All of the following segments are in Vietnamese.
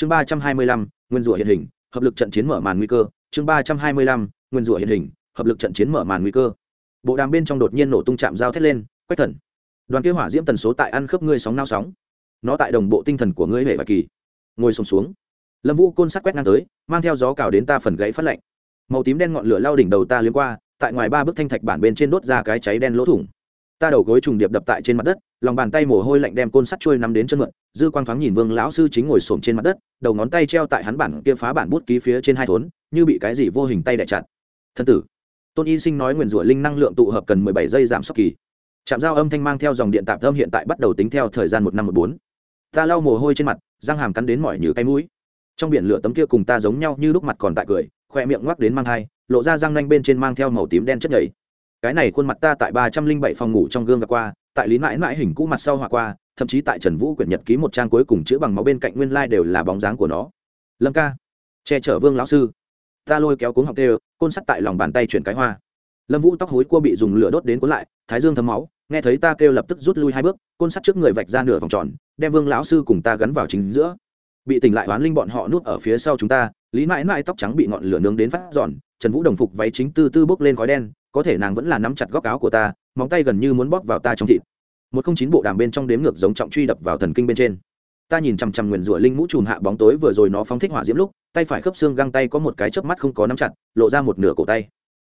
chương ba trăm hai mươi lăm nguyên rủa hiện hình hợp lực trận chiến mở màn nguy cơ. Chương ba trăm hai mươi lăm nguyên rủa hiện hình hợp lực trận chiến mở màn nguy cơ. Bộ đàm bên trong đột nhiên nổ tung chạm dao thét lên quách thần. Đoàn kế hỏa diễm tần số tại ăn khớp ngươi sóng nao sóng. Nó tại đồng bộ tinh thần của ngươi hệ và kỳ. Ngồi sùng xuống, xuống lâm vũ côn sắt quét ngang tới mang theo gió cào đến ta phần gãy phát lạnh. Màu tím đen ngọn lửa lao đỉnh đầu ta liếm qua tại ngoài ba bức thanh thạch bản bên trên đốt ra cái cháy đen lỗ thủng ta đầu gối trùng điệp đập tại trên mặt đất, lòng bàn tay mồ hôi lạnh đem côn sắt trôi nắm đến chân mượn, dư quang thoáng nhìn vương lão sư chính ngồi xổm trên mặt đất, đầu ngón tay treo tại hắn bản kia phá bản bút ký phía trên hai thốn, như bị cái gì vô hình tay đẻ chặt. Thân tử, tôn y sinh nói nguyền rủa linh năng lượng tụ hợp cần mười bảy giây giảm sốc kỳ. Trạm giao âm thanh mang theo dòng điện tạm âm hiện tại bắt đầu tính theo thời gian một năm một bốn. Ta lau mồ hôi trên mặt, răng hàm cắn đến mỏi như cái mũi. Trong biển lửa tấm kia cùng ta giống nhau như lúc mặt còn tại cười, khoe miệng ngoắc đến mang thai, lộ ra răng nanh bên trên mang theo màu tím đen chất nhảy cái này khuôn mặt ta tại ba trăm linh bảy phòng ngủ trong gương gặp qua, tại lý mãi mãi hình cũ mặt sau họa qua, thậm chí tại trần vũ quyển nhật ký một trang cuối cùng chữ bằng máu bên cạnh nguyên lai、like、đều là bóng dáng của nó. Lâm ca, che chở vương lão sư. Ta lôi kéo cuống học đều, côn sắt tại lòng bàn tay chuyển cái hoa. Lâm vũ tóc hối cua bị dùng lửa đốt đến cuốn lại, thái dương thấm máu, nghe thấy ta kêu lập tức rút lui hai bước, côn sắt trước người vạch ra nửa vòng tròn, đem vương lão sư cùng ta gắn vào chính giữa. Bị tỉnh lại oán linh bọn họ nuốt ở phía sau chúng ta, lý mãi mãi tóc trắng bị ngọn lửa nướng đến phát giòn trần vũ đồng phục váy chính tư tư bốc lên khói đen, có thể nàng vẫn là nắm chặt góc áo của ta, móng tay gần như muốn bóp vào ta trong thịt. Một không chín bộ đàm bên trong đếm ngược giống trọng truy đập vào thần kinh bên trên. Ta nhìn chằm chằm nguyền rủa linh mũ chùm hạ bóng tối vừa rồi nó phóng thích hỏa diễm lúc, tay phải khớp xương găng tay có một cái chớp mắt không có nắm chặt, lộ ra một nửa cổ tay.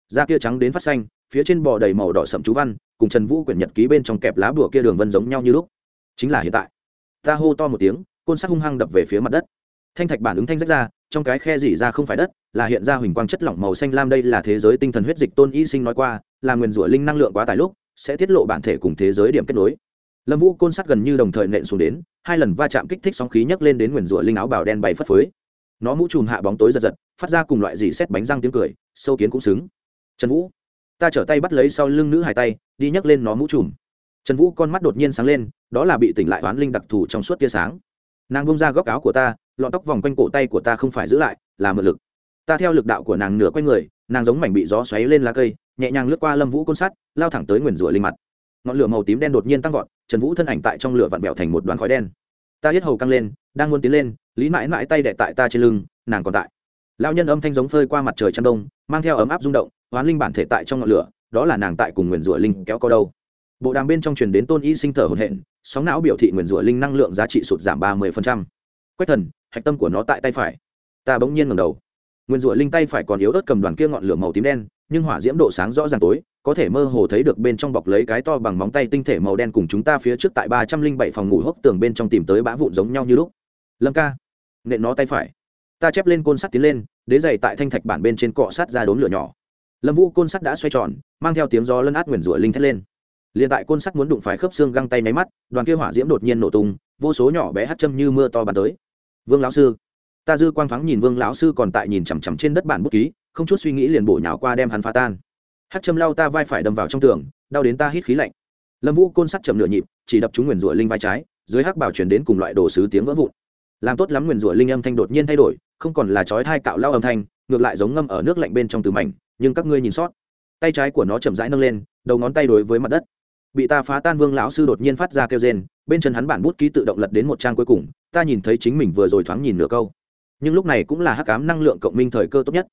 Da kia trắng đến phát xanh, phía trên bò đầy màu đỏ sậm chú văn, cùng trần vũ quyển nhật ký bên trong kẹp lá bùa kia đường vân giống nhau như lúc. Chính là hiện tại. Ta hô to một tiếng, côn sắc hung hăng đập về phía mặt đất. Thanh thạch bản ứng thanh rách ra trong cái khe dỉ ra không phải đất, là hiện ra huỳnh quang chất lỏng màu xanh lam đây là thế giới tinh thần huyết dịch tôn y sinh nói qua, là nguyền rủa linh năng lượng quá tải lúc, sẽ tiết lộ bản thể cùng thế giới điểm kết nối. Lâm vũ côn sắt gần như đồng thời nện xuống đến, hai lần va chạm kích thích sóng khí nhấc lên đến nguyền rủa linh áo bào đen bay phất phới. Nó mũ chùm hạ bóng tối giật giật, phát ra cùng loại dì xét bánh răng tiếng cười, sâu kiến cũng xứng. Trần vũ, ta trở tay bắt lấy sau lưng nữ hai tay, đi nhấc lên nó mũ chùm trần vũ con mắt đột nhiên sáng lên, đó là bị tỉnh lại oán linh đặc thù trong suốt tia sáng nàng bông ra góc áo của ta, lọn tóc vòng quanh cổ tay của ta không phải giữ lại, là mượn lực. Ta theo lực đạo của nàng nửa quanh người, nàng giống mảnh bị gió xoáy lên lá cây, nhẹ nhàng lướt qua lâm vũ côn sắt, lao thẳng tới nguyền rủa linh mặt. Ngọn lửa màu tím đen đột nhiên tăng vọt, trần vũ thân ảnh tại trong lửa vặn vẹo thành một đoàn khói đen. Ta hết hầu căng lên, đang muốn tiến lên, lý mãi mãi tay đệ tại ta trên lưng, nàng còn tại. Lao nhân âm thanh giống phơi qua mặt trời chăn đông, mang theo ấm áp rung động, hoán linh bản thể tại trong ngọn lửa, đó là nàng tại cùng nguyền rủa linh kéo co đâu. Bộ đàm bên trong truyền đến tôn y sinh thở hồn hện sóng não biểu thị nguyền rủa linh năng lượng giá trị sụt giảm ba mươi quách thần, hạch tâm của nó tại tay phải. Ta bỗng nhiên ngầm đầu. Nguyên rủa linh tay phải còn yếu ớt cầm đoàn kia ngọn lửa màu tím đen, nhưng hỏa diễm độ sáng rõ ràng tối, có thể mơ hồ thấy được bên trong bọc lấy cái to bằng móng tay tinh thể màu đen cùng chúng ta phía trước tại ba trăm linh bảy phòng ngủ hốc tường bên trong tìm tới bã vụn giống nhau như lúc. Lâm ca, nện nó tay phải. Ta chép lên côn sắt tiến lên, đế dày tại thanh thạch bản bên trên cọ sắt ra đốn lửa nhỏ. Lâm vũ côn sắt đã xoay tròn, mang theo tiếng gió lân át nguyền rủa linh thét lên liền tại côn sắt muốn đụng phải khớp xương găng tay máy mắt, đoàn kia hỏa diễm đột nhiên nổ tung, vô số nhỏ bé hắt châm như mưa to bắn tới. Vương lão sư, ta dư quang thoáng nhìn vương lão sư còn tại nhìn chằm chằm trên đất bản bút ký, không chút suy nghĩ liền bổ nhào qua đem hắn phá tan. Hát châm lau ta vai phải đâm vào trong tường, đau đến ta hít khí lạnh. Lâm vũ côn sắt chậm nửa nhịp, chỉ đập chúng nguyền rủa linh vai trái, dưới hắc bảo chuyển đến cùng loại đồ sứ tiếng vỡ vụn. Làm tốt lắm nguyền rủa linh âm thanh đột nhiên thay đổi, không còn là chói thai cạo lao âm thanh, ngược lại giống ngâm ở nước lạnh bên trong từ mảnh, nhưng các ngươi nhìn sót. Tay trái của nó chậm rãi nâng lên, đầu ngón tay đối với mặt đất bị ta phá tan vương lão sư đột nhiên phát ra kêu rên, bên chân hắn bản bút ký tự động lật đến một trang cuối cùng, ta nhìn thấy chính mình vừa rồi thoáng nhìn nửa câu. Nhưng lúc này cũng là hắc cám năng lượng cộng minh thời cơ tốt nhất.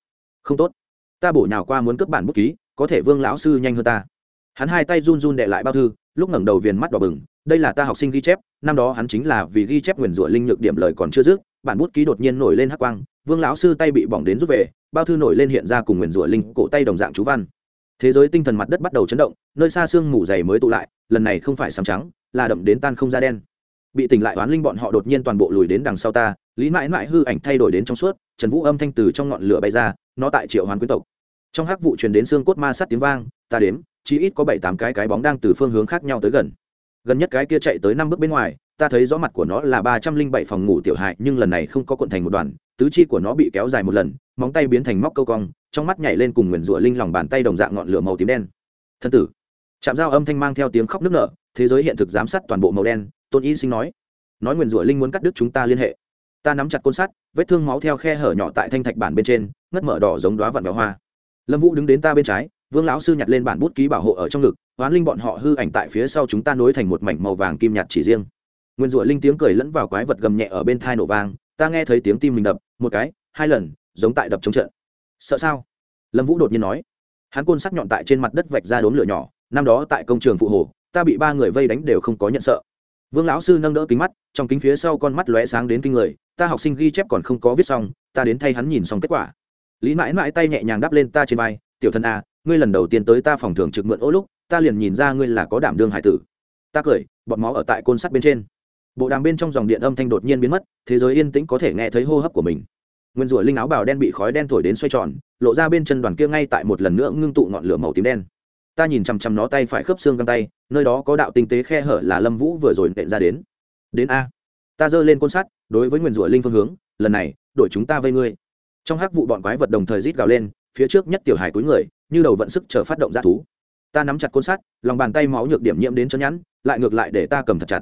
Không tốt. Ta bổ nhào qua muốn cướp bản bút ký, có thể vương lão sư nhanh hơn ta. Hắn hai tay run run đệ lại bao thư, lúc ngẩng đầu viền mắt đỏ bừng, đây là ta học sinh ghi chép, năm đó hắn chính là vì ghi chép nguyền rủa linh nhược điểm lời còn chưa dứt, bản bút ký đột nhiên nổi lên hắc quang, vương lão sư tay bị bỏng đến rút về, bao thư nổi lên hiện ra cùng nguyền rủa linh cổ tay đồng dạng chú văn thế giới tinh thần mặt đất bắt đầu chấn động, nơi xa xương mù dày mới tụ lại, lần này không phải sắm trắng, là đậm đến tan không ra đen. Bị tỉnh lại oán linh bọn họ đột nhiên toàn bộ lùi đến đằng sau ta, lý mãi mãi hư ảnh thay đổi đến trong suốt, trần vũ âm thanh từ trong ngọn lửa bay ra, nó tại triệu hoàn quyến tộc. Trong hắc vụ truyền đến xương cốt ma sắt tiếng vang, ta đếm chỉ ít có bảy tám cái cái bóng đang từ phương hướng khác nhau tới gần gần nhất cái kia chạy tới năm bước bên ngoài, ta thấy rõ mặt của nó là ba trăm linh bảy phòng ngủ tiểu hại nhưng lần này không có cuộn thành một đoàn, tứ chi của nó bị kéo dài một lần, móng tay biến thành móc câu cong, trong mắt nhảy lên cùng nguyền rủa linh lòng bàn tay đồng dạng ngọn lửa màu tím đen. Thân tử chạm dao âm thanh mang theo tiếng khóc nức nở, thế giới hiện thực giám sát toàn bộ màu đen, tôn y sinh nói. Nói nguyền rủa linh muốn cắt đứt chúng ta liên hệ. Ta nắm chặt côn sắt, vết thương máu theo khe hở nhỏ tại thanh thạch bản bên trên, ngất mở đỏ giống đoá vặn béo hoa. Lâm vũ đứng đến ta bên trái, vương lão sư nhặt lên bản bút ký bảo hộ ở trong ngực hoán linh bọn họ hư ảnh tại phía sau chúng ta nối thành một mảnh màu vàng kim nhạt chỉ riêng. Nguyên rủa linh tiếng cười lẫn vào quái vật gầm nhẹ ở bên thai nổ vang, ta nghe thấy tiếng tim mình đập, một cái, hai lần, giống tại đập trống trận. Sợ sao? Lâm vũ đột nhiên nói. Hắn côn sắc nhọn tại trên mặt đất vạch ra đốm lửa nhỏ, năm đó tại công trường phụ hồ, ta bị ba người vây đánh đều không có nhận sợ. Vương lão sư nâng đỡ kính mắt, trong kính phía sau con mắt lóe sáng đến kinh người, ta học sinh ghi chép còn không có viết xong, ta đến thay hắn nhìn xong kết quả. Lý mãi mãi tay nhẹ nhàng đắp lên ta trên vai, tiểu thân a à, ngươi lần đầu tiên tới ta phòng thường trực mượn ô lúc ta liền nhìn ra ngươi là có đảm đương hải tử. Ta cười, bọt máu ở tại côn sắt bên trên. Bộ đàm bên trong dòng điện âm thanh đột nhiên biến mất, thế giới yên tĩnh có thể nghe thấy hô hấp của mình. Nguyên rủa linh áo bào đen bị khói đen thổi đến xoay tròn, lộ ra bên chân đoàn kia ngay tại một lần nữa ngưng tụ ngọn lửa màu tím đen. Ta nhìn chằm chằm nó tay phải khớp xương găng tay, nơi đó có đạo tinh tế khe hở là lâm vũ vừa rồi nện ra đến. Đến a. Ta giơ lên côn sắt, đối với nguyên rủa linh phương hướng, lần này, đổi chúng ta vây ngươi. Trong hắc vụ bọn quái vật đồng thời rít gào lên, phía trước nhất tiểu hải túi người, như đầu vận sức chờ phát động ra thú ta nắm chặt côn sắt, lòng bàn tay máu nhược điểm nhiễm đến chân nhẵn, lại ngược lại để ta cầm thật chặt.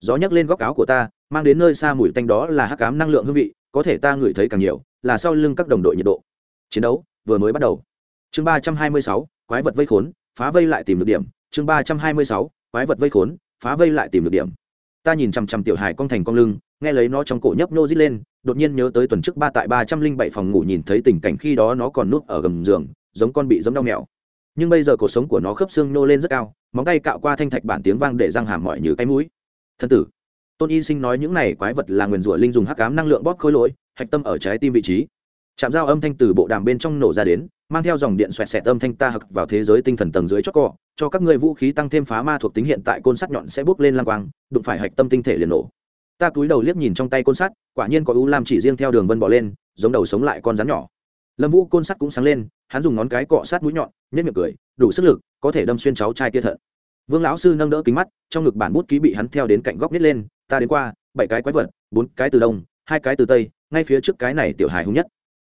Gió nhấc lên góc áo của ta, mang đến nơi xa mùi tanh đó là hắc ám năng lượng hương vị, có thể ta ngửi thấy càng nhiều, là sau lưng các đồng đội nhiệt độ. Chiến đấu vừa mới bắt đầu. Chương ba trăm hai mươi sáu, quái vật vây khốn, phá vây lại tìm được điểm. Chương ba trăm hai mươi sáu, quái vật vây khốn, phá vây lại tìm được điểm. Ta nhìn chằm chằm tiểu hải cong thành cong lưng, nghe lấy nó trong cổ nhấp nhô rít lên, đột nhiên nhớ tới tuần trước ba tại ba trăm linh bảy phòng ngủ nhìn thấy tình cảnh khi đó nó còn núp ở gầm giường, giống con bị giống đau mèo nhưng bây giờ cuộc sống của nó khớp xương nô lên rất cao, móng tay cạo qua thanh thạch bản tiếng vang để răng hàm mọi như cái mũi. Thân tử, tôn y sinh nói những này quái vật là nguyền rủa linh dùng hắc cám năng lượng bóp khối lỗi, hạch tâm ở trái tim vị trí. Chạm dao âm thanh từ bộ đàm bên trong nổ ra đến, mang theo dòng điện xoẹt xẹt âm thanh ta hực vào thế giới tinh thần tầng dưới chót cọ, cho các ngươi vũ khí tăng thêm phá ma thuộc tính hiện tại côn sắt nhọn sẽ bước lên lang quang, đụng phải hạch tâm tinh thể liền nổ. Ta cúi đầu liếc nhìn trong tay côn sắt, quả nhiên có u lam chỉ riêng theo đường vân bỏ lên, giống đầu sống lại con rắn nhỏ. Lâm vũ côn sắt cũng sáng lên hắn dùng ngón cái cọ sát mũi nhọn nhất miệng cười, đủ sức lực có thể đâm xuyên cháu trai kia thận. Vương lão sư nâng đỡ kính mắt, trong ngực bản bút ký bị hắn theo đến cạnh góc nít lên, ta đến qua, bảy cái quái vật, bốn cái từ đông, hai cái từ tây, ngay phía trước cái này tiểu hài hùng nhất.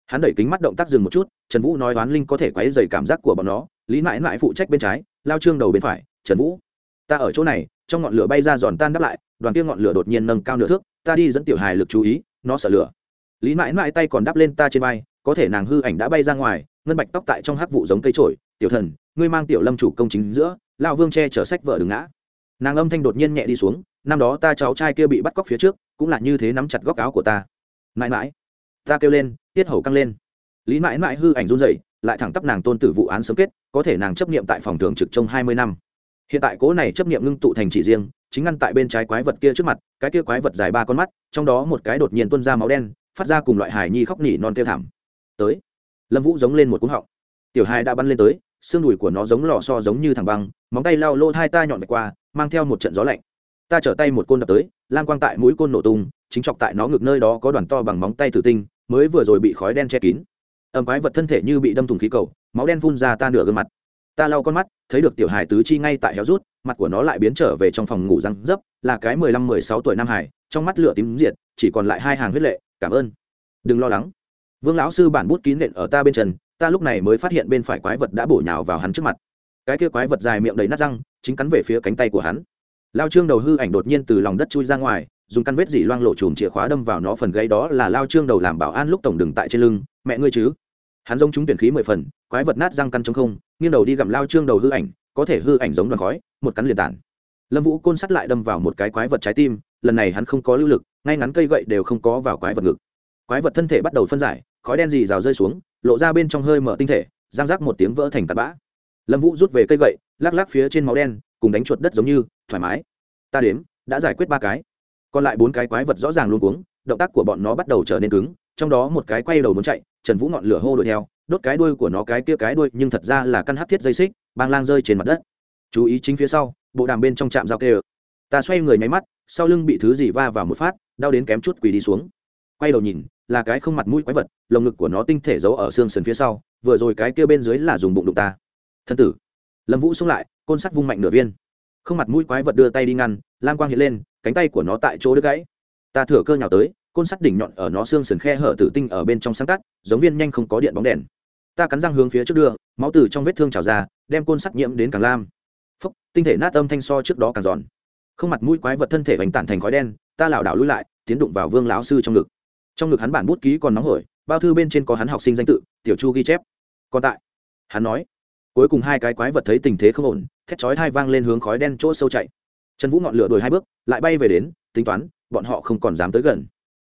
Hắn đẩy kính mắt động tác dừng một chút, trần vũ nói đoán linh có thể quấy dày cảm giác của bọn nó, lý mãi mãi phụ trách bên trái, lao trương đầu bên phải, trần vũ, ta ở chỗ này, trong ngọn lửa bay ra giòn tan đáp lại, đoàn kia ngọn lửa đột nhiên nâng cao nửa thước, ta đi dẫn tiểu hài lực chú ý, nó sợ lửa. Lý mãi mãi tay còn đắp lên ta trên vai có thể nàng hư ảnh đã bay ra ngoài, ngân bạch tóc tại trong hắc vụ giống cây trổi. Tiểu thần, ngươi mang tiểu lâm chủ công chính giữa, lão vương che chở sách vợ đừng ngã. Nàng âm thanh đột nhiên nhẹ đi xuống, năm đó ta cháu trai kia bị bắt cóc phía trước, cũng là như thế nắm chặt góc áo của ta. Mãi mãi, ta kêu lên, tiết hầu căng lên. Lý mãi mãi hư ảnh run rẩy, lại thẳng tắp nàng tôn tử vụ án sớm kết, có thể nàng chấp nghiệm tại phòng thường trực trong hai mươi năm. Hiện tại cố này chấp nghiệm ngưng tụ thành chỉ riêng, chính ngăn tại bên trái quái vật kia trước mặt, cái kia quái vật dài ba con mắt, trong đó một cái đột nhiên tuôn ra máu đen, phát ra cùng loại hài nhi khóc nỉ non kêu thảm tới. Lâm vũ giống lên một cúng họng. Tiểu hai đã bắn lên tới, xương đùi của nó giống lò so giống như thằng băng, móng tay lao lô hai ta nhọn qua, mang theo một trận gió lạnh. Ta trở tay một côn đập tới lan quang tại mũi côn nổ tung, chính chọc tại nó ngực nơi đó có đoàn to bằng móng tay tử tinh, mới vừa rồi bị khói đen che kín. Ẩm quái vật thân thể như bị đâm thùng khí cầu, máu đen phun ra ta nửa gương mặt. Ta lau con mắt, thấy được tiểu hải tứ chi ngay tại héo rút, mặt của nó lại biến trở về trong phòng ngủ răng dấp, là cái mười lăm mười sáu tuổi nam hải trong mắt lửa tím diệt, chỉ còn lại hai hàng huyết lệ, cảm ơn. Đừng lo lắng vương lão sư bản bút kín nện ở ta bên trần ta lúc này mới phát hiện bên phải quái vật đã bổ nhào vào hắn trước mặt. Cái kia quái vật dài miệng đầy nát răng, chính cắn về phía cánh tay của hắn. Lao trương đầu hư ảnh đột nhiên từ lòng đất chui ra ngoài, dùng căn vết dỉ loang lộ chùm chìa khóa đâm vào nó phần gây đó là lao trương đầu làm bảo an lúc tổng đừng tại trên lưng, mẹ ngươi chứ? Hắn giống chúng tuyển khí mười phần, quái vật nát răng căn trong không, nghiêng đầu đi gặm lao trương đầu hư ảnh, có thể hư ảnh giống đoàn khói, một cắn liền tản. Lâm vũ côn sắt lại đâm vào một cái quái vật trái tim, lần này hắn không có lưu lực, ngay ngắn cây gậy đều không có vào quái vật ngực. Quái vật thân thể bắt đầu phân giải khói đen dì rào rơi xuống, lộ ra bên trong hơi mở tinh thể giang rác một tiếng vỡ thành tạt bã. Lâm vũ rút về cây gậy, lắc lắc phía trên máu đen, cùng đánh chuột đất giống như, thoải mái. Ta đếm, đã giải quyết ba cái. Còn lại bốn cái quái vật rõ ràng luôn cuống, động tác của bọn nó bắt đầu trở nên cứng, trong đó một cái quay đầu muốn chạy, trần vũ ngọn lửa hô đuổi theo, đốt cái đuôi của nó cái kia cái đuôi, nhưng thật ra là căn hát thiết dây xích, bang lang rơi trên mặt đất. Chú ý chính phía sau, bộ đàm bên trong trạm giao kê. Ta xoay người nháy mắt, sau lưng bị thứ gì va vào một phát, đau đến kém chút quỳ đi xuống. Quay đầu nhìn là cái không mặt mũi quái vật, lồng ngực của nó tinh thể giấu ở xương sườn phía sau, vừa rồi cái kia bên dưới là dùng bụng đụng ta. Thân tử. Lâm vũ xông lại, côn sắt vung mạnh nửa viên. Không mặt mũi quái vật đưa tay đi ngăn, lam quang hiện lên, cánh tay của nó tại chỗ đứt gãy. Ta thừa cơ nhào tới, côn sắt đỉnh nhọn ở nó xương sườn khe hở tử tinh ở bên trong sáng tắt, giống viên nhanh không có điện bóng đèn. Ta cắn răng hướng phía trước đưa, máu từ trong vết thương trào ra, đem côn sắt nhiễm đến càng lam. Phúc, tinh thể nát âm thanh so trước đó càng giòn. Không mặt mũi quái vật thân thể vành tản thành khói đen, ta lảo đảo lui lại, tiến đụng vào vương lão sư trong ngực trong ngực hắn bản bút ký còn nóng hổi, bao thư bên trên có hắn học sinh danh tự, tiểu chu ghi chép. Còn tại, hắn nói, cuối cùng hai cái quái vật thấy tình thế không ổn, thét chói hai vang lên hướng khói đen chỗ sâu chạy. Trần vũ ngọn lửa đuổi hai bước, lại bay về đến, tính toán, bọn họ không còn dám tới gần.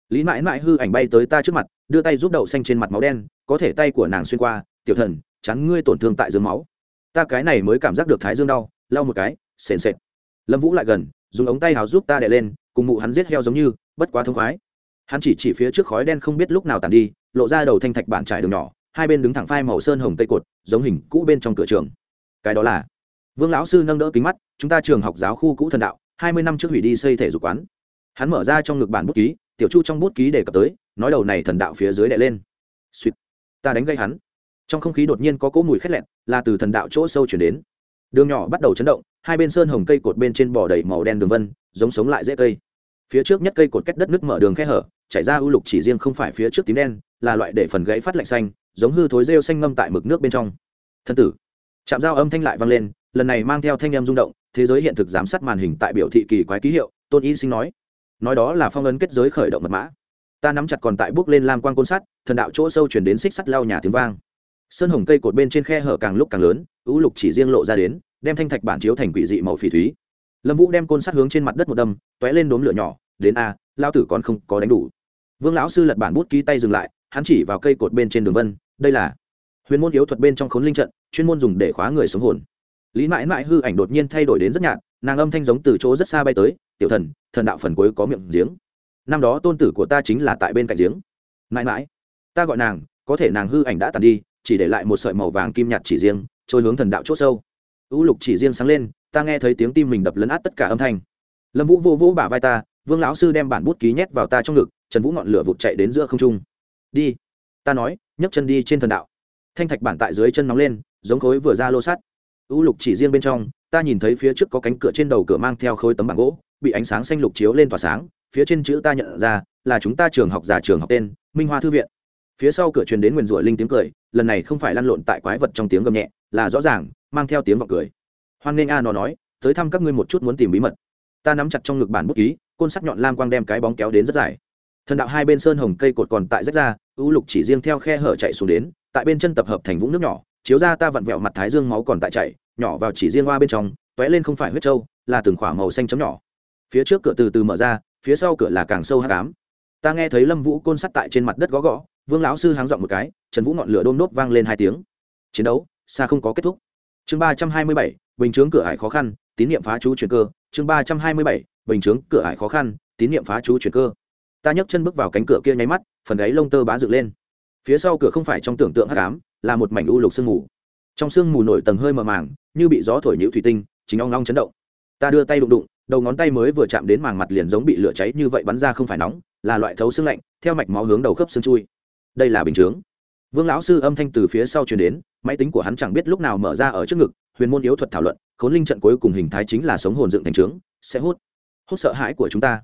Lý mãi mãi hư ảnh bay tới ta trước mặt, đưa tay giúp đậu xanh trên mặt máu đen, có thể tay của nàng xuyên qua, tiểu thần, chắn ngươi tổn thương tại dương máu. Ta cái này mới cảm giác được thái dương đau, lau một cái, sền sệt. Lâm vũ lại gần, dùng ống tay hào giúp ta đè lên, cùng mụ hắn giết heo giống như, bất quá thông khoái hắn chỉ chỉ phía trước khói đen không biết lúc nào tàn đi, lộ ra đầu thanh thạch bản trải đường nhỏ, hai bên đứng thẳng phai màu sơn hồng tây cột, giống hình cũ bên trong cửa trường. Cái đó là, vương lão sư nâng đỡ kính mắt, chúng ta trường học giáo khu cũ thần đạo, hai mươi năm trước hủy đi xây thể dục quán. Hắn mở ra trong ngực bản bút ký, tiểu chu trong bút ký đề cập tới, nói đầu này thần đạo phía dưới đệ lên. Suýt ta đánh gây hắn. Trong không khí đột nhiên có cỗ mùi khét lẹn, là từ thần đạo chỗ sâu chuyển đến. Đường nhỏ bắt đầu chấn động, hai bên sơn hồng cây cột bên trên bỏ đầy màu đen đường vân, giống sống lại dễ cây phía trước nhất cây cột cách đất nước mở đường khe hở, chảy ra ưu lục chỉ riêng không phải phía trước tím đen, là loại để phần gãy phát lạnh xanh, giống hư thối rêu xanh ngâm tại mực nước bên trong. Thân tử. Chạm dao âm thanh lại vang lên, lần này mang theo thanh em rung động, thế giới hiện thực giám sát màn hình tại biểu thị kỳ quái ký hiệu, tôn y sinh nói. Nói đó là phong ấn kết giới khởi động mật mã. Ta nắm chặt còn tại bước lên lam quan côn sắt, thần đạo chỗ sâu chuyển đến xích sắt lao nhà tiếng vang. Sơn hồng cây cột bên trên khe hở càng lúc càng lớn ưu lục chỉ riêng lộ ra đến, đem thanh thạch bản chiếu thành quỷ dị màu phỉ thúy. Lâm vũ đem côn sắt hướng trên mặt đất một đâm t ó é lên đốm lửa nhỏ đến a lao tử còn không có đánh đủ. Vương lão sư lật bản bút ký tay dừng lại, hắn chỉ vào cây cột bên trên đường vân, đây là huyền môn yếu thuật bên trong khốn linh trận, chuyên môn dùng để khóa người sống hồn. Lý mãi mãi hư ảnh đột nhiên thay đổi đến rất nhạt, nàng âm thanh giống từ chỗ rất xa bay tới, tiểu thần thần đạo phần cuối có miệng giếng. Năm đó tôn tử của ta chính là tại bên cạnh giếng. Mãi mãi, ta gọi nàng, có thể nàng hư ảnh đã tàn đi, chỉ để lại một sợi màu vàng kim nhạt chỉ riêng, trôi hướng thần đạo c h ỗ sâu. U lục chỉ riêng sáng lên, ta nghe thấy tiếng tim mình đập lấn át tất cả âm thanh. Lâm vũ vô vũ bả vai ta vương lão sư đem bản bút ký nhét vào ta trong ngực, trần vũ ngọn lửa vụt chạy đến giữa không trung. Đi. Ta nói, nhấc chân đi trên thần đạo. Thanh thạch bản tại dưới chân nóng lên, giống khối vừa ra lô sắt. U lục chỉ riêng bên trong, ta nhìn thấy phía trước có cánh cửa trên đầu cửa mang theo khối tấm bảng gỗ, bị ánh sáng xanh lục chiếu lên tỏa sáng, phía trên chữ ta nhận ra là chúng ta trường học già trường học tên, minh hoa thư viện. Phía sau cửa truyền đến nguyền rủa linh tiếng cười, lần này không phải lăn lộn tại quái vật trong tiếng gầm nhẹ, là rõ ràng, mang theo tiếng vọng cười. Hoan nghênh a nó nói, tới thăm các ngươi một chút muốn tìm bí mật ta nắm chặt trong ngực bản bút ký, côn sắt nhọn lam quang đem cái bóng kéo đến rất dài. Thần đạo hai bên sơn hồng cây cột còn tại rách ra, ưu lục chỉ riêng theo khe hở chạy xuống đến, tại bên chân tập hợp thành vũng nước nhỏ, chiếu ra ta vặn vẹo mặt thái dương máu còn tại chạy nhỏ vào chỉ riêng hoa bên trong t ó é lên không phải huyết trâu, là từng khỏa màu xanh chấm nhỏ. Phía trước cửa từ từ mở ra, phía sau cửa là càng sâu hát cám ta nghe thấy lâm vũ côn sắt tại trên mặt đất gõ gõ, vương lão sư háng dọn một cái, trần vũ ngọn lửa đôm nốt vang lên hai tiếng. Chiến đấu, xa không có kết thúc. Chương ba trăm hai mươi bảy, bình chướng cửa hải khó khăn, tín nhiệm phá chú chuyển cơ chương ba trăm hai mươi bảy, bình chướng, cửa ải khó khăn, tín nhiệm phá chú chuyển cơ. Ta nhấc chân bước vào cánh cửa kia nháy mắt, phần gáy lông tơ bá dựng lên. Phía sau cửa không phải trong tưởng tượng hắc ám, là một mảnh u lục sương mù. Trong sương mù nổi tầng hơi mờ màng, như bị gió thổi nhũ thủy tinh, chính ong ong chấn động. Ta đưa tay đụng đụng, đầu ngón tay mới vừa chạm đến màng mặt liền giống bị lửa cháy như vậy bắn ra không phải nóng, là loại thấu xương lạnh, theo mạch máu hướng đầu khớp xương chui. Đây là bình chướng. Vương lão sư âm thanh từ phía sau truyền đến, máy tính của hắn chẳng biết lúc nào mở ra ở trước ngực huyền môn yếu thuật thảo luận, khốn linh trận cuối cùng hình thái chính là sống hồn dựng thành trướng, sẽ hút hút sợ hãi của chúng ta.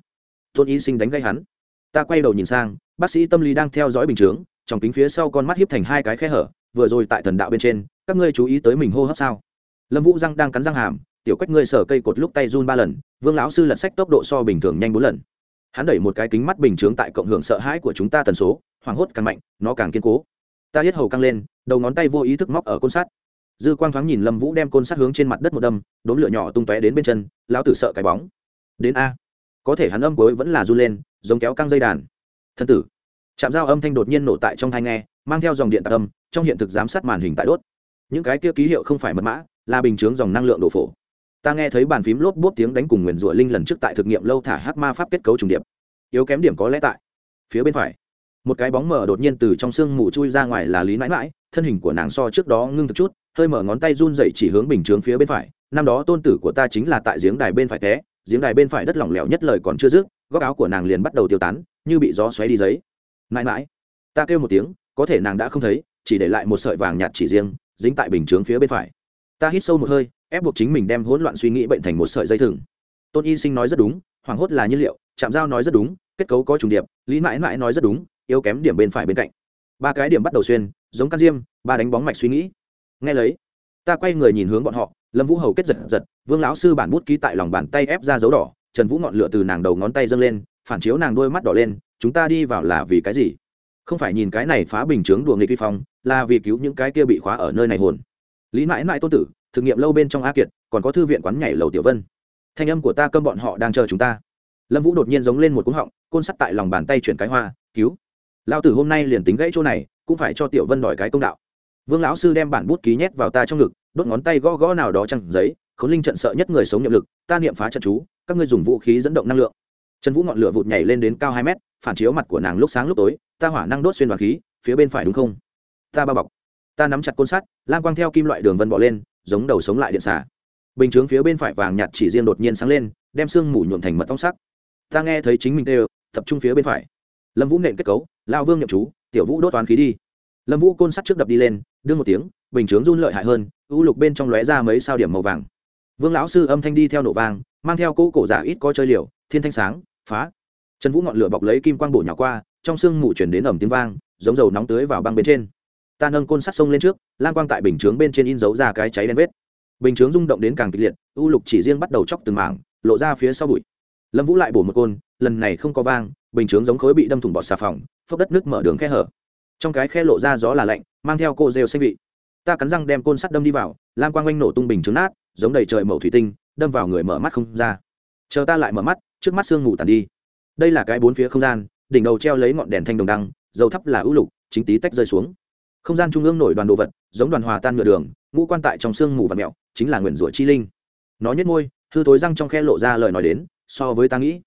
Tôn y sinh đánh gây hắn. Ta quay đầu nhìn sang, bác sĩ tâm lý đang theo dõi bình chướng, trong kính phía sau con mắt hiếp thành hai cái khe hở, vừa rồi tại thần đạo bên trên, các ngươi chú ý tới mình hô hấp sao? Lâm vũ răng đang cắn răng hàm, tiểu quách ngươi sở cây cột lúc tay run ba lần, vương lão sư lật sách tốc độ so bình thường nhanh bốn lần. Hắn đẩy một cái kính mắt bình chướng tại cộng hưởng sợ hãi của chúng ta tần số, hoảng hốt càng mạnh, nó càng kiên cố. Ta hết hầu căng lên, đầu ngón tay vô ý thức móc ở côn sắt dư quang thoáng nhìn lâm vũ đem côn sắt hướng trên mặt đất một đâm, đốm lửa nhỏ tung tóe đến bên chân, lão tử sợ cái bóng. Đến a. Có thể hắn âm cuối vẫn là r u lên, giống kéo căng dây đàn. Thân tử. Chạm dao âm thanh đột nhiên nổ tại trong thai nghe, mang theo dòng điện tạc âm, trong hiện thực giám sát màn hình tại đốt. Những cái kia ký hiệu không phải mật mã, là bình chướng dòng năng lượng đổ phổ. Ta nghe thấy bàn phím lốp bốp tiếng đánh cùng nguyền rủa linh lần trước tại thực nghiệm lâu thả hát ma pháp kết cấu trùng điệp. Yếu kém điểm có lẽ tại phía bên phải. Một cái bóng mờ đột nhiên từ trong sương mù chui ra ngoài là lý mãi mãi thân hình của nàng so trước đó ngưng thực chút hơi mở ngón tay run dậy chỉ hướng bình chướng phía bên phải, năm đó tôn tử của ta chính là tại giếng đài bên phải té, giếng đài bên phải đất lỏng lẻo nhất lời còn chưa dứt, góc áo của nàng liền bắt đầu tiêu tán, như bị gió xoáy đi giấy. Mãi mãi, ta kêu một tiếng, có thể nàng đã không thấy, chỉ để lại một sợi vàng nhạt chỉ riêng, dính tại bình chướng phía bên phải. Ta hít sâu một hơi, ép buộc chính mình đem hỗn loạn suy nghĩ bệnh thành một sợi dây thừng. Tôn y sinh nói rất đúng, hoảng hốt là nhiên liệu chạm dao nói rất đúng, kết cấu có trùng điệp, lý mãi mãi nói rất đúng, yếu kém điểm bên phải bên cạnh. Ba cái điểm bắt đầu xuyên, giống can diêm, ba đánh bóng mạch suy nghĩ nghe lấy, ta quay người nhìn hướng bọn họ, lâm vũ hầu kết giật giật, vương lão sư bản bút ký tại lòng bàn tay ép ra dấu đỏ, trần vũ ngọn lửa từ nàng đầu ngón tay dâng lên, phản chiếu nàng đôi mắt đỏ lên, chúng ta đi vào là vì cái gì? Không phải nhìn cái này phá bình chướng đùa nghịch vi phong, là vì cứu những cái kia bị khóa ở nơi này hồn. Lý mãi mãi tôn tử thực nghiệm lâu bên trong a kiệt, còn có thư viện quán nhảy lầu tiểu vân. Thanh âm của ta câm bọn họ đang chờ chúng ta. Lâm vũ đột nhiên giống lên một cúng họng, côn sắt tại lòng bàn tay chuyển cái hoa, cứu. Lao tử hôm nay liền tính gãy chỗ này, cũng phải cho tiểu vân đòi cái công đạo vương lão sư đem bản bút ký nhét vào ta trong ngực, đốt ngón tay gõ gõ nào đó chẳng giấy, khốn linh trận sợ nhất người sống nhậm lực, ta niệm phá trận chú, các ngươi dùng vũ khí dẫn động năng lượng. Trần vũ ngọn lửa vụt nhảy lên đến cao hai mét, phản chiếu mặt của nàng lúc sáng lúc tối, ta hỏa năng đốt xuyên đoàn khí, phía bên phải đúng không? Ta bao bọc. Ta nắm chặt côn sắt lan quang theo kim loại đường vân bỏ lên, giống đầu sống lại điện xả. Bình chướng phía bên phải vàng nhạt chỉ riêng đột nhiên sáng lên, đem sương mù nhuộm thành mật tông sắc. Ta nghe thấy chính mình đều tập trung phía bên phải. Lâm vũ nện kết cấu, lao vương nhậm chú, tiểu vũ đốt toán khí đi lâm vũ côn sắt trước đập đi lên đương một tiếng, bình chướng run lợi hại hơn, u lục bên trong lóe ra mấy sao điểm màu vàng. Vương lão sư âm thanh đi theo nổ vàng mang theo cỗ cổ giả ít có chơi liều, thiên thanh sáng, phá. Trần vũ ngọn lửa bọc lấy kim quang bổ nhỏ qua, trong sương mù chuyển đến ẩm tiếng vang, giống dầu nóng tưới vào băng bên trên. Ta nâng côn sắt sông lên trước lan quang tại bình chướng bên trên in dấu ra cái cháy đen vết. Bình chướng rung động đến càng kịch liệt, u lục chỉ riêng bắt đầu chóc từng mảng, lộ ra phía sau bụi. Lâm vũ lại bổ một côn, lần này không có vang, bình chướng giống khối bị đâm thủng bọt xà phòng, phốc đất nước mở đường khe hở trong cái khe lộ ra gió là lạnh, mang theo cô rêu xanh vị. Ta cắn răng đem côn sắt đâm đi vào, lam quang oanh nổ tung bình trứng nát, giống đầy trời màu thủy tinh, đâm vào người mở mắt không ra. Chờ ta lại mở mắt, trước mắt sương ngủ tàn đi. Đây là cái bốn phía không gian, đỉnh đầu treo lấy ngọn đèn thanh đồng đăng, dầu thấp là ưu lục, chính tí tách rơi xuống. Không gian trung ương nổi đoàn đồ vật, giống đoàn hòa tan nhựa đường, ngũ quan tại trong sương mù và mẹo chính là nguyền rủa chi linh. Nó nhất ngôi hư thối răng trong khe lộ ra lời nói đến, so với ta nghĩ.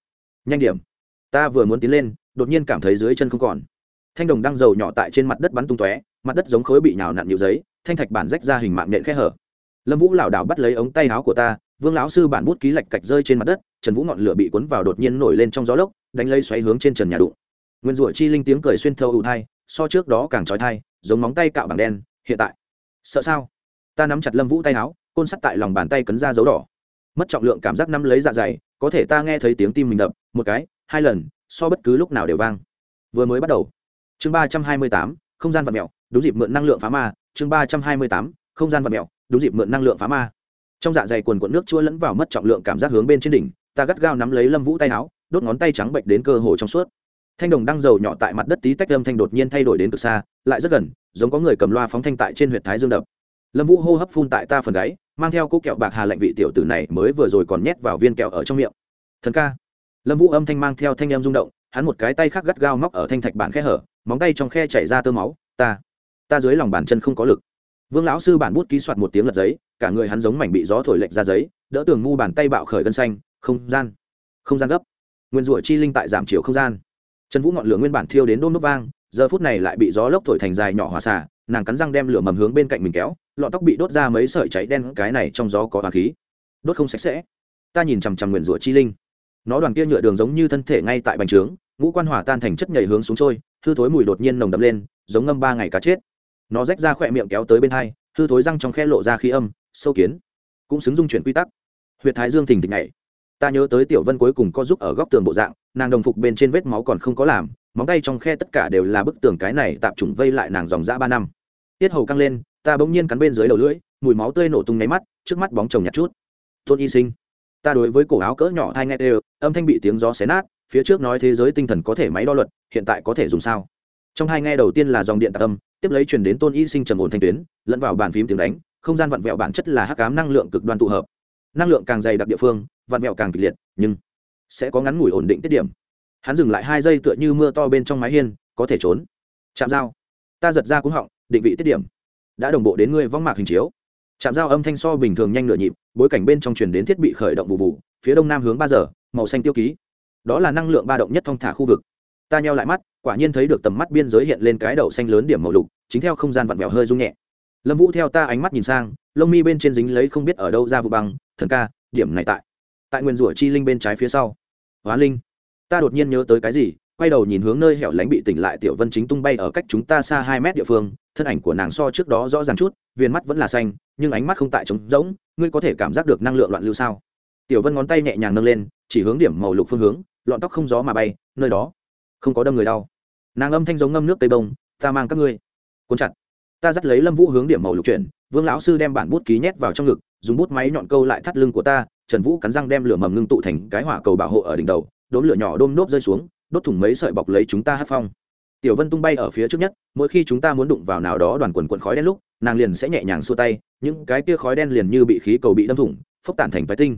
Nhanh điểm. Ta vừa muốn tiến lên, đột nhiên cảm thấy dưới chân không còn thanh đồng đang dầu nhỏ tại trên mặt đất bắn tung tóe, mặt đất giống khối bị nhào nặn nhiều giấy, thanh thạch bản rách ra hình mạng nện khe hở. Lâm vũ lảo đảo bắt lấy ống tay áo của ta, vương lão sư bản bút ký lạch cạch rơi trên mặt đất, trần vũ ngọn lửa bị cuốn vào đột nhiên nổi lên trong gió lốc, đánh lấy xoáy hướng trên trần nhà đụng. Nguyên rủa chi linh tiếng cười xuyên thâu ưu thai, so trước đó càng trói thai giống móng tay cạo bằng đen, hiện tại. Sợ sao? Ta nắm chặt lâm vũ tay áo, côn sắt tại lòng bàn tay cấn ra dấu đỏ. Mất trọng lượng cảm giác nắm lấy dạ dày, có thể ta nghe thấy tiếng tim mình đập, một cái, hai lần, so bất cứ lúc nào đều vang. Vừa mới bắt đầu chương ba trăm hai mươi tám, không gian vật mẹo, đúng dịp mượn năng lượng phá ma, chương ba trăm hai mươi tám, không gian vật mẹo, đúng dịp mượn năng lượng phá ma. Trong dạ dày quần quận nước chua lẫn vào mất trọng lượng cảm giác hướng bên trên đỉnh, ta gắt gao nắm lấy lâm vũ tay áo, đốt ngón tay trắng bệnh đến cơ hồ trong suốt. Thanh đồng đang dầu nhỏ tại mặt đất tí tách âm thanh đột nhiên thay đổi đến cực xa, lại rất gần, giống có người cầm loa phóng thanh tại trên huyện thái dương đập. Lâm vũ hô hấp phun tại ta phần gáy, mang theo cỗ kẹo bạc hà lạnh vị tiểu tử này mới vừa rồi còn nhét vào viên kẹo ở trong miệng. Thần ca. Lâm vũ âm thanh mang theo thanh em rung động hắn một cái tay khác gắt gao móc ở thanh thạch bản khe hở, móng tay trong khe chảy ra tơ máu, ta ta dưới lòng bàn chân không có lực. Vương lão sư bản bút ký soạt một tiếng lật giấy, cả người hắn giống mảnh bị gió thổi lệch ra giấy, đỡ tường ngu bàn tay bạo khởi gân xanh, không gian không gian gấp. Nguyên rủa chi linh tại giảm chiều không gian. Trần vũ ngọn lửa nguyên bản thiêu đến đôn nốt vang, giờ phút này lại bị gió lốc thổi thành dài nhỏ hòa xả nàng cắn răng đem lửa mầm hướng bên cạnh mình kéo lọ tóc bị đốt ra mấy sợi cháy đen, cái này trong gió có hoàng khí. Đốt không sạch sẽ. Ta nhìn chằm chằm nguyền rủa chi linh. Nó đoàn kia nhựa đường giống như thân thể ngay tại bành trướng ngũ quan hỏa tan thành chất nhảy hướng xuống trôi, hư thối mùi đột nhiên nồng đậm lên, giống ngâm ba ngày cá chết. Nó rách ra khỏe miệng kéo tới bên hai, hư thối răng trong khe lộ ra khí âm, sâu kiến. Cũng xứng dung chuyển quy tắc. Huyện thái dương thình thịch này ta nhớ tới tiểu vân cuối cùng có giúp ở góc tường bộ dạng, nàng đồng phục bên trên vết máu còn không có làm, móng tay trong khe tất cả đều là bức tường cái này tạm trùng vây lại nàng dòng dã ba năm. Tiết hầu căng lên, ta bỗng nhiên cắn bên dưới đầu lưỡi, mùi máu tươi nổ tung nháy mắt, trước mắt bóng chồng nhặt chút. Tôn y sinh, ta đối với cổ áo cỡ nhỏ thai nghe đều, âm thanh bị tiếng gió xé nát phía trước nói thế giới tinh thần có thể máy đo luật, hiện tại có thể dùng sao? Trong hai nghe đầu tiên là dòng điện tạc âm, tiếp lấy truyền đến tôn y sinh trầm ổn thanh tuyến, lẫn vào bàn phím tiếng đánh, không gian vặn vẹo bản chất là hắc ám năng lượng cực đoan tụ hợp. Năng lượng càng dày đặc địa phương, vặn vẹo càng kịch liệt, nhưng sẽ có ngắn ngủi ổn định tiết điểm. Hắn dừng lại hai giây tựa như mưa to bên trong mái hiên, có thể trốn. Chạm dao. Ta giật ra cúng họng, định vị tiết điểm. Đã đồng bộ đến ngươi vong mạc hình chiếu. Chạm dao âm thanh so bình thường nhanh nửa nhịp, bối cảnh bên trong truyền đến thiết bị khởi động vụ vụ, phía đông nam hướng ba giờ, màu xanh tiêu ký đó là năng lượng ba động nhất thông thả khu vực. Ta nheo lại mắt, quả nhiên thấy được tầm mắt biên giới hiện lên cái đậu xanh lớn điểm màu lục, chính theo không gian vặn vẹo hơi rung nhẹ. Lâm vũ theo ta ánh mắt nhìn sang, lông mi bên trên dính lấy không biết ở đâu ra vụ băng, thần ca, điểm này tại. Tại nguyên rủa chi linh bên trái phía sau. Hóa linh. Ta đột nhiên nhớ tới cái gì, quay đầu nhìn hướng nơi hẻo lánh bị tỉnh lại tiểu vân chính tung bay ở cách chúng ta xa hai mét địa phương, thân ảnh của nàng so trước đó rõ ràng chút viên mắt vẫn là xanh, nhưng ánh mắt không tại trống rỗng, ngươi có thể cảm giác được năng lượng loạn lưu sao? Tiểu vân ngón tay nhẹ nhàng nâng lên, chỉ hướng điểm màu lục phương hướng lọn tóc không gió mà bay, nơi đó không có đâm người đau. Nàng âm thanh giống ngâm nước tây bông, ta mang các ngươi. Cuốn chặt. Ta dắt lấy lâm vũ hướng điểm màu lục chuyển, vương lão sư đem bản bút ký nhét vào trong ngực, dùng bút máy nhọn câu lại thắt lưng của ta, trần vũ cắn răng đem lửa mầm ngưng tụ thành cái hỏa cầu bảo hộ ở đỉnh đầu, đốm lửa nhỏ đôm nốt rơi xuống, đốt thủng mấy sợi bọc lấy chúng ta hát phong. Tiểu vân tung bay ở phía trước nhất, mỗi khi chúng ta muốn đụng vào nào đó đoàn quần quần khói đen lúc, nàng liền sẽ nhẹ nhàng xua tay, những cái kia khói đen liền như bị khí cầu bị đâm thủng, phốc tản thành phái tinh.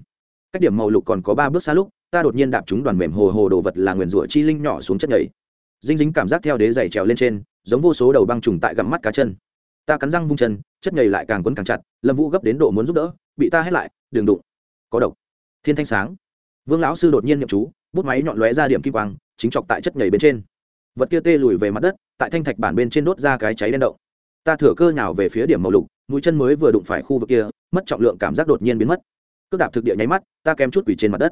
Cách điểm màu lục còn có ba bước xa lúc ta đột nhiên đạp chúng đoàn mềm hồ hồ đồ vật là nguyền rủa chi linh nhỏ xuống chất nhảy. Dinh dính cảm giác theo đế dày trèo lên trên, giống vô số đầu băng trùng tại gặm mắt cá chân. Ta cắn răng vung chân, chất nhảy lại càng quấn càng chặt, lâm vũ gấp đến độ muốn giúp đỡ, bị ta hét lại đường đụng, có độc. Thiên thanh sáng. Vương lão sư đột nhiên nhậm chú, bút máy nhọn lóe ra điểm kim quang, chính chọc tại chất nhảy bên trên. Vật kia tê lùi về mặt đất, tại thanh thạch bản bên trên đốt ra cái cháy đen động. Ta thửa cơ nhào về phía điểm màu lục, mũi chân mới vừa đụng phải khu vực kia, mất trọng lượng cảm giác đột nhiên biến mất. Cước đạp thực địa nháy mắt, ta kém chút quỷ trên mặt đất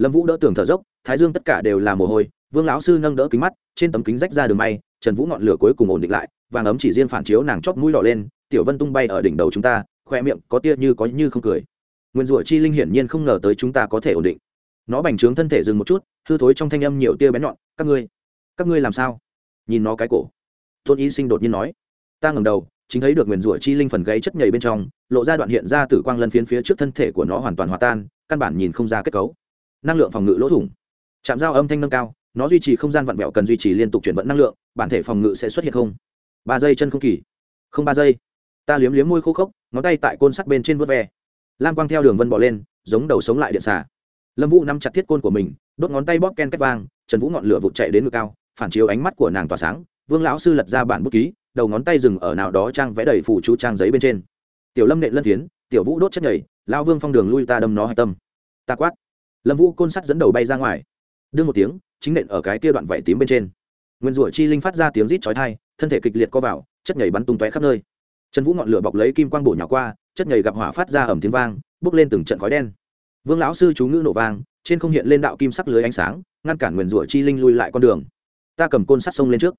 lâm vũ đỡ tường thở dốc, thái dương tất cả đều là mồ hôi, vương lão sư nâng đỡ kính mắt, trên tấm kính rách ra đường may, trần vũ ngọn lửa cuối cùng ổn định lại, vàng ấm chỉ riêng phản chiếu nàng chóp mũi đỏ lên, tiểu vân tung bay ở đỉnh đầu chúng ta, khoe miệng có tia như có như không cười. Nguyên rủa chi linh hiển nhiên không ngờ tới chúng ta có thể ổn định. Nó bành trướng thân thể dừng một chút, hư thối trong thanh âm nhiều tia bén nhọn, các ngươi các ngươi làm sao? Nhìn nó cái cổ, tôn y sinh đột nhiên nói, ta ngẩng đầu, chính thấy được nguyền rủa chi linh phần gáy chất nhầy bên trong, lộ ra đoạn hiện ra tử quang lân phiến phía trước thân thể của nó hoàn toàn hòa tan, căn bản nhìn không ra kết cấu năng lượng phòng ngự lỗ thủng. Chạm dao âm thanh nâng cao, nó duy trì không gian vặn vẹo cần duy trì liên tục chuyển vận năng lượng, bản thể phòng ngự sẽ xuất hiện không? Ba giây chân không kỳ. Không ba giây. Ta liếm liếm môi khô khốc, ngón tay tại côn sắt bên trên vớt ve. Lam quang theo đường vân bỏ lên, giống đầu sống lại điện xả lâm vũ nắm chặt thiết côn của mình, đốt ngón tay bóp ken cách vang, trần vũ ngọn lửa vụt chạy đến ngực cao, phản chiếu ánh mắt của nàng tỏa sáng. Vương lão sư lật ra bản bút ký, đầu ngón tay dừng ở nào đó trang vẽ đầy phủ chú trang giấy bên trên. Tiểu lâm nện lân tiến tiểu vũ đốt chất nhảy lao vương phong đường lui ta đâm nó hạch tâm. Ta quát lâm vũ côn sắt dẫn đầu bay ra ngoài. Đương một tiếng, chính nện ở cái kia đoạn vảy tím bên trên. Nguyên rủa chi linh phát ra tiếng rít chói thai thân thể kịch liệt co vào, chất nhảy bắn tung tóe khắp nơi. Trần vũ ngọn lửa bọc lấy kim quang bổ nhỏ qua, chất nhảy gặp hỏa phát ra ẩm tiếng vang bước lên từng trận khói đen. Vương lão sư chú ngữ nổ vang, trên không hiện lên đạo kim sắc lưới ánh sáng, ngăn cản nguyền rủa chi linh lui lại con đường. Ta cầm côn sắt sông lên trước.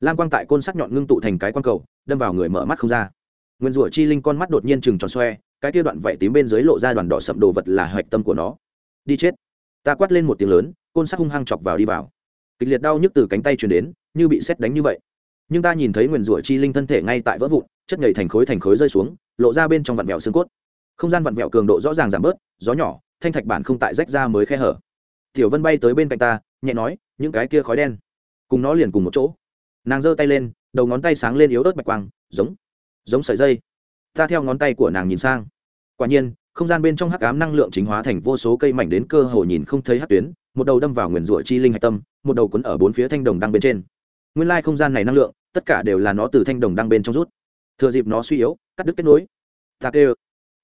Lam quang tại côn sắt nhọn ngưng tụ thành cái quang cầu, đâm vào người mở mắt không ra. Nguyên rủa chi linh con mắt đột nhiên chừng tròn xoe, cái kia đoạn vảy tím bên dưới lộ ra đoàn đỏ sậm đồ vật là hạch tâm của nó đi chết. Ta quát lên một tiếng lớn, côn sắt hung hăng chọc vào đi vào. Kịch liệt đau nhức từ cánh tay truyền đến, như bị xét đánh như vậy. Nhưng ta nhìn thấy nguyên rủa chi linh thân thể ngay tại vỡ vụn, chất nhảy thành khối thành khối rơi xuống, lộ ra bên trong vặn vẹo xương cốt. Không gian vặn vẹo cường độ rõ ràng giảm bớt, gió nhỏ, thanh thạch bản không tại rách ra mới khe hở. Tiểu vân bay tới bên cạnh ta, nhẹ nói, những cái kia khói đen, cùng nó liền cùng một chỗ. Nàng giơ tay lên, đầu ngón tay sáng lên yếu ớt bạch quang, giống giống sợi dây. Ta theo ngón tay của nàng nhìn sang. Quả nhiên không gian bên trong hắc ám năng lượng chính hóa thành vô số cây mảnh đến cơ hồ nhìn không thấy hắc tuyến, một đầu đâm vào nguyền rủa chi linh hạch tâm, một đầu cuốn ở bốn phía thanh đồng đăng bên trên. Nguyên lai không gian này năng lượng, tất cả đều là nó từ thanh đồng đăng bên trong rút. Thừa dịp nó suy yếu, cắt đứt kết nối. Tạc ê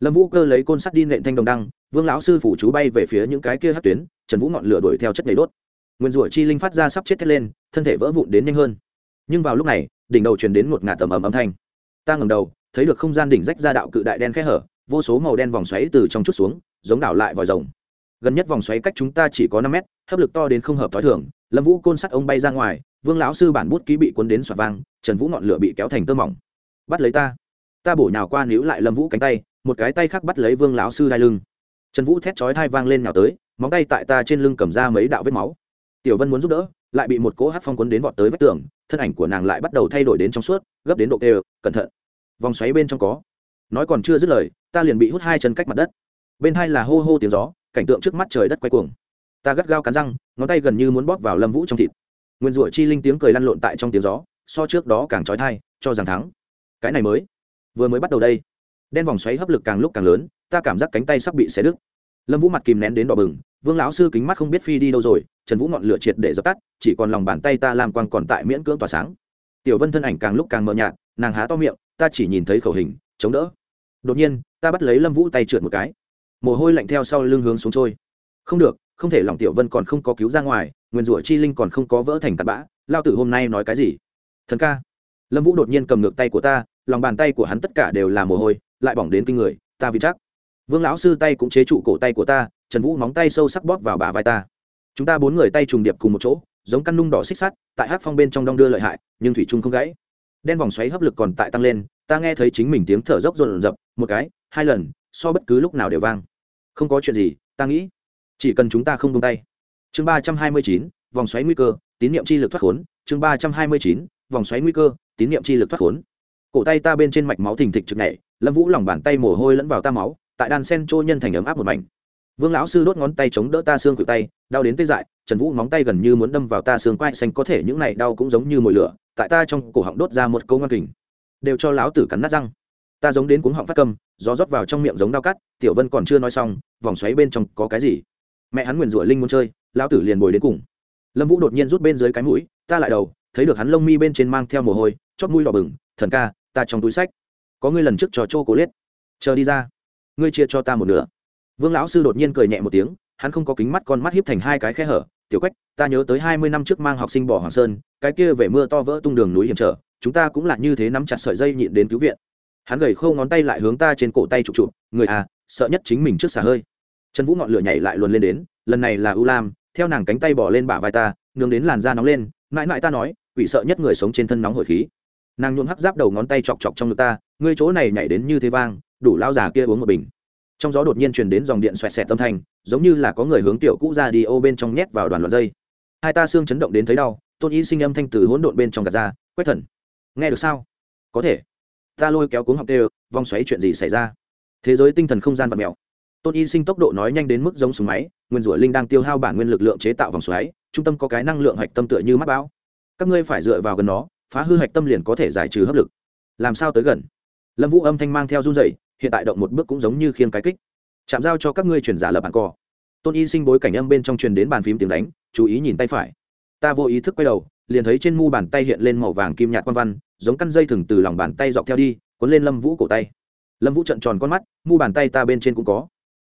lâm vũ cơ lấy côn sắt đi nện thanh đồng đăng, vương lão sư phủ chú bay về phía những cái kia hắc tuyến, trần vũ ngọn lửa đuổi theo chất nhảy đốt. Nguyên rủa chi linh phát ra sắp chết thét lên, thân thể vỡ vụn đến nhanh hơn. Nhưng vào lúc này, đỉnh đầu truyền đến một ngạt tầm ầm âm thanh. Ta ngầm đầu, thấy được không gian đỉnh rách ra đạo cự đại đen khẽ hở vô số màu đen vòng xoáy từ trong chút xuống, giống đảo lại vòi rồng. Gần nhất vòng xoáy cách chúng ta chỉ có năm mét, hấp lực to đến không hợp t h o i thường. Lâm vũ côn sắt ông bay ra ngoài, vương lão sư bản bút ký bị cuốn đến xoạt vang, trần vũ ngọn lửa bị kéo thành tơ mỏng. Bắt lấy ta. Ta bổ nhào qua níu lại lâm vũ cánh tay, một cái tay khác bắt lấy vương lão sư đai lưng. Trần vũ thét chói thai vang lên nhào tới, móng tay tại ta trên lưng cầm ra mấy đạo vết máu. Tiểu vân muốn giúp đỡ, lại bị một cỗ hát phong quấn đến vọt tới vách tường, thân ảnh của nàng lại bắt đầu thay đổi đến trong suốt, gấp đến độ tê cẩn thận. Vòng xoáy bên trong có. Nói còn chưa dứt lời ta liền bị hút hai chân cách mặt đất. Bên hai là hô hô tiếng gió, cảnh tượng trước mắt trời đất quay cuồng. Ta gắt gao cắn răng, ngón tay gần như muốn bóp vào lâm vũ trong thịt. Nguyên rủa chi linh tiếng cười lăn lộn tại trong tiếng gió, so trước đó càng trói thai, cho rằng thắng. Cái này mới, vừa mới bắt đầu đây. Đen vòng xoáy hấp lực càng lúc càng lớn, ta cảm giác cánh tay sắp bị xé đứt. Lâm vũ mặt kìm nén đến đỏ bừng, vương lão sư kính mắt không biết phi đi đâu rồi, trần vũ ngọn lửa triệt để dập tắt, chỉ còn lòng bàn tay ta làm quang còn tại miễn cưỡng tỏa sáng. Tiểu vân thân ảnh càng lúc càng mờ nhạt, nàng há to miệng, ta chỉ nhìn thấy khẩu hình, chống đỡ. Đột nhiên ta bắt lấy lâm vũ tay trượt một cái. Mồ hôi lạnh theo sau lưng hướng xuống trôi. Không được, không thể, lòng tiểu vân còn không có cứu ra ngoài, nguyên rủa chi linh còn không có vỡ thành tạt bã. Lao tử hôm nay nói cái gì? Thần ca. Lâm vũ đột nhiên cầm ngược tay của ta, lòng bàn tay của hắn tất cả đều là mồ hôi, lại bỏng đến kinh người, ta vì chắc. Vương lão sư tay cũng chế trụ cổ tay của ta, trần vũ móng tay sâu sắc bóp vào bả vai ta. Chúng ta bốn người tay trùng điệp cùng một chỗ, giống căn nung đỏ xích sắt, tại hát phong bên trong đong đưa lợi hại, nhưng thủy trung không gãy. Đen vòng xoáy hấp lực còn tại tăng lên, ta nghe thấy chính mình tiếng thở dốc rộn rập, một cái hai lần, so bất cứ lúc nào đều vang. Không có chuyện gì, ta nghĩ. Chỉ cần chúng ta không buông tay. Chương ba trăm hai mươi chín, vòng xoáy nguy cơ, tín nhiệm chi lực thoát khốn. Chương ba trăm hai mươi chín, vòng xoáy nguy cơ, tín nhiệm chi lực thoát khốn. Cổ tay ta bên trên mạch máu thình thịch trực nhảy, lâm vũ lòng bàn tay mồ hôi lẫn vào ta máu, tại đan sen trôi nhân thành ấm áp một mảnh. Vương lão sư đốt ngón tay chống đỡ ta xương cự tay, đau đến tê dại, trần vũ móng tay gần như muốn đâm vào ta xương quai xanh, có thể những này đau cũng giống như mồi lửa, tại ta trong cổ họng đốt ra một câu ngoan kình. Đều cho lão tử cắn nát răng ta giống đến cuống họng phát cầm gió rót vào trong miệng giống đau cắt, tiểu vân còn chưa nói xong, vòng xoáy bên trong có cái gì? Mẹ hắn nguyền rủa linh muốn chơi, lão tử liền bồi đến cùng. Lâm vũ đột nhiên rút bên dưới cái mũi, ta lại đầu, thấy được hắn lông mi bên trên mang theo mồ hôi, chót mũi đỏ bừng, thần ca, ta trong túi sách, có ngươi lần trước trò chô cố lết chờ đi ra, ngươi chia cho ta một nửa. Vương lão sư đột nhiên cười nhẹ một tiếng, hắn không có kính mắt con mắt hiếp thành hai cái khe hở, tiểu quách, ta nhớ tới hai mươi năm trước mang học sinh bỏ hoàng sơn, cái kia về mưa to vỡ tung đường núi hiểm trở, chúng ta cũng là như thế nắm chặt sợi dây nhịn đến cứu viện hắn gầy khâu ngón tay lại hướng ta trên cổ tay chụp chụp, người à sợ nhất chính mình trước xả hơi. Trần vũ ngọn lửa nhảy lại luồn lên đến, lần này là u lam, theo nàng cánh tay bỏ lên bả vai ta, nướng đến làn da nóng lên, mãi mãi ta nói, quỷ sợ nhất người sống trên thân nóng hổi khí. Nàng nhuộm hắc giáp đầu ngón tay chọc chọc trong ngực ta, ngươi chỗ này nhảy đến như thế vang, đủ lao già kia uống một bình. Trong gió đột nhiên truyền đến dòng điện xoẹt xẹt tâm thanh, giống như là có người hướng tiểu cũ ra đi ô bên trong nhét vào đoàn loạt dây. Hai ta xương chấn động đến thấy đau, tôn y sinh âm thanh từ hỗn độn bên trong gạt ra quét thần, nghe được sao? Có thể ta lôi kéo cuống học tê vòng xoáy chuyện gì xảy ra? Thế giới tinh thần không gian vật mèo. Tôn y sinh tốc độ nói nhanh đến mức giống súng máy, nguyên rủa linh đang tiêu hao bản nguyên lực lượng chế tạo vòng xoáy, trung tâm có cái năng lượng hạch tâm tựa như mắt bão. Các ngươi phải dựa vào gần nó, phá hư hạch tâm liền có thể giải trừ hấp lực. Làm sao tới gần? Lâm vũ âm thanh mang theo run dày hiện tại động một bước cũng giống như khiên cái kích. Chạm giao cho các ngươi chuyển giả lập bàn cò. Tôn y sinh bối cảnh âm bên trong truyền đến bàn phím tiếng đánh, chú ý nhìn tay phải. Ta vô ý thức quay đầu, liền thấy trên mu bàn tay hiện lên màu vàng kim nhạt quan văn giống căn dây thừng từ lòng bàn tay dọc theo đi, cuốn lên lâm vũ cổ tay. Lâm vũ trận tròn con mắt, mu bàn tay ta bên trên cũng có.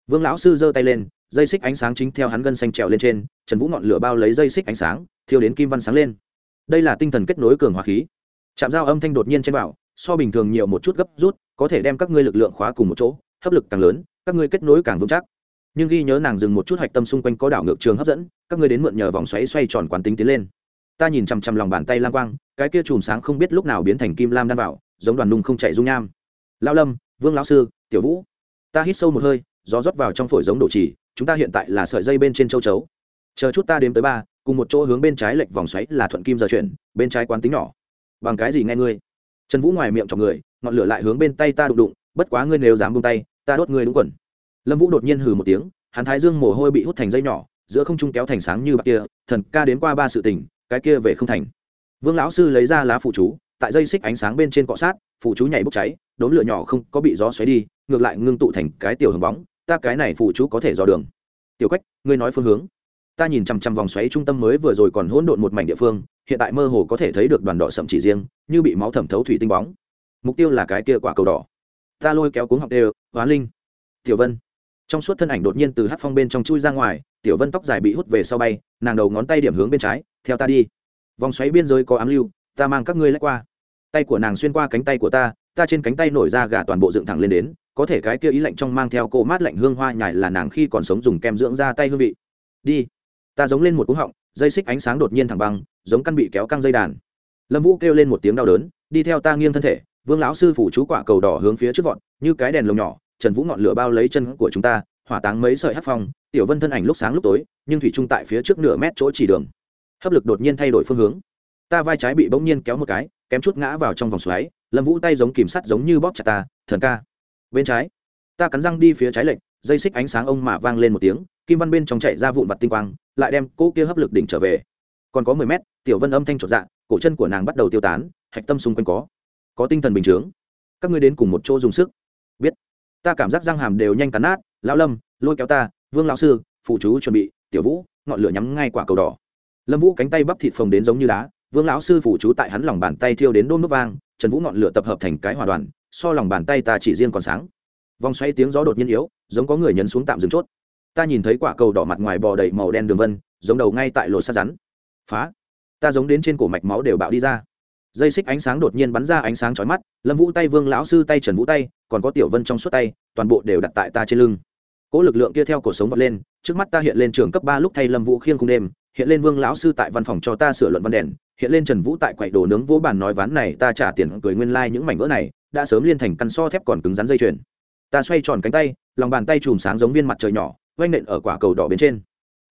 Vương lão sư giơ tay lên, dây xích ánh sáng chính theo hắn gân xanh trèo lên trên, trần vũ ngọn lửa bao lấy dây xích ánh sáng, thiêu đến kim văn sáng lên. Đây là tinh thần kết nối cường hóa khí. Chạm dao âm thanh đột nhiên trên bảo, so bình thường nhiều một chút gấp rút, có thể đem các ngươi lực lượng khóa cùng một chỗ, hấp lực càng lớn, các ngươi kết nối càng vững chắc. Nhưng ghi nhớ nàng dừng một chút hạch tâm xung quanh có đảo ngược trường hấp dẫn, các ngươi đến mượn nhờ vòng xoáy xoay tròn quán tính tiến lên ta nhìn chằm chằm lòng bàn tay lang quang, cái kia chùm sáng không biết lúc nào biến thành kim lam đan vào, giống đoàn nung không chạy dung nham. Lao lâm, vương lão sư, tiểu vũ, ta hít sâu một hơi, gió rót vào trong phổi giống đổ chỉ, chúng ta hiện tại là sợi dây bên trên châu chấu. Chờ chút ta đếm tới ba, cùng một chỗ hướng bên trái lệch vòng xoáy là thuận kim giờ chuyển, bên trái quán tính nhỏ. Bằng cái gì nghe ngươi? Trần vũ ngoài miệng chọc người, ngọn lửa lại hướng bên tay ta đụng đụng, bất quá ngươi nếu dám buông tay, ta đốt ngươi đúng quần. Lâm vũ đột nhiên hừ một tiếng, hắn thái dương mồ hôi bị hút thành dây nhỏ, giữa không trung kéo thành sáng như bạc kia, thần ca đến qua ba sự tình cái kia về không thành. Vương lão sư lấy ra lá phụ chú, tại dây xích ánh sáng bên trên cọ sát phụ chú nhảy bốc cháy đốn lửa nhỏ không có bị gió xoáy đi, ngược lại ngưng tụ thành cái tiểu hướng bóng, ta cái này phụ chú có thể dò đường. Tiểu quách, ngươi nói phương hướng. Ta nhìn chằm chằm vòng xoáy trung tâm mới vừa rồi còn hỗn độn một mảnh địa phương, hiện tại mơ hồ có thể thấy được đoàn đỏ sậm chỉ riêng, như bị máu thẩm thấu thủy tinh bóng. Mục tiêu là cái kia quả cầu đỏ. Ta lôi kéo cuống học đều hoán linh. Tiểu vân trong suốt thân ảnh đột nhiên từ hát phong bên trong chui ra ngoài, tiểu vân tóc dài bị hút về sau bay, nàng đầu ngón tay điểm hướng bên trái, theo ta đi. Vòng xoáy biên giới có ám lưu, ta mang các ngươi lách qua. Tay của nàng xuyên qua cánh tay của ta ta trên cánh tay nổi ra gà toàn bộ dựng thẳng lên đến, có thể cái kia ý lạnh trong mang theo cô mát lạnh hương hoa nhài là nàng khi còn sống dùng kem dưỡng ra tay hương vị. Đi. Ta giống lên một cú họng, dây xích ánh sáng đột nhiên thẳng băng, giống căn bị kéo căng dây đàn. Lâm vũ kêu lên một tiếng đau đớn, đi theo ta nghiêng thân thể, vương lão sư phủ chú quả cầu đỏ hướng phía trước vọt, như cái đèn lồng nhỏ trần vũ ngọn lửa bao lấy chân của chúng ta, hỏa táng mấy sợi hắc phong, tiểu vân thân ảnh lúc sáng lúc tối, nhưng thủy trung tại phía trước nửa mét chỗ chỉ đường. Hấp lực đột nhiên thay đổi phương hướng. Ta vai trái bị bỗng nhiên kéo một cái, kém chút ngã vào trong vòng xoáy, lâm vũ tay giống kìm sắt giống như bóp chặt ta, thần ca. Bên trái, ta cắn răng đi phía trái lệnh dây xích ánh sáng ông mà vang lên một tiếng, kim văn bên trong chạy ra vụn vặt tinh quang, lại đem cỗ kia hấp lực đỉnh trở về. Còn có mười mét, tiểu vân âm thanh trột dạ cổ chân của nàng bắt đầu tiêu tán, hạch tâm xung quanh có có tinh thần bình chướng các ngươi đến cùng một chỗ dùng sức ta cảm giác răng hàm đều nhanh cắn nát, lão lâm, lôi kéo ta, vương lão sư, phụ chú chuẩn bị, tiểu vũ, ngọn lửa nhắm ngay quả cầu đỏ. Lâm vũ cánh tay bắp thịt phồng đến giống như đá, vương lão sư phụ chú tại hắn lòng bàn tay thiêu đến đôn nút vang, trần vũ ngọn lửa tập hợp thành cái hòa đoàn, so lòng bàn tay ta chỉ riêng còn sáng. Vòng xoay tiếng gió đột nhiên yếu, giống có người nhấn xuống tạm dừng chốt. Ta nhìn thấy quả cầu đỏ mặt ngoài bò đầy màu đen đường vân, giống đầu ngay tại lột sắt rắn. Phá! Ta giống đến trên cổ mạch máu đều bạo đi ra dây xích ánh sáng đột nhiên bắn ra ánh sáng chói mắt, lâm vũ tay, vương lão sư tay, trần vũ tay, còn có tiểu vân trong suốt tay, toàn bộ đều đặt tại ta trên lưng. Cỗ lực lượng kia theo cổ sống vọt lên, trước mắt ta hiện lên trường cấp ba lúc thay lâm vũ khiêng khung đêm, hiện lên vương lão sư tại văn phòng cho ta sửa luận văn đèn, hiện lên trần vũ tại quậy đồ nướng vỗ bàn nói ván này, ta trả tiền cười nguyên lai、like、những mảnh vỡ này, đã sớm liên thành căn so thép còn cứng rắn dây chuyền. Ta xoay tròn cánh tay, lòng bàn tay chùm sáng giống viên mặt trời nhỏ oanh nện ở quả cầu đỏ bên trên.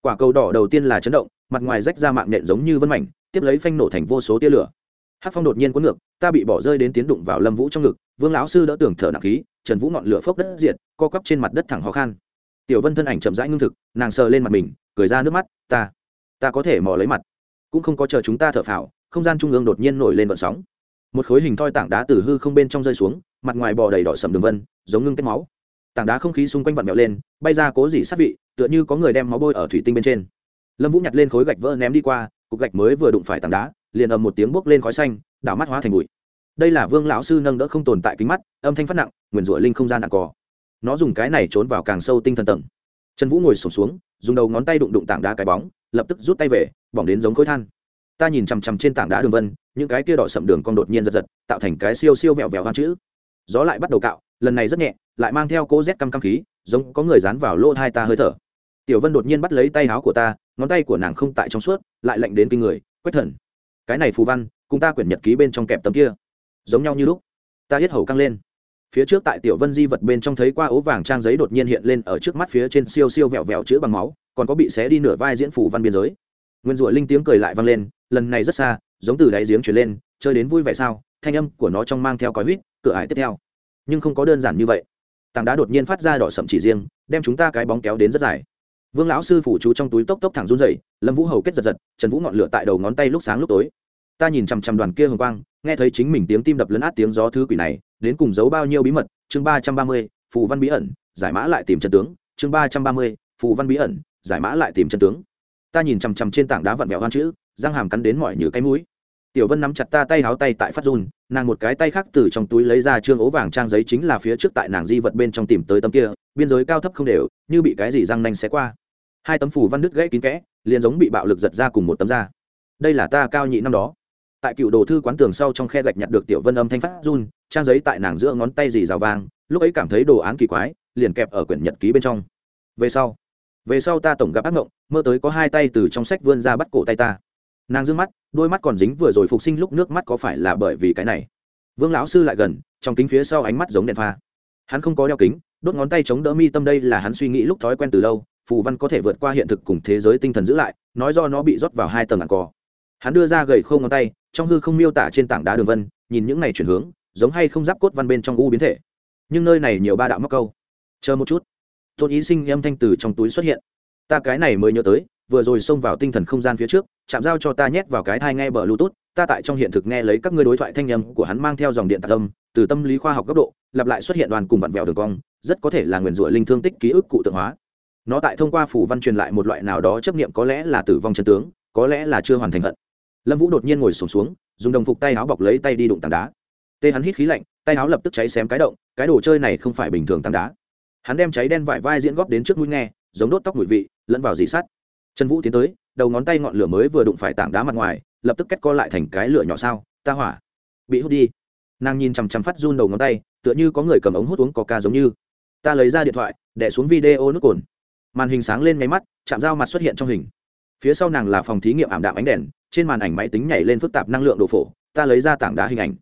Quả cầu đỏ đầu tiên là chấn động, mặt ngoài rách ra mạng nện giống như vân mảnh, tiếp lấy phanh nổ thành vô số tia lửa hát phong đột nhiên cuốn ngược, ta bị bỏ rơi đến tiến đụng vào lâm vũ trong ngực, vương lão sư đỡ tưởng thở nặng khí, trần vũ ngọn lửa phốc đất diệt, co quắp trên mặt đất thẳng khó khăn tiểu vân thân ảnh chậm rãi ngưng thực, nàng sờ lên mặt mình, cười ra nước mắt, ta ta có thể mò lấy mặt, cũng không có chờ chúng ta thở phào, không gian trung ương đột nhiên nổi lên vận sóng. Một khối hình thoi tảng đá từ hư không bên trong rơi xuống, mặt ngoài bò đầy đỏ sầm đường vân, giống ngưng kết máu. Tảng đá không khí xung quanh vặn vẹo lên, bay ra cố dỉ sát vị, tựa như có người đem máu bôi ở thủy tinh bên trên. Lâm vũ nhặt lên khối gạch vỡ ném đi qua, cục gạch mới vừa đụng phải tảng đá liền ầm một tiếng bốc lên khói xanh, đảo mắt hóa thành bụi. Đây là vương lão sư nâng đỡ không tồn tại kính mắt, âm thanh phát nặng, nguyền rủa linh không gian nặng cò. Nó dùng cái này trốn vào càng sâu tinh thần tầng. Trần vũ ngồi sổm xuống, dùng đầu ngón tay đụng đụng tảng đá cái bóng, lập tức rút tay về, bỏng đến giống khối than. Ta nhìn chằm chằm trên tảng đá đường vân, những cái kia đỏ sậm đường con đột nhiên giật giật, tạo thành cái siêu siêu vẹo vẹo hoang chữ. Gió lại bắt đầu cạo, lần này rất nhẹ, lại mang theo cỗ rét căm căm khí, giống có người dán vào lỗ hai ta hơi thở. Tiểu vân đột nhiên bắt lấy tay áo của ta, ngón tay của nàng không tại trong suốt, lại lạnh đến kinh người, quét thần cái này phù văn, cùng ta quyển nhật ký bên trong kẹp tấm kia. Giống nhau như lúc, ta hết hầu căng lên. Phía trước tại tiểu vân di vật bên trong thấy qua ố vàng trang giấy đột nhiên hiện lên ở trước mắt phía trên siêu siêu vẹo vẹo chữ bằng máu, còn có bị xé đi nửa vai diễn phủ văn biên giới. Nguyên rủa linh tiếng cười lại vang lên, lần này rất xa, giống từ đáy giếng chuyển lên, chơi đến vui vẻ sao, thanh âm của nó trong mang theo cói huýt, cửa ải tiếp theo. Nhưng không có đơn giản như vậy. Tảng đá đột nhiên phát ra đỏ sậm chỉ riêng, đem chúng ta cái bóng kéo đến rất dài vương lão sư phủ chú trong túi tốc tốc thẳng run dậy lâm vũ hầu kết giật giật, trần vũ ngọn lửa tại đầu ngón tay lúc sáng lúc tối. Ta nhìn chằm chằm đoàn kia hồng quang, nghe thấy chính mình tiếng tim đập lấn át tiếng gió thứ quỷ này, đến cùng giấu bao nhiêu bí mật? Chương ba trăm ba mươi, phù văn bí ẩn, giải mã lại tìm chân tướng. Chương ba trăm ba mươi, phù văn bí ẩn, giải mã lại tìm chân tướng. Ta nhìn chằm chằm trên tảng đá vặn vẹo hoan chữ, răng hàm cắn đến mỏi như cái mũi. Tiểu vân nắm chặt ta tay háo tay tại phát run, nàng một cái tay khác từ trong túi lấy ra trương ố vàng trang giấy chính là phía trước tại nàng di vật bên trong tìm tới tấm kia, biên giới cao thấp không đều, như bị cái gì răng nanh xé qua hai tấm phủ văn đứt gãy kín kẽ, liền giống bị bạo lực giật ra cùng một tấm da. Đây là ta cao nhị năm đó. Tại cựu đồ thư quán tường sau trong khe gạch nhặt được tiểu vân âm thanh phát run, trang giấy tại nàng giữa ngón tay dì rào vàng lúc ấy cảm thấy đồ án kỳ quái, liền kẹp ở quyển nhật ký bên trong. Về sau về sau ta tổng gặp ác mộng, mơ tới có hai tay từ trong sách vươn ra bắt cổ tay ta. Nàng d ư ơ n g mắt, đôi mắt còn dính vừa rồi phục sinh lúc nước mắt có phải là bởi vì cái này? Vương lão sư lại gần, trong kính phía sau ánh mắt giống đèn pha. Hắn không có đeo kính, đốt ngón tay chống đỡ mi tâm đây là hắn suy nghĩ lúc thói quen từ lâu phù văn có thể vượt qua hiện thực cùng thế giới tinh thần giữ lại, nói do nó bị rót vào hai tầng ảng cò. Hắn đưa ra gầy không ngón tay, trong hư không miêu tả trên tảng đá đường vân, nhìn những này chuyển hướng, giống hay không giáp cốt văn bên trong u biến thể. Nhưng nơi này nhiều ba đạo mắc câu. Chờ một chút. Tôn ý sinh âm thanh từ trong túi xuất hiện. Ta cái này mới nhớ tới, vừa rồi xông vào tinh thần không gian phía trước, chạm giao cho ta nhét vào cái thai nghe bờ bluetooth, ta tại trong hiện thực nghe lấy các ngươi đối thoại thanh nhầm của hắn mang theo dòng điện tạc âm, từ tâm lý khoa học góc độ, lặp lại xuất hiện đoàn cùng vặn vẹo đường cong, rất có thể là nguyền rủa linh thương tích ký ức cụ tượng hóa nó tại thông qua phủ văn truyền lại một loại nào đó chấp nghiệm có lẽ là tử vong chân tướng có lẽ là chưa hoàn thành hận. Lâm vũ đột nhiên ngồi sổm xuống, xuống dùng đồng phục tay áo bọc lấy tay đi đụng tảng đá. Tê hắn hít khí lạnh tay áo lập tức cháy xém cái động cái đồ chơi này không phải bình thường tảng đá. Hắn đem cháy đen vải vai diễn góp đến trước mũi nghe giống đốt tóc mùi vị lẫn vào dị sắt. Trần vũ tiến tới đầu ngón tay ngọn lửa mới vừa đụng phải tảng đá mặt ngoài lập tức kết co lại thành cái lửa nhỏ sao ta hỏa. Bị hút đi. Nàng nhìn chằm chằm phát run đầu ngón tay tựa như có người cầm ống hút uống coca giống như. Ta lấy ra điện thoại đẻ xuống video nước cồn màn hình sáng lên nháy mắt chạm dao mặt xuất hiện trong hình phía sau nàng là phòng thí nghiệm ảm đạm ánh đèn trên màn ảnh máy tính nhảy lên phức tạp năng lượng độ phổ ta lấy ra tảng đá hình ảnh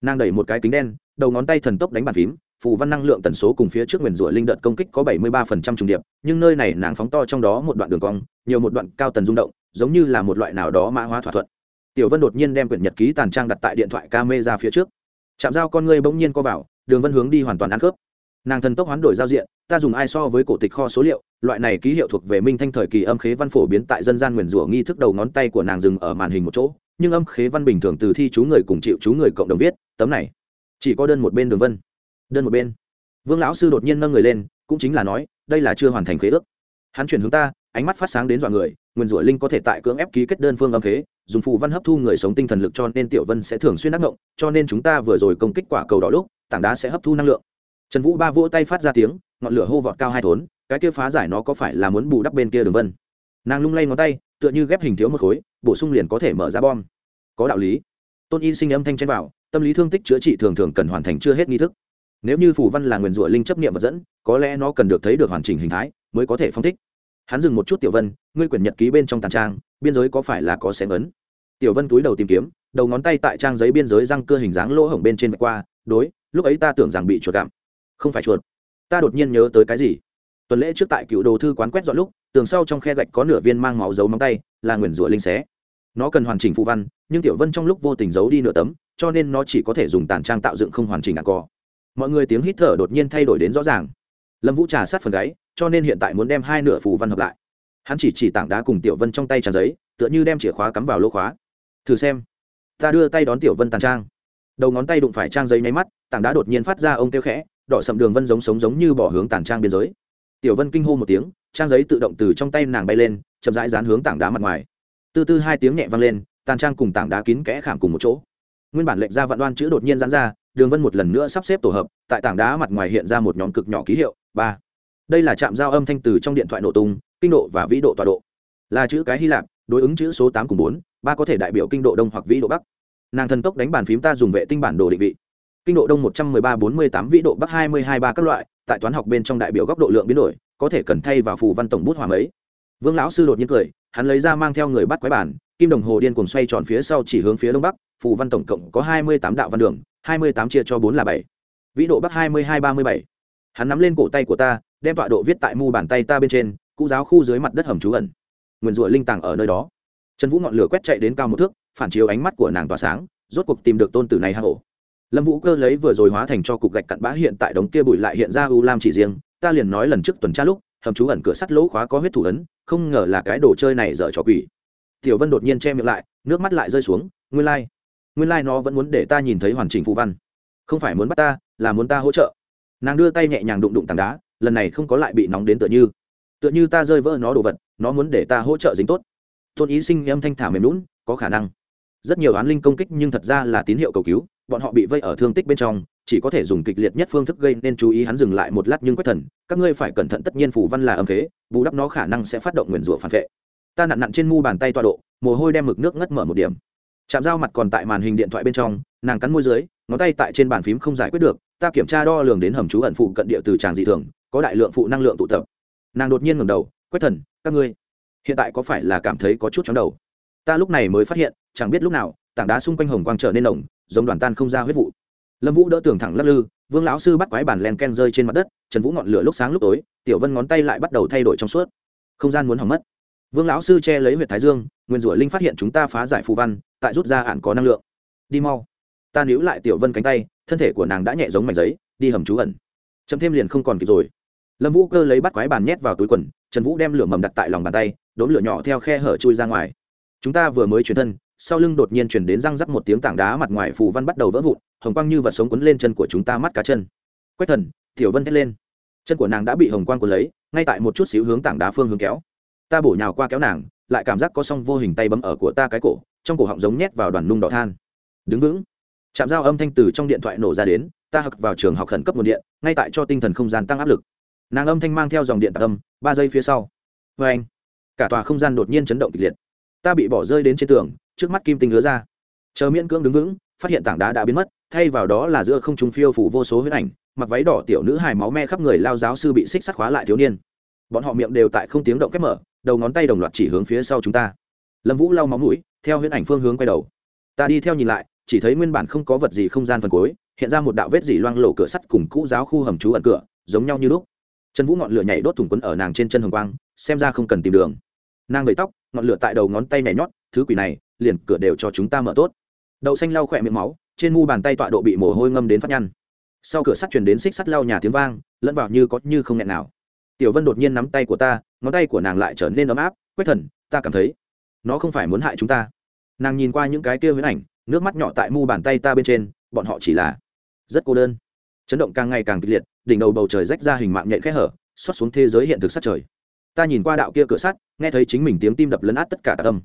nàng đẩy một cái kính đen đầu ngón tay thần tốc đánh bàn phím phù văn năng lượng tần số cùng phía trước nguyền rủa linh đợt công kích có 73% trùng điệp, nhưng nơi này nàng phóng to trong đó một đoạn đường cong, nhiều một đoạn cao tần rung động, giống như là một loại nào đó mã hóa thỏa thuận. Tiểu Vân đột nhiên đem quyển nhật ký tàn trang đặt tại điện thoại camera phía trước. Chạm giao con ngươi bỗng nhiên co vào, Đường Vân hướng đi hoàn toàn ăn khớp. Nàng thần tốc hoán đổi giao diện, ta dùng ai so với cổ tịch kho số liệu, loại này ký hiệu thuộc về Minh Thanh thời kỳ âm khế văn phổ biến tại dân gian nguyền rủa nghi thức đầu ngón tay của nàng dừng ở màn hình một chỗ, nhưng âm khế văn bình thường từ thi chú người cùng chịu chú người cộng đồng viết, tấm này chỉ có đơn một bên đường vân đơn một bên. Vương lão sư đột nhiên nâng người lên cũng chính là nói đây là chưa hoàn thành khế ước. Hắn chuyển hướng ta ánh mắt phát sáng đến dọa người nguyên rủa linh có thể tại cưỡng ép ký kết đơn phương âm khế dùng phù văn hấp thu người sống tinh thần lực cho nên tiểu vân sẽ thường xuyên đắc ngộng cho nên chúng ta vừa rồi công kích quả cầu đỏ lúc tảng đá sẽ hấp thu năng lượng trần vũ ba vỗ tay phát ra tiếng, ngọn lửa hô vọt cao hai thốn, cái kia phá giải nó có phải là muốn bù đắp bên kia đường vân? Nàng lung lay ngón tay, tựa như ghép hình thiếu một khối, bổ sung liền có thể mở ra bom. Có đạo lý. Tôn y sinh âm thanh chen vào, tâm lý thương tích chữa trị thường thường cần hoàn thành chưa hết nghi thức. Nếu như Phủ văn là nguyền rủa linh chấp nghiệm vật dẫn, có lẽ nó cần được thấy được hoàn chỉnh hình thái, mới có thể phong thích. Hắn dừng một chút tiểu vân, ngươi quyển nhật ký bên trong tàn trang, biên giới có phải là có xén ấn? Tiểu vân túi đầu tìm kiếm, đầu ngón tay tại trang giấy biên giới răng cơ hình dáng lỗ hổng bên trên vạch qua, đối, lúc ấy ta tưởng rằng bị chuột gặm không phải chuột. Ta đột nhiên nhớ tới cái gì? Tuần lễ trước tại cựu đồ thư quán quét dọn lúc, tường sau trong khe gạch có nửa viên mang máu dấu móng tay, là nguyền rủa linh xé. Nó cần hoàn chỉnh phụ văn, nhưng tiểu vân trong lúc vô tình giấu đi nửa tấm, cho nên nó chỉ có thể dùng tàn trang tạo dựng không hoàn chỉnh ăn cỏ. mọi người tiếng hít thở đột nhiên thay đổi đến rõ ràng. Lâm vũ trà sát phần gáy, cho nên hiện tại muốn đem hai nửa phù văn hợp lại. Hắn chỉ chỉ tảng đá cùng tiểu vân trong tay tràn giấy, tựa như đem chìa khóa cắm vào lỗ khóa. Thử xem. Ta đưa tay đón tiểu vân tàn trang. Đầu ngón tay đụng phải trang giấy nháy mắt, tảng đá đột nhiên phát ra ông kêu khẽ đỏ sậm đường vân giống sống giống như bỏ hướng tàn trang biên giới. Tiểu vân kinh hô một tiếng, trang giấy tự động từ trong tay nàng bay lên, chậm rãi dán hướng tảng đá mặt ngoài. Từ từ hai tiếng nhẹ vang lên, tàn trang cùng tảng đá kín kẽ khảm cùng một chỗ. Nguyên bản lệnh ra vạn đoan chữ đột nhiên giãn ra, đường vân một lần nữa sắp xếp tổ hợp, tại tảng đá mặt ngoài hiện ra một nhóm cực nhỏ ký hiệu, ba. Đây là trạm giao âm thanh từ trong điện thoại nổ tung, kinh độ và vĩ độ tọa độ. Là chữ cái hy lạp, đối ứng chữ số tám cùng bốn, ba có thể đại biểu kinh độ đông hoặc vĩ độ bắc. Nàng thần tốc đánh bàn phím ta dùng vệ tinh bản đồ định vị kinh độ đông một trăm mười ba bốn mươi tám, vĩ độ bắc hai mươi hai ba các loại, tại toán học bên trong đại biểu góc độ lượng biến đổi, có thể cần thay vào phù văn tổng bút hòa mấy. Vương lão sư đột nhiên cười, hắn lấy ra mang theo người bắt quái bản, kim đồng hồ điên cuồng xoay tròn phía sau chỉ hướng phía đông bắc, phù văn tổng cộng có hai mươi tám đạo văn đường, hai mươi tám chia cho bốn là bảy. Vĩ độ bắc hai mươi hai ba mươi bảy. Hắn nắm lên cổ tay của ta, đem tọa độ viết tại mu bàn tay ta bên trên cụ giáo khu dưới mặt đất hầm trú ẩn. Nguyền rủa linh tàng ở nơi đó. Trần vũ ngọn lửa quét chạy đến cao một thước, phản chiếu ánh mắt của nàng tỏa sáng, rốt cuộc tìm được tôn tử này hang ổ lâm vũ cơ lấy vừa rồi hóa thành cho cục gạch cặn bã hiện tại đống kia bụi lại hiện ra u lam chỉ riêng, ta liền nói lần trước tuần tra lúc, hầm trú ẩn cửa sắt lỗ khóa có huyết thủ ấn, không ngờ là cái đồ chơi này dở trò quỷ. Tiểu vân đột nhiên che miệng lại, nước mắt lại rơi xuống, nguyên lai、like. nguyên lai、like、nó vẫn muốn để ta nhìn thấy hoàn chỉnh phù văn. Không phải muốn bắt ta, là muốn ta hỗ trợ. Nàng đưa tay nhẹ nhàng đụng đụng tảng đá, lần này không có lại bị nóng đến tựa như. Tựa như ta rơi vỡ nó đồ vật, nó muốn để ta hỗ trợ dính tốt. Tôn ý sinh âm thanh thả mềm lún có khả năng rất nhiều oán linh công kích nhưng thật ra là tín hiệu cầu cứu, bọn họ bị vây ở thương tích bên trong, chỉ có thể dùng kịch liệt nhất phương thức gây nên chú ý hắn dừng lại một lát nhưng quét thần, các ngươi phải cẩn thận, tất nhiên phủ văn là âm thế, bù đắp nó khả năng sẽ phát động nguyền rủa phản vệ. Ta nặn nặn trên mu bàn tay tọa độ, mồ hôi đem mực nước ngất mở một điểm. Chạm dao mặt còn tại màn hình điện thoại bên trong, nàng cắn môi dưới, ngón tay tại trên bàn phím không giải quyết được, ta kiểm tra đo lường đến hầm trú ẩn phụ cận địa từ tràng dị thường, có đại lượng phụ năng lượng tụ tập. Nàng đột nhiên ngẩng đầu, quét thần, các ngươi, hiện tại có phải là cảm thấy có chút chóng đầu? Ta lúc này mới phát hiện, chẳng biết lúc nào, tảng đá xung quanh hồng quang trở nên nồng, giống đoàn tan không ra huyết vụ. Lâm vũ đỡ tường thẳng lắc lư, vương lão sư bắt quái bàn len ken rơi trên mặt đất, trần vũ ngọn lửa lúc sáng lúc tối, tiểu vân ngón tay lại bắt đầu thay đổi trong suốt. Không gian muốn hỏng mất. Vương lão sư che lấy huyện thái dương, nguyên rủa linh phát hiện chúng ta phá giải phù văn, tại rút ra ạn có năng lượng. Đi mau. Ta níu lại tiểu vân cánh tay, thân thể của nàng đã nhẹ giống mảnh giấy, đi hầm trú ẩn. Chấm thêm liền không còn kịp rồi. Lâm vũ cơ lấy bắt quái bàn nhét vào túi quần, trần vũ đem lửa mầm đặt tại lòng bàn tay, đốn lửa nhỏ theo khe hở chui ra ngoài chúng ta vừa mới chuyển thân, sau lưng đột nhiên chuyển đến răng rắc một tiếng tảng đá mặt ngoài phù văn bắt đầu vỡ vụn, hồng quang như vật sống quấn lên chân của chúng ta mắt cá chân. Quách thần, tiểu vân thét lên. Chân của nàng đã bị hồng quang cuốn lấy, ngay tại một chút xíu hướng tảng đá phương hướng kéo. Ta bổ nhào qua kéo nàng, lại cảm giác có song vô hình tay bấm ở của ta cái cổ, trong cổ họng giống nhét vào đoàn nung đỏ than. Đứng vững. Chạm dao âm thanh từ trong điện thoại nổ ra đến, ta hặc vào trường học khẩn cấp nguồn điện, ngay tại cho tinh thần không gian tăng áp lực. Nàng âm thanh mang theo dòng điện tạc âm, ba giây phía sau. Vê anh cả tòa không gian đột nhiên chấn động kịch liệt ta bị bỏ rơi đến trên tường, trước mắt kim tinh hứa ra. Chờ miễn cưỡng đứng vững, phát hiện tảng đá đã biến mất, thay vào đó là giữa không trung phiêu phủ vô số huyết ảnh, mặc váy đỏ tiểu nữ hài máu me khắp người lao giáo sư bị xích sắt khóa lại thiếu niên. Bọn họ miệng đều tại không tiếng động khép mở, đầu ngón tay đồng loạt chỉ hướng phía sau chúng ta. Lâm vũ lau máu mũi, theo huyết ảnh phương hướng quay đầu. Ta đi theo nhìn lại, chỉ thấy nguyên bản không có vật gì không gian phần cuối, hiện ra một đạo vết dỉ loang lổ cửa sắt cùng cũ giáo khu hầm trú ẩn cửa, giống nhau như lúc. Trần vũ ngọn lửa nhảy đốt thủng quấn ở nàng trên chân hồng quang, xem ra không cần tìm đường. Nàng gậy tóc ngọn lửa tại đầu ngón tay nhảy nhót, thứ quỷ này, liền cửa đều cho chúng ta mở tốt. Đậu xanh lau khỏe miệng máu, trên mu bàn tay tọa độ bị mồ hôi ngâm đến phát nhăn. Sau cửa sắt chuyển đến xích sắt lau nhà tiếng vang, lẫn vào như có như không nghẹn nào. Tiểu vân đột nhiên nắm tay của ta, ngón tay của nàng lại trở nên ấm áp quét thần, ta cảm thấy nó không phải muốn hại chúng ta. Nàng nhìn qua những cái kia với ảnh, nước mắt nhỏ tại mu bàn tay ta bên trên, bọn họ chỉ là rất cô đơn. Chấn động càng ngày càng kịch liệt, đỉnh đầu bầu trời rách ra hình mạng nhện khẽ hở xót xuống thế giới hiện thực sát trời ta nhìn qua đạo kia cửa sắt, nghe thấy chính mình tiếng tim đập lấn át tất cả tạc âm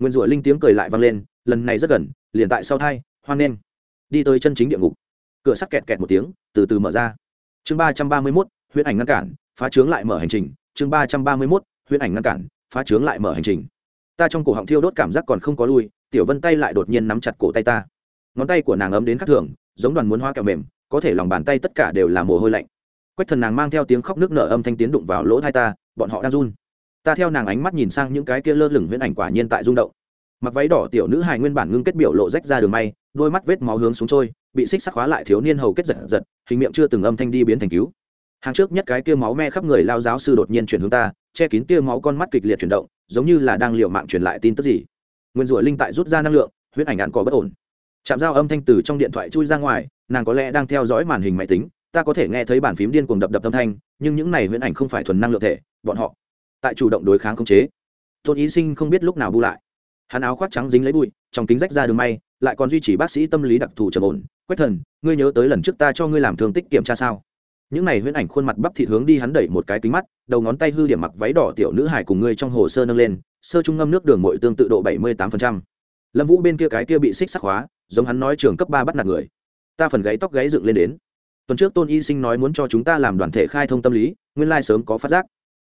nguyên rủa linh tiếng cười lại vang lên, lần này rất gần, liền tại sau thai, hoan nghênh. Đi tới chân chính địa ngục. Cửa sắt kẹt kẹt một tiếng, từ từ mở ra. Chương ba trăm ba mươi mốt, huyễn ảnh ngăn cản, phá trướng lại mở hành trình. Chương ba trăm ba mươi mốt, huyễn ảnh ngăn cản, phá trướng lại mở hành trình. Ta trong cổ họng thiêu đốt cảm giác còn không có lui, tiểu vân tay lại đột nhiên nắm chặt cổ tay ta. Ngón tay của nàng ấm đến khắc thường, giống đoàn muốn hoa kẹo mềm, có thể lòng bàn tay tất cả đều là mồ hôi lạnh. Quách thần nàng mang theo tiếng khóc nước nở âm thanh tiến đụng vào lỗ thai ta bọn họ đang run. Ta theo nàng ánh mắt nhìn sang những cái kia lơ lửng huyễn ảnh quả nhiên tại rung động. Mặc váy đỏ tiểu nữ hài nguyên bản ngưng kết biểu lộ rách ra đường may, đôi mắt vết máu hướng xuống trôi, bị xích sắc hóa lại thiếu niên hầu kết giật giật, hình miệng chưa từng âm thanh đi biến thành cứu. Hàng trước nhất cái kia máu me khắp người lao giáo sư đột nhiên chuyển hướng ta, che kín tia máu con mắt kịch liệt chuyển động, giống như là đang liệu mạng truyền lại tin tức gì. Nguyên rủa linh tại rút ra năng lượng huyết ảnh ạn cỏ bất ổn. Chạm dao âm thanh từ trong điện thoại chui ra ngoài, nàng có lẽ đang theo dõi màn hình máy tính, ta có thể nghe thấy bàn phím điên cuồng đập đập âm thanh nhưng những này huyễn ảnh không phải thuần năng lượng thể, bọn họ tại chủ động đối kháng khống chế. Tôn ý sinh không biết lúc nào bu lại. Hắn áo khoác trắng dính lấy bụi, trong kính rách ra đường may, lại còn duy trì bác sĩ tâm lý đặc thù trầm ổn. Quách thần, ngươi nhớ tới lần trước ta cho ngươi làm thương tích kiểm tra sao? Những này huyễn ảnh khuôn mặt bắp thịt hướng đi hắn đẩy một cái kính mắt, đầu ngón tay hư điểm mặc váy đỏ tiểu nữ hải cùng ngươi trong hồ sơ nâng lên, sơ trung ngâm nước đường mội tương tự độ bảy mươi tám lâm vũ bên kia cái kia bị xích sắc hóa, giống hắn nói trường cấp ba bắt nạt người. Ta phần gáy tóc gáy dựng lên đến tuần trước tôn y sinh nói muốn cho chúng ta làm đoàn thể khai thông tâm lý, nguyên lai sớm có phát giác.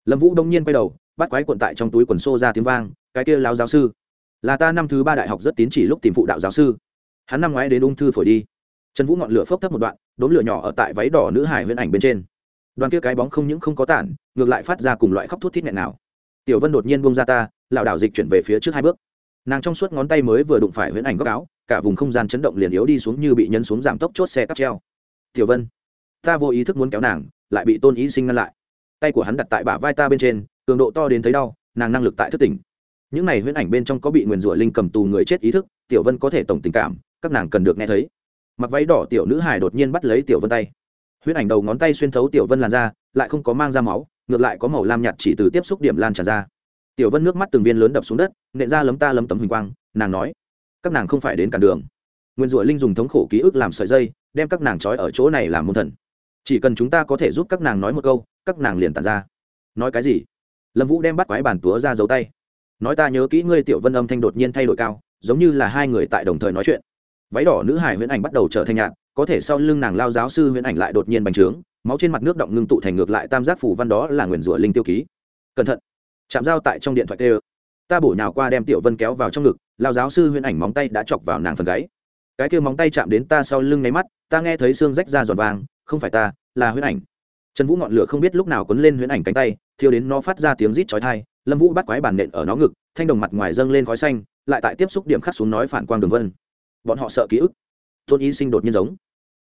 Lâm vũ đông nhiên quay đầu, bắt quái cuộn tại trong túi quần xô ra tiếng vang, cái kia lao giáo sư. Là ta năm thứ ba đại học rất tín chỉ lúc tìm phụ đạo giáo sư. Hắn năm ngoái đến ung thư phổi đi. Trần vũ ngọn lửa phốc thấp một đoạn, đốm lửa nhỏ ở tại váy đỏ nữ hải huyễn ảnh bên trên. Đoàn kia cái bóng không những không có tản, ngược lại phát ra cùng loại khóc thút thít nghẹn nào. Tiểu vân đột nhiên bông ra ta lảo đảo dịch chuyển về phía trước hai bước. Nàng trong suốt ngón tay mới vừa đụng phải huyễn ảnh góc áo, cả vùng không gian chấn động liền yếu đi xuống như bị nhấn xuống giảm tốc chốt xe cắp treo tiểu vân, ta vô ý thức muốn kéo nàng, lại bị tôn ý sinh ngăn lại. Tay của hắn đặt tại bả vai ta bên trên, cường độ to đến thấy đau, nàng năng lực tại thức tỉnh. Những này huyễn ảnh bên trong có bị nguyền rủa linh cầm tù người chết ý thức, tiểu vân có thể tổng tình cảm, các nàng cần được nghe thấy. Mặc váy đỏ tiểu nữ hải đột nhiên bắt lấy tiểu vân tay. Huyễn ảnh đầu ngón tay xuyên thấu tiểu vân làn ra lại không có mang ra máu, ngược lại có màu lam nhạt chỉ từ tiếp xúc điểm lan tràn ra. Tiểu vân nước mắt từng viên lớn đập xuống đất, nện ra lấm ta lấm tấm huỳnh quang, nàng nói, các nàng không phải đến cản đường. Nguyên rủa linh dùng thống khổ ký ức làm sợi dây đem các nàng trói ở chỗ này làm môn thần. Chỉ cần chúng ta có thể giúp các nàng nói một câu, các nàng liền tàn ra. Nói cái gì? Lâm vũ đem bắt quái bàn túa ra giấu tay. Nói ta nhớ kỹ ngươi tiểu vân âm thanh đột nhiên thay đổi cao, giống như là hai người tại đồng thời nói chuyện. Váy đỏ nữ hải huyễn ảnh bắt đầu trở thành nhạt, có thể sau lưng nàng lao giáo sư huyễn ảnh lại đột nhiên bành trướng, máu trên mặt nước động ngưng tụ thành ngược lại tam giác phủ văn đó là nguyền rủa linh tiêu ký. Cẩn thận, chạm dao tại trong điện thoại tê ta bổ nhào qua đem tiểu vân kéo vào trong ngực, lao giáo sư huyễn ảnh móng tay đã chọc vào nàng phần gáy. Cái kia móng tay chạm đến ta sau lưng nháy mắt ta nghe thấy xương rách ra giòn vàng, không phải ta, là huyễn ảnh. Trần vũ ngọn lửa không biết lúc nào quấn lên huyễn ảnh cánh tay, thiêu đến nó phát ra tiếng rít chói thai lâm vũ bắt quái bản nện ở nó ngực, thanh đồng mặt ngoài dâng lên khói xanh, lại tại tiếp xúc điểm khắc xuống nói phản quang đường vân. Bọn họ sợ ký ức. Tôn y sinh đột nhiên giống.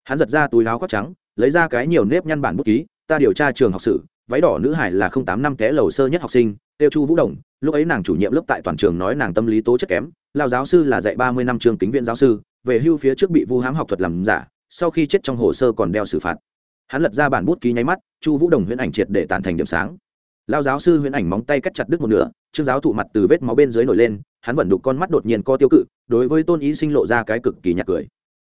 Hắn giật ra túi láo khoác trắng, lấy ra cái nhiều nếp nhăn bản bút ký, ta điều tra trường học sử, váy đỏ nữ hải là không tám năm té lầu sơ nhất học sinh, tiêu chu vũ đồng, lúc ấy nàng chủ nhiệm lớp tại toàn trường nói nàng tâm lý tố chất kém, lao giáo sư là dạy ba mươi năm trường kính viện giáo sư, về hưu phía trước bị vu hãm học thuật làm giả sau khi chết trong hồ sơ còn đeo xử phạt. Hắn lật ra bản bút ký nháy mắt, chu vũ đồng huyễn ảnh triệt để tàn thành điểm sáng. Lao giáo sư huyễn ảnh móng tay cắt chặt đứt một nửa, trương giáo thụ mặt từ vết máu bên dưới nổi lên, hắn vẫn đục con mắt đột nhiên co tiêu cự, đối với tôn ý sinh lộ ra cái cực kỳ nhạc cười.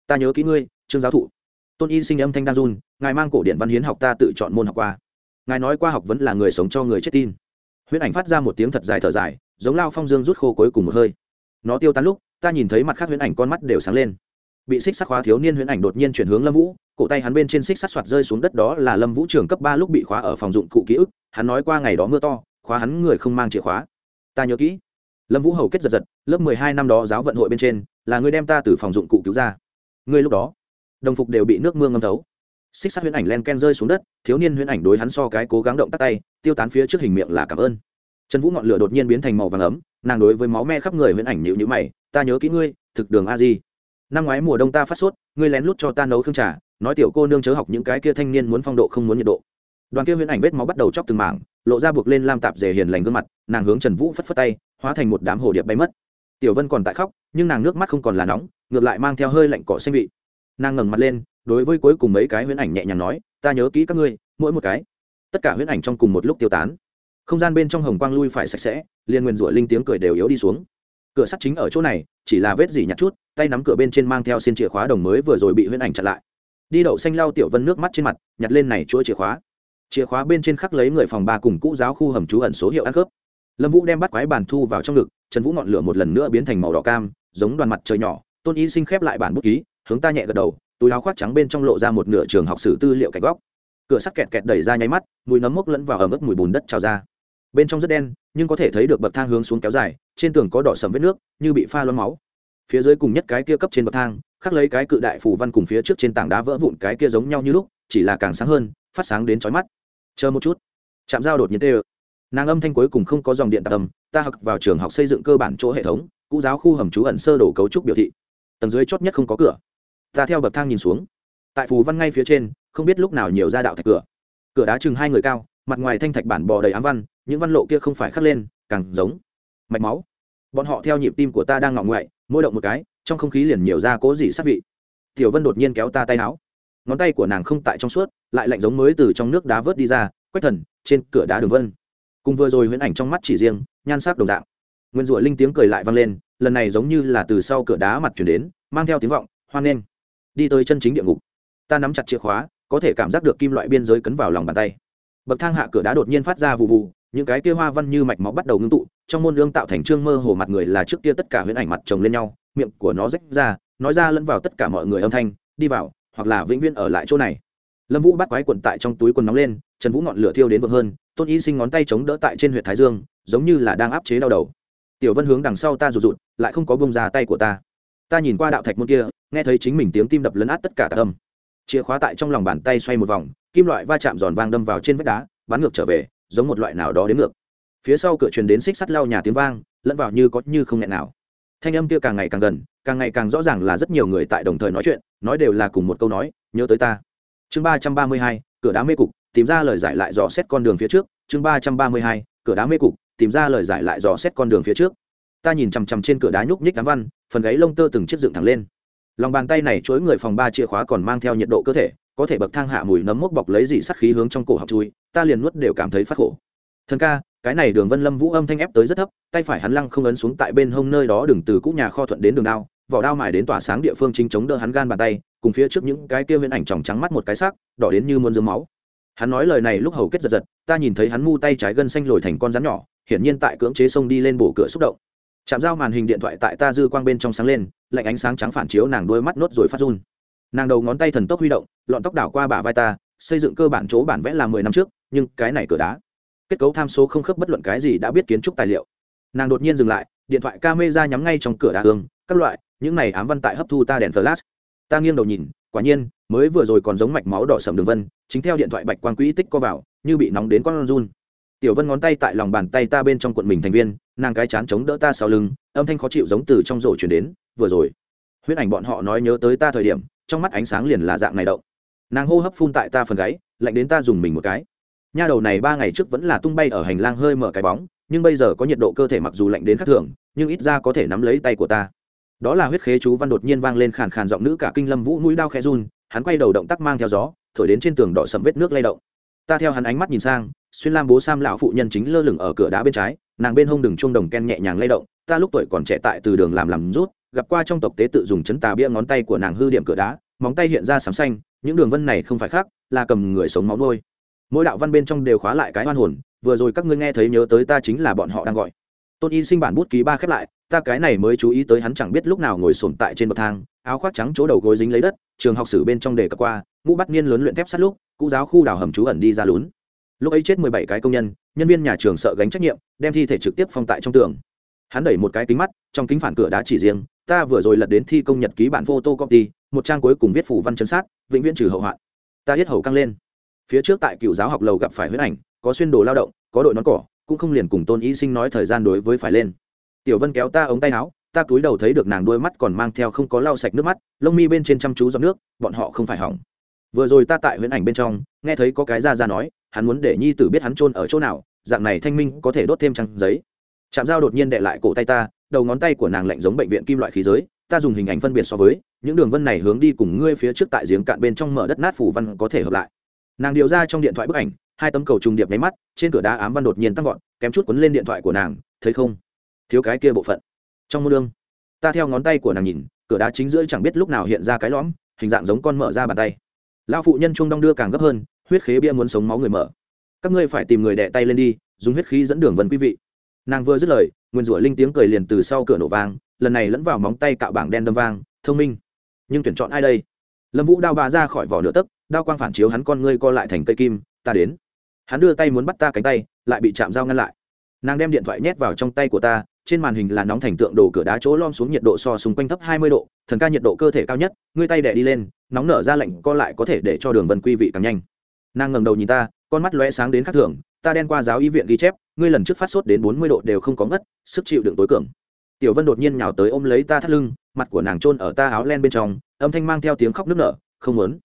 Ta nhớ kỹ ngươi, trương giáo thụ. Tôn y sinh âm thanh đan run, ngài mang cổ điện văn hiến học ta tự chọn môn học qua. Ngài nói qua học vẫn là người sống cho người chết tin. Huyễn ảnh phát ra một tiếng thật dài thở dài, giống lao phong dương rút khô cuối cùng một hơi. Nó tiêu tán lúc, ta nhìn thấy mặt khác huyễn ảnh con mắt đều sáng lên bị xích sắc khóa thiếu niên huyễn ảnh đột nhiên chuyển hướng lâm vũ, cổ tay hắn bên trên xích sắt soạt rơi xuống đất đó là lâm vũ trường cấp ba lúc bị khóa ở phòng dụng cụ ký ức, hắn nói qua ngày đó mưa to, khóa hắn người không mang chìa khóa. Ta nhớ kỹ. Lâm vũ hầu kết giật giật, lớp mười hai năm đó giáo vận hội bên trên, là người đem ta từ phòng dụng cụ cứu ra. Ngươi lúc đó, đồng phục đều bị nước mưa ngâm thấu. Xích sắt huyễn ảnh len ken rơi xuống đất, thiếu niên huyễn ảnh đối hắn so cái cố gắng động tắt tay, tiêu tán phía trước hình miệng là cảm ơn. Trần vũ ngọn lửa đột nhiên biến thành màu vàng ấm, nàng đối với máu me khắp người huyễn ảnh nhịu nhữ mày, ta nhớ kỹ ngươi, thực đường a di năm ngoái mùa đông ta phát sốt, ngươi lén lút cho ta nấu thương trà, nói tiểu cô nương chớ học những cái kia thanh niên muốn phong độ không muốn nhiệt độ. Đoàn kia huyễn ảnh vết máu bắt đầu chóc từng mảng, lộ ra buộc lên lam tạp dề hiền lành gương mặt, nàng hướng trần vũ phất phất tay, hóa thành một đám hồ điệp bay mất. Tiểu vân còn tại khóc, nhưng nàng nước mắt không còn là nóng, ngược lại mang theo hơi lạnh cỏ xanh vị. Nàng ngẩng mặt lên, đối với cuối cùng mấy cái huyễn ảnh nhẹ nhàng nói, ta nhớ kỹ các ngươi, mỗi một cái. Tất cả huyễn ảnh trong cùng một lúc tiêu tán. Không gian bên trong hồng quang lui phải sạch sẽ, liền nguyên rủa linh tiếng cười đều yếu đi xuống. Cửa sắt chính ở chỗ này chỉ là vết gì nhặt chút, tay nắm cửa bên trên mang theo xin chìa khóa đồng mới vừa rồi bị huyễn ảnh chặn lại. Đi đậu xanh lau tiểu vân nước mắt trên mặt, nhặt lên này chuỗi chìa khóa. Chìa khóa bên trên khắc lấy người phòng ba cùng cũ giáo khu hầm trú ẩn số hiệu ăn khớp. Lâm vũ đem bắt quái bàn thu vào trong ngực, trần vũ ngọn lửa một lần nữa biến thành màu đỏ cam, giống đoàn mặt trời nhỏ, tôn y sinh khép lại bản bút ký, hướng ta nhẹ gật đầu, túi áo khoác trắng bên trong lộ ra một nửa trường học sử tư liệu cạnh góc. Cửa sắt kẹt kẹt đẩy ra nháy mắt, mùi nấm mốc lẫn vào ở mức mùi bùn đất trào ra. Bên trong rất đen, nhưng có thể thấy được bậc thang hướng xuống kéo dài trên tường có đỏ sầm vết nước, như bị pha loãng máu. Phía dưới cùng nhất cái kia cấp trên bậc thang, khắc lấy cái cự đại phủ văn cùng phía trước trên tảng đá vỡ vụn cái kia giống nhau như lúc, chỉ là càng sáng hơn, phát sáng đến chói mắt. Chờ một chút. Chạm dao đột nhiên tê nàng âm thanh cuối cùng không có dòng điện tạc âm, ta học vào trường học xây dựng cơ bản chỗ hệ thống, cũ giáo khu hầm trú ẩn sơ đồ cấu trúc biểu thị. Tầng dưới chót nhất không có cửa. Ta theo bậc thang nhìn xuống. Tại phù văn ngay phía trên, không biết lúc nào nhiều ra đạo thạch cửa. Cửa đá chừng hai người cao, mặt ngoài thanh thạch bản bò đầy ám văn, những văn lộ kia không phải khắc lên, càng giống mạch máu bọn họ theo nhịp tim của ta đang ngọng ngoại mỗi động một cái, trong không khí liền nhiều ra cố gì sát vị. Tiểu vân đột nhiên kéo ta tay áo. Ngón tay của nàng không tại trong suốt, lại lạnh giống mới từ trong nước đá vớt đi ra, quách thần, trên cửa đá đường vân. Cùng vừa rồi huyễn ảnh trong mắt chỉ riêng, nhan sắc đồng dạng. Nguyên rủa linh tiếng cười lại vang lên, lần này giống như là từ sau cửa đá mặt chuyển đến, mang theo tiếng vọng, hoan nghênh. Đi tới chân chính địa ngục. Ta nắm chặt chìa khóa, có thể cảm giác được kim loại biên giới cấn vào lòng bàn tay. Bậc thang hạ cửa đá đột nhiên phát ra vụ vụ những cái kia hoa văn như mạch máu bắt đầu ngưng tụ trong môn lương tạo thành trương mơ hồ mặt người là trước kia tất cả huyễn ảnh mặt chồng lên nhau, miệng của nó rách ra, nói ra lẫn vào tất cả mọi người âm thanh, đi vào, hoặc là vĩnh viễn ở lại chỗ này. Lâm vũ bắt quái quần tại trong túi quần nóng lên, trần vũ ngọn lửa thiêu đến vượng hơn, tôn y sinh ngón tay chống đỡ tại trên huyện thái dương, giống như là đang áp chế đau đầu. Tiểu vân hướng đằng sau ta rụt rụt, lại không có bông ra tay của ta. Ta nhìn qua đạo thạch môn kia, nghe thấy chính mình tiếng tim đập lấn át tất cả tạ âm. Chìa khóa tại trong lòng bàn tay xoay một vòng, kim loại va chạm giòn vang đâm vào trên vách đá bắn ngược trở về, giống một loại nào đó đến ngược phía sau cửa truyền đến xích sắt lau nhà tiếng vang, lẫn vào như có như không nghẹn nào. Thanh âm kia càng ngày càng gần, càng ngày càng rõ ràng là rất nhiều người tại đồng thời nói chuyện, nói đều là cùng một câu nói, nhớ tới ta. Chương ba trăm ba mươi hai, cửa đá mê cục, tìm ra lời giải lại dò xét con đường phía trước. Chương ba trăm ba mươi hai, cửa đá mê cục, tìm ra lời giải lại dò xét con đường phía trước. Ta nhìn chằm chằm trên cửa đá nhúc nhích đám văn, phần gáy lông tơ từng chiếc dựng thẳng lên. Lòng bàn tay này chối người phòng ba chìa khóa còn mang theo nhiệt độ cơ thể, có thể bậc thang hạ mùi nấm mốc bọc lấy dị sắc khí hướng trong cổ học chui, ta liền nuốt đều cảm thấy phát khổ thần ca, cái này đường vân lâm vũ âm thanh ép tới rất thấp, tay phải hắn lăng không ấn xuống tại bên hông nơi đó đường từ cũ nhà kho thuận đến đường đao, vỏ đao mài đến tỏa sáng địa phương chính chống đỡ hắn gan bàn tay, cùng phía trước những cái kia viên ảnh tròng trắng mắt một cái sắc đỏ đến như muôn dương máu. Hắn nói lời này lúc hầu kết giật giật, ta nhìn thấy hắn mu tay trái gân xanh lồi thành con rắn nhỏ, hiển nhiên tại cưỡng chế xông đi lên bổ cửa xúc động. Chạm dao màn hình điện thoại tại ta dư quang bên trong sáng lên, lạnh ánh sáng trắng phản chiếu nàng đôi mắt nốt rồi phát run. Nàng đầu ngón tay thần tốc huy động, lọn tóc đảo qua bả vai ta, xây dựng cơ bản chỗ bản vẽ là mười năm trước, nhưng cái này cửa đá kết cấu tham số không khớp bất luận cái gì đã biết kiến trúc tài liệu. Nàng đột nhiên dừng lại, điện thoại camera nhắm ngay trong cửa đá hương, các loại, những này ám văn tại hấp thu ta đèn flash. Ta nghiêng đầu nhìn, quả nhiên, mới vừa rồi còn giống mạch máu đỏ sầm đường vân, chính theo điện thoại bạch quang quỹ tích co vào, như bị nóng đến con run. Tiểu vân ngón tay tại lòng bàn tay ta bên trong quận mình thành viên, nàng cái chán chống đỡ ta sau lưng, âm thanh khó chịu giống từ trong rổ chuyển đến, vừa rồi. Huyết ảnh bọn họ nói nhớ tới ta thời điểm, trong mắt ánh sáng liền là dạng này động. Nàng hô hấp phun tại ta phần gáy, lạnh đến ta dùng mình một cái nha đầu này ba ngày trước vẫn là tung bay ở hành lang hơi mở cái bóng, nhưng bây giờ có nhiệt độ cơ thể mặc dù lạnh đến khắc thường, nhưng ít ra có thể nắm lấy tay của ta. Đó là huyết khế chú văn đột nhiên vang lên khàn khàn giọng nữ cả kinh lâm vũ mũi đao khẽ run, hắn quay đầu động tác mang theo gió, thổi đến trên tường đỏ sầm vết nước lay động. Ta theo hắn ánh mắt nhìn sang, xuyên lam bố sam lão phụ nhân chính lơ lửng ở cửa đá bên trái, nàng bên hông đường chuông đồng ken nhẹ nhàng lay động, ta lúc tuổi còn trẻ tại từ đường làm làm rút, gặp qua trong tộc tế tự dùng chấn tà bia ngón tay của nàng hư điểm cửa đá, móng tay hiện ra sám xanh, những đường vân này không phải khác, là cầm người sống máu nuôi mỗi đạo văn bên trong đều khóa lại cái hoan hồn, vừa rồi các ngươi nghe thấy nhớ tới ta chính là bọn họ đang gọi. Tôn y sinh bản bút ký ba khép lại, ta cái này mới chú ý tới hắn chẳng biết lúc nào ngồi sồn tại trên bậc thang, áo khoác trắng chỗ đầu gối dính lấy đất, trường học sử bên trong đề cập qua, ngũ bắt niên lớn luyện thép sát lúc cụ giáo khu đào hầm trú ẩn đi ra lún. Lúc ấy chết mười bảy cái công nhân nhân viên nhà trường sợ gánh trách nhiệm, đem thi thể trực tiếp phong tại trong tường. Hắn đẩy một cái kính mắt, trong kính phản cửa đá chỉ riêng, ta vừa rồi lật đến thi công nhật ký bản photocopy, một trang cuối cùng viết phủ văn chân sát, vĩnh viễn trừ hậu hoạn. Ta hết hầu căng lên phía trước tại cựu giáo học lầu gặp phải huyết ảnh, có xuyên đồ lao động, có đội nón cỏ, cũng không liền cùng tôn y sinh nói thời gian đối với phải lên. Tiểu vân kéo ta ống tay áo, ta cúi đầu thấy được nàng đôi mắt còn mang theo không có lau sạch nước mắt, lông mi bên trên chăm chú giọt nước, bọn họ không phải hỏng. Vừa rồi ta tại huyễn ảnh bên trong, nghe thấy có cái ra ra nói, hắn muốn để nhi tử biết hắn trôn ở chỗ nào, dạng này thanh minh có thể đốt thêm trăng giấy. Chạm dao đột nhiên đệ lại cổ tay ta, đầu ngón tay của nàng lạnh giống bệnh viện kim loại khí giới, ta dùng hình ảnh phân biệt so với, những đường vân này hướng đi cùng ngươi phía trước tại giếng cạn bên trong mở đất nát phủ văn có thể hợp lại nàng điều ra trong điện thoại bức ảnh, hai tấm cầu trùng điệp nháy mắt, trên cửa đá ám văn đột nhiên tăng vọt, kém chút quấn lên điện thoại của nàng, thấy không? Thiếu cái kia bộ phận. Trong môn lương, ta theo ngón tay của nàng nhìn, cửa đá chính giữa chẳng biết lúc nào hiện ra cái lõm, hình dạng giống con mở ra bàn tay. Lao phụ nhân trung đong đưa càng gấp hơn, huyết khế bia muốn sống máu người mở. Các ngươi phải tìm người đẻ tay lên đi, dùng huyết khí dẫn đường vân quý vị. Nàng vừa dứt lời nguyên rủa linh tiếng cười liền từ sau cửa nổ vang, lần này lẫn vào móng tay cạo bảng đen đâm vang, thông minh. Nhưng tuyển chọn ai đây? Lâm vũ đao bà ra khỏi vỏ nửa tấc đao quang phản chiếu hắn con ngươi co lại thành cây kim, ta đến. Hắn đưa tay muốn bắt ta cánh tay, lại bị chạm dao ngăn lại. Nàng đem điện thoại nhét vào trong tay của ta, trên màn hình là nóng thành tượng đồ cửa đá chỗ lom xuống nhiệt độ so xung quanh thấp hai mươi độ, thần ca nhiệt độ cơ thể cao nhất, ngươi tay đẻ đi lên, nóng nở ra lạnh co lại có thể để cho đường vân quy vị càng nhanh. Nàng ngầm đầu nhìn ta, con mắt lóe sáng đến khắc thường, ta đen qua giáo y viện ghi chép, ngươi lần trước phát sốt đến bốn mươi độ đều không có ngất, sức chịu đựng tối cường. Tiểu vân đột nhiên nhào tới ôm lấy ta thắt lưng, mặt của nàng trôn ở ta áo len bên trong, âm thanh mang theo tiếng khóc nức nở, không muốn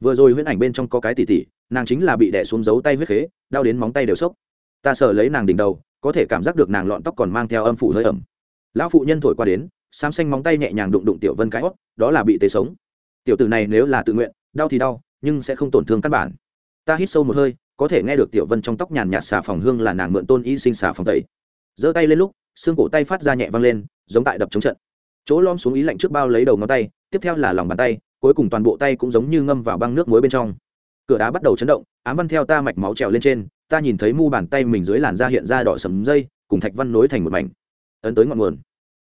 vừa rồi huyễn ảnh bên trong có cái tỉ tỉ, nàng chính là bị đẻ xuống giấu tay huyết khế, đau đến móng tay đều sốc. Ta sợ lấy nàng đỉnh đầu, có thể cảm giác được nàng lọn tóc còn mang theo âm phủ hơi ẩm. Lão phụ nhân thổi qua đến, xám xanh móng tay nhẹ nhàng đụng đụng tiểu vân cái hót đó là bị tế sống. Tiểu tử này nếu là tự nguyện, đau thì đau, nhưng sẽ không tổn thương căn bản. Ta hít sâu một hơi, có thể nghe được tiểu vân trong tóc nhàn nhạt xà phòng hương là nàng mượn tôn y sinh xà phòng tẩy. Giơ tay lên lúc, xương cổ tay phát ra nhẹ văng lên, giống tại đập chống trận. Chỗ lom xuống ý lạnh trước bao lấy đầu ngón tay, tiếp theo là lòng bàn tay cuối cùng toàn bộ tay cũng giống như ngâm vào băng nước muối bên trong. Cửa đá bắt đầu chấn động, ám văn theo ta mạch máu trèo lên trên, ta nhìn thấy mu bàn tay mình dưới làn da hiện ra đỏ sầm dây, cùng thạch văn nối thành một mảnh. Ấn tới ngọn nguồn.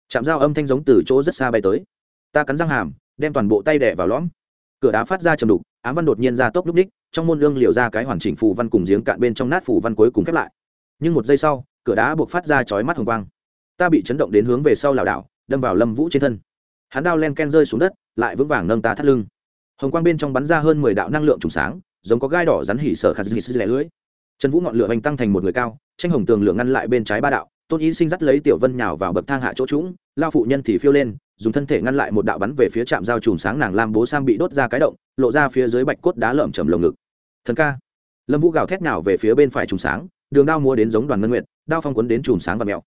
Chạm dao âm thanh giống từ chỗ rất xa bay tới. Ta cắn răng hàm, đem toàn bộ tay đẻ vào lõm. Cửa đá phát ra chầm đục, ám văn đột nhiên ra tốc lúc ních trong môn lương liều ra cái hoàn chỉnh phù văn cùng giếng cạn bên trong nát phù văn cuối cùng khép lại. Nhưng một giây sau, cửa đá buộc phát ra chói mắt hồng quang. Ta bị chấn động đến hướng về sau lảo đảo, đâm vào lâm vũ trên thân. Hắn đao len ken rơi xuống đất lại vững vàng nâng ta thắt lưng. Hồng quang bên trong bắn ra hơn mười đạo năng lượng trùng sáng, giống có gai đỏ rắn hỉ sở khát hỉ lẻ lưới trần vũ ngọn lửa hành tăng thành một người cao, tranh hồng tường lửa ngăn lại bên trái ba đạo, tôn y sinh dắt lấy tiểu vân nhào vào bậc thang hạ chỗ trũng, lao phụ nhân thì phiêu lên, dùng thân thể ngăn lại một đạo bắn về phía trạm giao chùm sáng nàng lam bố sam bị đốt ra cái động, lộ ra phía dưới bạch cốt đá lởm chầm lồng ngực. Thần ca. Lâm vũ gào thét nào về phía bên phải chùm sáng, đường đao mua đến giống đoàn ngân nguyệt, đao phong quấn đến chùm sáng và mèo.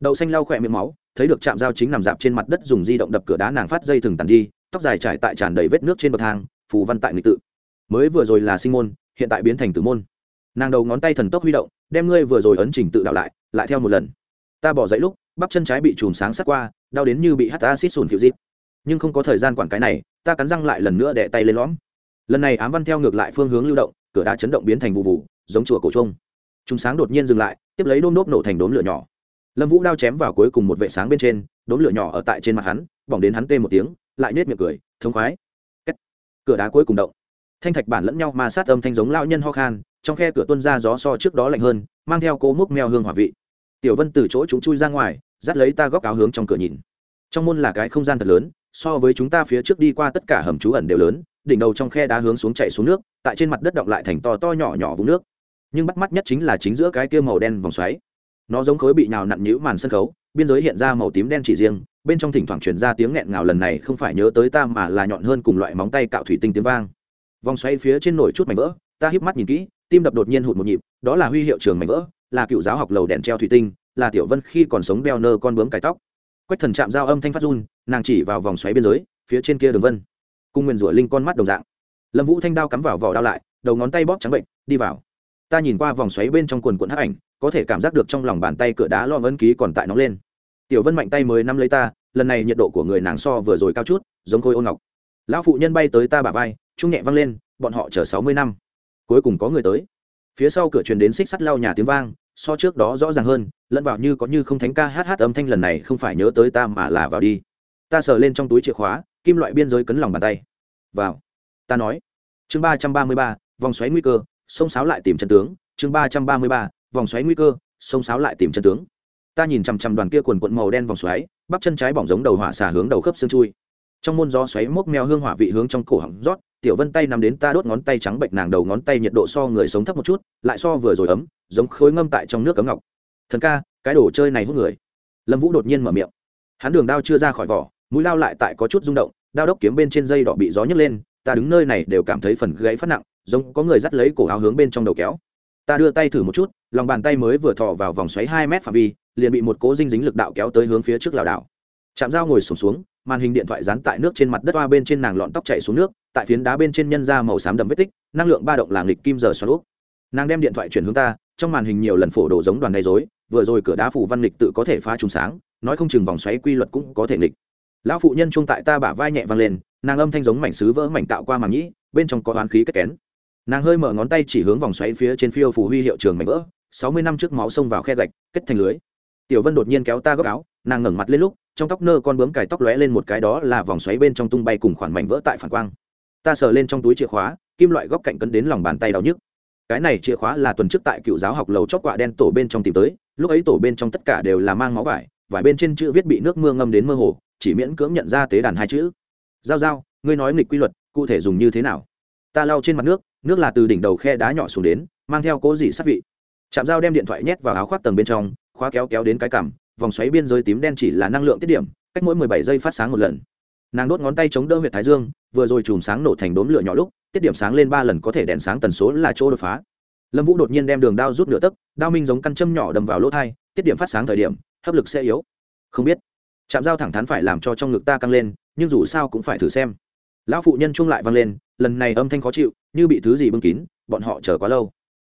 Đậu xanh lau khỏe miệng máu, thấy được trạm giao chính nằm dạp trên mặt đất dùng di động đập cửa đá nàng phát dây thừng tàn đi tóc dài trải tại tràn đầy vết nước trên bậc thang, phù văn tại nghịch tự. Mới vừa rồi là sinh môn, hiện tại biến thành tử môn. Nàng đầu ngón tay thần tốc huy động, đem ngươi vừa rồi ấn trình tự đạo lại lại theo một lần. Ta bỏ dậy lúc, bắp chân trái bị chùm sáng sát qua, đau đến như bị hắt acid sùn phiêu dít nhưng không có thời gian quản cái này, ta cắn răng lại lần nữa đẻ tay lên lõm. Lần này ám văn theo ngược lại phương hướng lưu động, cửa đá chấn động biến thành vụ vụ, giống chùa cổ trông chúng sáng đột nhiên dừng lại, tiếp lấy đôm đốp nổ thành đốm lửa nhỏ. Lâm vũ đao chém vào cuối cùng một vệ sáng bên trên, đốm lửa nhỏ ở tại trên mặt hắn, bỏng đến hắn tê một tiếng lại nết miệng cười, thống khoái. Kết. cửa đá cuối cùng động. Thanh thạch bản lẫn nhau mà sát âm thanh giống lao nhân ho khan, trong khe cửa tuân ra gió so trước đó lạnh hơn, mang theo cô múc meo hương hỏa vị. Tiểu vân từ chỗ chúng chui ra ngoài, dắt lấy ta góc áo hướng trong cửa nhìn. Trong môn là cái không gian thật lớn, so với chúng ta phía trước đi qua tất cả hầm trú ẩn đều lớn, đỉnh đầu trong khe đá hướng xuống chạy xuống nước, tại trên mặt đất động lại thành to to nhỏ nhỏ vũng nước. Nhưng bắt mắt nhất chính là chính giữa cái kia màu đen vòng xoáy. Nó giống khối bị nhào nặn nhữ màn sân khấu biên giới hiện ra màu tím đen chỉ riêng, bên trong thỉnh thoảng truyền ra tiếng nghẹn ngào lần này không phải nhớ tới ta mà là nhọn hơn cùng loại móng tay cạo thủy tinh tiếng vang. Vòng xoay phía trên nổi chút mảnh vỡ, ta híp mắt nhìn kỹ, tim đập đột nhiên hụt một nhịp, đó là huy hiệu trường mảnh vỡ, là cựu giáo học lầu đèn treo thủy tinh, là tiểu vân khi còn sống đeo nơ con bướm cải tóc. Quách thần chạm giao âm thanh phát run, nàng chỉ vào vòng xoáy biên giới, phía trên kia đường vân cung nguyên rủa linh con mắt đồng dạng. Lâm vũ thanh đao cắm vào vỏ đao lại, đầu ngón tay bóp trắng bệnh, đi vào. Ta nhìn qua vòng xoáy bên trong quần quận hắc ảnh, có thể cảm giác được trong lòng bàn tay cửa đá lo ấn ký còn tại nóng lên tiểu vân mạnh tay mới nắm lấy ta, lần này nhiệt độ của người nàng so vừa rồi cao chút, giống khôi ôn ngọc. Lão phụ nhân bay tới ta bả vai trung nhẹ văng lên, bọn họ chờ sáu mươi năm. Cuối cùng có người tới. Phía sau cửa truyền đến xích sắt lau nhà tiếng vang, so trước đó rõ ràng hơn, lẫn vào như có như không thánh ca hát hát âm thanh lần này không phải nhớ tới ta mà là vào đi. Ta sờ lên trong túi chìa khóa, kim loại biên giới cấn lòng bàn tay. Vào. Ta nói. Chương ba trăm ba mươi ba, vòng xoáy nguy cơ, sông sáo lại tìm chân tướng. Chương ba trăm ba mươi ba, vòng xoáy nguy cơ, sông sáo lại tìm chân tướng ta nhìn chằm chằm đoàn kia quần quận màu đen vòng xoáy, bắp chân trái bỏng giống đầu hỏa xả hướng đầu khớp xương chui. Trong môn gió xoáy mốc meo hương hỏa vị hướng trong cổ họng rót, tiểu vân tay nằm đến ta đốt ngón tay trắng bệnh nàng đầu ngón tay nhiệt độ so người sống thấp một chút, lại so vừa rồi ấm, giống khối ngâm tại trong nước cấm ngọc. Thần ca, cái đồ chơi này hút người. Lâm vũ đột nhiên mở miệng. Hắn đường đao chưa ra khỏi vỏ, mũi lao lại tại có chút rung động, đao đốc kiếm bên trên dây đỏ bị gió nhấc lên, ta đứng nơi này đều cảm thấy phần gãy phát nặng, giống có người dắt lấy cổ áo hướng bên trong đầu kéo. Ta đưa tay thử một chút, lòng bàn tay mới vừa thọ vào vòng xoáy hai mét phạm vi liền bị một cố dinh dính lực đạo kéo tới hướng phía trước lảo đảo. Chạm dao ngồi sụp xuống, xuống màn hình điện thoại dán tại nước trên mặt đất hoa bên trên nàng lọn tóc chạy xuống nước tại phiến đá bên trên nhân ra màu xám đậm vết tích năng lượng ba động là nghịch kim giờ xoắn úp. Nàng đem điện thoại chuyển hướng ta trong màn hình nhiều lần phổ đổ giống đoàn gây dối vừa rồi cửa đá phủ văn lịch tự có thể phá trùng sáng nói không chừng vòng xoáy quy luật cũng có thể nghịch. Lão phụ nhân chung tại ta bả vai nhẹ vang lên nàng âm thanh giống mảnh sứ vỡ mảnh tạo qua màng nhĩ bên trong có oán khí kết kén. Nàng hơi mở ngón tay chỉ hướng vòng xoáy phía trên phiêu phù huy hiệu trường mảnh vỡ sáu mươi năm trước máu xông vào khe gạch kết thành lưới tiểu vân đột nhiên kéo ta góc áo, nàng ngẩng mặt lên lúc, trong tóc nơ con bướm cài tóc lóe lên một cái đó là vòng xoáy bên trong tung bay cùng khoản mảnh vỡ tại phản quang. Ta sờ lên trong túi chìa khóa, kim loại góc cạnh cấn đến lòng bàn tay đau nhức. Cái này chìa khóa là tuần trước tại cựu giáo học lầu chót quạ đen tổ bên trong tìm tới, lúc ấy tổ bên trong tất cả đều là mang máu vải vải bên trên chữ viết bị nước mưa ngâm đến mơ hồ, chỉ miễn cưỡng nhận ra tế đàn hai chữ. Giao giao, ngươi nói nghịch quy luật, cụ thể dùng như thế nào? Ta lau trên mặt nước nước là từ đỉnh đầu khe đá nhỏ xuống đến, mang theo cố dị sát vị. Chạm dao đem điện thoại nhét vào áo khoác tầng bên trong khóa kéo kéo đến cái cằm vòng xoáy biên giới tím đen chỉ là năng lượng tiết điểm, cách mỗi mười bảy giây phát sáng một lần. Nàng đốt ngón tay chống đỡ huyệt thái dương, vừa rồi chùm sáng nổ thành đốm lửa nhỏ lúc, tiết điểm sáng lên ba lần có thể đèn sáng tần số là chỗ đột phá. Lâm vũ đột nhiên đem đường đao rút nửa tấc, đao minh giống căn châm nhỏ đâm vào lỗ thai, tiết điểm phát sáng thời điểm, hấp lực sẽ yếu. Không biết chạm dao thẳng thắn phải làm cho trong ngực ta căng lên, nhưng dù sao cũng phải thử xem. Lão phụ nhân chung lại vang lên, lần này âm thanh khó chịu, như bị thứ gì bưng kín, bọn họ chờ quá lâu.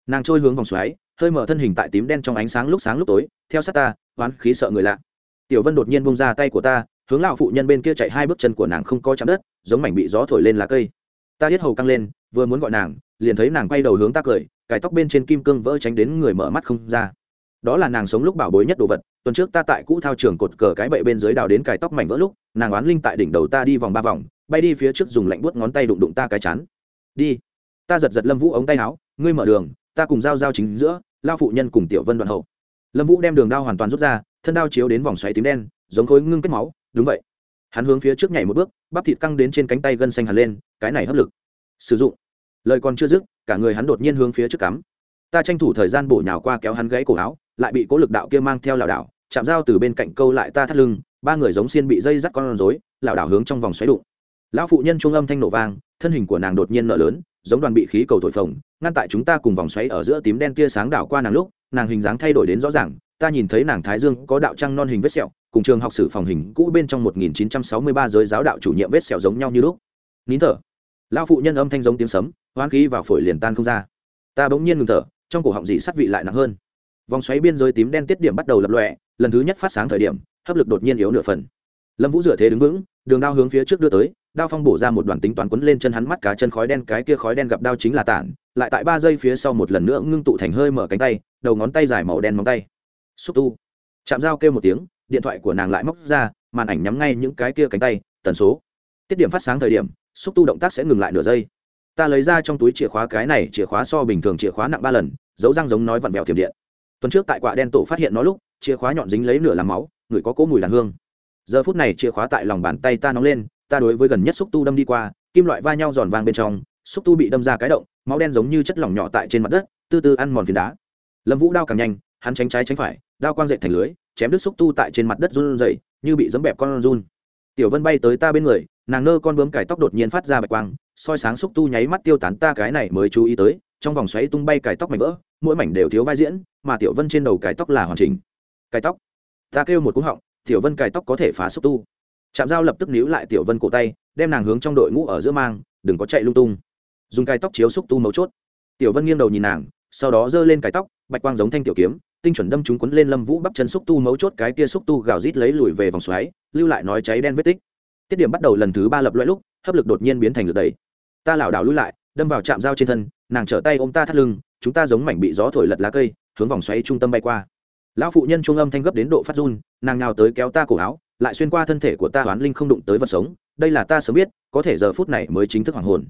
Nàng trôi hướng vòng xoáy hơi mở thân hình tại tím đen trong ánh sáng lúc sáng lúc tối, theo sát ta, oán khí sợ người lạ. Tiểu vân đột nhiên bông ra tay của ta, hướng lão phụ nhân bên kia chạy hai bước chân của nàng không có chạm đất, giống mảnh bị gió thổi lên lá cây. Ta biết hầu căng lên, vừa muốn gọi nàng, liền thấy nàng quay đầu hướng ta cười, cài tóc bên trên kim cương vỡ tránh đến người mở mắt không ra. Đó là nàng sống lúc bảo bối nhất đồ vật, tuần trước ta tại cũ thao trường cột cờ cái bậy bên dưới đào đến cài tóc mảnh vỡ lúc, nàng oán linh tại đỉnh đầu ta đi vòng ba vòng, bay đi phía trước dùng lạnh buốt ngón tay đụng đụng ta cái chán. Đi. Ta giật giật lâm vũ ống tay áo, ngươi mở đường ta cùng giao giao chính giữa, lao phụ nhân cùng tiểu vân đoạn hậu. Lâm vũ đem đường đao hoàn toàn rút ra, thân đao chiếu đến vòng xoáy tím đen, giống khối ngưng kết máu, đúng vậy. Hắn hướng phía trước nhảy một bước, bắp thịt căng đến trên cánh tay gân xanh hẳn lên, cái này hấp lực. Sử dụng. Lời còn chưa dứt, cả người hắn đột nhiên hướng phía trước cắm. Ta tranh thủ thời gian bổ nhào qua kéo hắn gãy cổ áo, lại bị cố lực đạo kia mang theo lảo đảo, chạm dao từ bên cạnh câu lại ta thắt lưng, ba người giống xiên bị dây dắt con rối, lảo đảo hướng trong vòng xoáy đụng lão phụ nhân trung âm thanh nổ vang, thân hình của nàng đột nhiên nở lớn, giống đoàn bị khí cầu thổi phồng, ngăn tại chúng ta cùng vòng xoáy ở giữa tím đen tia sáng đảo qua nàng lúc, nàng hình dáng thay đổi đến rõ ràng, ta nhìn thấy nàng thái dương có đạo trăng non hình vết sẹo, cùng trường học sử phòng hình cũ bên trong 1963 giới giáo đạo chủ nhiệm vết sẹo giống nhau như lúc. Nín thở. Lão phụ nhân âm thanh giống tiếng sấm, hoán khí vào phổi liền tan không ra. Ta bỗng nhiên ngừng thở, trong cổ họng dị sắt vị lại nặng hơn. Vòng xoáy biên giới tím đen tiết điểm bắt đầu lập lòe, lần thứ nhất phát sáng thời điểm, hấp lực đột nhiên yếu nửa phần. Lâm vũ dựa thế đứng vững, đường đao hướng phía trước đưa tới đao phong bổ ra một đoàn tính toán quấn lên chân hắn mắt cá chân khói đen, cái kia khói đen gặp đao chính là tản, lại tại ba giây phía sau một lần nữa ngưng tụ thành hơi mở cánh tay, đầu ngón tay dài màu đen móng tay. Xúc tu. Chạm dao kêu một tiếng, điện thoại của nàng lại móc ra, màn ảnh nhắm ngay những cái kia cánh tay, tần số. Tiết điểm phát sáng thời điểm, xúc tu động tác sẽ ngừng lại nửa giây. Ta lấy ra trong túi chìa khóa cái này, chìa khóa so bình thường chìa khóa nặng ba lần, dấu răng giống nói vặn vẹo thiểm điện. Tuần trước tại quạ đen tổ phát hiện nó lúc, chìa khóa nhọn dính lấy nửa làm máu, người có cỗ mùi đàn hương. Giờ phút này chìa khóa tại lòng bàn tay ta nóng lên ta đối với gần nhất xúc tu đâm đi qua, kim loại va nhau giòn vàng bên trong, xúc tu bị đâm ra cái động, máu đen giống như chất lỏng nhỏ tại trên mặt đất tư tư ăn mòn phiến đá. Lâm vũ đao càng nhanh, hắn tránh trái tránh phải, đao quang dậy thành lưới, chém đứt xúc tu tại trên mặt đất run rẩy, như bị giấm bẹp con run. Tiểu vân bay tới ta bên người, nàng nơ con bướm cải tóc đột nhiên phát ra bạch quang, soi sáng xúc tu nháy mắt tiêu tán ta cái này mới chú ý tới, trong vòng xoáy tung bay cải tóc mảnh vỡ, mỗi mảnh đều thiếu vai diễn, mà tiểu vân trên đầu cải tóc là hoàn chỉnh. Cải tóc? Ta kêu một cú họng, tiểu vân cải tóc có thể phá xúc tu trạm dao lập tức níu lại tiểu vân cổ tay, đem nàng hướng trong đội ngũ ở giữa mang, đừng có chạy lung tung. Dùng cài tóc chiếu xúc tu mấu chốt. Tiểu vân nghiêng đầu nhìn nàng, sau đó giơ lên cài tóc, bạch quang giống thanh tiểu kiếm, tinh chuẩn đâm chúng quấn lên lâm vũ bắp chân xúc tu mấu chốt, cái kia xúc tu gào rít lấy lùi về vòng xoáy, lưu lại nói cháy đen vết tích. Tiết điểm bắt đầu lần thứ ba lập loại lúc, hấp lực đột nhiên biến thành lực đẩy. Ta lảo đảo lui lại, đâm vào chạm dao trên thân, nàng trở tay ôm ta thắt lưng, chúng ta giống mảnh bị gió thổi lật lá cây, hướng vòng xoáy trung tâm bay qua. Lão phụ nhân trung âm thanh gấp đến độ phát run, nàng nào tới kéo ta cổ áo lại xuyên qua thân thể của ta hoán linh không đụng tới vật sống, đây là ta sớm biết, có thể giờ phút này mới chính thức hoàng hồn.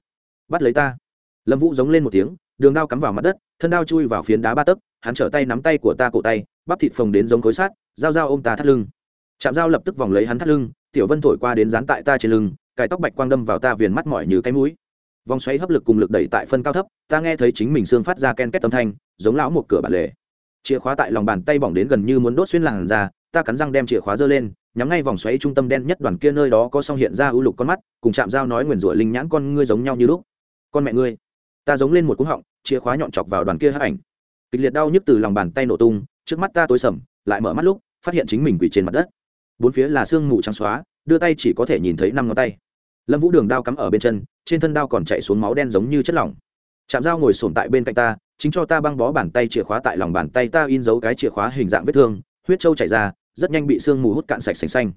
Bắt lấy ta. Lâm vũ giống lên một tiếng, đường đao cắm vào mặt đất, thân đao chui vào phiến đá ba tấc, hắn trở tay nắm tay của ta cổ tay, bắp thịt phồng đến giống khối sát dao dao ôm ta thắt lưng. Chạm dao lập tức vòng lấy hắn thắt lưng, tiểu vân thổi qua đến dán tại ta trên lưng, cài tóc bạch quang đâm vào ta viền mắt mỏi như cái mũi. Vòng xoáy hấp lực cùng lực đẩy tại phân cao thấp, ta nghe thấy chính mình xương phát ra ken két âm thanh, giống lão một cửa bản lề. Chìa khóa tại lòng bàn tay bỏng đến gần như muốn đốt xuyên làn ra ta cắn răng đem chìa khóa giơ lên nhắm ngay vòng xoáy trung tâm đen nhất đoàn kia nơi đó có song hiện ra ưu lục con mắt, cùng chạm dao nói nguyền rủa linh nhãn con ngươi giống nhau như lúc. Con mẹ ngươi, ta giống lên một cúng họng, chìa khóa nhọn chọc vào đoàn kia hấp ảnh. Kịch liệt đau nhức từ lòng bàn tay nổ tung, trước mắt ta tối sầm, lại mở mắt lúc, phát hiện chính mình quỳ trên mặt đất. Bốn phía là sương mù trắng xóa, đưa tay chỉ có thể nhìn thấy năm ngón tay. Lâm vũ đường đao cắm ở bên chân, trên thân đao còn chạy xuống máu đen giống như chất lỏng. Chạm dao ngồi sồn tại bên cạnh ta, chính cho ta băng bó bàn tay chìa khóa tại lòng bàn tay ta in dấu cái chìa khóa hình dạng vết thương, huyết trâu chảy ra rất nhanh bị sương mù hút cạn sạch sành xanh.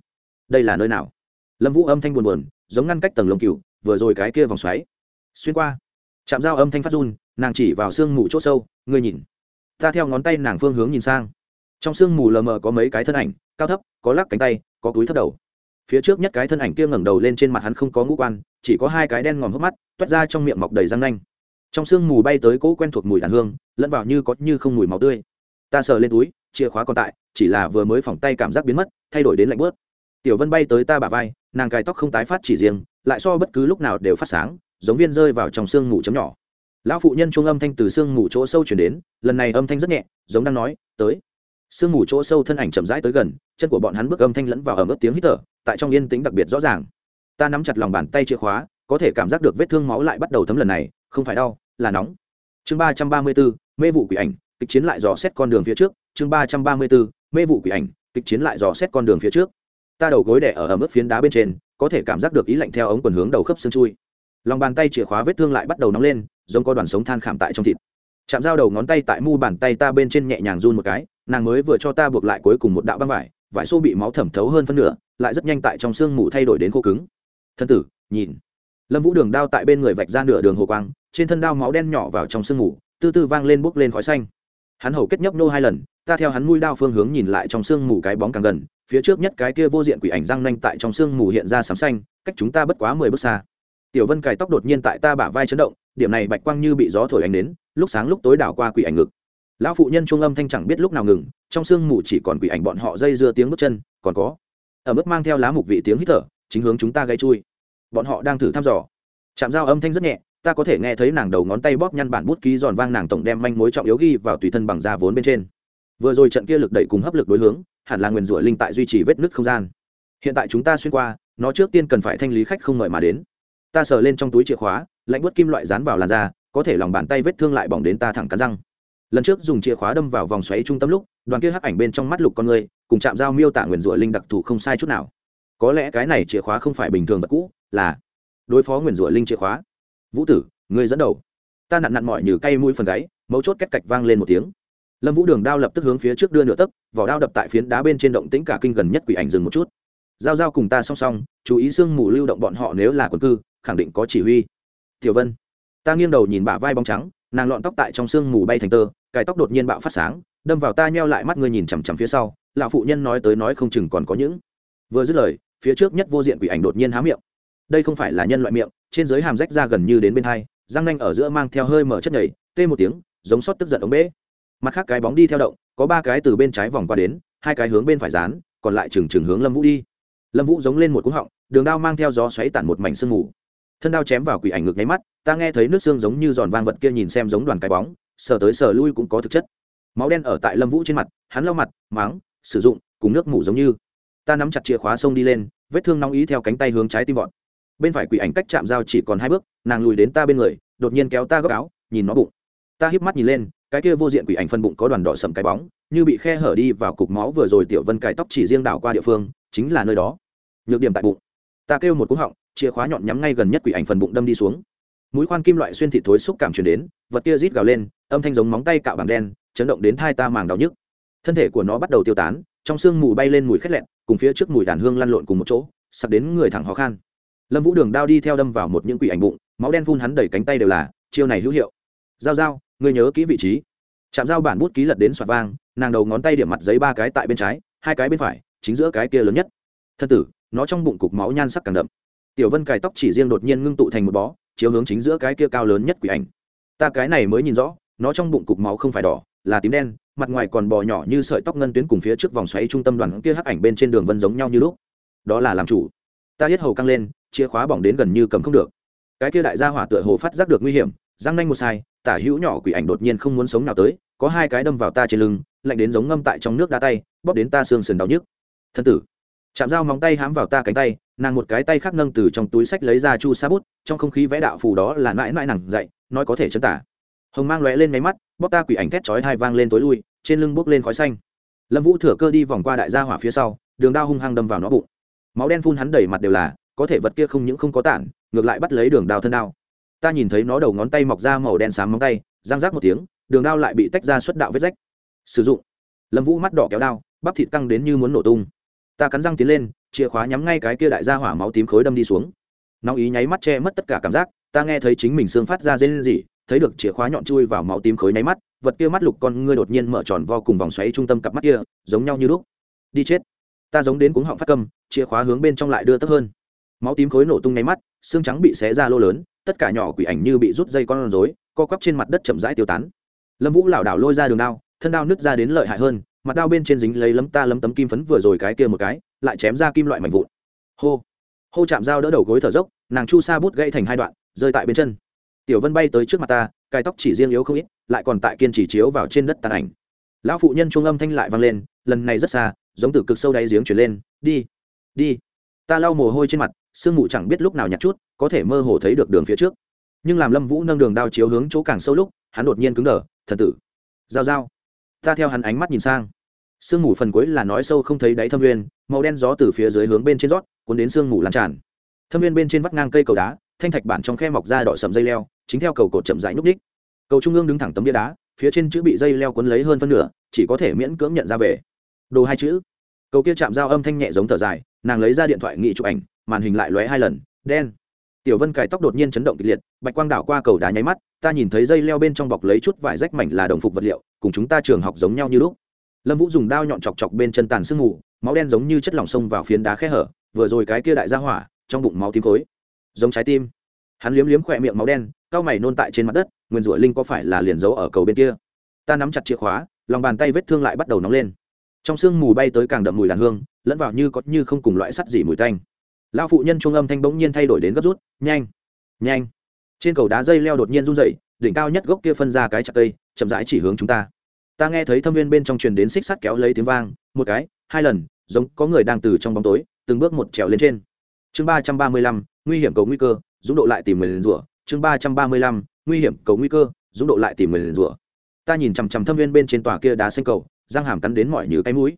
Đây là nơi nào? Lâm vũ âm thanh buồn buồn, giống ngăn cách tầng lồng cựu vừa rồi cái kia vòng xoáy. Xuyên qua. Chạm dao âm thanh phát run, nàng chỉ vào sương mù c h ỗ sâu, ngươi nhìn. Ta theo ngón tay nàng phương hướng nhìn sang. Trong sương mù lờ mờ có mấy cái thân ảnh, cao thấp, có lắc cánh tay, có túi thấp đầu. Phía trước nhất cái thân ảnh kia ngẩng đầu lên trên mặt hắn không có ngũ quan, chỉ có hai cái đen ngòm hốc mắt, toét ra trong miệng mọc đầy răng nanh. Trong sương mù bay tới cỗ quen thuộc mùi đàn hương, lẫn vào như có như không mùi máu tươi. Ta sờ lên túi chìa khóa còn tại, chỉ là vừa mới phỏng tay cảm giác biến mất, thay đổi đến lạnh bớt. Tiểu vân bay tới ta bả vai, nàng cài tóc không tái phát chỉ riêng, lại so bất cứ lúc nào đều phát sáng, giống viên rơi vào trong sương ngủ chấm nhỏ. Lão phụ nhân trung âm thanh từ sương ngủ chỗ sâu chuyển đến, lần này âm thanh rất nhẹ, giống đang nói, tới. Sương ngủ chỗ sâu thân ảnh chậm rãi tới gần, chân của bọn hắn bước âm thanh lẫn vào ẩm ướt tiếng hít thở, tại trong yên tĩnh đặc biệt rõ ràng. Ta nắm chặt lòng bàn tay chìa khóa, có thể cảm giác được vết thương máu lại bắt đầu thấm lần này, không phải đau, là nóng. Chương ba trăm ba mươi bốn, mê vụ quỷ ảnh, kịch chiến lại dò xét con đường phía trước chương ba trăm ba mươi bốn, mê vụ quỷ ảnh, kịch chiến lại dò xét con đường phía trước. Ta đầu gối đẻ ở ẩm ướt phiến đá bên trên, có thể cảm giác được ý lạnh theo ống quần hướng đầu khớp xương chui. Lòng bàn tay chìa khóa vết thương lại bắt đầu nóng lên, giống có đoàn sống than khảm tại trong thịt. Chạm dao đầu ngón tay tại mu bàn tay ta bên trên nhẹ nhàng run một cái, nàng mới vừa cho ta buộc lại cuối cùng một đạo băng vải vải xô bị máu thẩm thấu hơn phân nửa, lại rất nhanh tại trong xương mù thay đổi đến khô cứng. Thân tử, nhìn. Lâm vũ đường đao tại bên người vạch ra nửa đường hồ quang, trên thân đao máu đen nhỏ vào trong sương mù, tư tư vang lên bốc lên khói xanh. Hắn hầu kết nhấp nô hai lần ta theo hắn mũi đao phương hướng nhìn lại trong sương mù cái bóng càng gần, phía trước nhất cái kia vô diện quỷ ảnh răng nanh tại trong sương mù hiện ra sám xanh, cách chúng ta bất quá mười bước xa. Tiểu vân cài tóc đột nhiên tại ta bả vai chấn động, điểm này bạch quang như bị gió thổi ánh đến, lúc sáng lúc tối đảo qua quỷ ảnh ngực. Lão phụ nhân trung âm thanh chẳng biết lúc nào ngừng, trong sương mù chỉ còn quỷ ảnh bọn họ dây dưa tiếng bước chân, còn có. Ở mức mang theo lá mục vị tiếng hít thở, chính hướng chúng ta gây chui. Bọn họ đang thử thăm dò. Chạm dao âm thanh rất nhẹ, ta có thể nghe thấy nàng đầu ngón tay bóp nhăn bản bút ký giòn vang nàng tổng đem manh mối trọng yếu ghi vào tùy thân bằng da vốn bên trên vừa rồi trận kia lực đẩy cùng hấp lực đối hướng, hẳn là nguyền rủa linh tại duy trì vết nứt không gian. Hiện tại chúng ta xuyên qua, nó trước tiên cần phải thanh lý khách không mời mà đến. Ta sờ lên trong túi chìa khóa, lạnh bút kim loại dán vào làn da, có thể lòng bàn tay vết thương lại bỏng đến ta thẳng cắn răng. Lần trước dùng chìa khóa đâm vào vòng xoáy trung tâm lúc, đoàn kia hắc ảnh bên trong mắt lục con người, cùng chạm dao miêu tả nguyền rủa linh đặc thù không sai chút nào. Có lẽ cái này chìa khóa không phải bình thường vật cũ, là đối phó nguyền rủa linh chìa khóa. Vũ tử người dẫn đầu. Ta nặn nặn mọi như cây mũi phần gáy, mấu chốt cách cạch vang lên một tiếng lâm vũ đường đao lập tức hướng phía trước đưa nửa tấc, vỏ đao đập tại phiến đá bên trên động tĩnh cả kinh gần nhất quỷ ảnh dừng một chút. Giao giao cùng ta song song, chú ý sương mù lưu động bọn họ nếu là quân cư, khẳng định có chỉ huy. Tiểu vân, ta nghiêng đầu nhìn bả vai bóng trắng, nàng lọn tóc tại trong sương mù bay thành tơ, cài tóc đột nhiên bạo phát sáng, đâm vào ta nheo lại mắt ngươi nhìn chằm chằm phía sau, lão phụ nhân nói tới nói không chừng còn có những. Vừa dứt lời, phía trước nhất vô diện quỷ ảnh đột nhiên há miệng. Đây không phải là nhân loại miệng, trên dưới hàm rách ra gần như đến bên hai, răng nanh ở giữa mang theo hơi mở chất nhảy, tê một tiếng, giống sót tức giận ống bể mặt khác cái bóng đi theo động, có ba cái từ bên trái vòng qua đến, hai cái hướng bên phải dán, còn lại trừng trừng hướng lâm vũ đi. Lâm vũ giống lên một cúng họng, đường đao mang theo gió xoáy tản một mảnh sương mù. Thân đao chém vào quỷ ảnh ngực nháy mắt, ta nghe thấy nước xương giống như giòn vang vật kia nhìn xem giống đoàn cái bóng, sờ tới sờ lui cũng có thực chất. Máu đen ở tại lâm vũ trên mặt, hắn lau mặt máng sử dụng, cùng nước mủ giống như. Ta nắm chặt chìa khóa sông đi lên, vết thương nóng ý theo cánh tay hướng trái tim vọt. Bên phải quỷ ảnh cách chạm dao chỉ còn hai bước, nàng lùi đến ta bên người, đột nhiên kéo ta gấp áo, nhìn nó bụng ta híp mắt nhìn lên, cái kia vô diện quỷ ảnh phân bụng có đoàn đỏ sầm cái bóng, như bị khe hở đi vào cục máu vừa rồi tiểu vân cài tóc chỉ riêng đảo qua địa phương, chính là nơi đó. Nhược điểm tại bụng. Ta kêu một cú họng, chìa khóa nhọn nhắm ngay gần nhất quỷ ảnh phần bụng đâm đi xuống. Mũi khoan kim loại xuyên thịt thối xúc cảm truyền đến, vật kia rít gào lên, âm thanh giống móng tay cạo bằng đen, chấn động đến thai ta màng đau nhức. Thân thể của nó bắt đầu tiêu tán, trong sương mù bay lên mùi khét lẹn cùng phía trước mùi đàn hương lăn lộn cùng một chỗ, sặc đến người thẳng khó khăn lâm vũ đường đao đi theo đâm vào một những quỷ ảnh bụng, máu đen phun hắn đẩy cánh tay đều là, chiêu này hữu hiệu. Giao giao. Ngươi nhớ kỹ vị trí. Chạm dao bản bút ký lật đến soạt vang, nàng đầu ngón tay điểm mặt giấy ba cái tại bên trái, hai cái bên phải, chính giữa cái kia lớn nhất. Thân tử, nó trong bụng cục máu nhan sắc càng đậm. Tiểu vân cài tóc chỉ riêng đột nhiên ngưng tụ thành một bó, chiếu hướng chính giữa cái kia cao lớn nhất quỷ ảnh. Ta cái này mới nhìn rõ, nó trong bụng cục máu không phải đỏ, là tím đen, mặt ngoài còn bò nhỏ như sợi tóc ngân tuyến cùng phía trước vòng xoáy trung tâm đoàn kia hắc ảnh bên trên đường vân giống nhau như lúc. Đó là làm chủ. Ta hết hầu căng lên, chìa khóa bỏng đến gần như cầm không được. Cái kia đại gia hỏa tựa hồ phát giác được nguy hiểm, răng nanh một sai tả hữu nhỏ quỷ ảnh đột nhiên không muốn sống nào tới, có hai cái đâm vào ta trên lưng, lạnh đến giống ngâm tại trong nước đá tay, bóp đến ta xương sườn đau nhức. Thân tử. Chạm dao móng tay hãm vào ta cánh tay, nàng một cái tay khác nâng từ trong túi sách lấy ra chu sa bút, trong không khí vẽ đạo phù đó là mãi mãi nàng dậy nói có thể chân tả. Hồng mang lóe lên máy mắt, bóp ta quỷ ảnh thét chói hai vang lên tối lui, trên lưng bốc lên khói xanh. Lâm vũ thừa cơ đi vòng qua đại gia hỏa phía sau, đường đao hung hăng đâm vào nó bụng. Máu đen phun hắn đầy mặt đều là, có thể vật kia không những không có tản, ngược lại bắt lấy đường đao thân đao ta nhìn thấy nó đầu ngón tay mọc ra màu đen xám móng tay, răng rác một tiếng, đường đao lại bị tách ra xuất đạo vết rách. Sử dụng. Lâm vũ mắt đỏ kéo đao, bắp thịt căng đến như muốn nổ tung. Ta cắn răng tiến lên, chìa khóa nhắm ngay cái kia đại gia hỏa máu tím khối đâm đi xuống. Nóng ý nháy mắt che mất tất cả cảm giác, ta nghe thấy chính mình xương phát ra dây lên gì thấy được chìa khóa nhọn chui vào máu tím khối nháy mắt, vật kia mắt lục con ngươi đột nhiên mở tròn vo cùng vòng xoáy trung tâm cặp mắt kia, giống nhau như lúc. Đi chết. Ta giống đến cuống họng phát câm, chìa khóa hướng bên trong lại đưa tấp hơn. Máu tím khối nổ tung nháy mắt, xương trắng bị xé ra lô lớn tất cả nhỏ quỷ ảnh như bị rút dây con rối, co quắp trên mặt đất chậm rãi tiêu tán. Lâm vũ lảo đảo lôi ra đường đao, thân đao nứt ra đến lợi hại hơn, mặt đao bên trên dính lấy lấm ta lấm tấm kim phấn vừa rồi cái kia một cái, lại chém ra kim loại mảnh vụn. Hô hô chạm dao đỡ đầu gối thở dốc, nàng chu sa bút gãy thành hai đoạn, rơi tại bên chân. Tiểu vân bay tới trước mặt ta cài tóc chỉ riêng yếu không ít, lại còn tại kiên trì chiếu vào trên đất tàn ảnh. Lão phụ nhân trung âm thanh lại vang lên, lần này rất xa, giống từ cực sâu đáy giếng chuyển lên, đi đi. Ta lau mồ hôi trên mặt sương mù chẳng biết lúc nào nhặt chút có thể mơ hồ thấy được đường phía trước. Nhưng làm lâm vũ nâng đường đao chiếu hướng chỗ càng sâu lúc hắn đột nhiên cứng đờ thần tử giao giao. Ta theo hắn ánh mắt nhìn sang. Sương mù phần cuối là nói sâu không thấy đáy thâm Nguyên, màu đen gió từ phía dưới hướng bên trên rót cuốn đến sương mù lan tràn. Thâm Nguyên bên trên vắt ngang cây cầu đá thanh thạch bản trong khe mọc ra đỏ sầm dây leo chính theo cầu cột chậm rãi núp ních. cầu trung ương đứng thẳng tấm bia đá phía trên chữ bị dây leo cuốn lấy hơn phân nửa chỉ có thể miễn cưỡng nhận ra về. Đồ hai chữ. Cầu kia chạm dao âm thanh nhẹ giống thở dài nàng lấy ra điện thoại nghị chụp ảnh màn hình lại lóe hai lần, đen. Tiểu vân cài tóc đột nhiên chấn động kịch liệt, bạch quang đảo qua cầu đá nháy mắt, ta nhìn thấy dây leo bên trong bọc lấy chút vải rách mảnh là đồng phục vật liệu, cùng chúng ta trường học giống nhau như lúc. Lâm vũ dùng đao nhọn chọc chọc bên chân tàn sương mù, máu đen giống như chất lỏng sông vào phiến đá khe hở, vừa rồi cái kia đại ra hỏa, trong bụng máu tím khối. Giống trái tim. Hắn liếm liếm khỏe miệng máu đen, cao mày nôn tại trên mặt đất, nguyên rủa linh có phải là liền giấu ở cầu bên kia? Ta nắm chặt chìa khóa, lòng bàn tay vết thương lại bắt đầu nóng lên. Trong sương mù bay tới càng đậm mùi đàn hương, lẫn vào như có như không cùng loại sắt gì mùi tanh lão phụ nhân trung âm thanh bỗng nhiên thay đổi đến gấp rút, nhanh nhanh. Trên cầu đá dây leo đột nhiên run dậy đỉnh cao nhất gốc kia phân ra cái chặt cây, chậm rãi chỉ hướng chúng ta. Ta nghe thấy thâm viên bên trong truyền đến xích sắt kéo lấy tiếng vang, một cái, hai lần, giống có người đang từ trong bóng tối, từng bước một trèo lên trên. Chương ba trăm ba mươi lăm, nguy hiểm cầu nguy cơ, dũng độ lại tìm người liền rủa. Chương ba trăm ba mươi lăm, nguy hiểm cầu nguy cơ, dũng độ lại tìm người liền rủa. Ta nhìn chằm chằm thâm viên bên trên tòa kia đá xanh cầu, răng hàm cắn đến mọi như cái mũi.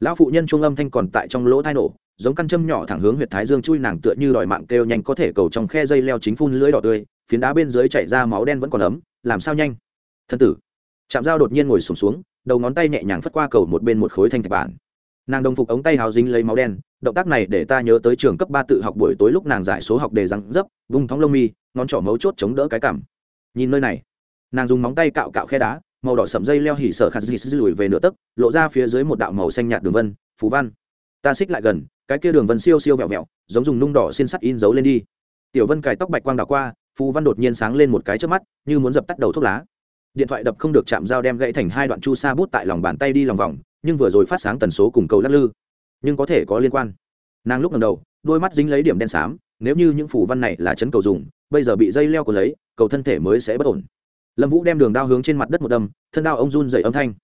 Lão phụ nhân trung âm thanh còn tại trong lỗ thai nổ giống căn châm nhỏ thẳng hướng huyệt thái dương chui nàng tựa như đòi mạng kêu nhanh có thể cầu trong khe dây leo chính phun lưỡi đỏ tươi phiến đá bên dưới chảy ra máu đen vẫn còn ấm làm sao nhanh? Thân tử. Chạm dao đột nhiên ngồi sùng xuống, xuống đầu ngón tay nhẹ nhàng phất qua cầu một bên một khối thanh thạch bản. Nàng đồng phục ống tay hào dính lấy máu đen động tác này để ta nhớ tới trường cấp ba tự học buổi tối lúc nàng giải số học đề răng dấp vùng thóng lông mi ngón trỏ mấu chốt chống đỡ cái cảm nhìn nơi này nàng dùng móng tay cạo cạo khe đá màu đỏ sậm dây leo hỉ sợ khát dì lùi về nửa tấc lộ ra phía dưới một đạo màu xanh nhạt đường vân phú văn. Ta xích lại gần cái kia đường vân siêu siêu vẹo vẹo, giống dùng nung đỏ xin sắt in dấu lên đi. Tiểu vân cài tóc bạch quang đảo qua phù văn đột nhiên sáng lên một cái trước mắt, như muốn dập tắt đầu thuốc lá. Điện thoại đập không được chạm dao đem gãy thành hai đoạn chu sa bút tại lòng bàn tay đi lòng vòng, nhưng vừa rồi phát sáng tần số cùng cầu lắc lư. Nhưng có thể có liên quan. Nàng lúc lần đầu, đôi mắt dính lấy điểm đen xám, nếu như những phủ văn này là chấn cầu dùng, bây giờ bị dây leo của lấy, cầu thân thể mới sẽ bất ổn. Lâm vũ đem đường đao hướng trên mặt đất một đâm, thân đao ông run dậy âm thanh.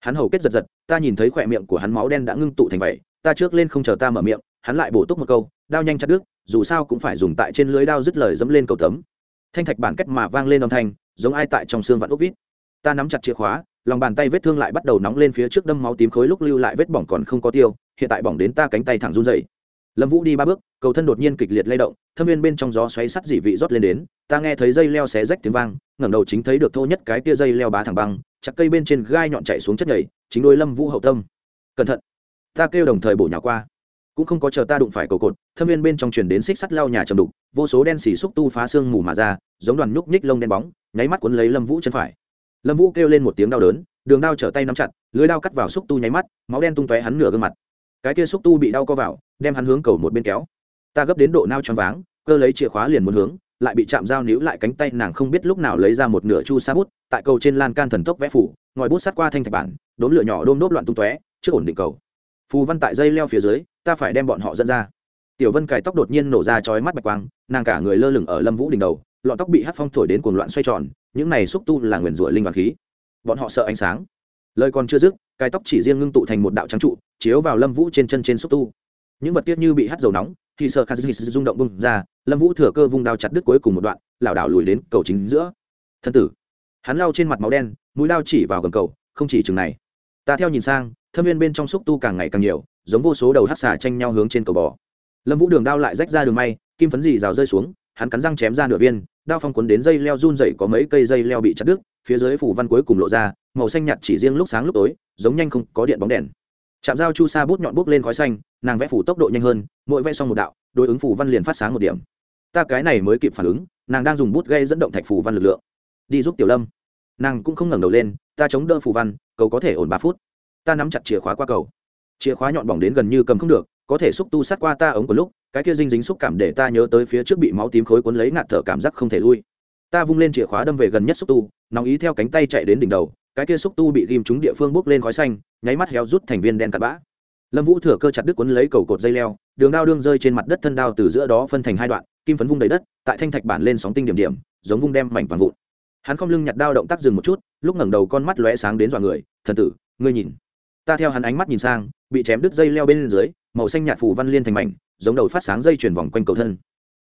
Hắn hầu kết giật giật, ta nhìn thấy khỏe miệng của hắn máu đen đã ngưng tụ thành vậy ta trước lên không chờ ta mở miệng, hắn lại bổ túc một câu, đao nhanh chặt đứt, dù sao cũng phải dùng tại trên lưới đao dứt lời dẫm lên cầu tấm. Thanh thạch bản cách mà vang lên âm thanh, giống ai tại trong xương vạn ốc vít. Ta nắm chặt chìa khóa, lòng bàn tay vết thương lại bắt đầu nóng lên phía trước đâm máu tím khối lúc lưu lại vết bỏng còn không có tiêu, hiện tại bỏng đến ta cánh tay thẳng run dậy lâm vũ đi ba bước, cầu thân đột nhiên kịch liệt lay động, thâm viên bên trong gió xoáy sắt dị vị rót lên đến, ta nghe thấy dây leo xé rách tiếng vang, ngẩng đầu chính thấy được thô nhất cái tia dây leo bá thẳng băng, chặt cây bên trên gai nhọn chạy xuống chất nhảy chính đôi lâm vũ hậu tâm. Cẩn thận ta kêu đồng thời bổ nhỏ qua. Cũng không có chờ ta đụng phải cầu cột, thâm viên bên trong truyền đến xích sắt lao nhà trầm đục, vô số đen xì xúc tu phá xương mù mà ra, giống đoàn nhúc nhích lông đen bóng, nháy mắt cuốn lấy lâm vũ chân phải. Lâm vũ kêu lên một tiếng đau đớn, đường đao trở tay nắm chặt, lưới đao cắt vào xúc tu nháy mắt, máu đen tung tóe hắn nửa gương mặt. Cái kia xúc tu bị đau co vào, đem hắn hướng cầu một bên kéo. Ta gấp đến độ nao choáng váng, cơ lấy chìa khóa liền muốn hướng, lại bị chạm dao níu lại cánh tay nàng không biết lúc nào lấy ra một nửa chu sa bút, tại cầu trên lan can thần tốc vẽ phủ, ngòi bút sát qua thanh thạch bản, đốn lửa nhỏ đôm đốt loạn tung tóe, trước ổn định cầu phù văn tại dây leo phía dưới, ta phải đem bọn họ dẫn ra. Tiểu vân cài tóc đột nhiên nổ ra chói mắt bạch quang, nàng cả người lơ lửng ở lâm vũ đỉnh đầu, lọn tóc bị hát phong thổi đến cuồng loạn xoay tròn, những này xúc tu là nguyền rủa linh hoạt khí. Bọn họ sợ ánh sáng. Lời còn chưa dứt, cài tóc chỉ riêng ngưng tụ thành một đạo trắng trụ, chiếu vào lâm vũ trên chân trên xúc tu. Những vật tiết như bị hắt dầu nóng, thì sợ khazis rung động bung ra, lâm vũ thừa cơ vung đao chặt đứt cuối cùng một đoạn, lảo đảo lùi đến cầu chính giữa. Thân tử. Hắn lau trên mặt máu đen, mũi lao chỉ vào gầm cầu, không chỉ chừng này ta theo nhìn sang, thâm viên bên trong xúc tu càng ngày càng nhiều, giống vô số đầu hát xà tranh nhau hướng trên cầu bò. Lâm vũ đường đao lại rách ra đường may, kim phấn dì rào rơi xuống, hắn cắn răng chém ra nửa viên, đao phong cuốn đến dây leo run dậy có mấy cây dây leo bị chặt đứt, phía dưới phủ văn cuối cùng lộ ra, màu xanh nhạt chỉ riêng lúc sáng lúc tối, giống nhanh không có điện bóng đèn. Chạm dao chu sa bút nhọn bút lên khói xanh, nàng vẽ phủ tốc độ nhanh hơn, mỗi vẽ xong một đạo, đối ứng phủ văn liền phát sáng một điểm. Ta cái này mới kịp phản ứng, nàng đang dùng bút gây dẫn động thạch phủ văn lực lượng. Đi giúp tiểu lâm. Nàng cũng không ngẩng đầu lên, ta chống đỡ phủ văn, cầu có thể ổn ba phút ta nắm chặt chìa khóa qua cầu. Chìa khóa nhọn bỏng đến gần như cầm không được, có thể xúc tu sát qua ta ống của lúc, cái kia dinh dính xúc cảm để ta nhớ tới phía trước bị máu tím khối cuốn lấy ngạt thở cảm giác không thể lui. Ta vung lên chìa khóa đâm về gần nhất xúc tu, nóng ý theo cánh tay chạy đến đỉnh đầu, cái kia xúc tu bị ghim trúng địa phương bốc lên khói xanh, nháy mắt héo rút thành viên đen cặn bã. Lâm vũ thừa cơ chặt đứt cuốn lấy cầu cột dây leo, đường đao đương rơi trên mặt đất thân đao từ giữa đó phân thành hai đoạn, kim phấn vung đầy đất, tại thanh thạch bản lên sóng tinh điểm điểm, giống vung đem mảnh vàng vụn. Hắn không lưng nhặt đao động tác dừng một chút, lúc ngẩng đầu con mắt lóe sáng đến dọa người, thần tử, ngươi nhìn ta theo hắn ánh mắt nhìn sang, bị chém đứt dây leo bên dưới, màu xanh nhạt phủ văn liên thành mảnh, giống đầu phát sáng dây chuyển vòng quanh cầu thân.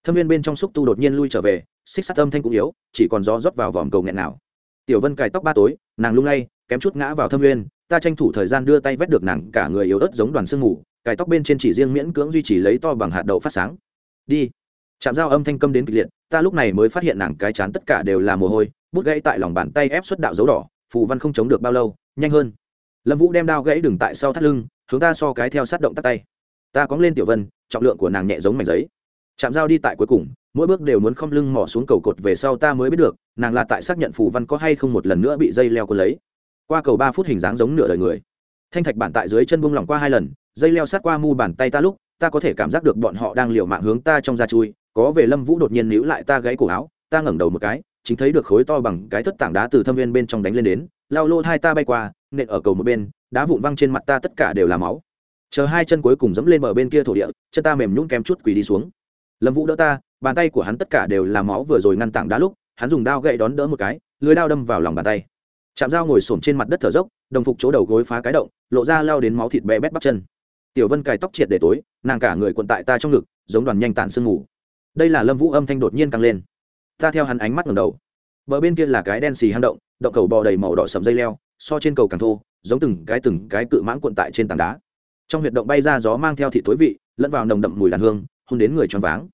Thâm viên bên trong xúc tu đột nhiên lui trở về, xích sắt âm thanh cũng yếu, chỉ còn gió rót vào vòm cầu nghẹn nào. Tiểu vân cài tóc ba tối, nàng lung lay, kém chút ngã vào thâm viên, ta tranh thủ thời gian đưa tay vét được nàng cả người yếu ớt giống đoàn sương mù, cài tóc bên trên chỉ riêng miễn cưỡng duy trì lấy to bằng hạt đậu phát sáng. Đi. Chạm dao âm thanh câm đến kịch liệt, ta lúc này mới phát hiện nàng cái chán tất cả đều là mồ hôi, bút gãy tại lòng bàn tay ép xuất đạo dấu đỏ, phù văn không chống được bao lâu, nhanh hơn lâm vũ đem đao gãy đừng tại sau thắt lưng, hướng ta so cái theo sát động tắt tay. Ta cóng lên tiểu vân, trọng lượng của nàng nhẹ giống mảnh giấy. Chạm dao đi tại cuối cùng, mỗi bước đều muốn không lưng mỏ xuống cầu cột về sau ta mới biết được, nàng là tại xác nhận phù văn có hay không một lần nữa bị dây leo cuốn lấy. Qua cầu ba phút hình dáng giống nửa đời người. Thanh thạch bản tại dưới chân buông lỏng qua hai lần, dây leo sát qua mu bàn tay ta lúc, ta có thể cảm giác được bọn họ đang liều mạng hướng ta trong da chui, có về lâm vũ đột nhiên níu lại ta gãy cổ áo, ta ngẩng đầu một cái, chính thấy được khối to bằng cái thất tảng đá từ thâm viên bên trong đánh lên đến lao lô hai ta bay qua nện ở cầu một bên, đá vụn văng trên mặt ta tất cả đều là máu. Chờ hai chân cuối cùng dẫm lên bờ bên kia thổ địa, chân ta mềm nhún kém chút quỳ đi xuống. Lâm vũ đỡ ta, bàn tay của hắn tất cả đều là máu vừa rồi ngăn tảng đá lúc, hắn dùng đao gậy đón đỡ một cái, lưới đao đâm vào lòng bàn tay. Chạm dao ngồi xổm trên mặt đất thở dốc, đồng phục chỗ đầu gối phá cái động, lộ ra lao đến máu thịt bé bét bắp chân. Tiểu vân cài tóc triệt để tối, nàng cả người quận tại ta trong ngực, giống đoàn nhanh tản sương ngủ đây là lâm vũ âm thanh đột nhiên tăng lên. Ta theo hắn ánh mắt ngầm đầu. Bờ bên kia là cái đen xì hang động động cầu bò đầy màu đỏ sầm dây leo so trên cầu càng thô, giống từng cái từng cái cự mãng cuộn tại trên tảng đá. Trong huyệt động bay ra gió mang theo thị thối vị, lẫn vào nồng đậm mùi đàn hương, hôn đến người choáng váng.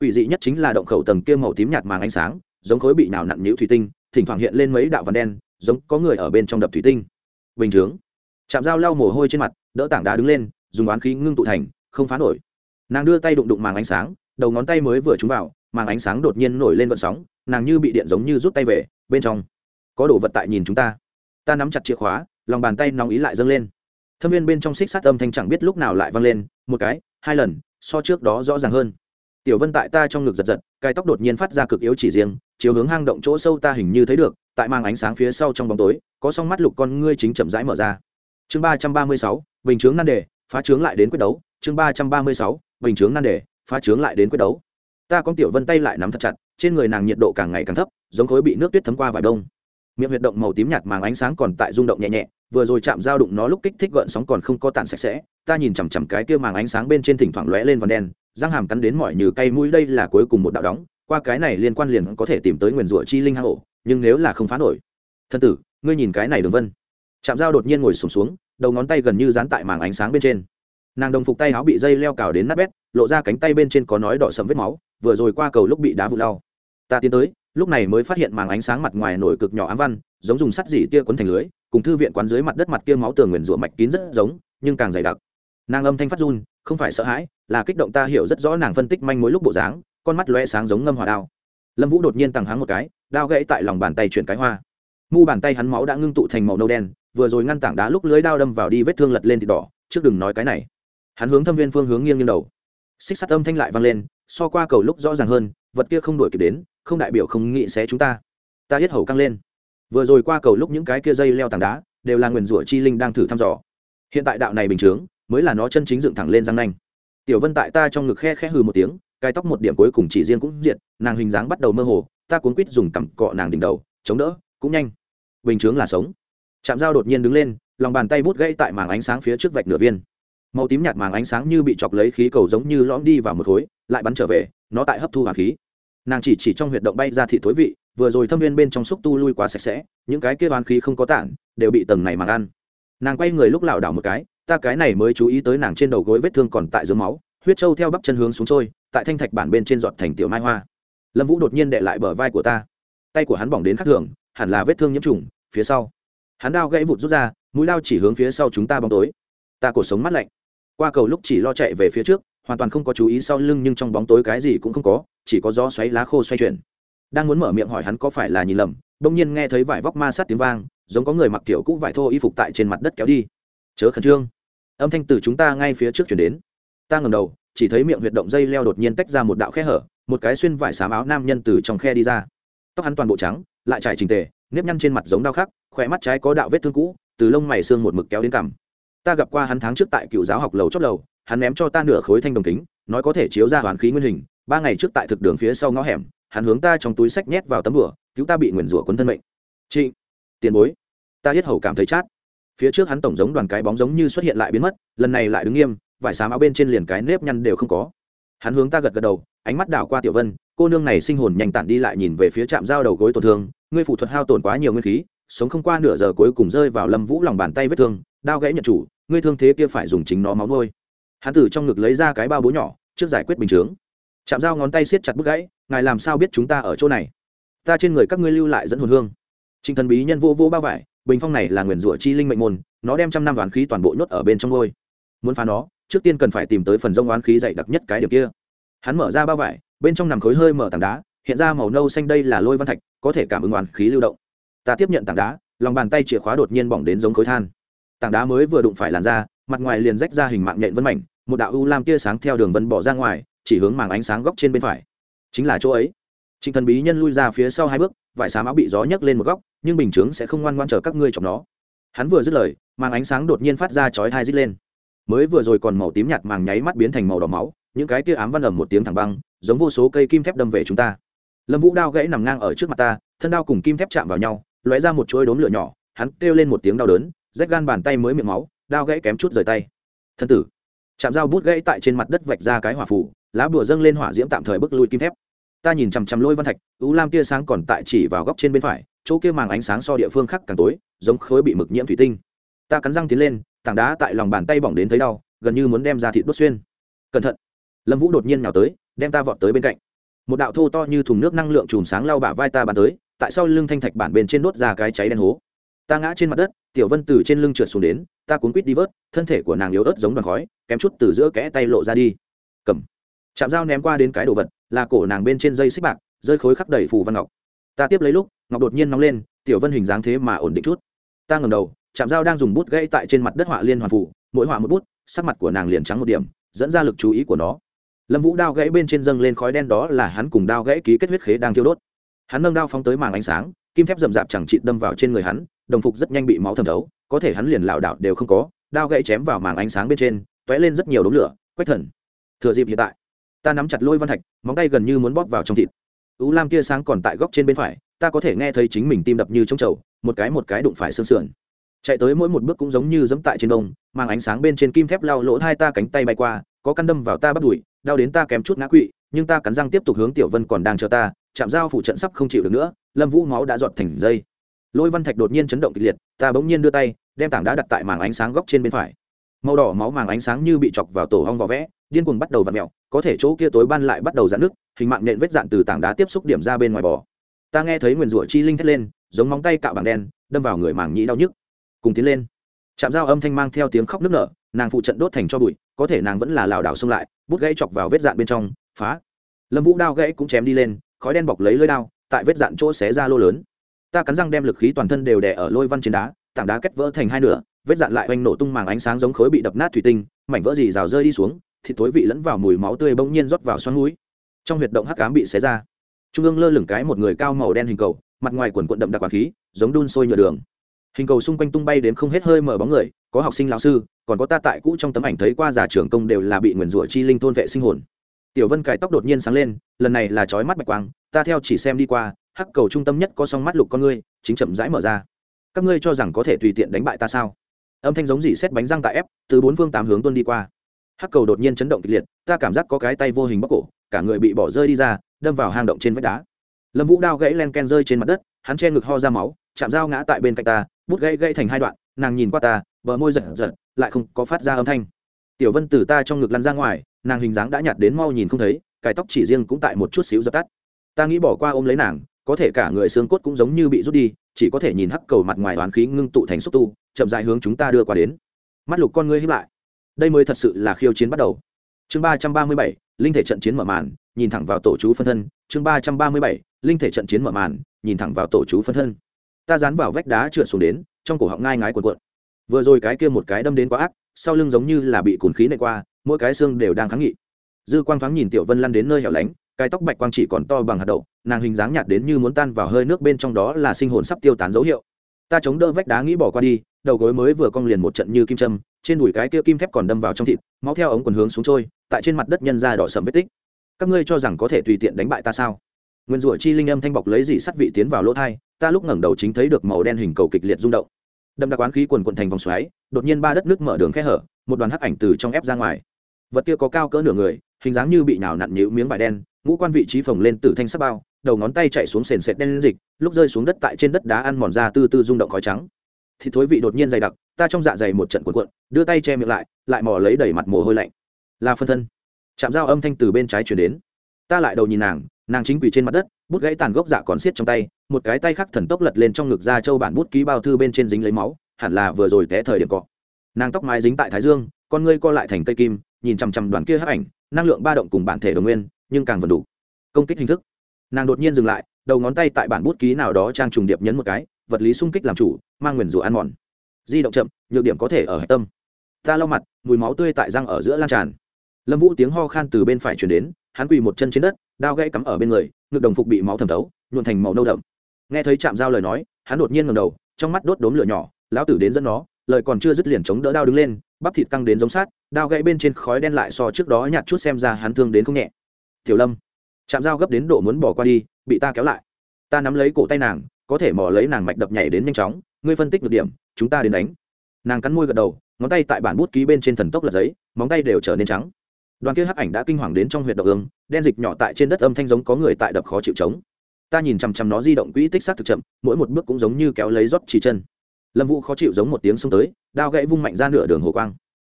Quỷ dị nhất chính là động khẩu tầng kia màu tím nhạt màng ánh sáng, giống khối bị nào nặn nhũ thủy tinh, thỉnh thoảng hiện lên mấy đạo vằn đen, giống có người ở bên trong đập thủy tinh. Bình thường chạm dao lau mồ hôi trên mặt, đỡ tảng đá đứng lên, dùng oán khí ngưng tụ thành, không phá nổi. Nàng đưa tay đụng đụng màng ánh sáng, đầu ngón tay mới vừa trúng vào, màng ánh sáng đột nhiên nổi lên vận sóng, nàng như bị điện giống như rút tay về, bên trong có đồ vật tại nhìn chúng ta ta nắm chặt chìa khóa, lòng bàn tay nóng ý lại dâng lên. Thâm viên bên trong xích sát âm thanh chẳng biết lúc nào lại vang lên, một cái, hai lần, so trước đó rõ ràng hơn. Tiểu vân tại ta trong ngực giật giật cài tóc đột nhiên phát ra cực yếu chỉ riêng, chiếu hướng hang động chỗ sâu ta hình như thấy được, tại mang ánh sáng phía sau trong bóng tối, có song mắt lục con ngươi chính chậm rãi mở ra. Chương ba trăm ba mươi sáu, bình chướng nan đề, phá chướng lại đến quyết đấu. Chương ba trăm ba mươi sáu, bình chướng nan đề, phá chướng lại đến quyết đấu. Ta con tiểu vân tay lại nắm thật chặt, trên người nàng nhiệt độ càng ngày càng thấp, giống khối bị nước tuyết thấm qua vài đông miệng huyệt động màu tím nhạt màng ánh sáng còn tại rung động nhẹ nhẹ vừa rồi chạm dao đụng nó lúc kích thích gợn sóng còn không có tàn sạch sẽ ta nhìn chằm chằm cái kia màng ánh sáng bên trên thỉnh thoảng lóe lên vần đen răng hàm cắn đến mỏi như cây mũi đây là cuối cùng một đạo đóng qua cái này liên quan liền có thể tìm tới nguyền rủa chi linh hang ổ nhưng nếu là không phá nổi. Thân tử ngươi nhìn cái này đường vân. Chạm dao đột nhiên ngồi sùng xuống, xuống đầu ngón tay gần như dán tại màng ánh sáng bên trên. Nàng đồng phục tay áo bị dây leo cào đến nát bét lộ ra cánh tay bên trên có nói đỏ sầm vết máu vừa rồi qua cầu lúc bị đá vụ lau. Ta tiến tới lúc này mới phát hiện màng ánh sáng mặt ngoài nổi cực nhỏ ám văn, giống dùng sắt dỉ tia quấn thành lưới, cùng thư viện quán dưới mặt đất mặt kia máu tường nguyền rủa mạch kín rất giống, nhưng càng dày đặc. Nàng âm thanh phát run, không phải sợ hãi, là kích động ta hiểu rất rõ nàng phân tích manh mối lúc bộ dáng, con mắt loe sáng giống ngâm hỏa đao. Lâm vũ đột nhiên tăng háng một cái, đao gãy tại lòng bàn tay chuyển cái hoa. Mu bàn tay hắn máu đã ngưng tụ thành màu nâu đen, vừa rồi ngăn tảng đá lúc lưới đao đâm vào đi vết thương lật lên thịt đỏ, trước đừng nói cái này. Hắn hướng thâm viên phương hướng nghiêng nghiêng đầu. Xích sắt âm thanh lại vang lên, so qua cầu lúc rõ ràng hơn, vật kia không đuổi kịp đến không đại biểu không nghĩ xé chúng ta. Ta hết hầu căng lên. Vừa rồi qua cầu lúc những cái kia dây leo tảng đá, đều là nguyền rủa chi linh đang thử thăm dò. Hiện tại đạo này bình chướng, mới là nó chân chính dựng thẳng lên răng nanh. Tiểu vân tại ta trong ngực khe khẽ hừ một tiếng, cái tóc một điểm cuối cùng chỉ riêng cũng diệt, nàng hình dáng bắt đầu mơ hồ, ta cuốn quýt dùng cằm cọ nàng đỉnh đầu, chống đỡ, cũng nhanh. Bình chướng là sống. Chạm dao đột nhiên đứng lên, lòng bàn tay bút gãy tại màng ánh sáng phía trước vạch nửa viên. Màu tím nhạt màng ánh sáng như bị chọc lấy khí cầu giống như lõm đi vào một khối, lại bắn trở về, nó tại hấp thu hoàng khí nàng chỉ chỉ trong huyệt động bay ra thị thối vị, vừa rồi thâm viên bên trong xúc tu lui quá sạch sẽ, những cái kia oán khí không có tản, đều bị tầng này màng ăn. Nàng quay người lúc lảo đảo một cái, ta cái này mới chú ý tới nàng trên đầu gối vết thương còn tại dưới máu, huyết trâu theo bắp chân hướng xuống trôi, tại thanh thạch bản bên trên giọt thành tiểu mai hoa. Lâm vũ đột nhiên đệ lại bờ vai của ta. Tay của hắn bỏng đến khắc thường, hẳn là vết thương nhiễm trùng, phía sau. Hắn đao gãy vụt rút ra, mũi lao chỉ hướng phía sau chúng ta bóng tối. Ta cổ sống mắt lạnh. Qua cầu lúc chỉ lo chạy về phía trước hoàn toàn không có chú ý sau lưng nhưng trong bóng tối cái gì cũng không có, chỉ có gió xoáy lá khô xoay chuyển. Đang muốn mở miệng hỏi hắn có phải là nhìn lầm đông nhiên nghe thấy vải vóc ma sát tiếng vang, giống có người mặc kiểu cũ vải thô y phục tại trên mặt đất kéo đi. Chớ khẩn trương. Âm thanh từ chúng ta ngay phía trước chuyển đến. Ta ngầm đầu, chỉ thấy miệng huyệt động dây leo đột nhiên tách ra một đạo khe hở, một cái xuyên vải xám áo nam nhân từ trong khe đi ra. Tóc hắn toàn bộ trắng, lại trải trình tề, nếp nhăn trên mặt giống đau khắc, khỏe mắt trái có đạo vết thương cũ, từ lông mày xương một mực kéo đến cằm. Ta gặp qua hắn tháng trước tại cựu giáo học lầu chót lầu hắn ném cho ta nửa khối thanh đồng kính, nói có thể chiếu ra hoàn khí nguyên hình, ba ngày trước tại thực đường phía sau ngõ hẻm, hắn hướng ta trong túi sách nhét vào tấm bửa cứu ta bị nguyền rủa quấn thân mệnh. Chị, tiền bối, ta hết hầu cảm thấy chát. Phía trước hắn tổng giống đoàn cái bóng giống như xuất hiện lại biến mất, lần này lại đứng nghiêm, vải xám áo bên trên liền cái nếp nhăn đều không có. Hắn hướng ta gật gật đầu, ánh mắt đảo qua tiểu vân, cô nương này sinh hồn nhanh tản đi lại nhìn về phía trạm giao đầu gối tổn thương, ngươi phụ thuật hao tổn quá nhiều nguyên khí, sống không qua nửa giờ cuối cùng rơi vào lâm vũ lòng bàn tay vết thương, đao gãy nhận chủ, ngươi thương thế kia phải dùng chính nó máu nuôi hắn từ trong ngực lấy ra cái bao bố nhỏ, trước giải quyết bình chướng. Chạm dao ngón tay siết chặt bức gãy, ngài làm sao biết chúng ta ở chỗ này? Ta trên người các ngươi lưu lại dẫn hồn hương. Trinh thần bí nhân vô vô bao vải, bình phong này là nguyền rủa chi linh mệnh môn, nó đem trăm năm đoán khí toàn bộ nhốt ở bên trong ngôi. Muốn phá nó, trước tiên cần phải tìm tới phần rông oán khí dày đặc nhất cái điều kia. Hắn mở ra bao vải, bên trong nằm khối hơi mở tảng đá, hiện ra màu nâu xanh đây là lôi văn thạch, có thể cảm ứng oán khí lưu động. Ta tiếp nhận tảng đá, lòng bàn tay chìa khóa đột nhiên bỏng đến giống khối than. Tảng đá mới vừa đụng phải làn da mặt ngoài liền rách ra hình mạng nhện vân mảnh, một đạo u lam tia sáng theo đường vân bỏ ra ngoài, chỉ hướng màng ánh sáng góc trên bên phải. Chính là chỗ ấy. Trịnh thần bí nhân lui ra phía sau hai bước, vải xám áo bị gió nhấc lên một góc, nhưng bình chướng sẽ không ngoan ngoan chờ các ngươi chọc nó. Hắn vừa dứt lời màng ánh sáng đột nhiên phát ra chói hai dít lên. Mới vừa rồi còn màu tím nhạt màng nháy mắt biến thành màu đỏ máu, những cái tia ám văn ẩm một tiếng thẳng băng, giống vô số cây kim thép đâm về chúng ta. Lâm vũ đao gãy nằm ngang ở trước mặt ta, thân đao cùng kim thép chạm vào nhau, lóe ra một chuỗi đốm lửa nhỏ, hắn kêu lên một tiếng đau đớn, rách gan bàn tay mới miệng máu đao gãy kém chút rời tay. Thân tử. Chạm dao bút gãy tại trên mặt đất vạch ra cái hỏa phủ lá bùa dâng lên hỏa diễm tạm thời bức lui kim thép. Ta nhìn chằm chằm lôi văn thạch ú lam tia sáng còn tại chỉ vào góc trên bên phải, chỗ kia màng ánh sáng so địa phương khác càng tối, giống khối bị mực nhiễm thủy tinh. Ta cắn răng tiến lên, tảng đá tại lòng bàn tay bỏng đến thấy đau, gần như muốn đem ra thịt đốt xuyên. Cẩn thận. Lâm vũ đột nhiên nào tới, đem ta vọt tới bên cạnh. Một đạo thô to như thùng nước năng lượng chùm sáng lao bả vai ta bàn tới, tại sao lưng thanh thạch bản bên trên đốt ra cái cháy đen hố ta ngã trên mặt đất, tiểu vân từ trên lưng trượt xuống đến, ta cuốn quýt đi vớt, thân thể của nàng yếu ớt giống đoàn khói, kém chút từ giữa kẽ tay lộ ra đi. Cầm. Chạm dao ném qua đến cái đồ vật, là cổ nàng bên trên dây xích bạc, rơi khối khắc đầy phù văn ngọc. Ta tiếp lấy lúc, ngọc đột nhiên nóng lên, tiểu vân hình dáng thế mà ổn định chút. Ta ngầm đầu, chạm dao đang dùng bút gãy tại trên mặt đất họa liên hoàn phủ mỗi họa một bút, sắc mặt của nàng liền trắng một điểm, dẫn ra lực chú ý của nó. Lâm vũ đao gãy bên trên dâng lên khói đen đó là hắn cùng đao gãy ký kết huyết khế đang thiêu đốt. Hắn nâng đao phóng tới màng ánh sáng, kim thép rậm rạp chẳng trị đâm vào trên người hắn đồng phục rất nhanh bị máu thẩm thấu, có thể hắn liền lảo đảo đều không có, đao gãy chém vào màng ánh sáng bên trên t ó é lên rất nhiều đống lửa, quách thần. Thừa dịp hiện tại, ta nắm chặt lôi văn thạch, móng tay gần như muốn bóp vào trong thịt. Ú lam tia sáng còn tại góc trên bên phải, ta có thể nghe thấy chính mình tim đập như trong chậu một cái một cái đụng phải xương sườn. Chạy tới mỗi một bước cũng giống như dẫm tại trên đông mang ánh sáng bên trên kim thép lao lỗ hai ta cánh tay bay qua, có căn đâm vào ta bắt đùi, đau đến ta kém chút ngã quỵ, nhưng ta cắn răng tiếp tục hướng tiểu vân còn đang chờ ta, chạm dao phụ trận sắp không chịu được nữa, lâm vũ máu đã giọt thành dây lôi văn thạch đột nhiên chấn động kịch liệt ta bỗng nhiên đưa tay đem tảng đá đặt tại màng ánh sáng góc trên bên phải màu đỏ máu màng ánh sáng như bị chọc vào tổ hong vỏ vẽ điên cuồng bắt đầu v ặ mẹo có thể chỗ kia tối ban lại bắt đầu dạn nước hình mạng nện vết dạn từ tảng đá tiếp xúc điểm ra bên ngoài bò ta nghe thấy nguyền rủa chi linh thét lên giống móng tay cạo bằng đen đâm vào người màng nhĩ đau nhức cùng tiến lên chạm dao âm thanh mang theo tiếng khóc nức nở nàng phụ trận đốt thành cho bụi có thể nàng vẫn là lảo đảo xông lại bút gãy chọc vào vết dạn bên trong phá lâm vũ đao gãy cũng chém đi lên khói đen bọc lấy lưới đao tại vết dạn chỗ xé ra lô lớn ta cắn răng đem lực khí toàn thân đều đè ở lôi văn trên đá, tảng đá kết vỡ thành hai nửa, vết dạn lại oanh nổ tung màng ánh sáng giống khối bị đập nát thủy tinh, mảnh vỡ gì rào rơi đi xuống, thịt tối vị lẫn vào mùi máu tươi bỗng nhiên rót vào xoắn mũi. Trong huyệt động hắc ám bị xé ra. Trung ương lơ lửng cái một người cao màu đen hình cầu, mặt ngoài quần quận đậm đặc quả khí, giống đun sôi nhựa đường. Hình cầu xung quanh tung bay đến không hết hơi mở bóng người, có học sinh lão sư, còn có ta tại cũ trong tấm ảnh thấy qua giả trưởng công đều là bị nguyền rủa chi linh thôn vệ sinh hồn. Tiểu vân cải tóc đột nhiên sáng lên, lần này là chói mắt bạch quang, ta theo chỉ xem đi qua hắc cầu trung tâm nhất có song mắt lục con ngươi, chính chậm rãi mở ra. Các ngươi cho rằng có thể tùy tiện đánh bại ta sao? Âm thanh giống dỉ xét bánh răng tại ép, từ bốn phương tám hướng tuân đi qua. Hắc cầu đột nhiên chấn động kịch liệt, ta cảm giác có cái tay vô hình bóc cổ, cả người bị bỏ rơi đi ra, đâm vào hang động trên vách đá. Lâm vũ đao gãy len ken rơi trên mặt đất, hắn che ngực ho ra máu, chạm dao ngã tại bên cạnh ta, bút gãy gãy thành hai đoạn, nàng nhìn qua ta, bờ môi giật giật, lại không có phát ra âm thanh. Tiểu vân từ ta trong ngực lăn ra ngoài, nàng hình dáng đã nhạt đến mau nhìn không thấy cài tóc chỉ riêng cũng tại một chút xíu dập tắt. Ta nghĩ bỏ qua ôm lấy nàng có thể cả người xương cốt cũng giống như bị rút đi, chỉ có thể nhìn hắc cầu mặt ngoài toán khí ngưng tụ thành xúc tu, chậm dài hướng chúng ta đưa qua đến. Mắt lục con ngươi hiếp lại. Đây mới thật sự là khiêu chiến bắt đầu. Chương ba trăm ba mươi bảy, linh thể trận chiến mở màn, nhìn thẳng vào tổ chú phân thân. Chương ba trăm ba mươi bảy, linh thể trận chiến mở màn, nhìn thẳng vào tổ chú phân thân. Ta dán vào vách đá trượt xuống đến, trong cổ họng ngai ngái cuộn cuộn. Vừa rồi cái kia một cái đâm đến quá ác, sau lưng giống như là bị cùn khí nệ qua, mỗi cái xương đều đang kháng nghị. Dư quang thoáng nhìn tiểu vân lăn đến nơi hẻo lánh, cái tóc bạch quang chỉ còn to bằng hạt đậu nàng hình dáng nhạt đến như muốn tan vào hơi nước bên trong đó là sinh hồn sắp tiêu tán dấu hiệu. Ta chống đỡ vách đá nghĩ bỏ qua đi, đầu gối mới vừa cong liền một trận như kim châm, trên đùi cái kia kim thép còn đâm vào trong thịt, máu theo ống quần hướng xuống trôi, tại trên mặt đất nhân ra đỏ sầm vết tích. Các ngươi cho rằng có thể tùy tiện đánh bại ta sao? Nguyên rủa chi linh âm thanh bọc lấy dị sắt vị tiến vào lỗ thai, ta lúc ngẩng đầu chính thấy được màu đen hình cầu kịch liệt rung động. Đâm đặc quán khí quần quần thành vòng xoáy, đột nhiên ba đất nước mở đường khe hở, một đoàn hắc ảnh từ trong ép ra ngoài. Vật kia có cao cỡ nửa người, hình dáng như bị nào nặn nhũ miếng vải đen, ngũ quan vị trí phồng lên từ thanh sắc bao đầu ngón tay chạy xuống sền sệt đen dịch, lúc rơi xuống đất tại trên đất đá ăn mòn ra tư tư rung động khói trắng. Thì thối vị đột nhiên dày đặc, ta trong dạ dày một trận cuộn cuộn, đưa tay che miệng lại lại mò lấy đẩy mặt mồ hôi lạnh. Là phân thân. Chạm dao âm thanh từ bên trái chuyển đến. Ta lại đầu nhìn nàng nàng chính quỳ trên mặt đất, bút gãy tàn gốc dạ còn xiết trong tay, một cái tay khác thần tốc lật lên trong ngực ra châu bản bút ký bao thư bên trên dính lấy máu, hẳn là vừa rồi té thời điểm cọ. Nàng tóc mái dính tại thái dương, con ngươi co lại thành cây kim, nhìn chằm chằm đoàn kia hấp ảnh, năng lượng ba động cùng bản thể đồng nguyên, nhưng càng vần đủ. Công kích hình thức nàng đột nhiên dừng lại, đầu ngón tay tại bản bút ký nào đó trang trùng điệp nhấn một cái, vật lý sung kích làm chủ, mang nguyền rủa ăn mòn. Di động chậm, nhược điểm có thể ở hạch tâm. Ta lau mặt, mùi máu tươi tại răng ở giữa lan tràn. Lâm vũ tiếng ho khan từ bên phải chuyển đến, hắn quỳ một chân trên đất, đao gãy cắm ở bên người, ngực đồng phục bị máu thẩm thấu, nhuộn thành màu nâu đậm. Nghe thấy chạm dao lời nói, hắn đột nhiên ngầm đầu, trong mắt đốt đốm lửa nhỏ, lão tử đến dẫn nó, lời còn chưa dứt liền chống đỡ đao đứng lên, bắp thịt căng đến giống sát đao gãy bên trên khói đen lại so trước đó nhạt chút xem ra hắn thương đến không nhẹ. Tiểu lâm chạm dao gấp đến độ muốn bỏ qua đi, bị ta kéo lại. Ta nắm lấy cổ tay nàng, có thể mò lấy nàng mạch đập nhảy đến nhanh chóng, ngươi phân tích được điểm, chúng ta đến đánh. Nàng cắn môi gật đầu, ngón tay tại bản bút ký bên trên thần tốc lật giấy, móng tay đều trở nên trắng. Đoàn kia hắc ảnh đã kinh hoàng đến trong huyện độc ương, đen dịch nhỏ tại trên đất âm thanh giống có người tại đập khó chịu chống ta nhìn chằm chằm nó di động quỹ tích xác thực chậm, mỗi một bước cũng giống như kéo lấy rót chỉ chân. Lâm vũ khó chịu giống một tiếng xông tới, đao gãy vung mạnh ra nửa đường hồ quang.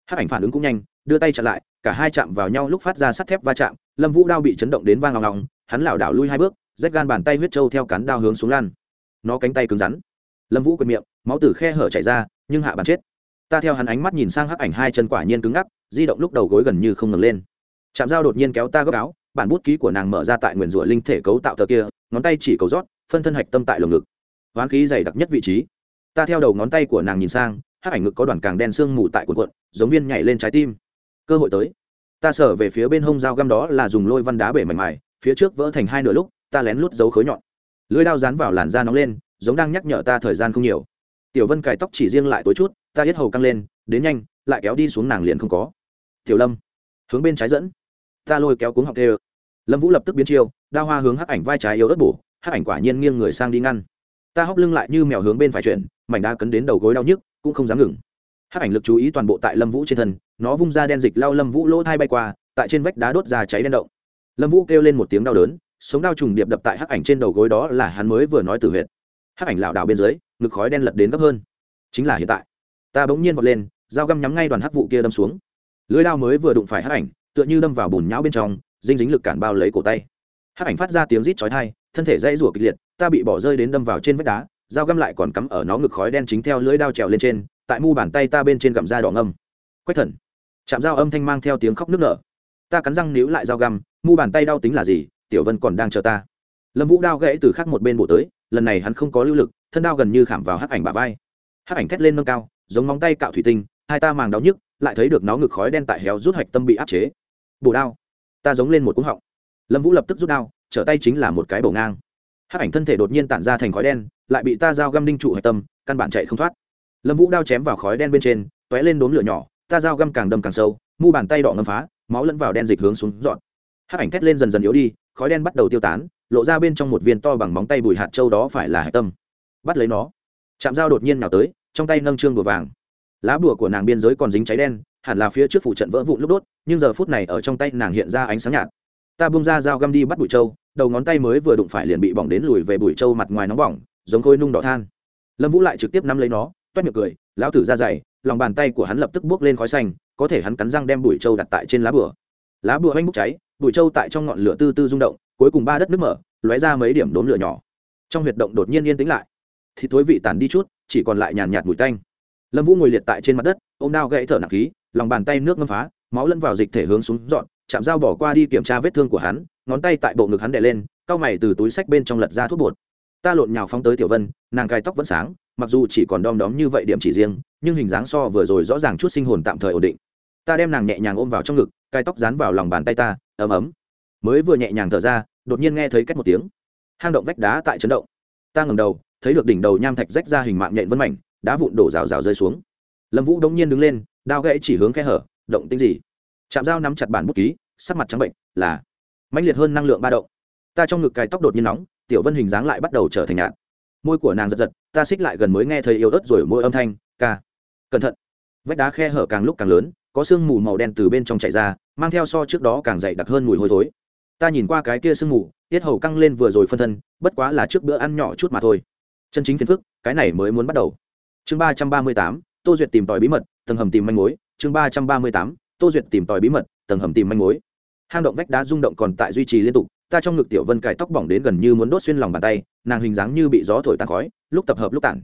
Hắc ảnh phản ứng cũng nhanh, đưa tay chặn lại, cả hai chạm vào nhau lúc phát ra sắt thép va chạm lâm vũ đao bị chấn động đến vang ngọng ngọng, hắn lảo đảo lui hai bước, rách gan bàn tay huyết trâu theo cán đao hướng xuống lan nó cánh tay cứng rắn. Lâm vũ quệt miệng, máu từ khe hở chảy ra, nhưng hạ bàn chết. Ta theo hắn ánh mắt nhìn sang hắc ảnh hai chân quả nhiên cứng ngắc, di động lúc đầu gối gần như không ngừng lên. Chạm dao đột nhiên kéo ta gấp áo, bản bút ký của nàng mở ra tại nguyền rủa linh thể cấu tạo tờ kia, ngón tay chỉ cầu rót, phân thân hạch tâm tại lồng ngực. Hoán khí dày đặc nhất vị trí. Ta theo đầu ngón tay của nàng nhìn sang, hắc ảnh ngực có đoàn càng đen sương mù tại cuộn cuộn, giống viên nhảy lên trái tim. Cơ hội tới ta sở về phía bên hông dao găm đó là dùng lôi văn đá bể mảnh mài, phía trước vỡ thành hai nửa lúc, ta lén lút giấu khối nhọn. Lưới đao dán vào làn da nóng lên, giống đang nhắc nhở ta thời gian không nhiều. Tiểu vân cài tóc chỉ riêng lại tối chút, ta hết hầu căng lên, đến nhanh, lại kéo đi xuống nàng liền không có. Tiểu lâm, hướng bên trái dẫn. Ta lôi kéo cuống học tê lâm vũ lập tức biến chiêu, đao hoa hướng hắc ảnh vai trái yếu ớt bổ, hắc ảnh quả nhiên nghiêng người sang đi ngăn. Ta hóc lưng lại như mèo hướng bên phải chuyển, mảnh đa cấn đến đầu gối đau nhức, cũng không dám ngừng. Hắc ảnh lực chú ý toàn bộ tại lâm vũ trên thân nó vung ra đen dịch lao lâm vũ lỗ thai bay qua, tại trên vách đá đốt ra cháy đen động. Lâm vũ kêu lên một tiếng đau đớn, sống đao trùng điệp đập tại hắc ảnh trên đầu gối đó là hắn mới vừa nói từ huyệt. Hắc ảnh lảo đảo bên dưới, ngực khói đen lật đến gấp hơn. Chính là hiện tại. Ta bỗng nhiên vọt lên, dao găm nhắm ngay đoàn hắc vụ kia đâm xuống. Lưới lao mới vừa đụng phải hắc ảnh, tựa như đâm vào bùn nhão bên trong, dinh dính lực cản bao lấy cổ tay. Hắc ảnh phát ra tiếng rít chói tai, thân thể dãy rủa kịch liệt, ta bị bỏ rơi đến đâm vào trên vách đá, dao găm lại còn cắm ở nó ngực khói đen chính theo lưới đao trèo lên trên, tại mu bàn tay ta bên trên gặm da đỏ ngâm. Quách thần chạm dao âm thanh mang theo tiếng khóc nức nở. Ta cắn răng níu lại dao găm, mu bàn tay đau tính là gì, tiểu vân còn đang chờ ta. Lâm vũ đao gãy từ khác một bên bộ tới, lần này hắn không có lưu lực, thân đao gần như khảm vào hắc ảnh bả vai. Hắc ảnh thét lên nâng cao, giống móng tay cạo thủy tinh, hai ta màng đau nhức, lại thấy được nó ngực khói đen tại héo rút hạch tâm bị áp chế. Bổ đao. Ta giống lên một cúng họng. Lâm vũ lập tức rút đao, trở tay chính là một cái bổ ngang. Hắc ảnh thân thể đột nhiên tản ra thành khói đen, lại bị ta dao găm đinh trụ hạch tâm, căn bản chạy không thoát. Lâm vũ đao chém vào khói đen bên trên t ó é lên đốm lửa nhỏ ta dao găm càng đâm càng sâu, mu bàn tay đỏ ngâm phá, máu lẫn vào đen dịch hướng xuống dọn. Hắc ảnh thét lên dần dần yếu đi, khói đen bắt đầu tiêu tán, lộ ra bên trong một viên to bằng móng tay bùi hạt châu đó phải là hạch tâm. Bắt lấy nó. Chạm dao đột nhiên nào tới, trong tay nâng trương bùa vàng. Lá bùa của nàng biên giới còn dính cháy đen, hẳn là phía trước phụ trận vỡ vụn lúc đốt, nhưng giờ phút này ở trong tay nàng hiện ra ánh sáng nhạt. Ta bung ra dao găm đi bắt bụi trâu, đầu ngón tay mới vừa đụng phải liền bị bỏng đến lùi về bụi trâu mặt ngoài nóng bỏng, giống khôi nung đỏ than. Lâm vũ lại trực tiếp nắm lấy nó, toét miệng cười, lão tử ra dày lòng bàn tay của hắn lập tức buốc lên khói xanh, có thể hắn cắn răng đem bụi trâu đặt tại trên lá bửa lá bửa oanh bốc cháy, bụi trâu tại trong ngọn lửa tư tư rung động, cuối cùng ba đất nước mở, lóe ra mấy điểm đốn lửa nhỏ. Trong huyệt động đột nhiên yên tĩnh lại. Thì thối vị tản đi chút, chỉ còn lại nhàn nhạt mùi tanh. Lâm vũ ngồi liệt tại trên mặt đất ô m đao gãy thở nặng khí, lòng bàn tay nước ngâm phá, máu lẫn vào dịch thể hướng xuống dọn, chạm dao bỏ qua đi kiểm tra vết thương của hắn, ngón tay tại bộ ngực hắn đè lên, cau mày từ túi sách bên trong lật ra thuốc bột. Ta lộn nhào phóng tới tiểu vân, nàng cài tóc vẫn sáng, mặc dù chỉ còn đom đóm như vậy điểm chỉ riêng nhưng hình dáng so vừa rồi rõ ràng chút sinh hồn tạm thời ổn định. Ta đem nàng nhẹ nhàng ôm vào trong ngực, cài tóc dán vào lòng bàn tay ta, ấm ấm. Mới vừa nhẹ nhàng thở ra, đột nhiên nghe thấy cách một tiếng. Hang động vách đá tại chấn động. Ta ngẩng đầu, thấy được đỉnh đầu nham thạch rách ra hình mạng nhện vân mảnh, đá vụn đổ rào rào rơi xuống. Lâm vũ đông nhiên đứng lên, đao gãy chỉ hướng khe hở, động tính gì? Chạm dao nắm chặt bản bút ký, sắc mặt trắng bệnh, là mãnh liệt hơn năng lượng ba động. Ta trong ngực cài tóc đột nhiên nóng, tiểu vân hình dáng lại bắt đầu trở thành nhạt. Môi của nàng giật giật, ta xích lại gần mới nghe thấy yêu ớt rồi môi âm thanh, ca cẩn thận. Vách đá khe hở càng lúc càng lớn, có sương mù màu đen từ bên trong chạy ra, mang theo so trước đó càng dày đặc hơn mùi hôi thối. Ta nhìn qua cái kia sương mù, tiết hầu căng lên vừa rồi phân thân, bất quá là trước bữa ăn nhỏ chút mà thôi. Chân chính phiền phức, cái này mới muốn bắt đầu. Chương ba trăm ba mươi tám, tô duyệt tìm tòi bí mật, tầng hầm tìm manh mối. Chương ba trăm ba mươi tám, tô duyệt tìm tòi bí mật, tầng hầm tìm manh mối. Hang động vách đá rung động còn tại duy trì liên tục, ta trong ngực tiểu vân cài tóc bỏng đến gần như muốn đốt xuyên lòng bàn tay, nàng hình dáng như bị gió thổi tàn khói, lúc tập hợp lúc tản.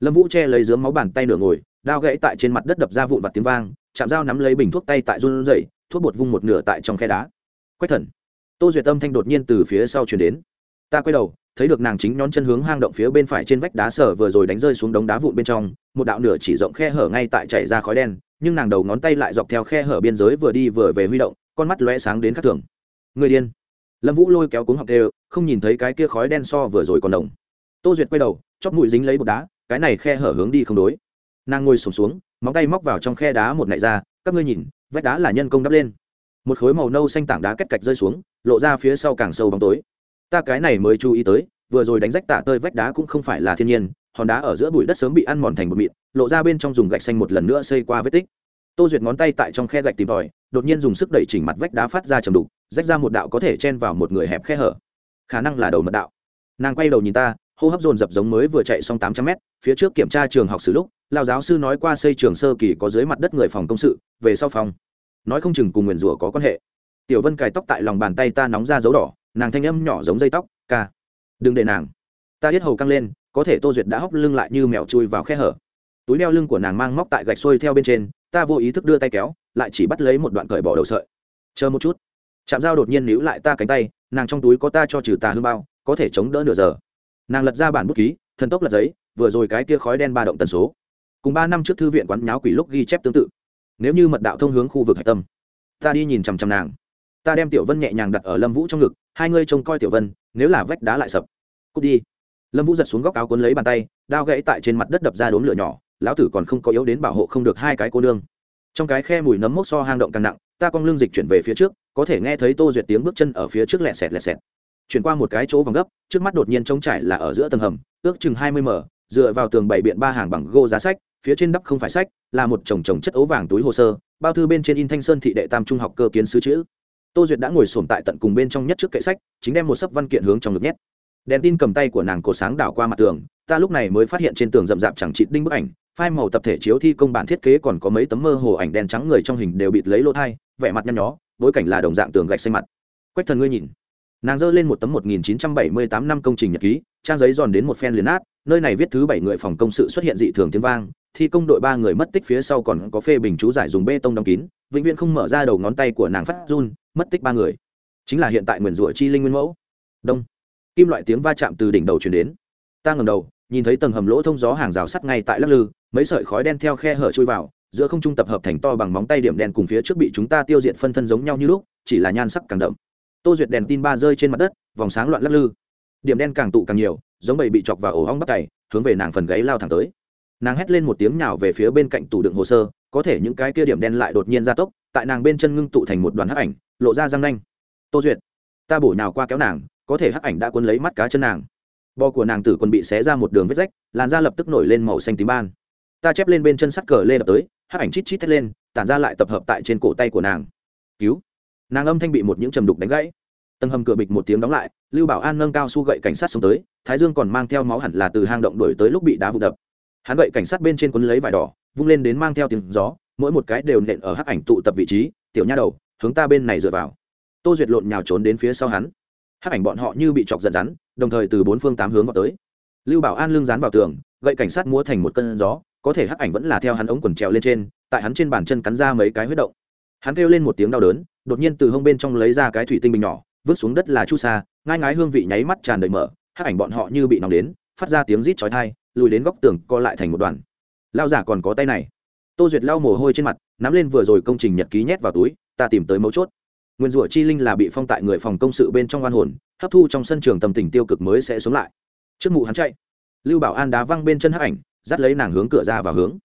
Lâm vũ che lấy dướng máu bàn tay nửa ngồi đao gãy tại trên mặt đất đập ra vụn vặt tiếng vang, chạm dao nắm lấy bình thuốc tay tại run rẩy, thuốc bột vung một nửa tại trong khe đá. Quách thần, tô duyệt tâm thanh đột nhiên từ phía sau chuyển đến. Ta quay đầu, thấy được nàng chính nhón chân hướng hang động phía bên phải trên vách đá sở vừa rồi đánh rơi xuống đống đá vụn bên trong, một đạo nửa chỉ rộng khe hở ngay tại chảy ra khói đen, nhưng nàng đầu ngón tay lại dọc theo khe hở biên giới vừa đi vừa về huy động, con mắt lóe sáng đến khắc thường. Người điên. Lâm vũ lôi kéo cuống học đều, không nhìn thấy cái kia khói đen so vừa rồi còn đồng tô duyệt quay đầu, chóp mũi dính lấy bột đá, cái này khe hở hướng đi không đối nàng ngồi sổm xuống, xuống móng tay móc vào trong khe đá một nại ra các ngươi nhìn vách đá là nhân công đắp lên. Một khối màu nâu xanh tảng đá kết cạch rơi xuống lộ ra phía sau càng sâu bóng tối. Ta cái này mới chú ý tới vừa rồi đánh rách tạ tơi vách đá cũng không phải là thiên nhiên hòn đá ở giữa bụi đất sớm bị ăn mòn thành bột mịn lộ ra bên trong dùng gạch xanh một lần nữa xây qua vết tích. Tô duyệt ngón tay tại trong khe gạch tìm tòi đột nhiên dùng sức đẩy chỉnh mặt vách đá phát ra chầm đục rách ra một đạo có thể chen vào một người hẹp khe hở. Khả năng là đầu mật đạo. Nàng quay đầu nhìn ta hô hấp dồn dập giống mới vừa chạy xong tám trăm mét phía trước kiểm tra trường học xử lúc lao giáo sư nói qua xây trường sơ kỳ có dưới mặt đất người phòng công sự, về sau phòng. Nói không chừng cùng nguyền rủa có quan hệ. Tiểu vân cài tóc tại lòng bàn tay ta nóng ra dấu đỏ, nàng thanh âm nhỏ giống dây tóc, ca, đừng để nàng. Ta biết hầu căng lên, có thể tô duyệt đã hóc lưng lại như mèo chui vào khe hở. Túi đeo lưng của nàng mang móc tại gạch xuôi theo bên trên, ta vô ý thức đưa tay kéo, lại chỉ bắt lấy một đoạn cởi bỏ đầu sợi. Chờ một chút. Chạm dao đột nhiên níu lại ta cánh tay, nàng trong túi có ta cho trừ tà hương bao, có thể chống đỡ nửa giờ. Nàng lật ra bản bút ký, thần tốc lật giấy, vừa rồi cái kia khói đen ba động tần số cùng ba năm trước thư viện quán nháo quỷ lúc ghi chép tương tự. Nếu như mật đạo thông hướng khu vực hạch tâm, ta đi nhìn chằm chằm nàng. Ta đem tiểu vân nhẹ nhàng đặt ở lâm vũ trong ngực, hai ngươi trông coi tiểu vân, nếu là vách đá lại sập. Cút đi. Lâm vũ giật xuống góc áo cuốn lấy bàn tay, đao gãy tại trên mặt đất đập ra đốm lửa nhỏ, lão tử còn không có yếu đến bảo hộ không được hai cái cô nương. Trong cái khe mùi nấm mốc so hang động càng nặng, ta cong lưng dịch chuyển về phía trước, có thể nghe thấy tô duyệt tiếng bước chân ở phía trước lẹt xẹt lẹt xẹt. Chuyển qua một cái chỗ vòng gấp, trước mắt đột nhiên trống trải là ở giữa tầng hầm, ước chừng hai mươi m, dựa vào tường bảy biện ba hàng bằng gô giá sách phía trên đắp không phải sách, là một chồng chồng chất ấu vàng túi hồ sơ, bao thư bên trên in thanh sơn thị đệ tam trung học cơ kiến sứ chữ. Tô duyệt đã ngồi sổm tại tận cùng bên trong nhất trước kệ sách, chính đem một sấp văn kiện hướng trong ngực nhét. Đèn tin cầm tay của nàng cổ sáng đảo qua mặt tường, ta lúc này mới phát hiện trên tường rậm rạp chẳng chịt đinh bức ảnh, phai màu tập thể chiếu thi công bản thiết kế còn có mấy tấm mơ hồ ảnh đen trắng người trong hình đều bịt lấy lỗ thai, vẻ mặt nhăn nhó, bối cảnh là đồng dạng tường gạch xanh mặt. Quách thần ngươi nhìn. Nàng giơ lên một tấm 1978 năm công trình nhật ký, trang giấy giòn đến một phen liền nát, nơi này viết thứ bảy người phòng công sự xuất hiện dị thường tiếng vang thi công đội ba người mất tích phía sau còn có phê bình chú giải dùng bê tông đóng kín, vĩnh viễn không mở ra đầu ngón tay của nàng phát run, mất tích ba người. Chính là hiện tại nguyền rủa chi linh nguyên mẫu. Đông. Kim loại tiếng va chạm từ đỉnh đầu chuyển đến. Ta ngầm đầu, nhìn thấy tầng hầm lỗ thông gió hàng rào sắt ngay tại lắc lư, mấy sợi khói đen theo khe hở chui vào, giữa không trung tập hợp thành to bằng móng tay điểm đen cùng phía trước bị chúng ta tiêu diệt phân thân giống nhau như lúc, chỉ là nhan sắc càng đậm. Tô duyệt đèn tin ba rơi trên mặt đất, vòng sáng loạn lắc lư. Điểm đen càng tụ càng nhiều, giống bầy bị chọc vào ổ hong bắt cày, hướng về nàng phần gáy lao thẳng tới nàng hét lên một tiếng nhào về phía bên cạnh tủ đựng hồ sơ, có thể những cái kia điểm đen lại đột nhiên gia tốc, tại nàng bên chân ngưng tụ thành một đoàn hắc ảnh, lộ ra răng nanh. Tô duyệt, ta bổ nào qua kéo nàng, có thể hắc ảnh đã cuốn lấy mắt cá chân nàng. Bò của nàng tử còn bị xé ra một đường vết rách, làn da lập tức nổi lên màu xanh tím ban. Ta chép lên bên chân sắt cờ lê đập tới, hắc ảnh chít chít thét lên, tản ra lại tập hợp tại trên cổ tay của nàng. Cứu. Nàng âm thanh bị một những trầm đục đánh gãy. Tầng hầm cửa bịch một tiếng đóng lại, lưu bảo an nâng cao su gậy cảnh sát xuống tới, thái dương còn mang theo máu hẳn là từ hang động đổi tới lúc bị đá vụ đập hắn gậy cảnh sát bên trên quấn lấy vải đỏ, vung lên đến mang theo tiếng gió, mỗi một cái đều nện ở hắc ảnh tụ tập vị trí, tiểu nha đầu, hướng ta bên này dựa vào. Tô duyệt lộn nhào trốn đến phía sau hắn. Hắc ảnh bọn họ như bị chọc giận rắn, đồng thời từ bốn phương tám hướng vào tới. Lưu bảo an lưng dán vào tường, gậy cảnh sát múa thành một cơn gió, có thể hắc ảnh vẫn là theo hắn ống quần trèo lên trên, tại hắn trên bàn chân cắn ra mấy cái huyết động. Hắn kêu lên một tiếng đau đớn, đột nhiên từ hông bên trong lấy ra cái thủy tinh bình nhỏ, vứt xuống đất là chu sa, ngai ngái hương vị nháy mắt tràn đầy mở, hắc ảnh bọn họ như bị nóng đến, phát ra tiếng rít chói tai lùi đến góc tường co lại thành một đoàn. Lao giả còn có tay này. Tô duyệt lau mồ hôi trên mặt, nắm lên vừa rồi công trình nhật ký nhét vào túi, ta tìm tới mấu chốt. Nguyên rủa chi linh là bị phong tại người phòng công sự bên trong oan hồn, hấp thu trong sân trường tâm tình tiêu cực mới sẽ sống lại. Trước mụ hắn chạy. Lưu bảo an đá văng bên chân hắc ảnh, dắt lấy nàng hướng cửa ra và hướng.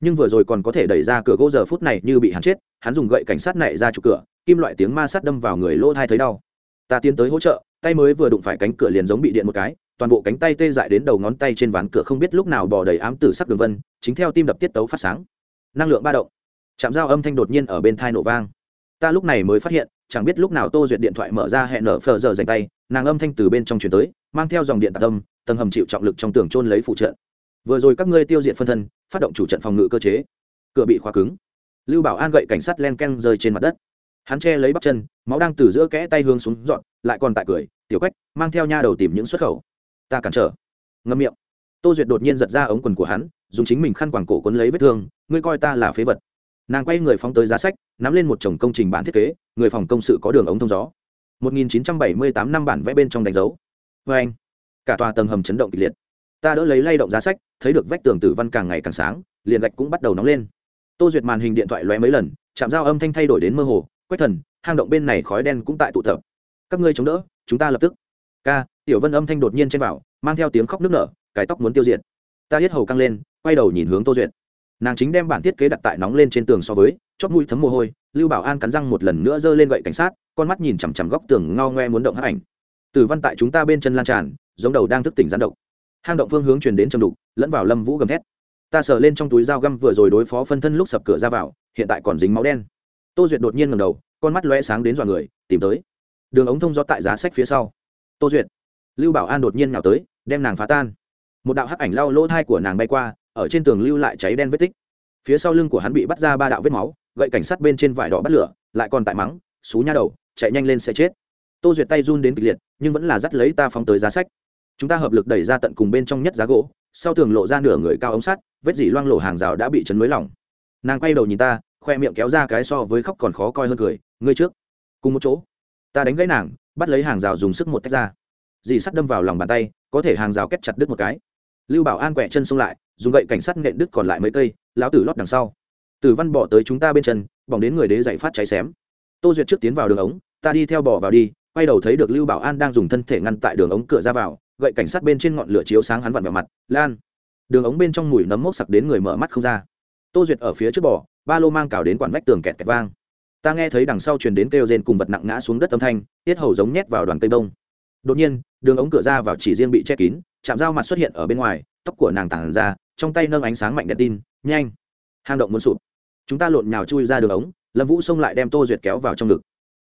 Nhưng vừa rồi còn có thể đẩy ra cửa gỗ giờ phút này như bị hắn chết, hắn dùng gậy cảnh sát nảy ra chụp cửa, kim loại tiếng ma sát đâm vào người lỗ thai thấy đau. Ta tiến tới hỗ trợ, tay mới vừa đụng phải cánh cửa liền giống bị điện một cái toàn bộ cánh tay tê dại đến đầu ngón tay trên ván cửa không biết lúc nào bỏ đầy ám tử sắc đường vân, chính theo tim đập tiết tấu phát sáng. Năng lượng ba động. Chạm dao âm thanh đột nhiên ở bên thai nổ vang. Ta lúc này mới phát hiện, chẳng biết lúc nào tô duyệt điện thoại mở ra hẹn nở phờ giờ dành tay, nàng âm thanh từ bên trong chuyển tới, mang theo dòng điện tạc âm, tầng hầm chịu trọng lực trong tường trôn lấy phụ trợ. Vừa rồi các ngươi tiêu diệt phân thân, phát động chủ trận phòng ngự cơ chế. Cửa bị khóa cứng. Lưu bảo an gậy cảnh sát len ken rơi trên mặt đất. Hắn che lấy bắp chân, máu đang từ giữa kẽ tay hướng xuống dọn, lại còn tại cười, tiểu cách mang theo nha đầu tìm những xuất khẩu ta cản trở. Ngâm miệng. Tô duyệt đột nhiên giật ra ống quần của hắn, dùng chính mình khăn quàng cổ quấn lấy vết thương, ngươi coi ta là phế vật. Nàng quay người phóng tới giá sách, nắm lên một chồng công trình bản thiết kế, người phòng công sự có đường ống thông gió. 1978 năm bản vẽ bên trong đánh dấu. Vê anh, cả tòa tầng hầm chấn động kịch liệt. Ta đỡ lấy lay động giá sách, thấy được vách tường tử văn càng ngày càng sáng, liền gạch cũng bắt đầu nóng lên. Tô duyệt màn hình điện thoại lóe mấy lần, chạm giao âm thanh thay đổi đến mơ hồ, quách thần, hang động bên này khói đen cũng tại tụ tập. Các ngươi chống đỡ, chúng ta lập tức. Ca tiểu vân âm thanh đột nhiên trên vào, mang theo tiếng khóc nức nở, cái tóc muốn tiêu diệt. Ta hết hầu căng lên, quay đầu nhìn hướng tô duyệt. Nàng chính đem bản thiết kế đặt tại nóng lên trên tường so với, chót mũi thấm mồ hôi, lưu bảo an cắn răng một lần nữa giơ lên gậy cảnh sát, con mắt nhìn chằm chằm góc tường ngao ngoe muốn động hấp ảnh. Tử văn tại chúng ta bên chân lan tràn, giống đầu đang thức tỉnh gián động hang động phương hướng truyền đến trầm đục, lẫn vào lâm vũ gầm thét. Ta sờ lên trong túi dao găm vừa rồi đối phó phân thân lúc sập cửa ra vào, hiện tại còn dính máu đen. Tô duyệt đột nhiên ngầm đầu, con mắt lóe sáng đến dọa người, tìm tới. Đường ống thông gió tại giá sách phía sau. Tô duyệt lưu bảo an đột nhiên nào tới, đem nàng phá tan. Một đạo hắc ảnh lau lỗ thai của nàng bay qua, ở trên tường lưu lại cháy đen vết tích. Phía sau lưng của hắn bị bắt ra ba đạo vết máu, gậy cảnh sát bên trên vải đỏ bắt lửa, lại còn tại mắng, xú nha đầu, chạy nhanh lên sẽ chết. Tô duyệt tay run đến kịch liệt, nhưng vẫn là dắt lấy ta phóng tới giá sách. Chúng ta hợp lực đẩy ra tận cùng bên trong nhất giá gỗ, sau tường lộ ra nửa người cao ống sắt, vết dỉ loang lổ hàng rào đã bị chấn mới lỏng. Nàng quay đầu nhìn ta, khoe miệng kéo ra cái so với khóc còn khó coi hơn cười, ngươi trước, cùng một chỗ, ta đánh gãy nàng, bắt lấy hàng rào dùng sức một tách ra dì sắt đâm vào lòng bàn tay, có thể hàng rào kết chặt đứt một cái. Lưu bảo an quẹ chân xông lại, dùng gậy cảnh sát nện đứt còn lại mấy cây, lão tử lót đằng sau. Tử văn bỏ tới chúng ta bên chân, bỏng đến người đế dậy phát cháy xém. Tô duyệt trước tiến vào đường ống, ta đi theo bỏ vào đi, quay đầu thấy được lưu bảo an đang dùng thân thể ngăn tại đường ống cửa ra vào, gậy cảnh sát bên trên ngọn lửa chiếu sáng hắn vặn vào mặt, lan. Đường ống bên trong mùi nấm mốc sặc đến người mở mắt không ra. Tô duyệt ở phía trước bò, ba lô mang cào đến quản vách tường kẹt kẹt vang. Ta nghe thấy đằng sau truyền đến kêu rên cùng vật nặng ngã xuống đất âm thanh, tiết hầu giống nhét vào đoàn cây bông. Đột nhiên đường ống cửa ra vào chỉ riêng bị che kín, chạm dao mặt xuất hiện ở bên ngoài, tóc của nàng tàn ra, trong tay nâng ánh sáng mạnh đèn tin, nhanh, hang động muốn sụp. Chúng ta lộn nhào chui ra đường ống, lâm vũ xông lại đem tô duyệt kéo vào trong ngực.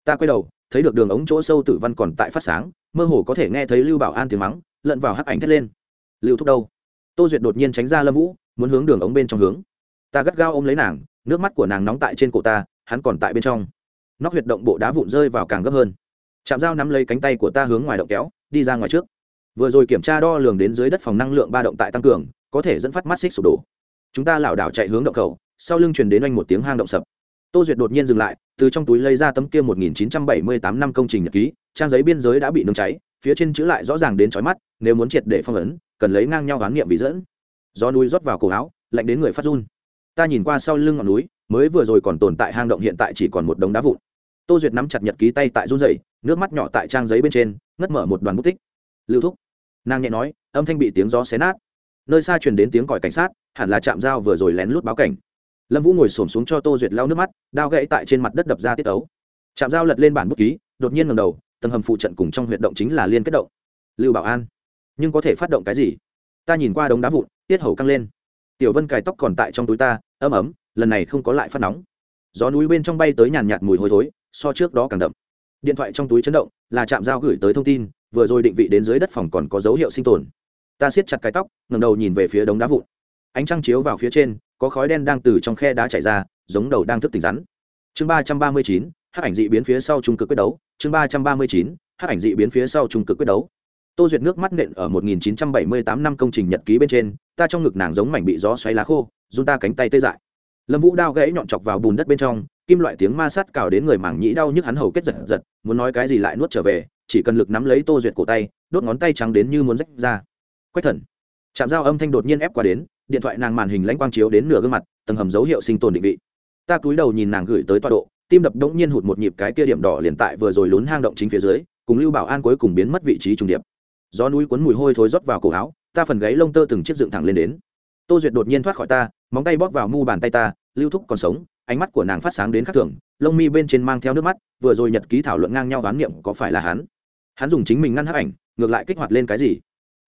Ta quay đầu, thấy được đường ống chỗ sâu tử văn còn tại phát sáng, mơ hồ có thể nghe thấy lưu bảo an tiếng mắng lận vào hắc ảnh thét lên. Lưu thúc đâu? Tô duyệt đột nhiên tránh ra lâm vũ, muốn hướng đường ống bên trong hướng. Ta gắt gao ôm lấy nàng, nước mắt của nàng nóng tại trên cổ ta, hắn còn tại bên trong. Nóc huyệt động bộ đá vụn rơi vào càng gấp hơn chạm dao nắm lấy cánh tay của ta hướng ngoài động kéo, đi ra ngoài trước. Vừa rồi kiểm tra đo lường đến dưới đất phòng năng lượng ba động tại tăng cường, có thể dẫn phát mắt xích sụp đổ. Chúng ta lảo đảo chạy hướng động khẩu sau lưng truyền đến anh một tiếng hang động sập. Tô duyệt đột nhiên dừng lại, từ trong túi lấy ra tấm kia một nghìn chín trăm bảy mươi tám năm công trình nhật ký, trang giấy biên giới đã bị nung cháy, phía trên chữ lại rõ ràng đến chói mắt, nếu muốn triệt để phong ấn, cần lấy ngang nhau oán niệm vị dẫn. Do núi rót vào cổ áo, lạnh đến người phát run. Ta nhìn qua sau lưng ngọn núi, mới vừa rồi còn tồn tại hang động hiện tại chỉ còn một đống đá vụn tô duyệt nắm chặt nhật ký tay tại run rẩy, nước mắt nhỏ tại trang giấy bên trên, ngất mở một đoàn bút tích. Lưu thúc. Nàng nhẹ nói, âm thanh bị tiếng gió xé nát. Nơi xa truyền đến tiếng còi cảnh sát, hẳn là chạm dao vừa rồi lén lút báo cảnh. Lâm vũ ngồi xổm xuống cho tô duyệt lau nước mắt, đao gãy tại trên mặt đất đập ra tiết ấu chạm dao lật lên bản bút ký, đột nhiên ngầm đầu, tầng hầm phụ trận cùng trong huyệt động chính là liên kết động. Lưu bảo an, nhưng có thể phát động cái gì? Ta nhìn qua đống đá vụn, tiết hầu căng lên. Tiểu vân cài tóc còn tại trong túi ta, ấm ấm, lần này không có lại phát nóng. Gió núi bên trong bay tới nhàn nhạt mùi hôi thối so trước đó càng đậm. Điện thoại trong túi chấn động, là chạm giao gửi tới thông tin, vừa rồi định vị đến dưới đất phòng còn có dấu hiệu sinh tồn. Ta siết chặt cái tóc ngầm đầu nhìn về phía đống đá vụn. Ánh trăng chiếu vào phía trên, có khói đen đang từ trong khe đá chảy ra, giống đầu đang thức tỉnh rắn. Chương ba trăm ba mươi chín hát ảnh dị biến phía sau trung cực quyết đấu. Chương ba trăm ba mươi chín hát ảnh dị biến phía sau trung cực quyết đấu. Tô duyệt nước mắt nện ở một nghìn chín trăm bảy mươi tám năm công trình nhật ký bên trên, ta trong ngực nàng giống mảnh bị gió xoáy lá khô, run ta cánh tay tê dại lâm vũ đao gãy nhọn chọc vào bùn đất bên trong, kim loại tiếng ma sát cào đến người mảng nhĩ đau nhức hắn hầu kết giật giật, muốn nói cái gì lại nuốt trở về, chỉ cần lực nắm lấy tô duyệt cổ tay, đốt ngón tay trắng đến như muốn rách ra. Quách thần. Chạm dao âm thanh đột nhiên ép qua đến, điện thoại nàng màn hình lãnh quang chiếu đến nửa gương mặt, tầng hầm dấu hiệu sinh tồn định vị. Ta cúi đầu nhìn nàng gửi tới tọa độ, tim đập đống nhiên hụt một nhịp cái kia điểm đỏ liền tại vừa rồi lún hang động chính phía dưới, cùng lưu bảo an cuối cùng biến mất vị trí trùng điệp. Gió núi cuốn mùi hôi thối rót vào cổ áo, ta phần gáy lông tơ từng chiếc dựng thẳng lên đến. Tô duyệt đột nhiên thoát khỏi ta, móng tay bóp vào mu bàn tay ta lưu thúc còn sống, ánh mắt của nàng phát sáng đến khắc thường, lông mi bên trên mang theo nước mắt, vừa rồi nhật ký thảo luận ngang nhau oán niệm có phải là hắn? Hắn dùng chính mình ngăn hắc ảnh, ngược lại kích hoạt lên cái gì?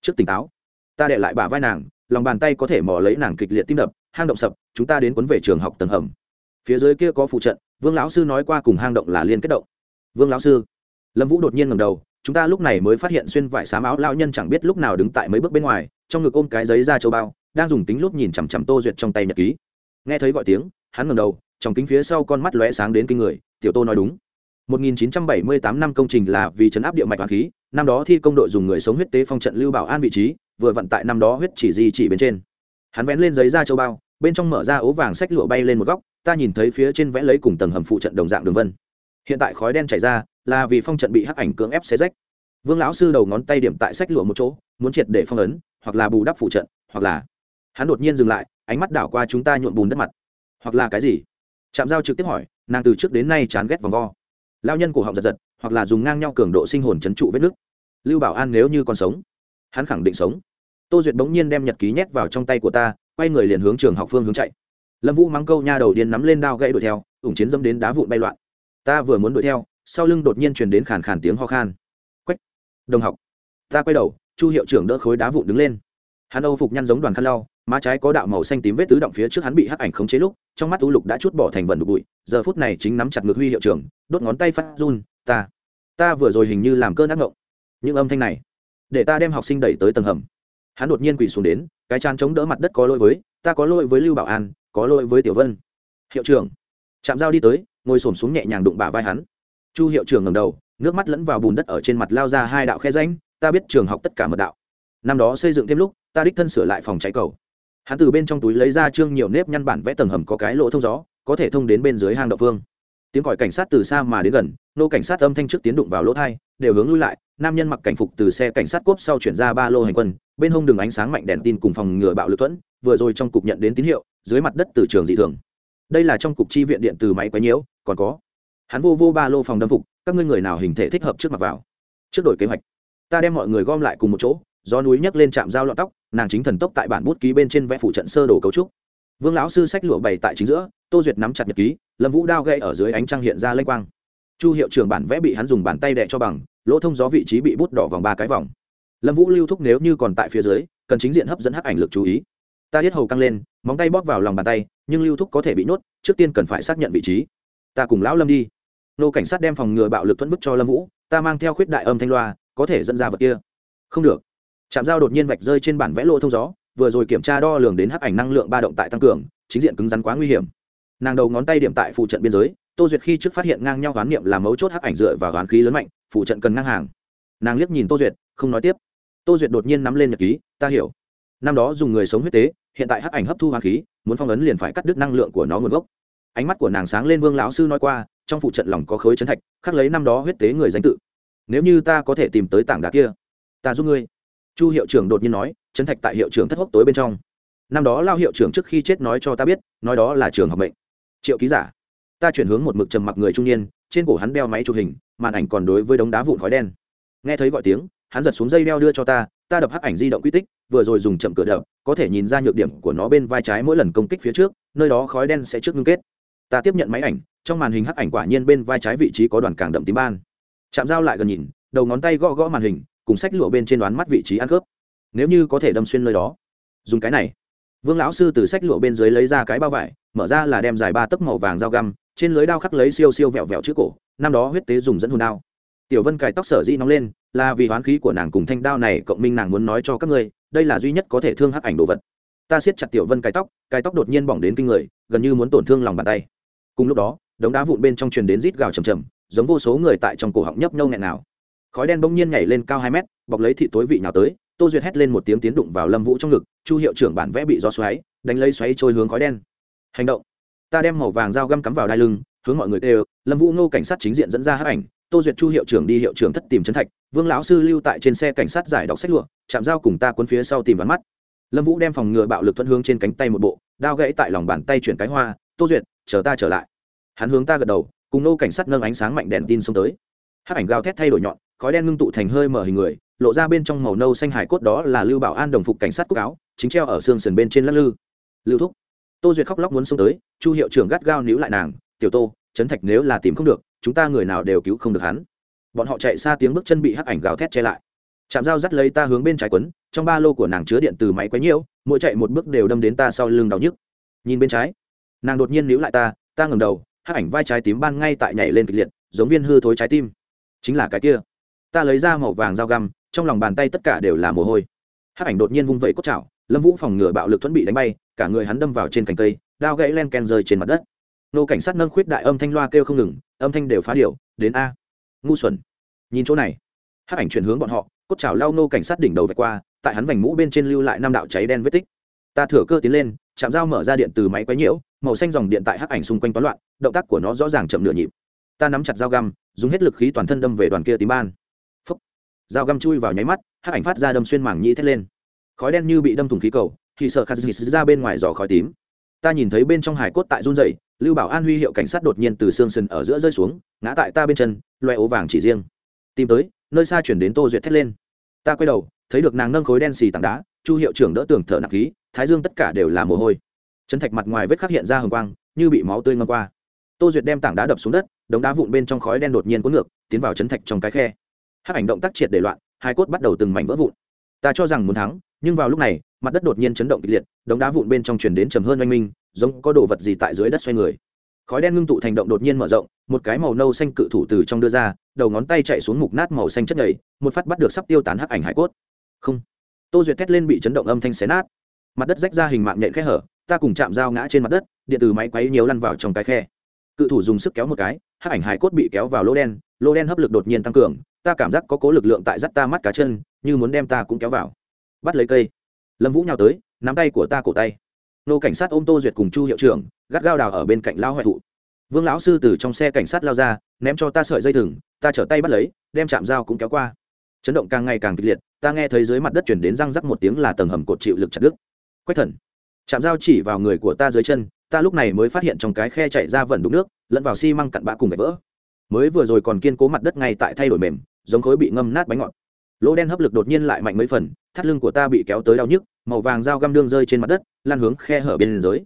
Trước tỉnh táo, ta đệ lại bả vai nàng, lòng bàn tay có thể mò lấy nàng kịch liệt tim đập, hang động sập, chúng ta đến quấn về trường học tầng hầm. Phía dưới kia có phụ trận, vương lão sư nói qua cùng hang động là liên kết động. Vương lão sư, lâm vũ đột nhiên ngầm đầu, chúng ta lúc này mới phát hiện xuyên vải xám áo lao nhân chẳng biết lúc nào đứng tại mấy bước bên ngoài, trong ngực ôm cái giấy ra châu bao, đang dùng tính lúc nhìn chằm chằm tô duyệt trong tay nhật ký nghe thấy gọi tiếng, hắn ngầm đầu, trong kính phía sau con mắt lóe sáng đến kinh người, tiểu tô nói đúng. 1978 năm công trình là vì chấn áp địa mạch hoàng khí, năm đó thi công đội dùng người sống huyết tế phong trận lưu bảo an vị trí, vừa vận tại năm đó huyết chỉ di chỉ bên trên. Hắn vén lên giấy ra châu bao, bên trong mở ra ố vàng sách lụa bay lên một góc, ta nhìn thấy phía trên vẽ lấy cùng tầng hầm phụ trận đồng dạng đường vân. Hiện tại khói đen chảy ra, là vì phong trận bị hắc ảnh cưỡng ép xé rách. Vương lão sư đầu ngón tay điểm tại sách lụa một chỗ, muốn triệt để phong ấn, hoặc là bù đắp phụ trận, hoặc là hắn đột nhiên dừng lại ánh mắt đảo qua chúng ta nhuộm bùn đất mặt. Hoặc là cái gì? Chạm giao trực tiếp hỏi, nàng từ trước đến nay chán ghét vòng vo. Lao nhân cổ họng giật giật, hoặc là dùng ngang nhau cường độ sinh hồn trấn trụ vết nước. Lưu bảo an nếu như còn sống, hắn khẳng định sống. Tô duyệt bỗng nhiên đem nhật ký nhét vào trong tay của ta, quay người liền hướng trường học phương hướng chạy. Lâm vũ mắng câu nha đầu điên nắm lên đao gãy đuổi theo, ủng chiến dâm đến đá vụn bay loạn. Ta vừa muốn đuổi theo, sau lưng đột nhiên truyền đến khàn khàn tiếng ho khan. Quách, đồng học, ta quay đầu, chu hiệu trưởng đỡ khối đá vụn đứng lên hắn âu phục nhăn giống đoàn khăn lau, má trái có đạo màu xanh tím vết tứ động phía trước hắn bị hắc ảnh khống chế lúc, trong mắt u lục đã chút bỏ thành vần đục bụi, giờ phút này chính nắm chặt ngược huy hiệu trưởng, đốt ngón tay phát run, ta ta vừa rồi hình như làm cơn ác ngộng. Những âm thanh này, để ta đem học sinh đẩy tới tầng hầm. Hắn đột nhiên quỳ xuống đến, cái chán chống đỡ mặt đất có lỗi với, ta có lỗi với lưu bảo an, có lỗi với tiểu vân. Hiệu trưởng. Chạm dao đi tới, ngồi xổm xuống nhẹ nhàng đụng bả vai hắn. Chu hiệu trưởng ngầm đầu, nước mắt lẫn vào bùn đất ở trên mặt lao ra hai đạo khe ránh ta biết trường học tất cả mật đạo. Năm đó xây dựng thêm lúc ta đích thân sửa lại phòng cháy cầu. Hắn từ bên trong túi lấy ra trương nhiều nếp nhăn bản vẽ tầng hầm có cái lỗ thông gió, có thể thông đến bên dưới hang động phương tiếng còi cảnh sát từ xa mà đến gần, nô cảnh sát âm thanh trước tiến đụng vào lỗ thai, đều hướng lui lại, nam nhân mặc cảnh phục từ xe cảnh sát cốp sau chuyển ra ba lô hành quân, bên hông đường ánh sáng mạnh đèn tin cùng phòng ngừa bạo lực thuẫn, vừa rồi trong cục nhận đến tín hiệu, dưới mặt đất từ trường dị thường. Đây là trong cục chi viện điện từ máy quấy nhiễu, còn có. Hắn vô vô ba lô phòng đâm phục, các ngươi người nào hình thể thích hợp trước mặt vào. Trước đổi kế hoạch, ta đem mọi người gom lại cùng một chỗ gió núi nhấc lên trạm dao lọn tóc, nàng chính thần tốc tại bản bút ký bên trên vẽ phụ trận sơ đồ cấu trúc. Vương lão sư sách lụa bày tại chính giữa, tô duyệt nắm chặt nhật ký, lâm vũ đao gậy ở dưới ánh trăng hiện ra lênh quang. Chu hiệu trưởng bản vẽ bị hắn dùng bàn tay đè cho bằng, lỗ thông gió vị trí bị bút đỏ vòng ba cái vòng. Lâm vũ lưu thúc nếu như còn tại phía dưới, cần chính diện hấp dẫn hắc ảnh lực chú ý. Ta biết hầu căng lên, móng tay bóp vào lòng bàn tay, nhưng lưu thúc có thể bị nhốt, trước tiên cần phải xác nhận vị trí. Ta cùng lão lâm đi. Nô cảnh sát đem phòng ngừa bạo lực thuẫn bức cho lâm vũ, ta mang theo khuyết đại âm thanh loa, có thể dẫn ra vật kia. Không được chạm dao đột nhiên vạch rơi trên bản vẽ lỗ thông gió, vừa rồi kiểm tra đo lường đến hắc ảnh năng lượng ba động tại tăng cường, chính diện cứng rắn quá nguy hiểm. Nàng đầu ngón tay điểm tại phụ trận biên giới, tô duyệt khi trước phát hiện ngang nhau hoán niệm là mấu chốt hắc ảnh dựa và hoán khí lớn mạnh, phụ trận cần ngang hàng. Nàng liếc nhìn tô duyệt, không nói tiếp. Tô duyệt đột nhiên nắm lên nhật ký, ta hiểu. Năm đó dùng người sống huyết tế, hiện tại hắc ảnh hấp thu hoán khí, muốn phong ấn liền phải cắt đứt năng lượng của nó nguồn gốc. Ánh mắt của nàng sáng lên vương lão sư nói qua, trong phụ trận lòng có khối chấn thạch, khắc lấy năm đó huyết tế người danh tự. Nếu như ta có thể tìm tới tảng đá kia, ta giúp ngươi chu hiệu trưởng đột nhiên nói, trấn thạch tại hiệu trưởng thất hốc tối bên trong. Năm đó lao hiệu trưởng trước khi chết nói cho ta biết, nói đó là trường học mệnh. Triệu ký giả, ta chuyển hướng một mực trầm mặc người trung niên, trên cổ hắn đeo máy chụp hình, màn ảnh còn đối với đống đá vụn khói đen. Nghe thấy gọi tiếng, hắn giật xuống dây đeo đưa cho ta ta đập hắc ảnh di động quy tích, vừa rồi dùng chậm cửa đập, có thể nhìn ra nhược điểm của nó bên vai trái mỗi lần công kích phía trước, nơi đó khói đen sẽ trước ngưng kết. Ta tiếp nhận máy ảnh, trong màn hình hắc ảnh quả nhiên bên vai trái vị trí có đoàn càng đậm tím ban. Chạm dao lại gần nhìn, đầu ngón tay gõ gõ màn hình cùng sách lụa bên trên đoán mắt vị trí ăn khớp nếu như có thể đâm xuyên nơi đó, dùng cái này. Vương lão sư từ sách lụa bên dưới lấy ra cái bao vải, mở ra là đem dài ba tấc màu vàng dao găm, trên lưới đao khắc lấy siêu siêu vẹo vẹo trước cổ, năm đó huyết tế dùng dẫn hồn đao. Tiểu vân cài tóc sở di nóng lên, là vì hoán khí của nàng cùng thanh đao này cộng minh nàng muốn nói cho các ngươi, đây là duy nhất có thể thương hắc ảnh đồ vật. Ta siết chặt tiểu vân cài tóc cài tóc đột nhiên bỏng đến kinh người, gần như muốn tổn thương lòng bàn tay. Cùng lúc đó, đống đá vụn bên trong truyền đến rít gào chầm chầm giống vô số người tại trong cổ họng nhấp nhâu nghẹn nào khói đen bỗng nhiên nhảy lên cao hai mét, bọc lấy thị tối vị nào tới, tô duyệt hét lên một tiếng tiến đụng vào lâm vũ trong ngực, chu hiệu trưởng bản vẽ bị gió xoáy, đánh lấy xoáy trôi hướng khói đen. Hành động. Ta đem màu vàng dao găm cắm vào đai lưng, hướng mọi người tê. lâm vũ ngô cảnh sát chính diện dẫn ra hát ảnh, tô duyệt chu hiệu trưởng đi hiệu trưởng thất tìm trấn thạch, vương lão sư lưu tại trên xe cảnh sát giải đọc sách lụa, chạm dao cùng ta quân phía sau tìm vắn mắt. Lâm vũ đem phòng ngừa bạo lực thuận hướng trên cánh tay một bộ, đao gãy tại lòng bàn tay chuyển cái hoa, tô duyệt, chờ ta trở lại. Hắn hướng ta gật đầu, cùng nô cảnh sát nâng ánh sáng mạnh đèn tin xông tới. Hát ảnh gào thét thay đổi nhọn khói đen ngưng tụ thành hơi mở hình người, lộ ra bên trong màu nâu xanh hải cốt đó là lưu bảo an đồng phục cảnh sát quốc áo, chính treo ở xương sườn bên trên lắc lư. Lưu thúc, tô duyệt khóc lóc muốn xông tới, chu hiệu trưởng gắt gao níu lại nàng, tiểu tô, trấn thạch nếu là tìm không được, chúng ta người nào đều cứu không được hắn. Bọn họ chạy xa tiếng bước chân bị hắc ảnh gào thét che lại. Chạm dao dắt lấy ta hướng bên trái quấn, trong ba lô của nàng chứa điện từ máy quấy nhiễu, mỗi chạy một bước đều đâm đến ta sau lưng đau nhức. Nhìn bên trái, nàng đột nhiên níu lại ta ta ngầm đầu, hắc ảnh vai trái tím ban ngay tại nhảy lên kịch liệt, giống viên hư thối trái tim. Chính là cái kia ta lấy ra màu vàng dao găm, trong lòng bàn tay tất cả đều là mồ hôi. Hắc ảnh đột nhiên vung vẩy cốt chảo, lâm vũ phòng ngừa bạo lực thuẫn bị đánh bay, cả người hắn đâm vào trên cành cây, đao gãy len ken rơi trên mặt đất. Nô cảnh sát nâng khuyết đại âm thanh loa kêu không ngừng, âm thanh đều phá điệu đến a, ngu xuẩn. Nhìn chỗ này, hắc ảnh chuyển hướng bọn họ, cốt chảo lao nô cảnh sát đỉnh đầu vạch qua, tại hắn vành mũ bên trên lưu lại năm đạo cháy đen vết tích. Ta thừa cơ tiến lên, chạm dao mở ra điện từ máy quấy nhiễu, màu xanh dòng điện tại hắc ảnh xung quanh toán loạn, động tác của nó rõ ràng chậm nửa nhịp. Ta nắm chặt dao găm, dùng hết lực khí toàn thân đâm về đoàn kia tím ban dao găm chui vào nháy mắt, hắc ảnh phát ra đâm xuyên mảng nhĩ thét lên. Khói đen như bị đâm thủng khí cầu, thì sợ khát ra bên ngoài giò khói tím. Ta nhìn thấy bên trong hải cốt tại run rẩy, lưu bảo an huy hiệu cảnh sát đột nhiên từ xương sần ở giữa rơi xuống, ngã tại ta bên chân, loe ố vàng chỉ riêng. Tìm tới, nơi xa chuyển đến tô duyệt thét lên. Ta quay đầu, thấy được nàng nâng khối đen xì tảng đá, chu hiệu trưởng đỡ tường thở nặng khí, thái dương tất cả đều là mồ hôi. Chân thạch mặt ngoài vết khắc hiện ra hồng quang, như bị máu tươi ngâm qua. Tô duyệt đem tảng đá đập xuống đất, đống đá vụn bên trong khói đen đột nhiên cuốn ngược, tiến vào chấn thạch trong cái khe hắc ảnh động tác triệt để loạn, hai cốt bắt đầu từng mảnh vỡ vụn. Ta cho rằng muốn thắng, nhưng vào lúc này, mặt đất đột nhiên chấn động kịch liệt, đống đá vụn bên trong chuyển đến trầm hơn oanh minh, giống có đồ vật gì tại dưới đất xoay người. Khói đen ngưng tụ thành động đột nhiên mở rộng, một cái màu nâu xanh cự thủ từ trong đưa ra, đầu ngón tay chạy xuống mục nát màu xanh chất nhầy, một phát bắt được sắp tiêu tán hắc ảnh hải cốt. Không. Tô duyệt thét lên bị chấn động âm thanh xé nát. Mặt đất rách ra hình mạng nhện khe hở, ta cùng chạm dao ngã trên mặt đất, điện từ máy quấy nhiều lăn vào trong cái khe. Cự thủ dùng sức kéo một cái, hắc ảnh hải cốt bị kéo vào lỗ đen lỗ đen hấp lực đột nhiên tăng cường ta cảm giác có cố lực lượng tại dắt ta mắt cá chân, như muốn đem ta cũng kéo vào. Bắt lấy cây. Lâm vũ nhào tới, nắm tay của ta cổ tay. Nô cảnh sát ôm tô duyệt cùng chu hiệu trưởng, gắt gao đào ở bên cạnh lao hoại thụ. Vương lão sư từ trong xe cảnh sát lao ra, ném cho ta sợi dây thừng, ta trở tay bắt lấy, đem chạm dao cũng kéo qua. Chấn động càng ngày càng kịch liệt, ta nghe thấy dưới mặt đất chuyển đến răng rắc một tiếng là tầng hầm cột chịu lực chặt đứt. Quách thần. Chạm dao chỉ vào người của ta dưới chân, ta lúc này mới phát hiện trong cái khe chạy ra vẩn đục nước, lẫn vào xi măng cặn bã cùng gạch vỡ. Mới vừa rồi còn kiên cố mặt đất ngay tại thay đổi mềm giống khối bị ngâm nát bánh ngọt. Lỗ đen hấp lực đột nhiên lại mạnh mấy phần, thắt lưng của ta bị kéo tới đau nhức, màu vàng dao găm đương rơi trên mặt đất lan hướng khe hở bên dưới.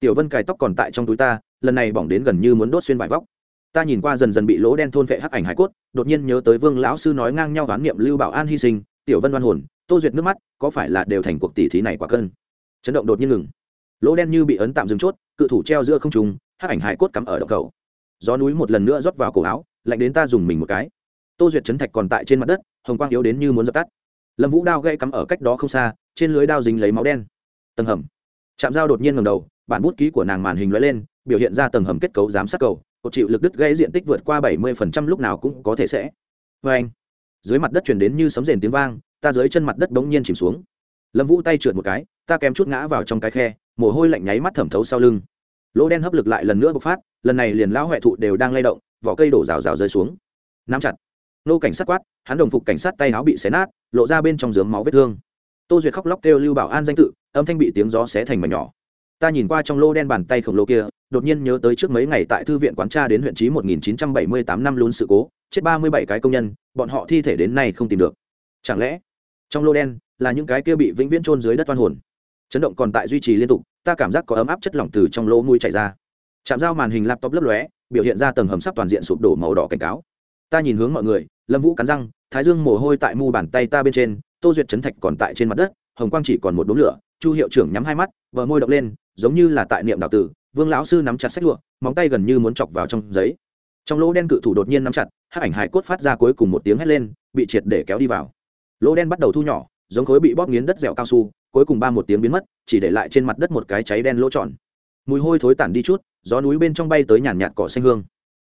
Tiểu vân cài tóc còn tại trong túi ta, lần này bỏng đến gần như muốn đốt xuyên vải vóc. Ta nhìn qua dần dần bị lỗ đen thôn vệ hắc ảnh hải cốt, đột nhiên nhớ tới vương lão sư nói ngang nhau đoán niệm lưu bảo an hy sinh, tiểu vân đoan hồn, tô duyệt nước mắt, có phải là đều thành cuộc tỷ thí này quả cân? Chấn động đột nhiên ngừng. Lỗ đen như bị ấn tạm dừng chốt, cự thủ treo giữa không trùng hắc ảnh hải cốt cắm ở đầu cầu. Gió núi một lần nữa rót vào cổ áo, lạnh đến ta dùng mình một cái tô duyệt chấn thạch còn tại trên mặt đất, hồng quang yếu đến như muốn dập tắt. Lâm vũ đao gây cắm ở cách đó không xa, trên lưới đao dính lấy máu đen. Tầng hầm. Chạm dao đột nhiên ngầm đầu, bản bút ký của nàng màn hình lóe lên, biểu hiện ra tầng hầm kết cấu giám sát cầu, cột chịu lực đứt gây diện tích vượt qua bảy mươi lúc nào cũng có thể sẽ. Vê anh, dưới mặt đất chuyển đến như sấm rền tiếng vang, ta dưới chân mặt đất bỗng nhiên chìm xuống. Lâm vũ tay trượt một cái, ta kém chút ngã vào trong cái khe, mồ hôi lạnh nháy mắt thẩm thấu sau lưng. Lỗ đen hấp lực lại lần nữa bộc phát, lần này liền lão huệ thụ đều đang lay động, vỏ cây đổ rào rào rơi xuống. Nắm chặt nô cảnh sát quát, hắn đồng phục cảnh sát tay áo bị xé nát, lộ ra bên trong giớm máu vết thương. Tô duyệt khóc lóc kêu lưu bảo an danh tự, âm thanh bị tiếng gió xé thành mảnh nhỏ. Ta nhìn qua trong lô đen bàn tay khổng lồ kia, đột nhiên nhớ tới trước mấy ngày tại thư viện quán tra đến huyện trí 1978 năm lún sự cố, chết 37 cái công nhân, bọn họ thi thể đến nay không tìm được. Chẳng lẽ, trong lô đen là những cái kia bị vĩnh viễn chôn dưới đất oan hồn? Chấn động còn tại duy trì liên tục, ta cảm giác có ấm áp chất lỏng từ trong lỗ mũi chảy ra. Chạm dao màn hình laptop lấp lóe, biểu hiện ra tầng hầm sắp toàn diện sụp đổ màu đỏ cảnh cáo ta nhìn hướng mọi người, lâm vũ cắn răng, thái dương mồ hôi tại mu bàn tay ta bên trên, tô duyệt chấn thạch còn tại trên mặt đất, hồng quang chỉ còn một đốm lửa, chu hiệu trưởng nhắm hai mắt vợ môi động lên, giống như là tại niệm đạo tử, vương lão sư nắm chặt sách lụa, móng tay gần như muốn chọc vào trong giấy. Trong lỗ đen cự thủ đột nhiên nắm chặt hát ảnh hải cốt phát ra cuối cùng một tiếng hét lên, bị triệt để kéo đi vào. Lỗ đen bắt đầu thu nhỏ, giống khối bị bóp nghiến đất dẻo cao su, cuối cùng ba một tiếng biến mất, chỉ để lại trên mặt đất một cái cháy đen lỗ tròn. Mùi hôi thối tản đi chút, gió núi bên trong bay tới nhàn nhạt cỏ xanh hương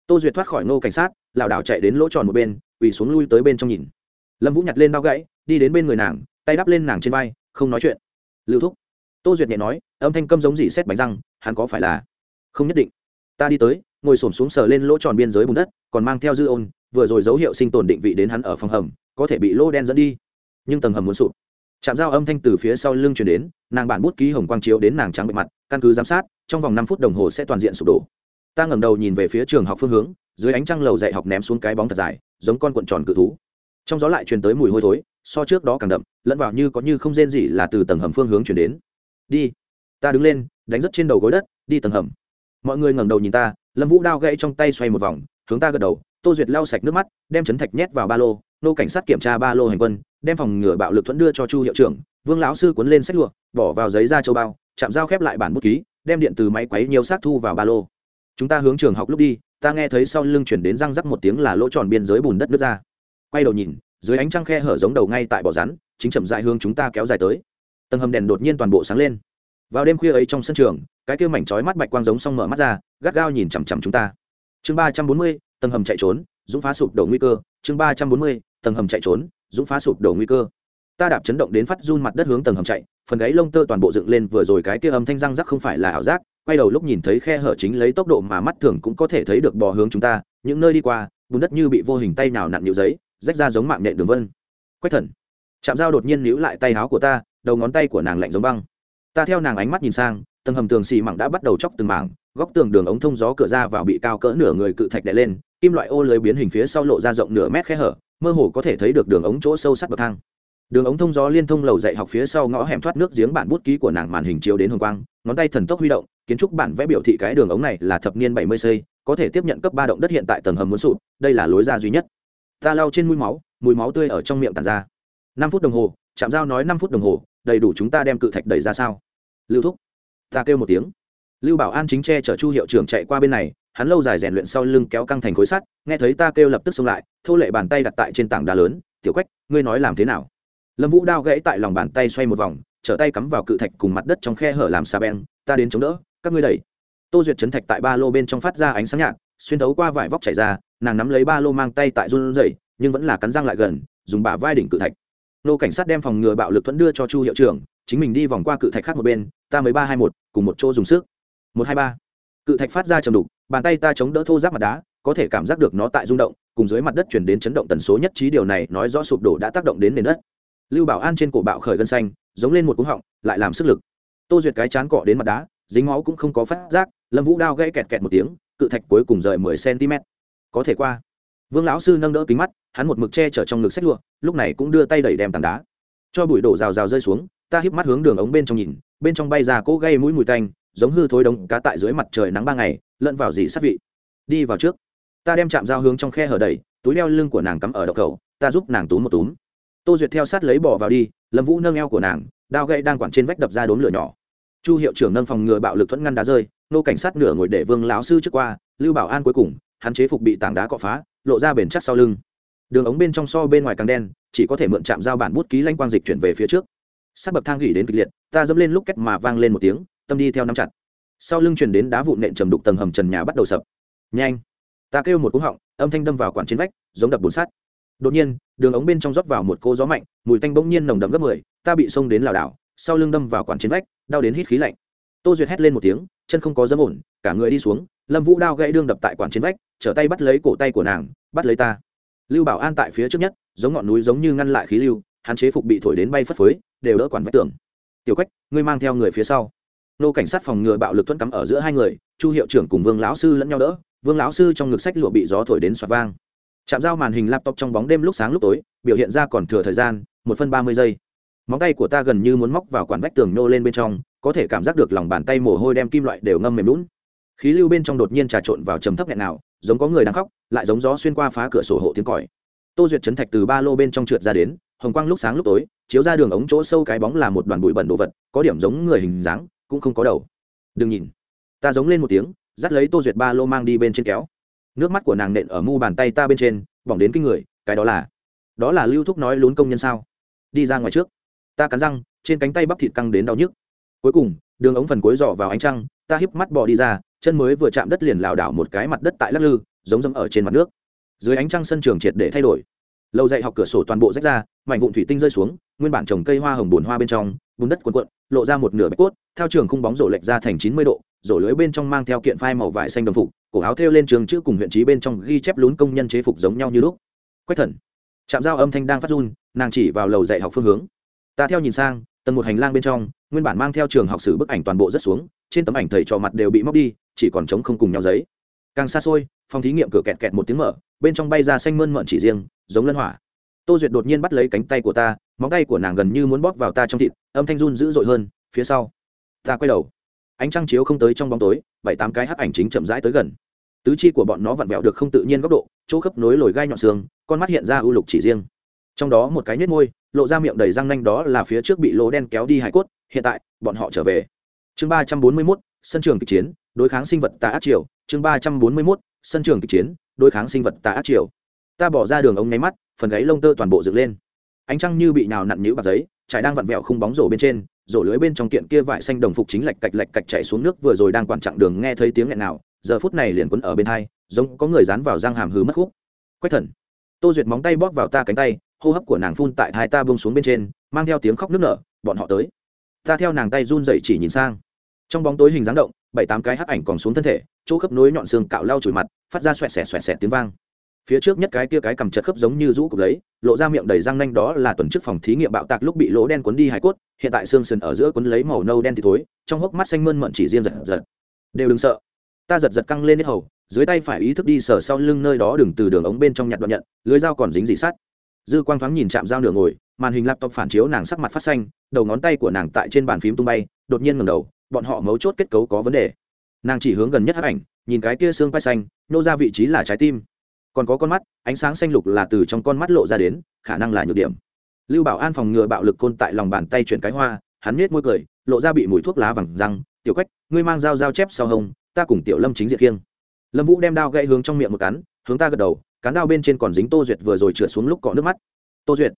tô duyệt thoát khỏi nô cảnh sát, lảo đảo chạy đến lỗ tròn một bên, quỳ xuống lui tới bên trong nhìn. Lâm vũ nhặt lên đao gãy đi đến bên người nàng, tay đắp lên nàng trên vai, không nói chuyện. Lưu thúc. Tô duyệt nhẹ nói, âm thanh câm giống gì xét bánh răng, hắn có phải là? Không nhất định. Ta đi tới, ngồi s ổ m xuống sờ lên lỗ tròn biên giới bùn đất, còn mang theo dư ôn, vừa rồi dấu hiệu sinh tồn định vị đến hắn ở phòng hầm, có thể bị lỗ đen dẫn đi. Nhưng tầng hầm muốn sụp. Chạm dao âm thanh từ phía sau lưng chuyển đến, nàng bản bút ký hồng quang chiếu đến nàng trắng bệ mặt, căn cứ giám sát, trong vòng năm phút đồng hồ sẽ toàn diện sụp đổ ta ngẩng đầu nhìn về phía trường học phương hướng, dưới ánh trăng lầu dạy học ném xuống cái bóng thật dài, giống con cuộn tròn cự thú. Trong gió lại truyền tới mùi hôi thối, so trước đó càng đậm, lẫn vào như có như không rên gì là từ tầng hầm phương hướng chuyển đến. Đi, ta đứng lên, đánh rất trên đầu gối đất, đi tầng hầm. Mọi người ngẩng đầu nhìn ta, lâm vũ đao gãy trong tay xoay một vòng, hướng ta gật đầu, tô duyệt lau sạch nước mắt, đem chấn thạch nhét vào ba lô, nô cảnh sát kiểm tra ba lô hành quân, đem phòng ngừa bạo lực thuẫn đưa cho chu hiệu trưởng, vương lão sư cuốn lên sách lụa, bỏ vào giấy ra châu bao, chạm dao khép lại bản bút ký, đem điện từ máy quấy nhiều xác thu vào ba lô chúng ta hướng trường học lúc đi, ta nghe thấy sau lưng chuyển đến răng rắc một tiếng là lỗ tròn biên giới bùn đất nước ra. Quay đầu nhìn, dưới ánh trăng khe hở giống đầu ngay tại bỏ rắn, chính chậm dại hướng chúng ta kéo dài tới. Tầng hầm đèn đột nhiên toàn bộ sáng lên. Vào đêm khuya ấy trong sân trường, cái kia mảnh trói mắt bạch quang giống xong mở mắt ra, gắt gao nhìn chằm chằm chúng ta. Chương ba trăm bốn mươi, tầng hầm chạy trốn, dũng phá sụp đổ nguy cơ. Chương ba trăm bốn mươi, tầng hầm chạy trốn, dũng phá sụp đổ nguy cơ. Ta đạp chấn động đến phát run mặt đất hướng tầng hầm chạy, phần gáy lông tơ toàn bộ dựng lên, vừa rồi cái kia âm thanh răng rắc không phải là ảo giác quay đầu lúc nhìn thấy khe hở chính lấy tốc độ mà mắt thường cũng có thể thấy được bò hướng chúng ta, những nơi đi qua, bùn đất như bị vô hình tay nào nặn nhiều giấy, rách ra giống mạng nhện đường vân. Quách thần. Chạm dao đột nhiên níu lại tay áo của ta, đầu ngón tay của nàng lạnh giống băng. Ta theo nàng ánh mắt nhìn sang, tầng hầm tường xì mảng đã bắt đầu chóc từng mảng, góc tường đường ống thông gió cửa ra vào bị cao cỡ nửa người cự thạch đè lên, kim loại ô lưới biến hình phía sau lộ ra rộng nửa mét khe hở, mơ hồ có thể thấy được đường ống chỗ sâu sắt bậc thang. Đường ống thông gió liên thông lầu dạy học phía sau ngõ hẻm thoát nước giếng bản bút ký của nàng màn hình chiếu đến hồng quang, ngón tay thần tốc huy động kiến trúc bản vẽ biểu thị cái đường ống này là thập niên bảy mươi xây, có thể tiếp nhận cấp ba động đất hiện tại tầng hầm muốn sụp, đây là lối ra duy nhất. Ta lau trên mũi máu, mùi máu tươi ở trong miệng tàn ra. Năm phút đồng hồ chạm dao nói năm phút đồng hồ, đầy đủ chúng ta đem cự thạch đẩy ra sao? Lưu thúc, ta kêu một tiếng. Lưu bảo an chính tre chở chu hiệu trưởng chạy qua bên này, hắn lâu dài rèn luyện sau lưng kéo căng thành khối sắt, nghe thấy ta kêu lập tức xông lại, thô lệ bàn tay đặt tại trên tảng đá lớn, tiểu quách, ngươi nói làm thế nào? Lâm vũ đao gãy tại lòng bàn tay xoay một vòng, trở tay cắm vào cự thạch cùng mặt đất trong khe hở làm xà beng, ta đến chống đỡ các ngươi đẩy. Tô duyệt chấn thạch tại ba lô bên trong phát ra ánh sáng nhạt, xuyên thấu qua vải vóc chảy ra, nàng nắm lấy ba lô mang tay tại run rẩy, nhưng vẫn là cắn răng lại gần, dùng bả vai đỉnh cự thạch. Nô cảnh sát đem phòng ngừa bạo lực thuẫn đưa cho chu hiệu trưởng, chính mình đi vòng qua cự thạch khác một bên, ta mới ba hai một, cùng một chỗ dùng sức. Một hai ba. Cự thạch phát ra trầm đục, bàn tay ta chống đỡ thô giáp mặt đá, có thể cảm giác được nó tại rung động, cùng dưới mặt đất chuyển đến chấn động tần số nhất trí điều này nói rõ sụp đổ đã tác động đến nền đất. Lưu bảo an trên cổ bạo khởi gân xanh, giống lên một cú họng, lại làm sức lực. Tô duyệt cái chán cọ đến mặt đá dính máu cũng không có phát giác, lâm vũ đao gãy kẹt kẹt một tiếng, cự thạch cuối cùng rời mười cm có thể qua. Vương lão sư nâng đỡ kính mắt, hắn một mực che chở trong ngực sách lụa, lúc này cũng đưa tay đẩy đem tảng đá. Cho bụi đổ rào rào rơi xuống, ta híp mắt hướng đường ống bên trong nhìn, bên trong bay ra cỗ gây mũi mùi tanh, giống hư thối đống cá tại dưới mặt trời nắng ba ngày, lẫn vào dì sát vị. Đi vào trước. Ta đem chạm dao hướng trong khe hở đầy túi leo lưng của nàng cắm ở đậu cầu ta giúp nàng túm một túm. Tô duyệt theo sát lấy bỏ vào đi, lâm vũ nâng eo của nàng, đao gậy đang quẳng trên vách đập ra đốn lửa nhỏ chu hiệu trưởng nâng phòng ngừa bạo lực thuẫn ngăn đá rơi, nô cảnh sát nửa ngồi để vương lão sư trước qua, lưu bảo an cuối cùng, hắn chế phục bị tảng đá cọ phá, lộ ra bền chắc sau lưng. Đường ống bên trong so bên ngoài càng đen, chỉ có thể mượn chạm dao bản bút ký lanh quang dịch chuyển về phía trước. Sát bậc thang gỉ đến kịch liệt, ta dẫm lên lúc cách mà vang lên một tiếng, tâm đi theo nắm chặt. Sau lưng chuyển đến đá vụn nện trầm đục tầng hầm trần nhà bắt đầu sập. Nhanh! Ta kêu một cú họng, âm thanh đâm vào quản trên vách, giống đập bùn sắt. Đột nhiên, đường ống bên trong rót vào một cô gió mạnh, mùi tanh bỗng nhiên nồng đậm gấp mười, ta bị xông đến lảo đảo sau lưng đâm vào quản trên vách, đau đến hít khí lạnh. Tô duyệt hét lên một tiếng, chân không có dấm ổn, cả người đi xuống, lâm vũ đao gãy đương đập tại quản trên vách, trở tay bắt lấy cổ tay của nàng, bắt lấy ta. Lưu bảo an tại phía trước nhất, giống ngọn núi giống như ngăn lại khí lưu, hạn chế phục bị thổi đến bay phất phới, đều đỡ quản vách tường. Tiểu quách, ngươi mang theo người phía sau. Nô cảnh sát phòng ngừa bạo lực thuẫn cắm ở giữa hai người, chu hiệu trưởng cùng vương lão sư lẫn nhau đỡ, vương lão sư trong ngực sách lụa bị gió thổi đến xoạt vang. Chạm dao màn hình laptop trong bóng đêm lúc sáng lúc tối, biểu hiện ra còn thừa thời gian, một phân ba mươi giây móng tay của ta gần như muốn móc vào quản vách tường nô lên bên trong, có thể cảm giác được lòng bàn tay mồ hôi đem kim loại đều ngâm mềm lún. Khí lưu bên trong đột nhiên trà trộn vào trầm thấp nghẹn nào, giống có người đang khóc, lại giống gió xuyên qua phá cửa sổ hộ tiếng còi. Tô duyệt chấn thạch từ ba lô bên trong trượt ra đến, hồng quang lúc sáng lúc tối, chiếu ra đường ống chỗ sâu cái bóng là một đoàn bụi bẩn đồ vật, có điểm giống người hình dáng, cũng không có đầu. Đừng nhìn. Ta giống lên một tiếng, dắt lấy tô duyệt ba lô mang đi bên trên kéo. Nước mắt của nàng nện ở mu bàn tay ta bên trên, bỏng đến kinh người, cái đó là đó là lưu thúc nói lún công nhân sao? Đi ra ngoài trước ta cắn răng, trên cánh tay bắp thịt căng đến đau nhức. Cuối cùng, đường ống phần cuối dò vào ánh trăng, ta híp mắt bỏ đi ra, chân mới vừa chạm đất liền lảo đảo một cái mặt đất tại lắc lư, giống dâm ở trên mặt nước. Dưới ánh trăng sân trường triệt để thay đổi. Lâu dạy học cửa sổ toàn bộ rách ra, mảnh vụn thủy tinh rơi xuống, nguyên bản trồng cây hoa hồng bùn hoa bên trong, bùn đất cuộn cuộn, lộ ra một nửa bạch cốt theo trường khung bóng rổ lệch ra thành chín mươi độ, rổ lưới bên trong mang theo kiện phai màu vải xanh đồng phục, cổ áo thêu lên trường chữ cùng huyện trí bên trong ghi chép lún công nhân chế phục giống nhau như lúc. Quách thần. Chạm dao âm thanh đang phát run, nàng chỉ vào lầu dạy học phương hướng ta theo nhìn sang, tầng một hành lang bên trong, nguyên bản mang theo trường học sử bức ảnh toàn bộ rất xuống, trên tấm ảnh thầy trò mặt đều bị móc đi, chỉ còn trống không cùng nhau giấy. Càng xa xôi, phòng thí nghiệm cửa kẹt kẹt một tiếng mở, bên trong bay ra xanh mơn mận chỉ riêng, giống lân hỏa. Tô duyệt đột nhiên bắt lấy cánh tay của ta, móng tay của nàng gần như muốn bóp vào ta trong thịt, âm thanh run dữ dội hơn, phía sau. Ta quay đầu. Ánh trăng chiếu không tới trong bóng tối, bảy tám cái hắc ảnh chính chậm rãi tới gần. Tứ chi của bọn nó vặn vẹo được không tự nhiên góc độ, chỗ khớp nối lồi gai nhọn xương, con mắt hiện ra ưu lục chỉ riêng. Trong đó một cái nhếch môi lộ ra miệng đầy răng nanh đó là phía trước bị lỗ đen kéo đi hải cốt, hiện tại, bọn họ trở về. Chương ba trăm bốn mươi mốt, sân trường kịch chiến, đối kháng sinh vật tà ác triều. Chương ba trăm bốn mươi mốt, sân trường kịch chiến, đối kháng sinh vật tà ác triều. Ta bỏ ra đường ống nháy mắt, phần gáy lông tơ toàn bộ dựng lên. Ánh trăng như bị nào nặn nhũ bạc giấy, trải đang vặn vẹo khung bóng rổ bên trên, rổ lưới bên trong kiện kia vải xanh đồng phục chính lạch cạch lạch cạch chạy xuống nước vừa rồi đang quản chặng đường nghe thấy tiếng nghẹn nào, giờ phút này liền quấn ở bên hai, giống có người dán vào răng hàm hứ mất khúc. Quách thần. Tô duyệt móng tay bóp vào ta cánh tay hô hấp của nàng phun tại hai ta bông xuống bên trên, mang theo tiếng khóc nức nở, bọn họ tới. Ta theo nàng tay run dậy chỉ nhìn sang. Trong bóng tối hình dáng động, bảy tám cái hắc ảnh còn xuống thân thể, chỗ khớp nối nhọn xương cạo lau chùi mặt, phát ra xoẹt xẹt xoẹt xẹt tiếng vang. Phía trước nhất cái kia cái cầm chật khớp giống như rũ cục lấy, lộ ra miệng đầy răng nanh đó là tuần trước phòng thí nghiệm bạo tạc lúc bị lỗ đen cuốn đi hải cốt, hiện tại xương sườn ở giữa cuốn lấy màu nâu đen thì thối, trong hốc mắt xanh mơn mận chỉ riêng giật giật. Đều đừng sợ. Ta giật giật căng lên hết hầu, dưới tay phải ý thức đi sờ sau lưng nơi đó đừng từ đường ống bên trong nhặt đoạn nhận, lưới dao còn dính dị sát dư quang thoáng nhìn chạm dao nửa ngồi, màn hình laptop phản chiếu nàng sắc mặt phát xanh, đầu ngón tay của nàng tại trên bàn phím tung bay, đột nhiên ngầm đầu, bọn họ mấu chốt kết cấu có vấn đề. Nàng chỉ hướng gần nhất hấp ảnh, nhìn cái kia xương quay xanh, nô ra vị trí là trái tim. Còn có con mắt, ánh sáng xanh lục là từ trong con mắt lộ ra đến, khả năng là nhược điểm. Lưu bảo an phòng ngừa bạo lực côn tại lòng bàn tay chuyển cái hoa, hắn nết môi cười, lộ ra bị mùi thuốc lá vàng răng, tiểu cách ngươi mang dao dao chép sau hông, ta cùng tiểu lâm chính diện kiêng lâm vũ đem đao gãy hướng trong miệng một cắn, hướng ta gật đầu cán đao bên trên còn dính tô duyệt vừa rồi trượt xuống lúc cọ nước mắt. Tô duyệt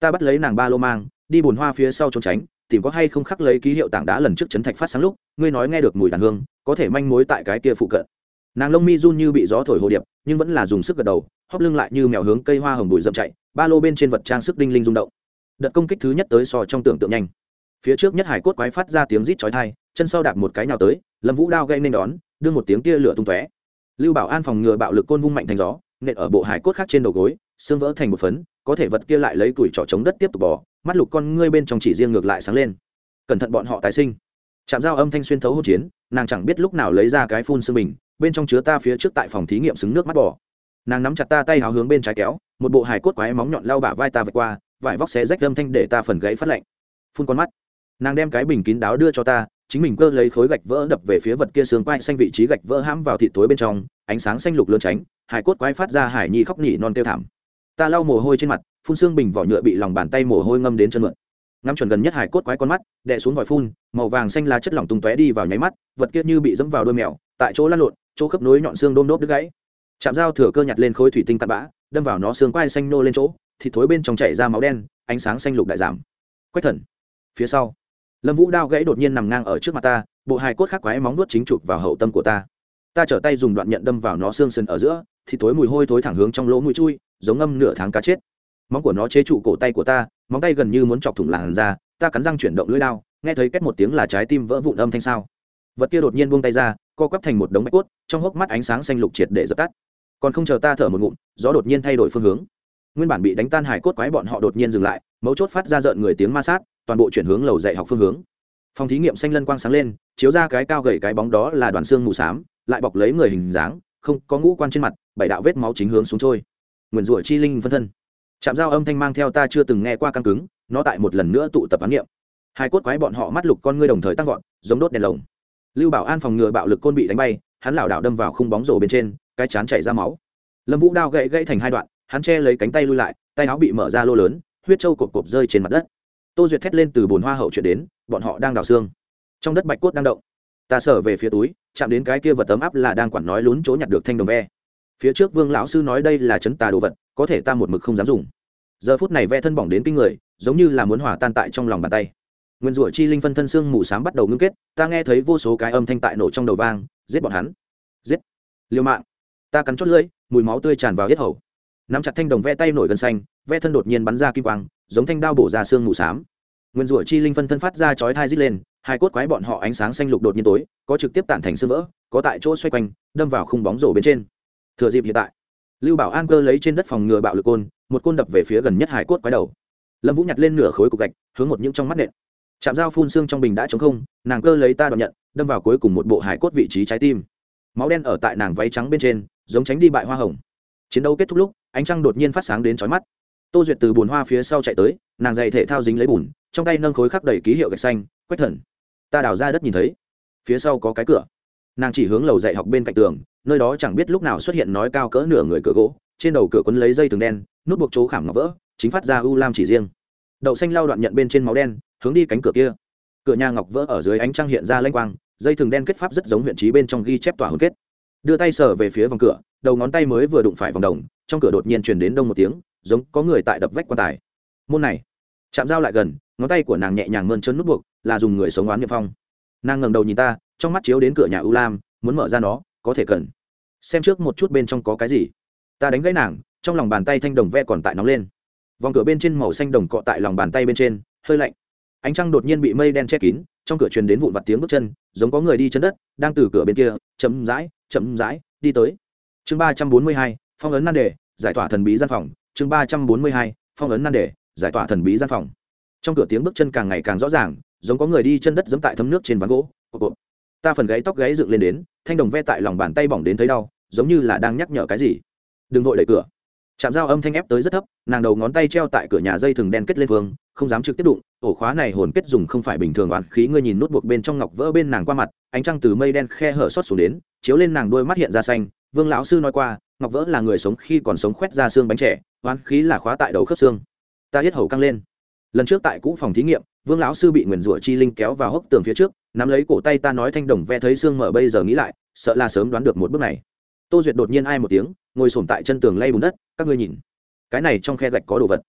ta bắt lấy nàng ba lô mang đi bùn hoa phía sau trốn tránh tìm có hay không khắc lấy ký hiệu tảng đá lần trước chấn thạch phát sáng lúc ngươi nói nghe được mùi đàn hương có thể manh mối tại cái kia phụ cận. Nàng lông mi run như bị gió thổi hồ điệp nhưng vẫn là dùng sức gật đầu hóp lưng lại như mèo hướng cây hoa hồng bụi rậm chạy ba lô bên trên vật trang sức đinh linh rung động. Đợt công kích thứ nhất tới so trong tưởng tượng nhanh. Phía trước nhất hải cốt quái phát ra tiếng rít chói tai, chân sau đạp một cái nào tới lâm vũ đao gây nên đón đưa một tiếng tia lửa tung tóe. Lưu bảo an phòng ngừa bạo lực côn vung mạnh thành gió nện ở bộ hải cốt khác trên đầu gối, xương vỡ thành một phấn, có thể vật kia lại lấy tuổi trỏ chống đất tiếp tục bỏ mắt lục con ngươi bên trong chỉ riêng ngược lại sáng lên. Cẩn thận bọn họ tái sinh. Chạm dao âm thanh xuyên thấu hỗn chiến, nàng chẳng biết lúc nào lấy ra cái phun xương mình, bên trong chứa ta phía trước tại phòng thí nghiệm xứng nước mắt bỏ nàng nắm chặt ta tay hào hướng bên trái kéo, một bộ hài cốt quái móng nhọn lao bả vai ta vượt qua, vải vóc xé rách âm thanh để ta phần gãy phát lạnh. Phun con mắt. Nàng đem cái bình kín đáo đưa cho ta, chính mình cơ lấy khối gạch vỡ đập về phía vật kia xương quai xanh vị trí gạch vỡ hãm vào thịt tối bên trong, ánh sáng xanh lục lươn tránh hải cốt quái phát ra hải nhi khóc nhỉ non kêu thảm. Ta lau mồ hôi trên mặt, phun xương bình vỏ nhựa bị lòng bàn tay mồ hôi ngâm đến chân mượn. Ngắm chuẩn gần nhất hải cốt quái con mắt, đè xuống vòi phun, màu vàng xanh lá chất lỏng tung tóe đi vào nháy mắt, vật kia như bị dẫm vào đôi mèo, tại chỗ lăn lộn, chỗ khớp nối nhọn xương đôm đốt đứt gãy. Chạm dao thừa cơ nhặt lên khối thủy tinh tạt bã, đâm vào nó xương quai xanh nô lên chỗ, thịt thối bên trong chảy ra máu đen, ánh sáng xanh lục đại giảm. Quách thần, phía sau. Lâm vũ đao gãy đột nhiên nằm ngang ở trước mặt ta, bộ hài cốt khắc quái móng nuốt chính chụp vào hậu tâm của ta. Ta trở tay dùng đoạn nhận đâm vào nó xương sần ở giữa thì tối mùi hôi thối thẳng hướng trong lỗ mũi chui, giống ngâm nửa tháng cá chết. Móng của nó chế trụ cổ tay của ta, móng tay gần như muốn chọc thủng làn ra ta cắn răng chuyển động lưỡi lao nghe thấy két một tiếng là trái tim vỡ vụn âm thanh sao. Vật kia đột nhiên buông tay ra, co quắp thành một đống bạch cốt, trong hốc mắt ánh sáng xanh lục triệt để dập tắt. Còn không chờ ta thở một ngụm, gió đột nhiên thay đổi phương hướng. Nguyên bản bị đánh tan hải cốt quái bọn họ đột nhiên dừng lại, mấu chốt phát ra rợn người tiếng ma sát, toàn bộ chuyển hướng lầu dạy học phương hướng. Phòng thí nghiệm xanh lân quang sáng lên, chiếu ra cái cao gầy cái bóng đó là đoàn xương mù xám, lại bọc lấy người hình dáng không có ngũ quan trên mặt, bảy đạo vết máu chính hướng xuống trôi. Nguyền rủa chi linh phân thân. Chạm dao âm thanh mang theo ta chưa từng nghe qua căng cứng, nó tại một lần nữa tụ tập án nghiệm. Hai cốt quái bọn họ mắt lục con ngươi đồng thời tăng vọt, giống đốt đèn lồng. Lưu bảo an phòng ngừa bạo lực côn bị đánh bay, hắn lảo đảo đâm vào khung bóng rổ bên trên, cái chán chảy ra máu. Lâm vũ đao gãy gãy thành hai đoạn, hắn che lấy cánh tay lui lại, tay áo bị mở ra lô lớn, huyết trâu cột cột rơi trên mặt đất. Tô duyệt thét lên từ bồn hoa hậu chuyển đến, bọn họ đang đào xương. Trong đất bạch cốt đang động. Ta sở về phía túi chạm đến cái kia vật tấm áp là đang quản nói lún chỗ nhặt được thanh đồng ve. Phía trước vương lão sư nói đây là chấn tà đồ vật, có thể ta một mực không dám dùng. Giờ phút này ve thân bỏng đến kinh người, giống như là muốn hỏa tan tại trong lòng bàn tay. Nguyên rủa chi linh phân thân xương mù s á m bắt đầu ngưng kết, ta nghe thấy vô số cái âm thanh tại nổ trong đầu vang, giết bọn hắn. Giết. Liều mạng. Ta cắn chót lưỡi, mùi máu tươi tràn vào yết hầu. Nắm chặt thanh đồng ve tay nổi gần xanh, ve thân đột nhiên bắn ra kim quang, giống thanh đao bổ ra xương mù s á m nguyên rủa chi linh phân thân phát ra chói thai rít lên hai cốt quái bọn họ ánh sáng xanh lục đột nhiên tối, có trực tiếp tản thành sương vỡ, có tại chỗ xoay quanh, đâm vào khung bóng rổ bên trên. Thừa dịp hiện tại, lưu bảo an cơ lấy trên đất phòng ngừa bạo lực côn, một côn đập về phía gần nhất hải cốt quái đầu. Lâm vũ nhặt lên nửa khối cục gạch, hướng một những trong mắt nện. Chạm dao phun xương trong bình đã chống không, nàng cơ lấy ta đoạn nhận, đâm vào cuối cùng một bộ hải cốt vị trí trái tim. Máu đen ở tại nàng váy trắng bên trên, giống tránh đi bại hoa hồng. Chiến đấu kết thúc lúc, ánh trăng đột nhiên phát sáng đến trói mắt. Tô duyệt từ bùn hoa phía sau chạy tới, nàng dày thể thao dính lấy bùn, trong tay nâng khối khắc đầy ký hiệu gạch xanh, quách thần ta đào ra đất nhìn thấy. Phía sau có cái cửa. Nàng chỉ hướng lầu dạy học bên cạnh tường, nơi đó chẳng biết lúc nào xuất hiện nói cao cỡ nửa người cửa gỗ, trên đầu cửa quấn lấy dây thừng đen, nút buộc chỗ khảm ngọc vỡ, chính phát ra u lam chỉ riêng. Đậu xanh lao đoạn nhận bên trên máu đen, hướng đi cánh cửa kia. Cửa nhà ngọc vỡ ở dưới ánh trăng hiện ra lanh quang, dây thừng đen kết pháp rất giống huyện trí bên trong ghi chép tỏa hồn kết. Đưa tay sờ về phía vòng cửa, đầu ngón tay mới vừa đụng phải vòng đồng, trong cửa đột nhiên truyền đến đông một tiếng, giống có người tại đập vách quan tài. Môn này, chạm dao lại gần ngón tay của nàng nhẹ nhàng mơn trớn nút buộc, là dùng người sống oán niệm phong. Nàng ngẩng đầu nhìn ta, trong mắt chiếu đến cửa nhà ưu lam, muốn mở ra nó, có thể cần. Xem trước một chút bên trong có cái gì. Ta đánh gãy nàng, trong lòng bàn tay thanh đồng ve còn tại nóng lên. Vòng cửa bên trên màu xanh đồng cọ tại lòng bàn tay bên trên, hơi lạnh. Ánh trăng đột nhiên bị mây đen che kín, trong cửa truyền đến vụn vặt tiếng bước chân, giống có người đi chân đất, đang từ cửa bên kia, chậm rãi chậm rãi, đi tới. Chương ba trăm bốn mươi hai, phong ấn nan đề, giải tỏa thần bí gian phòng. Chương ba trăm bốn mươi hai, phong ấn nan đề, giải tỏa thần bí gian phòng trong cửa tiếng bước chân càng ngày càng rõ ràng, giống có người đi chân đất dẫm tại thấm nước trên ván gỗ. Cộp cộp. ta phần gáy tóc gáy dựng lên đến, thanh đồng ve tại lòng bàn tay bỏng đến thấy đau, giống như là đang nhắc nhở cái gì. Đừng vội đẩy cửa. Chạm dao âm thanh ép tới rất thấp, nàng đầu ngón tay treo tại cửa nhà dây thừng đen kết lên phương không dám trực tiếp đụng, ổ khóa này hồn kết dùng không phải bình thường oán khí ngươi nhìn nút buộc bên trong ngọc vỡ bên nàng qua mặt, ánh trăng từ mây đen khe hở xót xuống đến, chiếu lên nàng đôi mắt hiện ra xanh, vương lão sư nói qua, ngọc vỡ là người sống khi còn sống khoét ra xương bánh trẻ, oán khí là khóa tại đầu khớp xương. Ta hết hầu căng lên lần trước tại cũ phòng thí nghiệm, vương lão sư bị nguyền rủa chi linh kéo vào hốc tường phía trước, nắm lấy cổ tay ta nói thanh đồng ve thấy xương mở bây giờ nghĩ lại, sợ là sớm đoán được một bước này. Tô duyệt đột nhiên ai một tiếng, ngồi sổm tại chân tường lay bùn đất, các ngươi nhìn. Cái này trong khe gạch có đồ vật.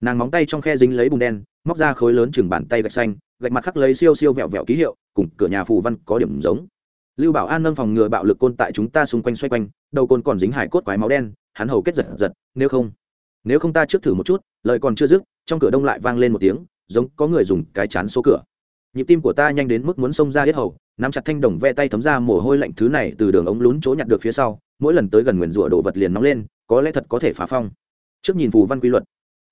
Nàng móng tay trong khe dính lấy bùn đen, móc ra khối lớn chừng bàn tay gạch xanh, gạch mặt khắc lấy siêu siêu vẹo vẹo ký hiệu, cùng cửa nhà phù văn có điểm giống. Lưu bảo an nâng phòng ngừa bạo lực côn tại chúng ta xung quanh xoay quanh, đầu côn còn dính hải cốt quái máu đen, hắn hầu kết giật giật, nếu không nếu không ta trước thử một chút, lời còn chưa dứt, trong cửa đông lại vang lên một tiếng, giống có người dùng cái chán số cửa. Nhịp tim của ta nhanh đến mức muốn xông ra hết hầu, nắm chặt thanh đồng ve tay thấm ra mồ hôi lạnh thứ này từ đường ống lún chỗ nhặt được phía sau, mỗi lần tới gần nguyền rủa đồ vật liền nóng lên, có lẽ thật có thể phá phong. Trước nhìn phù văn quy luật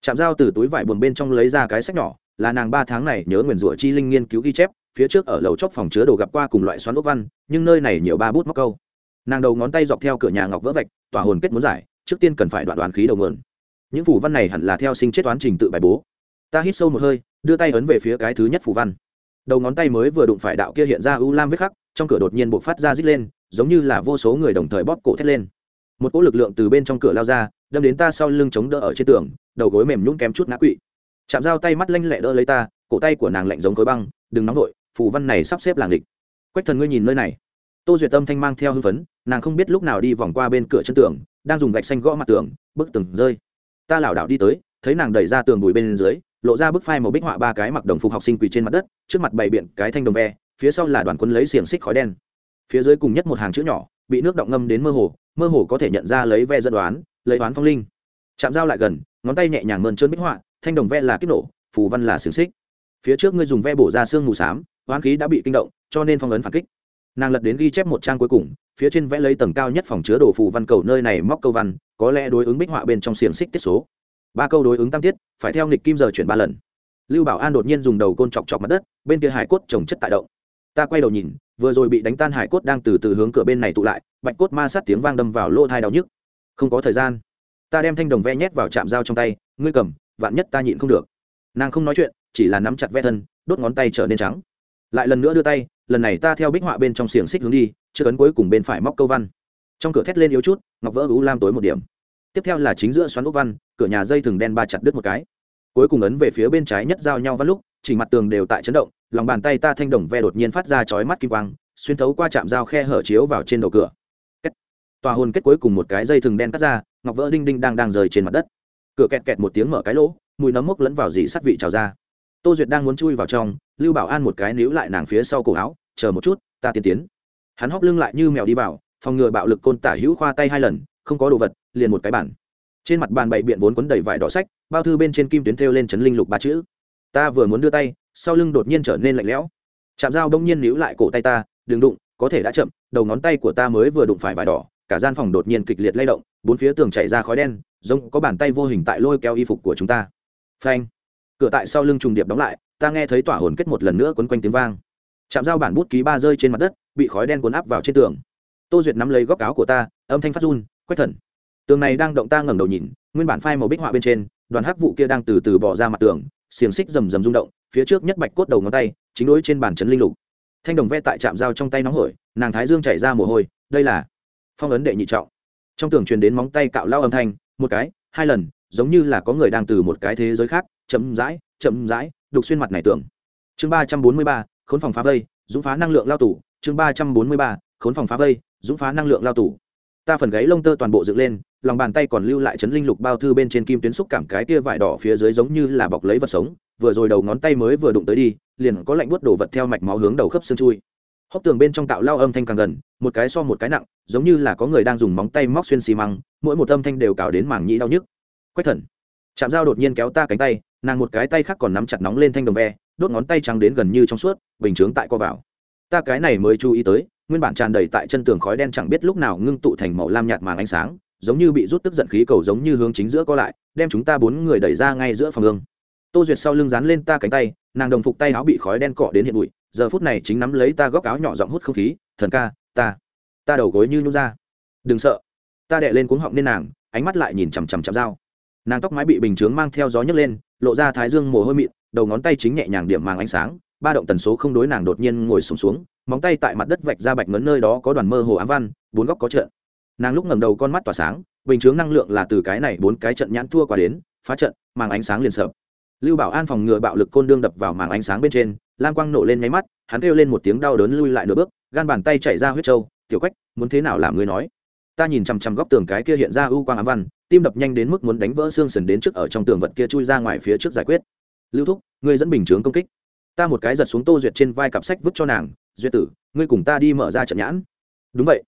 chạm dao từ túi vải buồn bên trong lấy ra cái sách nhỏ, là nàng ba tháng này nhớ nguyền rủa chi linh nghiên cứu ghi chép, phía trước ở lầu chóc phòng chứa đồ gặp qua cùng loại xoắn ốc văn, nhưng nơi này nhiều ba bút móc câu. Nàng đầu ngón tay dọc theo cửa nhà ngọc vỡ vạch, tỏa hồn kết muốn giải, trước tiên cần phải đoạn đoán khí đầu nguồn những phù văn này hẳn là theo sinh chết toán trình tự bài bố. Ta hít sâu một hơi, đưa tay ấn về phía cái thứ nhất phù văn. Đầu ngón tay mới vừa đụng phải đạo kia hiện ra u lam vết khắc, trong cửa đột nhiên buộc phát ra rít lên, giống như là vô số người đồng thời bóp cổ thét lên. Một cỗ lực lượng từ bên trong cửa lao ra, đâm đến ta sau lưng chống đỡ ở trên tường, đầu gối mềm nhún kém chút ngã quỵ. Chạm dao tay mắt lanh lẹ đỡ lấy ta, cổ tay của nàng lạnh giống khối băng, đừng nóng vội, phù văn này sắp xếp làng địch. Quách thần ngươi nhìn nơi này. Tô duyệt tâm thanh mang theo hưng phấn, nàng không biết lúc nào đi vòng qua bên cửa chân tường, đang dùng gạch xanh gõ mặt tường, bức tường rơi ta lảo đảo đi tới, thấy nàng đẩy ra tường bùi bên dưới, lộ ra bức phai màu bích họa ba cái mặc đồng phục học sinh quỳ trên mặt đất, trước mặt bày biện cái thanh đồng ve, phía sau là đoàn quân lấy xiềng xích khói đen. Phía dưới cùng nhất một hàng chữ nhỏ, bị nước động ngâm đến mơ hồ mơ hồ có thể nhận ra lấy ve dẫn đoán, lấy đoán phong linh. Chạm dao lại gần, ngón tay nhẹ nhàng mơn trơn bích họa, thanh đồng ve là kích nổ, phù văn là xiềng xích. Phía trước ngươi dùng ve bổ ra xương mù xám hoán khí đã bị kinh động, cho nên phong ấn phản kích nàng lật đến ghi chép một trang cuối cùng, phía trên vẽ lấy tầng cao nhất phòng chứa đồ phù văn cầu nơi này móc câu văn, có lẽ đối ứng bích họa bên trong xiềng xích tiết số. Ba câu đối ứng tam tiết, phải theo nghịch kim giờ chuyển ba lần. Lưu bảo an đột nhiên dùng đầu côn chọc chọc mặt đất, bên kia hải cốt trồng chất tại động. Ta quay đầu nhìn, vừa rồi bị đánh tan hải cốt đang từ từ hướng cửa bên này tụ lại, bạch cốt ma sát tiếng vang đâm vào lỗ thai đau nhức. Không có thời gian. Ta đem thanh đồng ve nhét vào chạm dao trong tay, ngươi cầm, vạn nhất ta nhịn không được. Nàng không nói chuyện, chỉ là nắm chặt ve thân, đốt ngón tay trở nên trắng. Lại lần nữa đưa tay lần này ta theo bích họa bên trong xiềng xích hướng đi chưa cấn cuối cùng bên phải móc câu văn. Trong cửa thét lên yếu chút, ngọc vỡ u lam tối một điểm. Tiếp theo là chính giữa xoắn ốc văn, cửa nhà dây thừng đen ba chặt đứt một cái. Cuối cùng ấn về phía bên trái nhất giao nhau văn lúc, chỉ mặt tường đều tại chấn động, lòng bàn tay ta thanh đồng ve đột nhiên phát ra chói mắt kim quang, xuyên thấu qua chạm dao khe hở chiếu vào trên đầu cửa. Kết. tòa hồn kết cuối cùng một cái dây thừng đen cắt ra, ngọc vỡ đinh đinh đang đang rời trên mặt đất. Cửa kẹt kẹt một tiếng mở cái lỗ, mùi nấm mốc lẫn vào dị sắt vị trào ra tô duyệt đang muốn chui vào trong, lưu bảo an một cái níu lại nàng phía sau cổ áo, chờ một chút, ta tiến tiến. Hắn hóc lưng lại như mèo đi vào, phòng ngừa bạo lực côn tả hữu khoa tay hai lần, không có đồ vật, liền một cái bản trên mặt bàn bày biện vốn quấn đầy vải đỏ sách, bao thư bên trên kim tuyến thêu lên chấn linh lục ba chữ. Ta vừa muốn đưa tay, sau lưng đột nhiên trở nên lạnh lẽo. Chạm dao đông nhiên níu lại cổ tay ta, đừng đụng, có thể đã chậm, đầu ngón tay của ta mới vừa đụng phải vải đỏ, cả gian phòng đột nhiên kịch liệt lay động, bốn phía tường chảy ra khói đen, giống có bàn tay vô hình tại lôi kéo y phục của chúng ta. Phanh cửa tại sau lưng trùng điệp đóng lại, ta nghe thấy tỏa hồn kết một lần nữa quấn quanh tiếng vang. Chạm dao bản bút ký ba rơi trên mặt đất, bị khói đen cuốn áp vào trên tường. Tô duyệt nắm lấy góc áo của ta, âm thanh phát run, quách thần, tường này đang động ta ngẩng đầu nhìn, nguyên bản phai màu bích họa bên trên, đoàn hắc vụ kia đang từ từ bỏ ra mặt tường, xiềng xích rầm rầm rung động, phía trước nhất bạch cốt đầu ngón tay, chính đối trên bàn chấn linh lục. Thanh đồng ve tại trạm dao trong tay nóng hổi, nàng thái dương chảy ra mồ hôi, đây là phong ấn đệ nhị trọng. Trong tường truyền đến móng tay cạo lao âm thanh, một cái, hai lần, giống như là có người đang từ một cái thế giới khác chậm rãi chậm rãi, đục xuyên mặt này tưởng. chương ba trăm bốn mươi ba, khốn phòng phá vây, dũng phá năng lượng lao tủ chương ba trăm bốn mươi ba, khốn phòng phá vây, dũng phá năng lượng lao tủ ta phần gáy lông tơ toàn bộ dựng lên, lòng bàn tay còn lưu lại chấn linh lục bao thư bên trên kim tuyến xúc cảm cái kia vải đỏ phía dưới giống như là bọc lấy vật sống. Vừa rồi đầu ngón tay mới vừa đụng tới đi, liền có lạnh buốt đổ vật theo mạch máu hướng đầu khớp xương chui. Hốc tường bên trong tạo lao âm thanh càng gần, một cái so một cái nặng, giống như là có người đang dùng móng tay móc xuyên xi măng, mỗi một âm thanh đều cào đến mảng nhĩ đau nhức. Quách thần chạm dao đột nhiên kéo ta cánh tay nàng một cái tay khác còn nắm chặt nóng lên thanh đồng ve, đốt ngón tay trắng đến gần như trong suốt, bình chướng tại co vào. Ta cái này mới chú ý tới, nguyên bản tràn đầy tại chân tường khói đen chẳng biết lúc nào ngưng tụ thành màu lam nhạt màng ánh sáng, giống như bị rút tức giận khí cầu giống như hướng chính giữa co lại, đem chúng ta bốn người đẩy ra ngay giữa phòng ương tô duyệt sau lưng dán lên ta cánh tay, nàng đồng phục tay áo bị khói đen cọ đến hiện bụi, giờ phút này chính nắm lấy ta góc áo nhỏ giọng hút không khí, thần ca, ta ta đầu gối như nhung ra. Đừng sợ. Ta đệ lên cuống họng lên nàng, ánh mắt lại nhìn chằm chằm chằm dao. Nàng tóc mái bị bình chướng mang theo gió nhấc lên lộ ra thái dương mồ hôi mịn đầu ngón tay chính nhẹ nhàng điểm màng ánh sáng ba động tần số không đối nàng đột nhiên ngồi sùng xuống, xuống móng tay tại mặt đất vạch ra bạch ngấn nơi đó có đoàn mơ hồ ám văn bốn góc có trận. Nàng lúc ngẩng đầu con mắt tỏa sáng bình chướng năng lượng là từ cái này bốn cái trận nhãn thua qua đến phá trận màng ánh sáng liền sợp lưu bảo an phòng ngừa bạo lực côn đương đập vào màng ánh sáng bên trên lam quang nổ lên nháy mắt hắn kêu lên một tiếng đau đớn lui lại nửa bước gan bàn tay chảy ra huyết trâu tiểu quách muốn thế nào làm ngươi nói? Ta nhìn chằm chằm góc tường cái kia hiện ra ưu quang ám văn, tim đập nhanh đến mức muốn đánh vỡ xương sườn đến trước ở trong tường vật kia chui ra ngoài phía trước giải quyết. Lưu thúc, ngươi dẫn bình chướng công kích. Ta một cái giật xuống tô duyệt trên vai cặp sách vứt cho nàng, duyệt tử, ngươi cùng ta đi mở ra trận nhãn. Đúng vậy.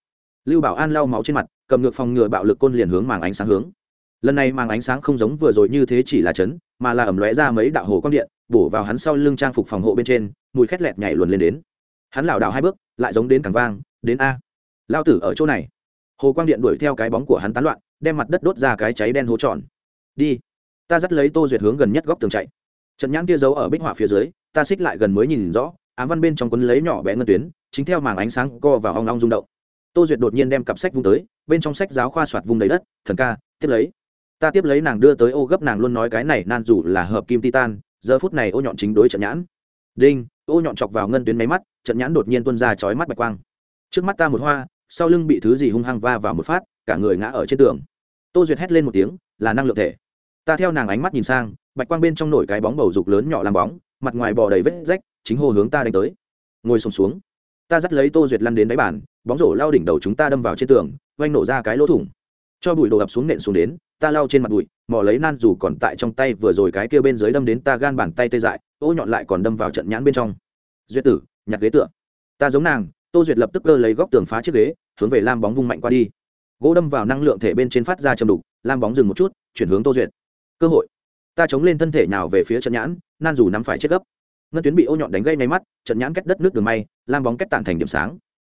Lưu bảo an lau máu trên mặt, cầm ngược phòng ngừa bạo lực côn liền hướng màng ánh sáng hướng. Lần này màng ánh sáng không giống vừa rồi như thế chỉ là chấn, mà là ẩm lóe ra mấy đạo hồ quang điện, bổ vào hắn sau lưng trang phục phòng hộ bên trên, mùi khét lẹt nhảy luồn lên đến. Hắn lảo đảo hai bước, lại giống đến càng vang, đến a. Lao tử ở chỗ này hồ quang điện đuổi theo cái bóng của hắn tán loạn, đem mặt đất đốt ra cái cháy đen hố tròn. Đi, ta dắt lấy tô duyệt hướng gần nhất góc tường chạy. Trận nhãn kia giấu ở bích họa phía dưới, ta xích lại gần mới nhìn rõ, ám văn bên trong quấn lấy nhỏ bé ngân tuyến, chính theo màng ánh sáng co vào hong long rung động. Tô duyệt đột nhiên đem cặp sách vung tới, bên trong sách giáo khoa soạt vung đầy đất, thần ca, tiếp lấy. Ta tiếp lấy nàng đưa tới ô gấp nàng luôn nói cái này, nan dù là hợp kim titan, giờ phút này ô nhọn chính đối trận nhãn. Đinh. Ô nhọn chọc vào ngân tuyến máy mắt, trận nhãn đột nhiên tuôn ra chói mắt bạch quang. Trước mắt ta một hoa sau lưng bị thứ gì hung hăng va vào một phát cả người ngã ở trên tường. Tô duyệt hét lên một tiếng là năng lượng thể. Ta theo nàng ánh mắt nhìn sang bạch quang bên trong nổi cái bóng bầu dục lớn nhỏ làm bóng mặt ngoài bò đầy vết rách chính hồ hướng ta đánh tới. Ngồi sùng xuống, xuống ta dắt lấy tô duyệt lăn đến đáy bàn bóng rổ lao đỉnh đầu chúng ta đâm vào trên tường oanh nổ ra cái lỗ thủng. Cho bụi đổ ập xuống nện xuống đến ta lao trên mặt bụi mò lấy nan dù còn tại trong tay vừa rồi cái kia bên dưới đâm đến ta gan bàn tay tê dại ô nhọn lại còn đâm vào trận nhãn bên trong. Duyệt tử nhặt ghế tựa. Ta giống nàng tô duyệt lập tức cơ lấy góc tường phá chiếc ghế, hướng về lam bóng vung mạnh qua đi. Gỗ đâm vào năng lượng thể bên trên phát ra chầm đục, lam bóng dừng một chút, chuyển hướng tô duyệt. Cơ hội. Ta chống lên thân thể nào về phía trận nhãn, nan dù nắm phải chết gấp. Ngân tuyến bị ô nhọn đánh gây máy mắt trận nhãn cách đất nước đường may, lam bóng cách tản thành điểm sáng.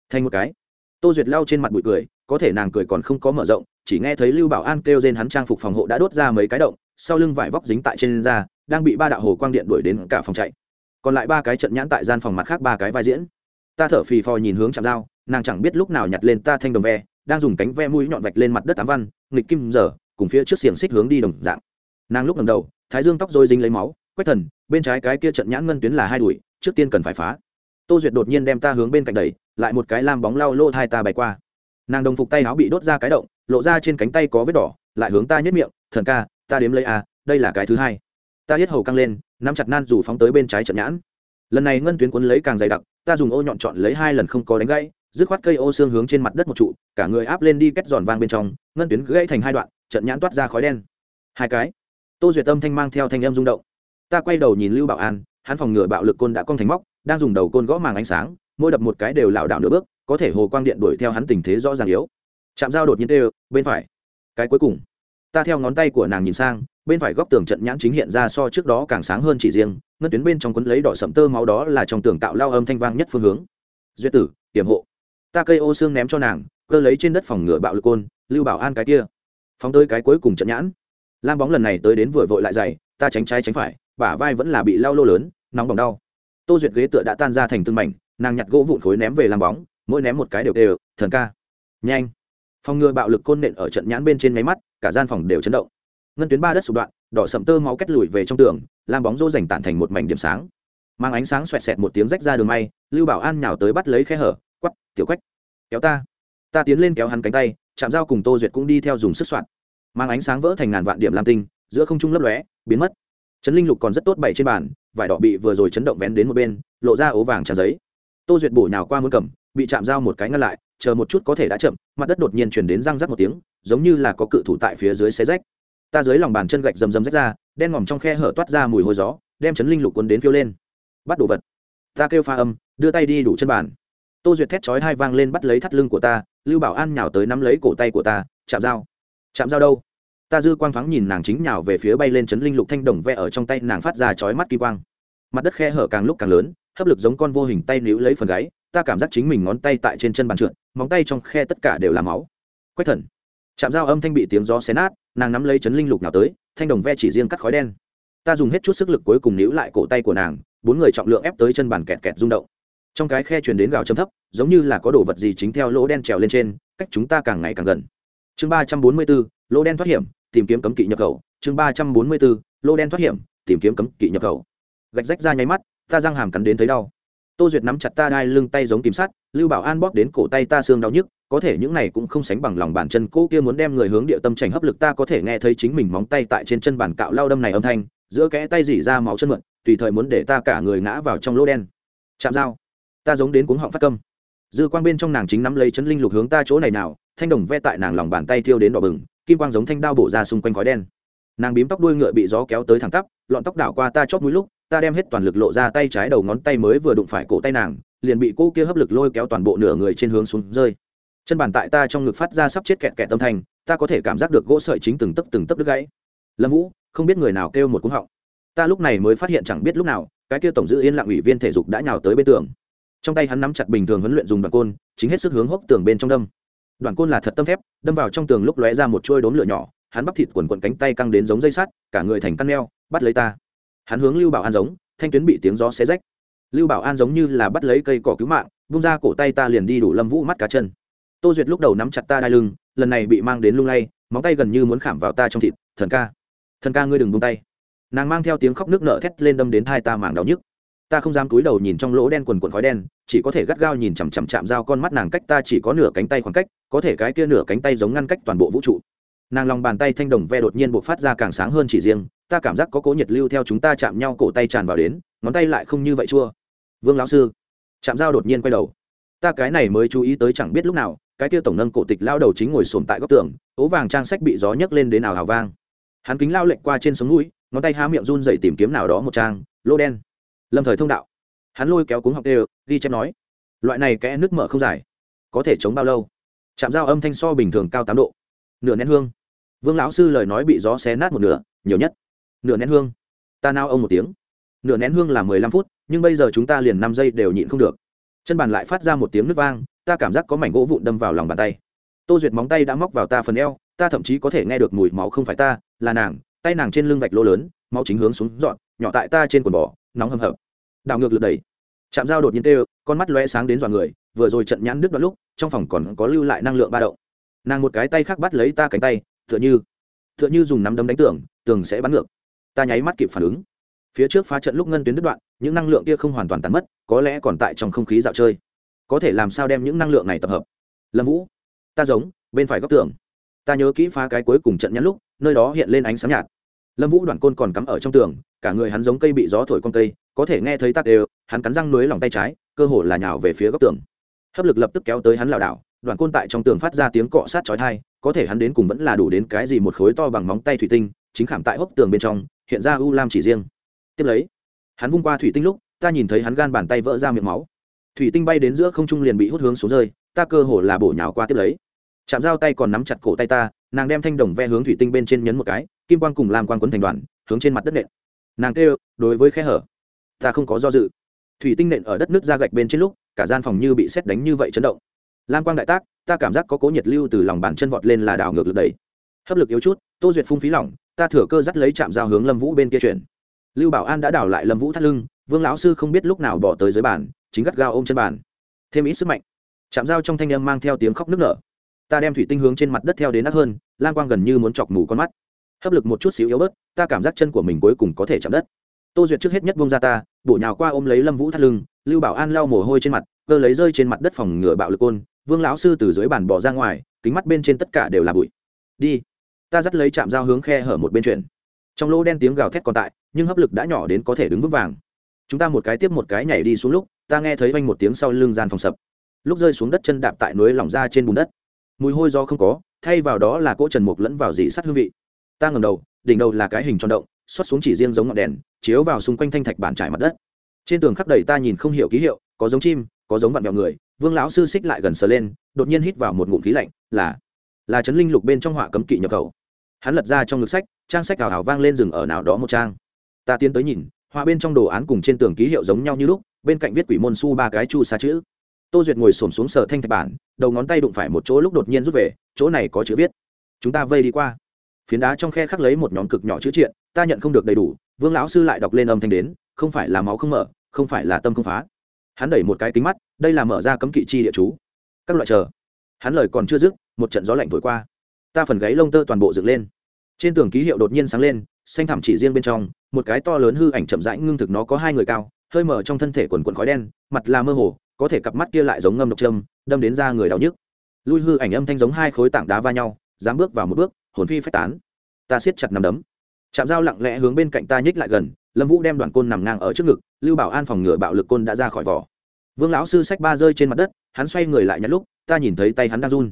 Thành một cái. Tô duyệt lao trên mặt bụi cười, có thể nàng cười còn không có mở rộng, chỉ nghe thấy lưu bảo an kêu trên hắn trang phục phòng hộ đã đốt ra mấy cái động, sau lưng vải vóc dính tại trên da, đang bị ba đạo hồ quang điện đuổi đến cả phòng chạy. Còn lại ba cái trận nhãn tại gian phòng mặt khác ba cái vai diễn ta thở phì phò nhìn hướng chạm dao, nàng chẳng biết lúc nào nhặt lên ta thanh đồng ve, đang dùng cánh ve mũi nhọn vạch lên mặt đất tám văn, nghịch kim giờ, cùng phía trước xiềng xích hướng đi đồng dạng. Nàng lúc ngầm đầu, thái dương tóc rồi dính lấy máu quách thần, bên trái cái kia trận nhãn ngân tuyến là hai đùi trước tiên cần phải phá. Tô duyệt đột nhiên đem ta hướng bên cạnh đẩy, lại một cái lam bóng lau lô thai ta bay qua. Nàng đồng phục tay áo bị đốt ra cái động, lộ ra trên cánh tay có vết đỏ, lại hướng ta nhất miệng, thần ca, ta đếm lấy a, đây là cái thứ hai. Ta hết hầu căng lên, nắm chặt nan rủ phóng tới bên trái trận nhãn lần này ngân tuyến cuốn lấy càng dày đặc, ta dùng ô nhọn chọn lấy hai lần không có đánh gãy, dứt khoát cây ô xương hướng trên mặt đất một trụ, cả người áp lên đi kết giòn vang bên trong, ngân tuyến gãy thành hai đoạn, trận nhãn toát ra khói đen. Hai cái. Tô duyệt tâm thanh mang theo thanh em rung động. Ta quay đầu nhìn lưu bảo an, hắn phòng ngừa bạo lực côn đã cong thành móc, đang dùng đầu côn gõ màng ánh sáng, mỗi đập một cái đều lảo đảo nửa bước, có thể hồ quang điện đuổi theo hắn tình thế rõ ràng yếu. Chạm dao đột nhiên tê, bên phải. Cái cuối cùng ta theo ngón tay của nàng nhìn sang, bên phải góc tường trận nhãn chính hiện ra so trước đó càng sáng hơn chỉ riêng, ngân tuyến bên trong quấn lấy đỏ sậm tơ máu đó là trong tường tạo lao âm thanh vang nhất phương hướng. Duyệt tử hiểm hộ. Ta cây ô xương ném cho nàng, cơ lấy trên đất phòng ngựa bạo lực côn, lưu bảo an cái kia. Phóng tới cái cuối cùng trận nhãn. Lam bóng lần này tới đến vừa vội lại dày, ta tránh trái tránh phải, bả vai vẫn là bị lao lô lớn, nóng bỏng đau. Tô duyệt ghế tựa đã tan ra thành từng mảnh, nàng nhặt gỗ vụn khối ném về làm bóng, mỗi ném một cái đều đều, thần ca. Nhanh. Phòng ngừa bạo lực côn nện ở trận nhãn bên trên máy mắt cả gian phòng đều chấn động. Ngân tuyến ba đất sụp đoạn, đỏ sậm tơ máu kết lùi về trong tường làm bóng rô rành tản thành một mảnh điểm sáng. Mang ánh sáng xoẹt xẹt một tiếng rách ra đường may, lưu bảo an nhào tới bắt lấy khe hở quắp tiểu quách, kéo ta. Ta tiến lên kéo hắn cánh tay, chạm dao cùng tô duyệt cũng đi theo dùng sức soạn. Mang ánh sáng vỡ thành ngàn vạn điểm lam tinh, giữa không trung lấp lóe, biến mất. Chấn linh lục còn rất tốt bày trên bàn, vải đỏ bị vừa rồi chấn động vén đến một bên, lộ ra ố vàng tràn giấy. Tô duyệt bổ nhào qua muốn cầm, bị chạm dao một cái ngăn lại chờ một chút có thể đã chậm, mặt đất đột nhiên chuyển đến răng rắc một tiếng, giống như là có cự thủ tại phía dưới xé rách. Ta dưới lòng bàn chân gạch rầm rầm rách ra, đen ngòm trong khe hở toát ra mùi hôi gió, đem chấn linh lục quân đến phiêu lên. Bắt đồ vật. Ta kêu pha âm, đưa tay đi đủ chân bàn. Tô duyệt thét chói hai vang lên bắt lấy thắt lưng của ta, lưu bảo an nhào tới nắm lấy cổ tay của ta, chạm dao. Chạm dao đâu? Ta dư quang thoáng nhìn nàng chính nhào về phía bay lên chấn linh lục thanh đồng ve ở trong tay nàng phát ra chói mắt kỳ quang. Mặt đất khe hở càng lúc càng lớn, hấp lực giống con vô hình tay níu lấy phần gáy ta cảm giác chính mình ngón tay tại trên chân bàn trượt, móng tay trong khe tất cả đều là máu. Quách thần. Chạm dao âm thanh bị tiếng gió xé nát, nàng nắm lấy chấn linh lục nào tới, thanh đồng ve chỉ riêng cắt khói đen. Ta dùng hết chút sức lực cuối cùng níu lại cổ tay của nàng, bốn người trọng lượng ép tới chân bàn kẹt kẹt rung động. Trong cái khe chuyển đến gào chấm thấp, giống như là có đồ vật gì chính theo lỗ đen trèo lên trên, cách chúng ta càng ngày càng gần. Chương ba trăm bốn mươi bốn, lỗ đen thoát hiểm, tìm kiếm cấm kỵ nhập khẩu. Chương ba trăm bốn mươi bốn, lỗ đen thoát hiểm, tìm kiếm cấm kỵ nhập khẩu. Gạch rách ra nháy mắt, ta răng hàm cắn đến thấy đau tô duyệt nắm chặt ta đai lưng tay giống kim sắt, lưu bảo an bóp đến cổ tay ta xương đau nhức, có thể những này cũng không sánh bằng lòng bàn chân, cô kia muốn đem người hướng địa tâm trành hấp lực ta có thể nghe thấy chính mình móng tay tại trên chân bàn cạo lao đâm này âm thanh, giữa kẽ tay dỉ ra máu chân mượn, tùy thời muốn để ta cả người ngã vào trong lỗ đen. Chạm dao. Ta giống đến cuống họng phát câm. Dư quang bên trong nàng chính nắm lấy chân linh lục hướng ta chỗ này nào, thanh đồng ve tại nàng lòng bàn tay thiêu đến đỏ bừng, kim quang giống thanh đao bổ ra xung quanh khói đen. Nàng bím tóc đuôi ngựa bị gió kéo tới thẳng tắp, lọn tóc đảo qua ta chót mũi lúc ta đem hết toàn lực lộ ra tay trái đầu ngón tay mới vừa đụng phải cổ tay nàng, liền bị cô kia hấp lực lôi kéo toàn bộ nửa người trên hướng xuống rơi. Chân bàn tại ta trong ngực phát ra sắp chết kẹt kẹt tâm thanh, ta có thể cảm giác được gỗ sợi chính từng tấc từng tấc đứt gãy. Lâm vũ, không biết người nào kêu một cúng họng. Ta lúc này mới phát hiện chẳng biết lúc nào, cái kia tổng giữ yên lặng ủy viên thể dục đã nhào tới bên tường. Trong tay hắn nắm chặt bình thường huấn luyện dùng đoạn côn, chính hết sức hướng hốc tường bên trong đâm. Đoạn côn là thật tâm thép, đâm vào trong tường lúc lóe ra một trôi đốm lửa nhỏ, hắn bắp thịt quần quần cánh tay căng đến giống dây sắt, cả người thành căn neo, bắt lấy ta hắn hướng lưu bảo an giống, thanh tuyến bị tiếng gió xé rách. Lưu bảo an giống như là bắt lấy cây cỏ cứu mạng bung ra cổ tay ta liền đi đủ lâm vũ mắt cá chân. Tô duyệt lúc đầu nắm chặt ta đai lưng, lần này bị mang đến lung lay, móng tay gần như muốn khảm vào ta trong thịt. Thần ca thần ca ngươi đừng buông tay. Nàng mang theo tiếng khóc nước nợ thét lên đâm đến thai ta mảng đau nhức. Ta không dám cúi đầu nhìn trong lỗ đen quần quần khói đen, chỉ có thể gắt gao nhìn chằm chằm chạm dao con mắt nàng cách ta chỉ có nửa cánh tay khoảng cách, có thể cái kia nửa cánh tay giống ngăn cách toàn bộ vũ trụ. Nàng lòng bàn tay thanh đồng ve đột nhiên buộc phát ra càng sáng hơn chỉ riêng ta cảm giác có cố nhiệt lưu theo chúng ta chạm nhau cổ tay tràn vào đến, ngón tay lại không như vậy chua. Vương lão sư chạm dao đột nhiên quay đầu. Ta cái này mới chú ý tới chẳng biết lúc nào, cái kia tổng nâng cổ tịch lao đầu chính ngồi sồn tại góc tường, ố vàng trang sách bị gió nhấc lên đến nào hào vang. Hắn kính lao lệnh qua trên sống mũi ngón tay há miệng run dậy tìm kiếm nào đó một trang, lô đen. Lâm thời thông đạo. Hắn lôi kéo cuống học đều, ghi chép nói, loại này kẽ nước mở không dài, có thể chống bao lâu? Chạm dao âm thanh so bình thường cao tám độ. Nửa nén hương. Vương lão sư lời nói bị gió xé nát một nửa, nhiều nhất nửa nén hương. Ta nao ông một tiếng. Nửa nén hương là mười lăm phút, nhưng bây giờ chúng ta liền năm giây đều nhịn không được. Chân bàn lại phát ra một tiếng nước vang, ta cảm giác có mảnh gỗ vụn đâm vào lòng bàn tay. Tô duyệt móng tay đã móc vào ta phần eo, ta thậm chí có thể nghe được mùi máu không phải ta, là nàng, tay nàng trên lưng vạch lỗ lớn, máu chính hướng xuống dọn, nhỏ tại ta trên quần bò, nóng hầm hập. Đảo ngược lượt đầy chạm dao đột nhiên tê con mắt lóe sáng đến dọa người, vừa rồi trận nhãn đứt đoạn lúc, trong phòng còn có lưu lại năng lượng ba động. Nàng một cái tay khác bắt lấy ta cánh tay, tựa như tựa như dùng nắm đấm đánh tường tường sẽ bắn ngược ta nháy mắt kịp phản ứng. Phía trước phá trận lúc ngân tuyến đứt đoạn, những năng lượng kia không hoàn toàn tàn mất, có lẽ còn tại trong không khí dạo chơi. Có thể làm sao đem những năng lượng này tập hợp? Lâm vũ, ta giống, bên phải góc tường. Ta nhớ kỹ phá cái cuối cùng trận nhắn lúc, nơi đó hiện lên ánh sáng nhạt. Lâm vũ đoạn côn còn cắm ở trong tường, cả người hắn giống cây bị gió thổi con cây, có thể nghe thấy tắc đều, hắn cắn răng nối lòng tay trái, cơ hồ là nhào về phía góc tường. Hấp lực lập tức kéo tới hắn lảo đảo, đoạn côn tại trong tường phát ra tiếng cọ sát chói thai có thể hắn đến cùng vẫn là đủ đến cái gì một khối to bằng móng tay thủy tinh, chính khảm tại hốc tường bên trong hiện ra u lam chỉ riêng. Tiếp lấy, hắn vung qua thủy tinh lúc, ta nhìn thấy hắn gan bàn tay vỡ ra miệng máu. Thủy tinh bay đến giữa không trung liền bị hút hướng xuống rơi, ta cơ hồ là bổ nhào qua tiếp lấy. Chạm dao tay còn nắm chặt cổ tay ta, nàng đem thanh đồng ve hướng thủy tinh bên trên nhấn một cái, kim quang cùng làm quang quấn thành đoàn, hướng trên mặt đất nện. Nàng kêu, đối với khe hở. Ta không có do dự. Thủy tinh nện ở đất nước ra gạch bên trên lúc, cả gian phòng như bị xét đánh như vậy chấn động. Lam quang đại tác, ta cảm giác có cố nhiệt lưu từ lòng bàn chân vọt lên là đảo ngược lực đẩy. Hấp lực yếu chút, tô duyệt phung phí lỏng ta thừa cơ dắt lấy chạm dao hướng lâm vũ bên kia chuyển. Lưu bảo an đã đảo lại lâm vũ thắt lưng, vương lão sư không biết lúc nào bỏ tới dưới bàn, chính gắt gao ôm chân bàn. Thêm ít sức mạnh. Chạm dao trong thanh âm mang theo tiếng khóc nức nở. Ta đem thủy tinh hướng trên mặt đất theo đến nát hơn lan quang gần như muốn chọc mù con mắt. Hấp lực một chút xíu yếu bớt, ta cảm giác chân của mình cuối cùng có thể chạm đất. Tô duyệt trước hết nhất bông ra ta, bổ nhào qua ôm lấy lâm vũ thắt lưng, lưu bảo an lau mồ hôi trên mặt, cơ lấy rơi trên mặt đất phòng ngựa bạo lực côn. Vương lão sư từ dưới bàn bỏ ra ngoài, kính mắt bên trên tất cả đều là bụi. Đi ta dắt lấy chạm dao hướng khe hở một bên chuyển. Trong lỗ đen tiếng gào thét còn tại, nhưng hấp lực đã nhỏ đến có thể đứng vững vàng. Chúng ta một cái tiếp một cái nhảy đi xuống lúc, ta nghe thấy vanh một tiếng sau lưng gian phòng sập. Lúc rơi xuống đất chân đạp tại núi lỏng ra trên bùn đất. Mùi hôi do không có, thay vào đó là cỗ trần mục lẫn vào dị sắt hương vị. Ta ngầm đầu, đỉnh đầu là cái hình tròn động xuất xuống chỉ riêng giống ngọn đèn, chiếu vào xung quanh thanh thạch bản trải mặt đất. Trên tường khắc đầy ta nhìn không hiểu ký hiệu, có giống chim, có giống vặn vẹo người, vương lão sư xích lại gần sờ lên, đột nhiên hít vào một ngụm khí lạnh, là là chấn linh lục bên trong họa cấm kỵ nhập khẩu hắn lật ra trong ngực sách, trang sách ảo ảo vang lên rừng ở nào đó một trang. Ta tiến tới nhìn, họa bên trong đồ án cùng trên tường ký hiệu giống nhau như lúc, bên cạnh viết quỷ môn su ba cái chu xa chữ. Tô duyệt ngồi xổm xuống sở thanh thạch bản, đầu ngón tay đụng phải một chỗ lúc đột nhiên rút về, chỗ này có chữ viết. Chúng ta vây đi qua. Phiến đá trong khe khắc lấy một nhóm cực nhỏ chữ triện, ta nhận không được đầy đủ, vương lão sư lại đọc lên âm thanh đến, không phải là máu không mở, không phải là tâm không phá. Hắn đẩy một cái kính mắt, đây là mở ra cấm kỵ chi địa chú. Các loại chờ. Hắn lời còn chưa dứt, một trận gió lạnh thổi qua ta phần gáy lông tơ toàn bộ dựng lên. Trên tường ký hiệu đột nhiên sáng lên, xanh thẳm chỉ riêng bên trong, một cái to lớn hư ảnh chậm rãi ngưng thực nó có hai người cao, hơi mở trong thân thể quần quần khói đen, mặt là mơ hồ, có thể cặp mắt kia lại giống ngâm độc châm, đâm đến da người đau nhức. Lui hư ảnh âm thanh giống hai khối tảng đá va nhau, dám bước vào một bước, hồn phi phách tán. Ta siết chặt nằm đấm. Chạm dao lặng lẽ hướng bên cạnh ta nhích lại gần, lâm vũ đem đoàn côn nằm ngang ở trước ngực, lưu bảo an phòng ngừa bạo lực côn đã ra khỏi vỏ. Vương lão sư sách ba rơi trên mặt đất, hắn xoay người lại nhặt lúc, ta nhìn thấy tay hắn đang run.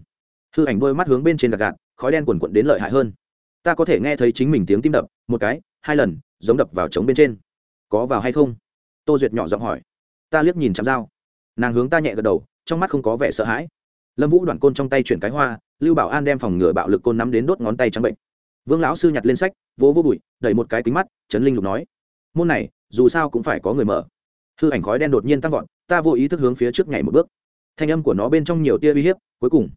Hư ảnh đôi mắt hướng bên trên gạt gạt khói đen quần quận đến lợi hại hơn. Ta có thể nghe thấy chính mình tiếng tim đập, một cái, hai lần, giống đập vào trống bên trên. Có vào hay không? Tô duyệt nhỏ giọng hỏi. Ta liếc nhìn chạm dao. Nàng hướng ta nhẹ gật đầu, trong mắt không có vẻ sợ hãi. Lâm vũ đoạn côn trong tay chuyển cái hoa, lưu bảo an đem phòng ngừa bạo lực côn nắm đến đốt ngón tay trắng bệnh. Vương lão sư nhặt lên sách, vỗ vỗ bụi, đẩy một cái kính mắt, trấn linh lục nói. Môn này, dù sao cũng phải có người mở. Hư ảnh khói đen đột nhiên tăng vọt, ta vô ý thức hướng phía trước nhảy một bước. Thanh âm của nó bên trong nhiều tia uy hiếp, cuối cùng,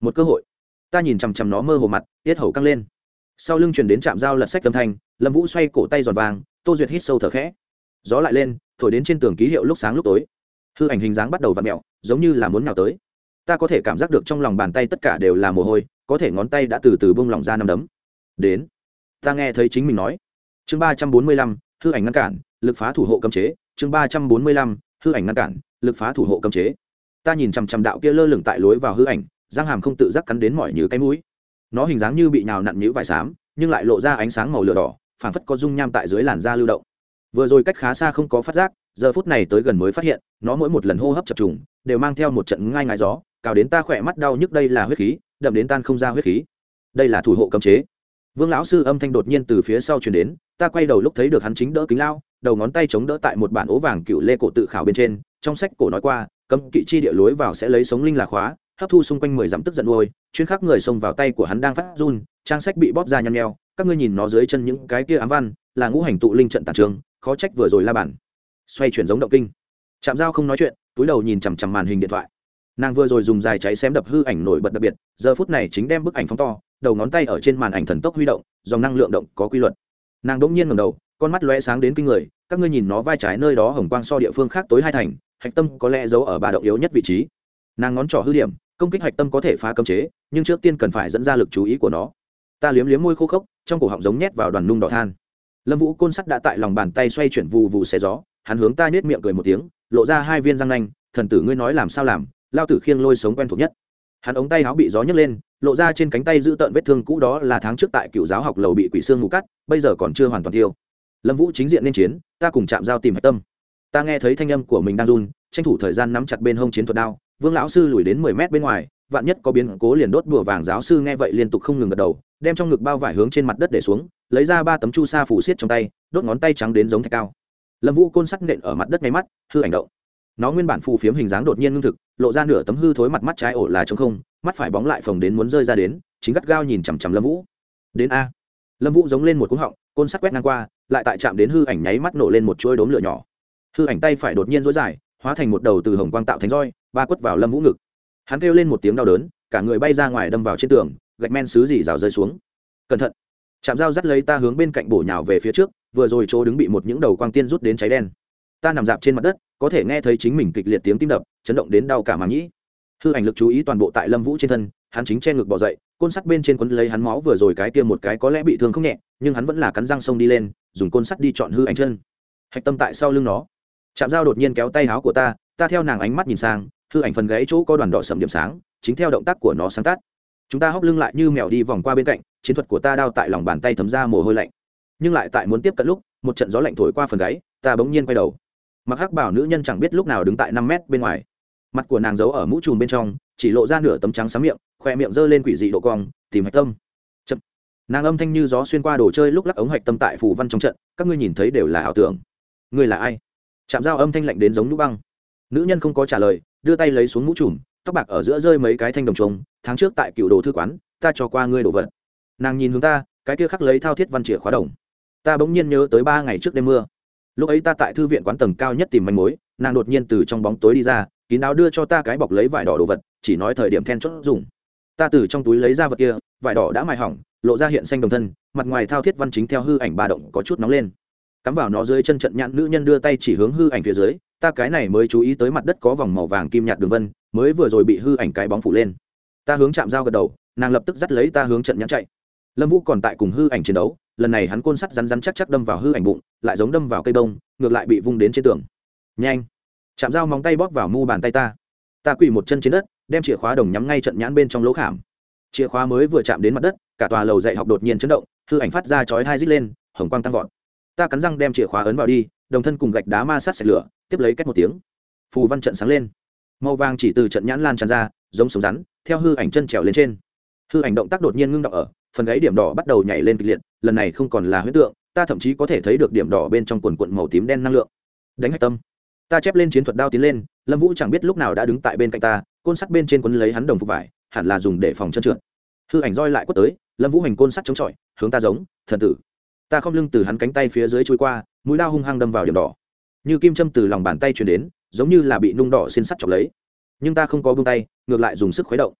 một cơ hội ta nhìn chằm chằm nó mơ hồ mặt, tiết hầu căng lên. Sau lưng chuyển đến trạm dao lật sách âm thanh, lâm vũ xoay cổ tay giòn vàng, tô duyệt hít sâu thở khẽ. Gió lại lên, thổi đến trên tường ký hiệu lúc sáng lúc tối. Hư ảnh hình dáng bắt đầu v ặ mẹo giống như là muốn nào tới. Ta có thể cảm giác được trong lòng bàn tay tất cả đều là mồ hôi, có thể ngón tay đã từ từ bông lỏng ra năm đấm. Đến, ta nghe thấy chính mình nói. Chương ba trăm bốn mươi lăm, hư ảnh ngăn cản, lực phá thủ hộ cấm chế. Chương ba trăm bốn mươi lăm, hư ảnh ngăn cản, lực phá thủ hộ cấm chế. Ta nhìn chằm chằm đạo kia lơ lửng tại lối vào hư ảnh Răng hàm không tự giác cắn đến mỏi như cái mũi. Nó hình dáng như bị nhào nặn nhũ vải xám, nhưng lại lộ ra ánh sáng màu lửa đỏ, phảng phất có dung nham tại dưới làn da lưu động. Vừa rồi cách khá xa không có phát giác, giờ phút này tới gần mới phát hiện, nó mỗi một lần hô hấp chập trùng, đều mang theo một trận ngai ngái gió, cào đến ta khỏe mắt đau nhức đây là huyết khí, đậm đến tan không ra huyết khí. Đây là thủ hộ cấm chế. Vương lão sư âm thanh đột nhiên từ phía sau truyền đến, ta quay đầu lúc thấy được hắn chính đỡ kính lao, đầu ngón tay chống đỡ tại một bản ố vàng cựu lê cổ tự khảo bên trên, trong sách cổ nói qua, cấm kỵ chi địa lối vào sẽ lấy sống linh là khóa hấp thu xung quanh mười dặm tức giận nuôi chuyên khắc người xông vào tay của hắn đang phát run, trang sách bị bóp ra nhăn nheo, các ngươi nhìn nó dưới chân những cái kia ám văn, là ngũ hành tụ linh trận tàn trường, khó trách vừa rồi la bản xoay chuyển giống động kinh. Chạm dao không nói chuyện, túi đầu nhìn chằm chằm màn hình điện thoại. Nàng vừa rồi dùng dài cháy xém đập hư ảnh nổi bật đặc biệt, giờ phút này chính đem bức ảnh phóng to, đầu ngón tay ở trên màn ảnh thần tốc huy động, dòng năng lượng động có quy luật. Nàng đỗng nhiên ngầm đầu, con mắt lóe sáng đến kinh người, các ngươi nhìn nó vai trái nơi đó hồng quang so địa phương khác tối hai thành, hạch tâm có lẽ giấu ở ba động yếu nhất vị trí. Nàng ngón trỏ hư điểm công kích hạch tâm có thể phá cấm chế, nhưng trước tiên cần phải dẫn ra lực chú ý của nó. Ta liếm liếm môi khô khốc, trong cổ họng giống nhét vào đoàn nung đỏ than. Lâm vũ côn sắt đã tại lòng bàn tay xoay chuyển vù vù xé gió, hắn hướng ta nhét miệng cười một tiếng, lộ ra hai viên răng nanh, thần tử ngươi nói làm sao làm, lao tử khiêng lôi sống quen thuộc nhất. Hắn ống tay áo bị gió nhấc lên, lộ ra trên cánh tay giữ tợn vết thương cũ đó là tháng trước tại cựu giáo học lầu bị quỷ xương ngủ cắt, bây giờ còn chưa hoàn toàn tiêu. Lâm vũ chính diện nên chiến, ta cùng chạm giao tìm hạch tâm. Ta nghe thấy thanh âm của mình đang run, tranh thủ thời gian nắm chặt bên hông chiến thuật đao vương lão sư lùi đến mười mét bên ngoài, vạn nhất có biến cố liền đốt bùa vàng giáo sư nghe vậy liên tục không ngừng gật đầu, đem trong ngực bao vải hướng trên mặt đất để xuống, lấy ra ba tấm chu sa phủ xiết trong tay, đốt ngón tay trắng đến giống thạch cao. Lâm vũ côn sắt nện ở mặt đất ngay mắt, hư ảnh động. Nó nguyên bản phù phiếm hình dáng đột nhiên ngưng thực, lộ ra nửa tấm hư thối mặt mắt trái ổ là trống không, mắt phải bóng lại phồng đến muốn rơi ra đến, chính gắt gao nhìn chằm chằm lâm vũ. Đến a. Lâm vũ giống lên một cúng họng, côn sắt quét ngang qua, lại tại chạm đến hư ảnh nháy mắt nổ lên một chuỗi đốm lửa nhỏ. Hư ảnh tay phải đột nhiên dối dài, hóa thành một đầu từ hồng quang tạo thành roi ba quất vào lâm vũ ngực. Hắn kêu lên một tiếng đau đớn, cả người bay ra ngoài đâm vào trên tường, gạch men xứ dì rào rơi xuống. Cẩn thận. Chạm dao dắt lấy ta hướng bên cạnh bổ nhào về phía trước, vừa rồi chỗ đứng bị một những đầu quang tiên rút đến cháy đen. Ta nằm dạp trên mặt đất, có thể nghe thấy chính mình kịch liệt tiếng tim đập, chấn động đến đau cả màng nhĩ. Hư ảnh lực chú ý toàn bộ tại lâm vũ trên thân, hắn chính che ngực bỏ dậy, côn sắt bên trên quấn lấy hắn máu vừa rồi cái kia một cái có lẽ bị thương không nhẹ, nhưng hắn vẫn là cắn răng sông đi lên, dùng côn sắt đi chọn hư ảnh chân. Hạch tâm tại sau lưng nó. Chạm dao đột nhiên kéo tay áo của ta ta theo nàng ánh mắt nhìn sang hư ảnh phần gáy chỗ có đoàn đỏ sầm điểm sáng, chính theo động tác của nó sáng tắt chúng ta hóc lưng lại như mèo đi vòng qua bên cạnh, chiến thuật của ta đao tại lòng bàn tay thấm ra mồ hôi lạnh. Nhưng lại tại muốn tiếp cận lúc, một trận gió lạnh thổi qua phần gáy ta bỗng nhiên quay đầu. Mặc hắc bảo nữ nhân chẳng biết lúc nào đứng tại năm mét bên ngoài. Mặt của nàng giấu ở mũ trùm bên trong, chỉ lộ ra nửa tấm trắng sáng miệng, khoe miệng giơ lên quỷ dị độ cong, tìm hạch tâm. Chậm. nàng âm thanh như gió xuyên qua đồ chơi lúc lắc ống hạch tâm tại phù văn trong trận, các ngươi nhìn thấy đều là ảo tưởng. Ngươi là ai? Chạm dao âm thanh lạnh đến giống nhũ băng. Nữ nhân không có trả lời đưa tay lấy xuống mũ trùm, tóc bạc ở giữa rơi mấy cái thanh đồng trống, tháng trước tại cựu đồ thư quán, ta cho qua ngươi đồ vật. Nàng nhìn hướng ta, cái kia khắc lấy thao thiết văn chìa khóa đồng. Ta bỗng nhiên nhớ tới ba ngày trước đêm mưa. Lúc ấy ta tại thư viện quán tầng cao nhất tìm manh mối, nàng đột nhiên từ trong bóng tối đi ra, kín đáo đưa cho ta cái bọc lấy vải đỏ đồ vật, chỉ nói thời điểm then chốt dùng. Ta từ trong túi lấy ra vật kia, vải đỏ đã mài hỏng, lộ ra hiện xanh đồng thân, mặt ngoài thao thiết văn chính theo hư ảnh ba động có chút nóng lên. Cắm vào nó dưới chân trận nhãn, nữ nhân đưa tay chỉ hướng hư ảnh phía dưới ta cái này mới chú ý tới mặt đất có vòng màu vàng kim nhạt đường vân, mới vừa rồi bị hư ảnh cái bóng phủ lên. Ta hướng chạm dao gật đầu, nàng lập tức dắt lấy ta hướng trận nhãn chạy. Lâm vũ còn tại cùng hư ảnh chiến đấu, lần này hắn côn sắt rắn rắn chắc chắc đâm vào hư ảnh bụng, lại giống đâm vào cây đông ngược lại bị vung đến trên tường. Nhanh! Chạm dao móng tay bóp vào mu bàn tay ta. Ta quỳ một chân trên đất, đem chìa khóa đồng nhắm ngay trận nhãn bên trong lỗ khảm. Chìa khóa mới vừa chạm đến mặt đất, cả tòa lầu dạy học đột nhiên chấn động, hư ảnh phát ra chói hai rít lên, hồng quang tăng vọt ta cắn răng đem chìa khóa ấn vào đi, đồng thân cùng gạch đá ma sát sạch lửa, tiếp lấy cách một tiếng. Phù văn trận sáng lên. Màu vàng chỉ từ trận nhãn lan tràn ra, giống sống rắn, theo hư ảnh chân trèo lên trên. Hư ảnh động tác đột nhiên ngưng đỏ ở, phần gáy điểm đỏ bắt đầu nhảy lên kịch liệt, lần này không còn là huyết tượng, ta thậm chí có thể thấy được điểm đỏ bên trong quần quận màu tím đen năng lượng. Đánh hạch tâm. Ta chép lên chiến thuật đao tiến lên, lâm vũ chẳng biết lúc nào đã đứng tại bên cạnh ta, côn sắt bên trên quấn lấy hắn đồng phục vải, hẳn là dùng để phòng chân trượt. Hư ảnh roi lại quất tới, lâm vũ hành côn sắt chống chọi, hướng ta giống, thần tử ta không lưng từ hắn cánh tay phía dưới trôi qua, mũi lao hung hăng đâm vào điểm đỏ. Như kim châm từ lòng bàn tay chuyển đến, giống như là bị nung đỏ xin sắt chọc lấy. Nhưng ta không có buông tay, ngược lại dùng sức khuấy động.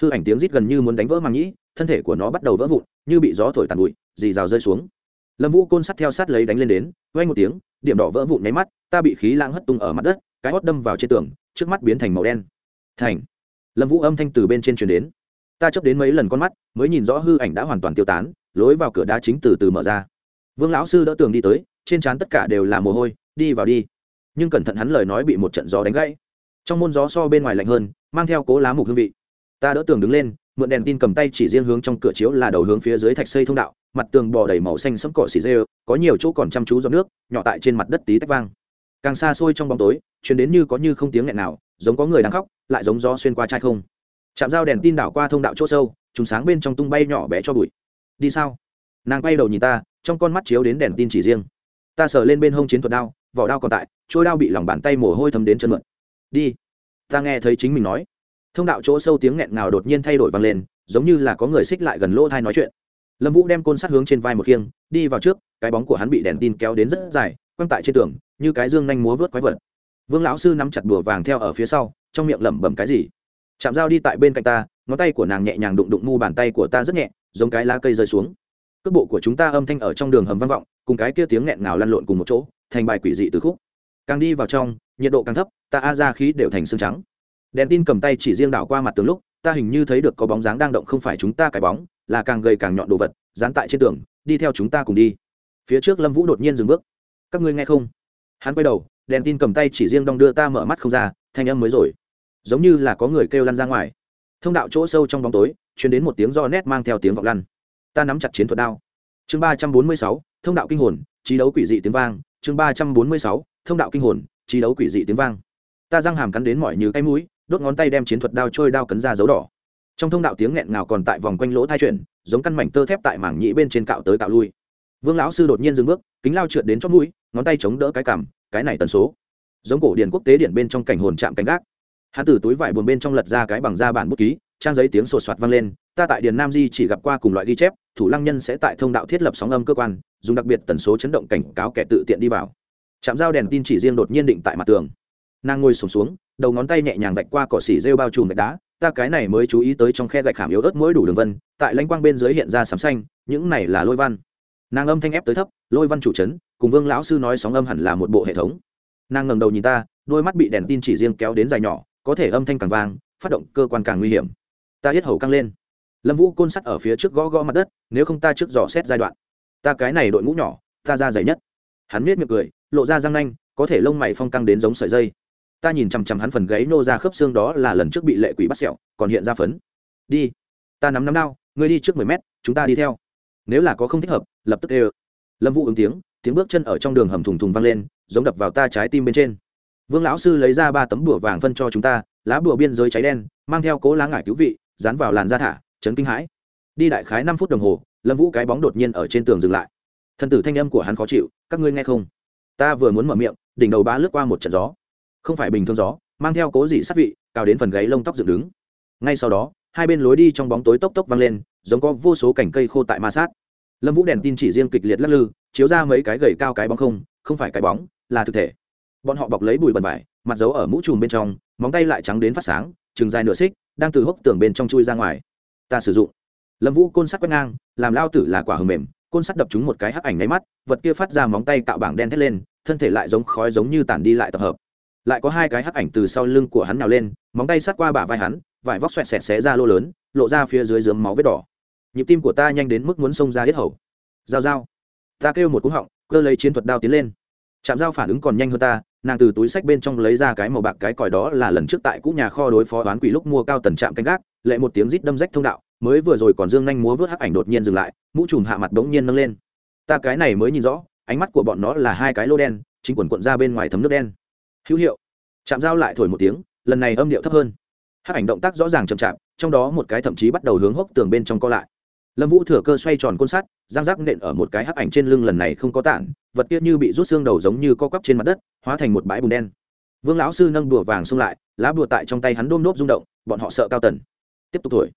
Hư ảnh tiếng rít gần như muốn đánh vỡ màng nhĩ, thân thể của nó bắt đầu vỡ vụn, như bị gió thổi tàn bụi, dì rào rơi xuống. Lâm vũ côn sắt theo sát lấy đánh lên đến vay một tiếng, điểm đỏ vỡ vụn nháy mắt, ta bị khí lãng hất tung ở mặt đất, cái hót đâm vào trên tường, trước mắt biến thành màu đen. Thành. Lâm vũ âm thanh từ bên trên truyền đến. Ta chấp đến mấy lần con mắt, mới nhìn rõ hư ảnh đã hoàn toàn tiêu tán lối vào cửa đá chính từ từ mở ra. Vương lão sư đỡ tường đi tới, trên trán tất cả đều là mồ hôi, đi vào đi. Nhưng cẩn thận hắn lời nói bị một trận gió đánh gãy. Trong môn gió so bên ngoài lạnh hơn, mang theo cố lá mục hương vị. Ta đỡ tường đứng lên, mượn đèn tin cầm tay chỉ riêng hướng trong cửa chiếu là đầu hướng phía dưới thạch xây thông đạo, mặt tường bò đầy màu xanh sẫm cỏ xì dê, có nhiều chỗ còn chăm chú giọt nước, nhỏ tại trên mặt đất tí tách vang. Càng xa xôi trong bóng tối chuyến đến như có như không tiếng nghẹn nào, giống có người đang khóc, lại giống gió xuyên qua chai không. Chạm dao đèn tin đảo qua thông đạo chỗ sâu, trùng sáng bên trong tung bay nhỏ bé cho bụi đi sao? Nàng quay đầu nhìn ta, trong con mắt chiếu đến đèn tin chỉ riêng. Ta sờ lên bên hông chiến thuật đao, vỏ đao còn tại, trôi đao bị lòng bàn tay mồ hôi thấm đến chân mượn đi. Ta nghe thấy chính mình nói. Thông đạo chỗ sâu tiếng nghẹn ngào đột nhiên thay đổi vang lên, giống như là có người xích lại gần lỗ thai nói chuyện. Lâm vũ đem côn sát hướng trên vai một khiêng, đi vào trước, cái bóng của hắn bị đèn tin kéo đến rất dài, quăng tại trên tường, như cái dương nhanh múa vớt quái vật. Vương lão sư nắm chặt bùa vàng theo ở phía sau, trong miệng lẩm bẩm cái gì? Chạm dao đi tại bên cạnh ta, ngón tay của nàng nhẹ nhàng đụng đụng mu bàn tay của ta rất nhẹ giống cái lá cây rơi xuống. Cước bộ của chúng ta âm thanh ở trong đường hầm vang vọng, cùng cái kia tiếng nghẹn ngào lăn lộn cùng một chỗ, thành bài quỷ dị từ khúc. Càng đi vào trong, nhiệt độ càng thấp, ta a ra khí đều thành xương trắng. Đèn tin cầm tay chỉ riêng đảo qua mặt tường lúc, ta hình như thấy được có bóng dáng đang động không phải chúng ta cái bóng, là càng gầy càng nhọn đồ vật, dán tại trên tường, đi theo chúng ta cùng đi. Phía trước lâm vũ đột nhiên dừng bước. Các ngươi nghe không? Hắn quay đầu, đèn tin cầm tay chỉ riêng đong đưa ta mở mắt không ra, thanh âm mới rồi. Giống như là có người kêu lăn ra ngoài. Thông đạo chỗ sâu trong bóng tối chuyển đến một tiếng do nét mang theo tiếng vọng lăn. Ta nắm chặt chiến thuật đao. Chương ba trăm bốn mươi sáu, thông đạo kinh hồn trí đấu quỷ dị tiếng vang. Chương ba trăm bốn mươi sáu, thông đạo kinh hồn trí đấu quỷ dị tiếng vang. Ta răng hàm cắn đến mỏi như cái mũi, đốt ngón tay đem chiến thuật đao trôi đao cấn ra dấu đỏ. Trong thông đạo tiếng nghẹn ngào còn tại vòng quanh lỗ thai chuyển, giống căn mảnh tơ thép tại mảng nhĩ bên trên cạo tới cạo lui. Vương lão sư đột nhiên dừng bước, kính lao trượt đến chót mũi, ngón tay chống đỡ cái cằm, cái này tần số. Giống cổ điển quốc tế điển bên trong cảnh hồn chạm cảnh gác. Hắn từ túi vải buồn bên trong lật ra cái bằng da bản bút ký trang giấy tiếng sột soạt vang lên ta tại điền nam di chỉ gặp qua cùng loại ghi chép thủ lăng nhân sẽ tại thông đạo thiết lập sóng âm cơ quan dùng đặc biệt tần số chấn động cảnh cáo kẻ tự tiện đi vào. Chạm dao đèn tin chỉ riêng đột nhiên định tại mặt tường. Nàng ngồi sùng xuống, xuống đầu ngón tay nhẹ nhàng vạch qua cỏ xỉ rêu bao trùm gạch đá ta cái này mới chú ý tới trong khe gạch hàm yếu ớt mỗi đủ đường vân tại lãnh quang bên dưới hiện ra sắm xanh những này là lôi văn. Nàng âm thanh ép tới thấp lôi văn chủ trấn cùng vương lão sư nói sóng âm hẳn là một bộ hệ thống. Nàng ngẩng đầu nhìn ta đôi mắt bị đèn tin chỉ riêng kéo đến dài nhỏ có thể âm thanh càng vang phát động cơ quan càng nguy hiểm ta hết hầu căng lên. Lâm vũ côn sắt ở phía trước gõ gõ mặt đất, nếu không ta trước dò xét giai đoạn. Ta cái này đội ngũ nhỏ, ta ra dày nhất. Hắn miết miệng cười, lộ ra răng nanh, có thể lông mày phong căng đến giống sợi dây. Ta nhìn chằm chằm hắn phần gáy nô ra khớp xương đó là lần trước bị lệ quỷ bắt sẹo, còn hiện ra phấn. Đi. Ta nắm nắm đao, ngươi đi trước mười mét, chúng ta đi theo. Nếu là có không thích hợp, lập tức ê lâm vũ ứng tiếng tiếng bước chân ở trong đường hầm thùng thùng vang lên, giống đập vào ta trái tim bên trên. Vương lão sư lấy ra ba tấm bùa vàng phân cho chúng ta, lá bùa biên giới cháy đen, mang theo cố lá ngải cứu vị dán vào làn da thả, chấn kinh hãi. Đi đại khái năm phút đồng hồ, lâm vũ cái bóng đột nhiên ở trên tường dừng lại. Thân tử thanh âm của hắn khó chịu, các ngươi nghe không? Ta vừa muốn mở miệng, đỉnh đầu bá lướt qua một trận gió. Không phải bình thường gió, mang theo cố dị sát vị, cao đến phần gáy lông tóc dựng đứng. Ngay sau đó, hai bên lối đi trong bóng tối tốc tốc vang lên, giống có vô số cảnh cây khô tại ma sát. Lâm vũ đèn tin chỉ riêng kịch liệt lắc lư, chiếu ra mấy cái gầy cao cái bóng không không phải cái bóng, là thực thể. Bọn họ bọc lấy bùi bẩn vải, mặt giấu ở mũ trùm bên trong, móng tay lại trắng đến phát sáng, chừng dài nửa xích đang từ hốc tường bên trong chui ra ngoài. Ta sử dụng. Lâm vũ côn sắt quét ngang, làm lao tử là quả hầm mềm, côn sắt đập chúng một cái hắc ảnh nháy mắt, vật kia phát ra móng tay cạo bảng đen thét lên, thân thể lại giống khói giống như tản đi lại tập hợp. Lại có hai cái hắc ảnh từ sau lưng của hắn nào lên, móng tay sắt qua bả vai hắn, vải vóc xoẹt xẹt xé ra lô lớn, lộ ra phía dưới dướng máu vết đỏ. Nhịp tim của ta nhanh đến mức muốn xông ra hết hầu. Dao dao ta kêu một cú họng, cơ lấy chiến thuật đao tiến lên. Chạm dao phản ứng còn nhanh hơn ta nàng từ túi sách bên trong lấy ra cái màu bạc cái còi đó là lần trước tại cũ nhà kho đối phó đoán quỷ lúc mua cao tần trạm canh gác, lệ một tiếng rít đâm rách thông đạo, mới vừa rồi còn dương nhanh múa vớt hắc ảnh đột nhiên dừng lại, mũ trùm hạ mặt bỗng nhiên nâng lên. Ta cái này mới nhìn rõ, ánh mắt của bọn nó là hai cái lô đen, chính quần quận ra bên ngoài thấm nước đen. Hữu hiệu. Chạm dao lại thổi một tiếng, lần này âm điệu thấp hơn. Hắc ảnh động tác rõ ràng chậm chạp, trong đó một cái thậm chí bắt đầu hướng hốc tường bên trong co lại. Lâm vũ thừa cơ xoay tròn côn sắt giang rác nện ở một cái hắc ảnh trên lưng lần này không có tản, vật kia như bị rút xương đầu giống như co quắp trên mặt đất hóa thành một bãi bùn đen. Vương lão sư nâng đùa vàng xông lại, lá bùa tại trong tay hắn đôm nốt rung động, bọn họ sợ cao tần. Tiếp tục thổi.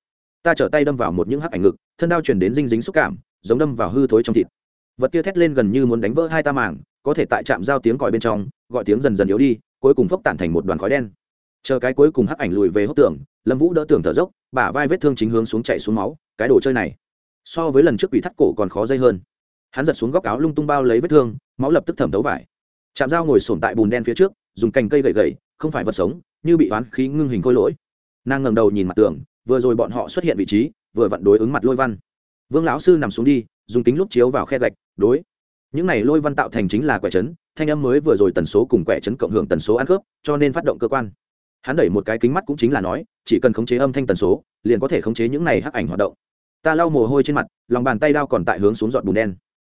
Ta trở tay đâm vào một những hắc ảnh ngực, thân đao chuyển đến dinh dính xúc cảm, giống đâm vào hư thối trong thịt. Vật kia thét lên gần như muốn đánh vỡ hai ta màng, có thể tại trạm giao tiếng còi bên trong, gọi tiếng dần dần yếu đi, cuối cùng phốc tản thành một đoàn khói đen. Chờ cái cuối cùng hắc ảnh lùi về hốc tường, lâm vũ đỡ tường thở dốc, bả vai vết thương chính hướng xuống chạy xuống máu, cái đồ chơi này, so với lần trước bị thắt cổ còn khó dây hơn. Hắn giật xuống góc áo lung tung bao lấy vết thương, máu lập tức thẩm thấu vải chạm dao ngồi sổm tại bùn đen phía trước, dùng cành cây gậy gậy, không phải vật sống, như bị oán khí ngưng hình khôi lỗi. Nàng ngẩng đầu nhìn mặt tường, vừa rồi bọn họ xuất hiện vị trí, vừa vặn đối ứng mặt lôi văn. Vương lão sư nằm xuống đi, dùng kính lúc chiếu vào khe gạch, đối. Những này lôi văn tạo thành chính là quẻ chấn, thanh âm mới vừa rồi tần số cùng quẻ chấn cộng hưởng tần số ăn khớp, cho nên phát động cơ quan. Hắn đẩy một cái kính mắt cũng chính là nói, chỉ cần khống chế âm thanh tần số, liền có thể khống chế những này hắc ảnh hoạt động. Ta lau mồ hôi trên mặt, lòng bàn tay đao còn tại hướng xuống giọt bùn đen.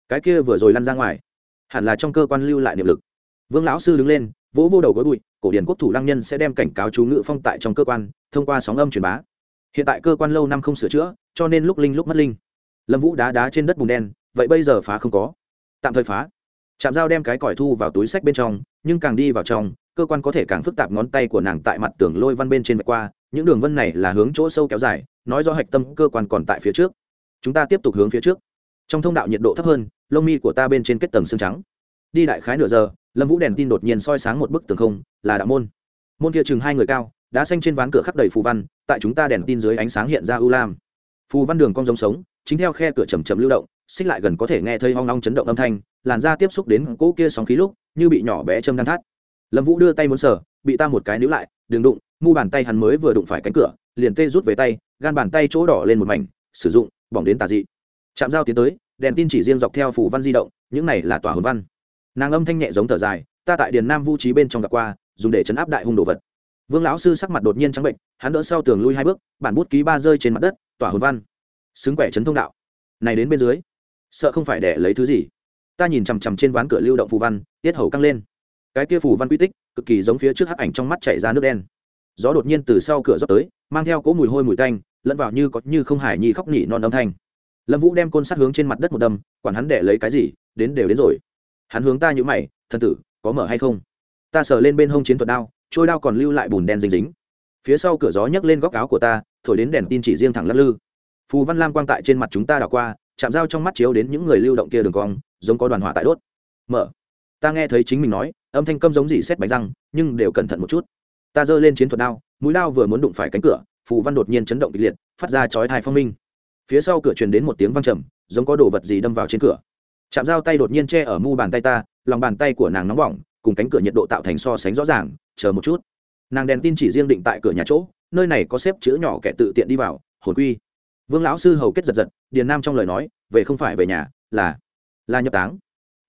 Cái kia vừa rồi lăn ra ngoài hẳn là trong cơ quan lưu lại niệm lực. Vương lão sư đứng lên, vỗ vô đầu gối bụi, cổ điển quốc thủ lăng nhân sẽ đem cảnh cáo chú ngữ phong tại trong cơ quan, thông qua sóng âm truyền bá. Hiện tại cơ quan lâu năm không sửa chữa, cho nên lúc linh lúc mất linh. Lâm vũ đá đá trên đất bùn đen, vậy bây giờ phá không có. Tạm thời phá. Chạm dao đem cái còi thu vào túi sách bên trong, nhưng càng đi vào trong, cơ quan có thể càng phức tạp ngón tay của nàng tại mặt tường lôi văn bên trên vạch qua, những đường vân này là hướng chỗ sâu kéo dài, nói do hạch tâm cơ quan còn tại phía trước. Chúng ta tiếp tục hướng phía trước trong thông đạo nhiệt độ thấp hơn, lông mi của ta bên trên kết tầng xương trắng. Đi đại khái nửa giờ, lâm vũ đèn tin đột nhiên soi sáng một bức tường không, là đạo môn. Môn kia chừng hai người cao đá xanh trên ván cửa khắp đầy phù văn, tại chúng ta đèn tin dưới ánh sáng hiện ra ưu lam. Phù văn đường cong giống sống, chính theo khe cửa chầm chầm lưu động, xích lại gần có thể nghe thấy hoang long chấn động âm thanh, làn da tiếp xúc đến cỗ kia sóng khí lúc, như bị nhỏ bé châm đan thắt. Lâm vũ đưa tay muốn sở bị ta một cái níu lại, đừng đụng, mu bàn tay hắn mới vừa đụng phải cánh cửa, liền tê rút về tay, gan bàn tay chỗ đỏ lên một mảnh, sử dụng, bỏng đến tà dị chạm dao tiến tới, đèn tin chỉ riêng dọc theo phủ văn di động, những này là tòa hồn văn. Nàng âm thanh nhẹ giống thở dài, ta tại điền nam vu trí bên trong gặp qua, dùng để chấn áp đại hung đồ vật. Vương lão sư sắc mặt đột nhiên trắng bệnh, hắn đỡ sau tường lui hai bước, bản bút ký ba rơi trên mặt đất tỏa hồn văn. Xứng quẻ chấn thông đạo. Này đến bên dưới, sợ không phải để lấy thứ gì. Ta nhìn chằm chằm trên ván cửa lưu động phù văn, tiết hầu căng lên. Cái kia phù văn quy tích, cực kỳ giống phía trước hắc ảnh trong mắt chảy ra nước đen. Gió đột nhiên từ sau cửa dốc tới, mang theo cỗ mùi hôi mùi tanh, lẫn vào như có như không hải nhi khóc nhỉ non âm thanh lâm vũ đem côn sắt hướng trên mặt đất một đâm, quản hắn để lấy cái gì, đến đều đến rồi. Hắn hướng ta nhữ mày thân tử, có mở hay không? Ta sờ lên bên hông chiến thuật đao, trôi đao còn lưu lại bùn đen dính dính. Phía sau cửa gió nhấc lên góc áo của ta, thổi đến đèn tin chỉ riêng thẳng lắc lư. Phù văn lam quang tại trên mặt chúng ta đảo qua, chạm dao trong mắt chiếu đến những người lưu động kia đường cong, giống có đoàn hỏa tại đốt. Mở. Ta nghe thấy chính mình nói, âm thanh câm giống gì xét bánh răng, nhưng đều cẩn thận một chút. Ta giơ lên chiến thuật đao, mũi đao vừa muốn đụng phải cánh cửa, phù văn đột nhiên chấn động kịch liệt, phát ra chói thai phong minh phía sau cửa truyền đến một tiếng văng trầm, giống có đồ vật gì đâm vào trên cửa. Chạm dao tay đột nhiên che ở mu bàn tay ta, lòng bàn tay của nàng nóng bỏng, cùng cánh cửa nhiệt độ tạo thành so sánh rõ ràng, chờ một chút. Nàng đèn tin chỉ riêng định tại cửa nhà chỗ, nơi này có xếp chữ nhỏ kẻ tự tiện đi vào, hồn quy. Vương lão sư hầu kết giật giật, điền nam trong lời nói, về không phải về nhà, là là nhập táng.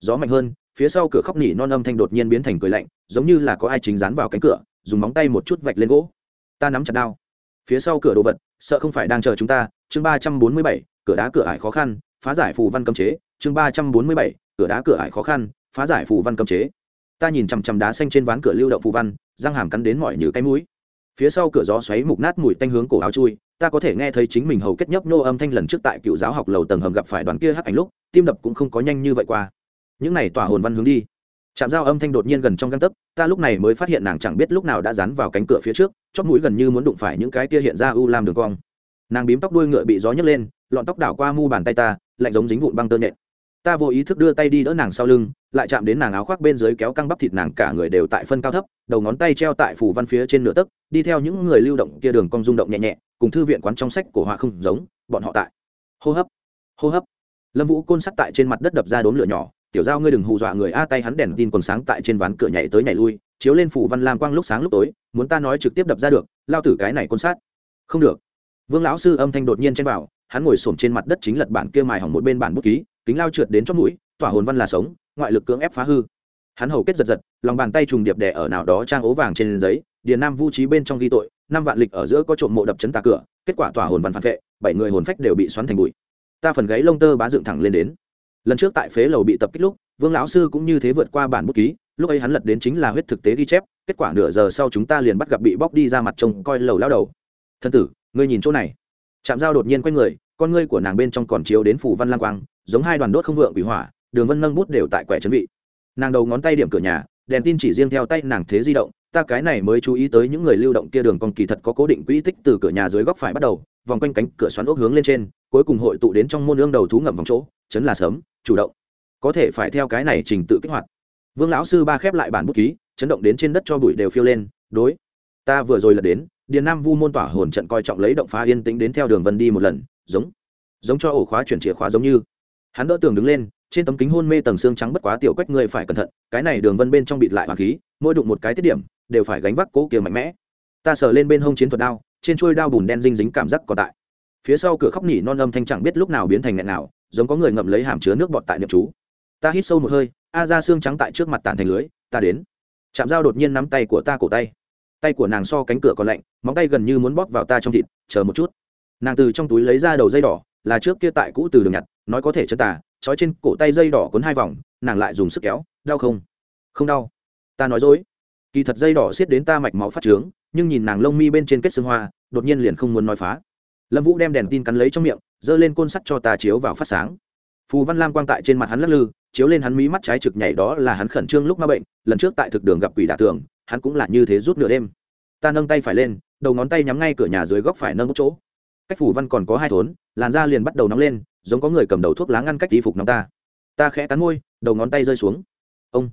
Gió mạnh hơn, phía sau cửa khóc nỉ non âm thanh đột nhiên biến thành cười lạnh, giống như là có ai chính dán vào cánh cửa, dùng móng tay một chút vạch lên gỗ. Ta nắm chặt đao. Phía sau cửa đồ vật, sợ không phải đang chờ chúng ta chương ba trăm bốn mươi bảy, cửa đá cửa ải khó khăn, phá giải phù văn cấm chế. chương ba trăm bốn mươi bảy, cửa đá cửa ải khó khăn, phá giải phù văn cấm chế. ta nhìn chằm chằm đá xanh trên ván cửa lưu động phù văn, răng hàm cắn đến mọi như cái mũi. phía sau cửa gió xoáy mục nát mùi tanh hướng cổ áo chui. ta có thể nghe thấy chính mình hầu kết nhấp nô âm thanh lần trước tại cựu giáo học lầu tầng hầm gặp phải đoàn kia hắc ảnh lúc, tim đập cũng không có nhanh như vậy qua. những này tỏa hồn văn hướng đi. chạm dao âm thanh đột nhiên gần trong găng tấc, ta lúc này mới phát hiện nàng chẳng biết lúc nào đã dán vào cánh cửa phía trước chót mũi gần như muốn đụng phải những cái kia hiện ra u lam đường cong nàng bím tóc đuôi ngựa bị gió nhấc lên, lọn tóc đảo qua mu bàn tay ta, lạnh giống dính vụn băng tơ nhện. Ta vô ý thức đưa tay đi đỡ nàng sau lưng, lại chạm đến nàng áo khoác bên dưới kéo căng bắp thịt nàng cả người đều tại phân cao thấp, đầu ngón tay treo tại phủ văn phía trên nửa tấc, đi theo những người lưu động kia đường cong rung động nhẹ nhẹ, cùng thư viện quán trong sách của họa không giống, bọn họ tại. Hô hấp hô hấp. Lâm vũ côn sắt tại trên mặt đất đập ra đốn lửa nhỏ, tiểu giao ngươi đừng hù dọa người a, tay hắn đèn tin còn sáng tại trên ván cửa nhảy tới nhảy lui, chiếu lên phủ văn lam quang lúc sáng lúc tối, muốn ta nói trực tiếp đập ra được, lao tử cái này côn sát. Không được vương lão sư âm thanh đột nhiên chen vào, hắn ngồi xổm trên mặt đất chính lật bản kia mài hỏng một bên bản bút ký, kính lao trượt đến chót mũi, tỏa hồn văn là sống, ngoại lực cưỡng ép phá hư. Hắn hầu kết giật giật, lòng bàn tay trùng điệp đè ở nào đó trang ố vàng trên giấy, điền nam vu trí bên trong ghi tội, năm vạn lịch ở giữa có trộm mộ đập chấn tà cửa, kết quả tỏa hồn văn phản vệ, bảy người hồn phách đều bị xoắn thành bụi. Ta phần gáy lông tơ bá dựng thẳng lên đến. Lần trước tại phế lầu bị tập kích lúc, vương lão sư cũng như thế vượt qua bản bút ký, lúc ấy hắn lật đến chính là huyết thực tế ghi chép, kết quả nửa giờ sau chúng ta liền bắt gặp bị bóc đi ra mặt trông coi lầu lao đầu. Thân tử ngươi nhìn chỗ này. Chạm dao đột nhiên quay người, con ngươi của nàng bên trong còn chiếu đến phủ văn lang quang, giống hai đoàn đốt không vượng bị hỏa, đường vân nâng bút đều tại quẻ chấn vị. Nàng đầu ngón tay điểm cửa nhà, đèn tin chỉ riêng theo tay nàng thế di động, ta cái này mới chú ý tới những người lưu động kia đường còn kỳ thật có cố định quỹ tích từ cửa nhà dưới góc phải bắt đầu, vòng quanh cánh cửa xoắn ốc hướng lên trên, cuối cùng hội tụ đến trong môn ương đầu thú ngậm vòng chỗ, chấn là sớm, chủ động. Có thể phải theo cái này trình tự kích hoạt. Vương lão sư ba khép lại bản bút ký, chấn động đến trên đất cho bụi đều phiêu lên, đối, ta vừa rồi lật đến điền nam vu môn tỏa hồn trận coi trọng lấy động phá yên tĩnh đến theo đường vân đi một lần, giống giống cho ổ khóa chuyển chìa khóa giống như. Hắn đỡ tường đứng lên, trên tấm kính hôn mê tầng xương trắng bất quá tiểu quách người phải cẩn thận, cái này đường vân bên trong bịt lại hoàng khí, mỗi đụng một cái tiết điểm, đều phải gánh vác cố kia mạnh mẽ. Ta sờ lên bên hông chiến thuật đao, trên chuôi đao bùn đen dinh dính cảm giác còn tại. Phía sau cửa khóc nỉ non âm thanh chẳng biết lúc nào biến thành nghẹn nào giống có người ngậm lấy hàm chứa nước bọt tại niệm chú. Ta hít sâu một hơi, a ra xương trắng tại trước mặt tàn thành lưới, ta đến. Chạm dao đột nhiên nắm tay của ta cổ tay tay của nàng so cánh cửa còn lạnh, móng tay gần như muốn bóp vào ta trong thịt, chờ một chút. Nàng từ trong túi lấy ra đầu dây đỏ, là trước kia tại cũ từ đường nhặt, nói có thể chân tả trói trên cổ tay dây đỏ cuốn hai vòng, nàng lại dùng sức kéo, đau không? Không đau. Ta nói dối. Kỳ thật dây đỏ xiết đến ta mạch máu phát trướng, nhưng nhìn nàng lông mi bên trên kết xương hoa, đột nhiên liền không muốn nói phá. Lâm vũ đem đèn tin cắn lấy trong miệng, giơ lên côn sắt cho ta chiếu vào phát sáng. Phù văn lam quang tại trên mặt hắn lắc lư, chiếu lên hắn mí mắt trái trực nhảy đó là hắn khẩn trương lúc ma bệnh, lần trước tại thực đường gặp quỷ đả tường hắn cũng là như thế rút nửa đêm. Ta nâng tay phải lên, đầu ngón tay nhắm ngay cửa nhà dưới góc phải nâng một chỗ. Cách phủ văn còn có hai thốn, làn da liền bắt đầu nóng lên, giống có người cầm đầu thuốc lá ngăn cách tí phục nóng ta. Ta khẽ cắn môi, đầu ngón tay rơi xuống. Ông.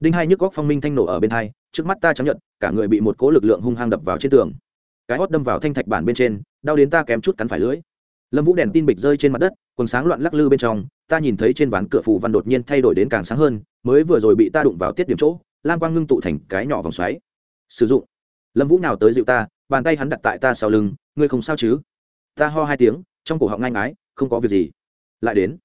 Đinh hai nhức góc phong minh thanh nổ ở bên hai, trước mắt ta chấp nhận, cả người bị một cố lực lượng hung hăng đập vào trên tường. Cái hót đâm vào thanh thạch bản bên trên, đau đến ta kém chút cắn phải lưỡi. Lâm vũ đèn tin bịch rơi trên mặt đất, quần sáng loạn lắc lư bên trong, ta nhìn thấy trên ván cửa phủ văn đột nhiên thay đổi đến càng sáng hơn, mới vừa rồi bị ta đụng vào tiết điểm chỗ lam quang ngưng tụ thành cái nhỏ vòng xoáy. Sử dụng. Lâm vũ nào tới dịu ta bàn tay hắn đặt tại ta sau lưng ngươi không sao chứ? Ta ho hai tiếng trong cổ họng ngang ái không có việc gì. Lại đến.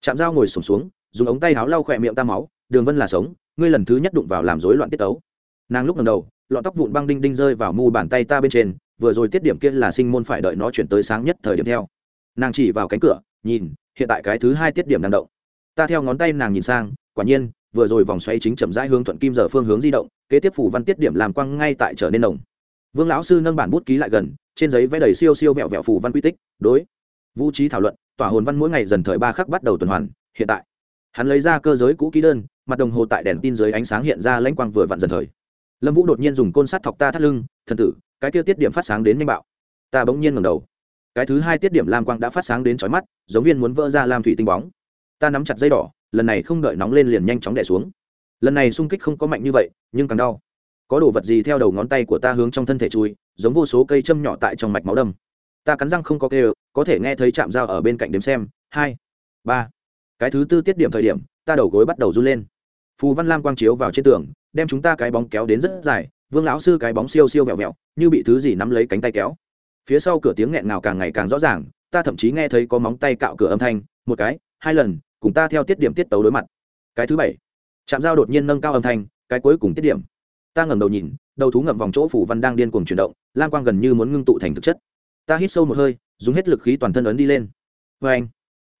Chạm dao ngồi sổm xuống, xuống dùng ống tay háo lau khỏe miệng ta máu đường vân là sống ngươi lần thứ nhất đụng vào làm rối loạn tiết tấu. Nàng lúc lần đầu lọn tóc vụn băng đinh đinh rơi vào mu bàn tay ta bên trên vừa rồi tiết điểm kia là sinh môn phải đợi nó chuyển tới sáng nhất thời điểm theo. Nàng chỉ vào cánh cửa nhìn hiện tại cái thứ hai tiết điểm đang động. Ta theo ngón tay nàng nhìn sang quả nhiên vừa rồi vòng xoay chính chậm rãi hướng thuận kim giờ phương hướng di động, kế tiếp phủ văn tiết điểm làm quang ngay tại trở nên nồng. Vương lão sư nâng bản bút ký lại gần, trên giấy vẽ đầy siêu siêu vẹo vẹo phủ văn quy tích, đối. Vũ trí thảo luận, tỏa hồn văn mỗi ngày dần thời ba khắc bắt đầu tuần hoàn, hiện tại. Hắn lấy ra cơ giới cũ ký đơn, mặt đồng hồ tại đèn tin dưới ánh sáng hiện ra lãnh quang vừa vặn dần thời. Lâm vũ đột nhiên dùng côn sắt thọc ta thắt lưng, thần tử, cái kia tiết điểm phát sáng đến nhanh bạo. Ta bỗng nhiên ngầm đầu. Cái thứ hai tiết điểm lam quang đã phát sáng đến trói mắt, giống viên muốn vỡ ra lam thủy tinh bóng. Ta nắm chặt dây đỏ lần này không đợi nóng lên liền nhanh chóng đẻ xuống. Lần này xung kích không có mạnh như vậy, nhưng càng đau. Có đồ vật gì theo đầu ngón tay của ta hướng trong thân thể chui, giống vô số cây châm nhỏ tại trong mạch máu đâm. Ta cắn răng không có kêu, có thể nghe thấy chạm dao ở bên cạnh đếm xem. Hai, ba. Cái thứ tư tiết điểm thời điểm, ta đầu gối bắt đầu run lên. Phù văn lam quang chiếu vào trên tường, đem chúng ta cái bóng kéo đến rất dài, vương lão sư cái bóng siêu siêu vẹo vẹo, như bị thứ gì nắm lấy cánh tay kéo. Phía sau cửa tiếng nghẹn ngào càng ngày càng rõ ràng, ta thậm chí nghe thấy có móng tay cạo cửa âm thanh, một cái, hai lần cùng ta theo tiết điểm tiết tấu đối mặt. Cái thứ bảy chạm giao đột nhiên nâng cao âm thanh, cái cuối cùng tiết điểm. Ta ngẩng đầu nhìn, đầu thú ngậm vòng chỗ phủ văn đang điên cuồng chuyển động lam quang gần như muốn ngưng tụ thành thực chất. Ta hít sâu một hơi, dùng hết lực khí toàn thân ấn đi lên. Vê anh,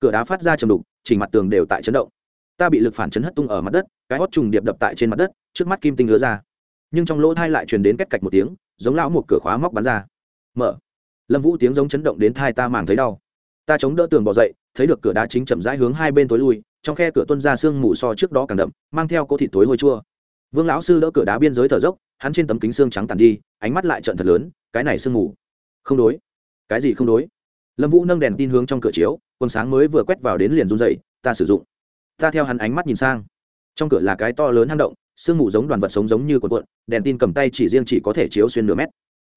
cửa đá phát ra chầm đục, chỉnh mặt tường đều tại chấn động. Ta bị lực phản chấn hất tung ở mặt đất, cái hót trùng điệp đập tại trên mặt đất, trước mắt kim tinh ngứa ra. Nhưng trong lỗ thai lại truyền đến cách cạch một tiếng, giống lão một cửa khóa móc bắn ra. Mở. Lâm vũ tiếng giống chấn động đến thai ta màng thấy đau. Ta chống đỡ tường bỏ dậy thấy được cửa đá chính chậm rãi hướng hai bên tối lui, trong khe cửa tuân ra sương mù so trước đó càng đậm, mang theo cỗ thịt tối hôi chua. Vương lão sư đỡ cửa đá biên giới thở dốc, hắn trên tấm kính xương trắng tàn đi, ánh mắt lại trận thật lớn, cái này sương mù. Không đối. Cái gì không đối? Lâm vũ nâng đèn tin hướng trong cửa chiếu, quần sáng mới vừa quét vào đến liền run dậy ta sử dụng. Ta theo hắn ánh mắt nhìn sang. Trong cửa là cái to lớn hang động, sương mù giống đoàn vật sống giống như cuộn cuộn, đèn tin cầm tay chỉ riêng chỉ có thể chiếu xuyên nửa mét.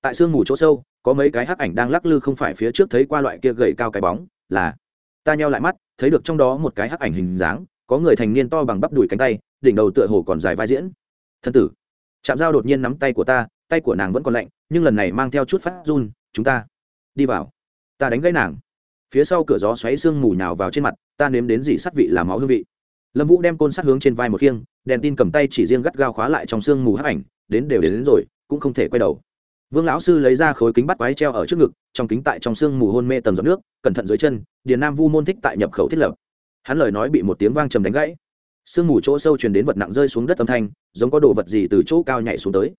Tại sương mù chỗ sâu, có mấy cái hắc ảnh đang lắc lư không phải phía trước thấy qua loại kia gầy cao cái bóng, là ta nheo lại mắt thấy được trong đó một cái hắc ảnh hình dáng có người thành niên to bằng bắp đùi cánh tay đỉnh đầu tựa hồ còn dài vai diễn. Thân tử chạm dao đột nhiên nắm tay của ta tay của nàng vẫn còn lạnh nhưng lần này mang theo chút phát run chúng ta đi vào. Ta đánh gãy nàng. Phía sau cửa gió xoáy sương mù nhào vào trên mặt ta nếm đến dị sắt vị làm máu hương vị. Lâm vũ đem côn sắt hướng trên vai một khiêng đèn tin cầm tay chỉ riêng gắt gao khóa lại trong sương mù hắc ảnh đến đều đến, đến rồi cũng không thể quay đầu vương lão sư lấy ra khối kính bắt quái treo ở trước ngực, trong kính tại trong sương mù hôn mê tầng giọt nước, cẩn thận dưới chân, điền nam vu môn thích tại nhập khẩu thiết lập. Hắn lời nói bị một tiếng vang trầm đánh gãy. Sương mù chỗ sâu truyền đến vật nặng rơi xuống đất âm thanh, giống có đồ vật gì từ chỗ cao nhảy xuống tới.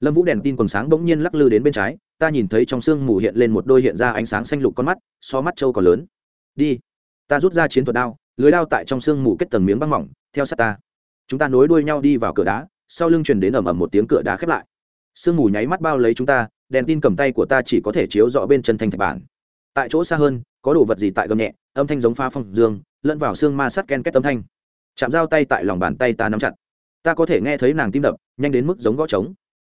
Lâm vũ đèn tin còn sáng bỗng nhiên lắc lư đến bên trái, ta nhìn thấy trong sương mù hiện lên một đôi hiện ra ánh sáng xanh lục con mắt, so mắt trâu còn lớn. Đi, ta rút ra chiến thuật đao, lưới đao tại trong sương mù kết tầng miếng băng mỏng, theo sát ta. Chúng ta nối đuôi nhau đi vào cửa đá, sau lưng truyền đến ầm ầm một tiếng cửa đá khép lại sương mù nháy mắt bao lấy chúng ta, đèn tin cầm tay của ta chỉ có thể chiếu rõ bên chân thanh thạch bản. Tại chỗ xa hơn, có đồ vật gì tại gầm nhẹ, âm thanh giống pha phong dương, lẫn vào xương ma sắt ken kết âm thanh. Chạm dao tay tại lòng bàn tay ta nắm chặt. Ta có thể nghe thấy nàng tim đập, nhanh đến mức giống gõ trống.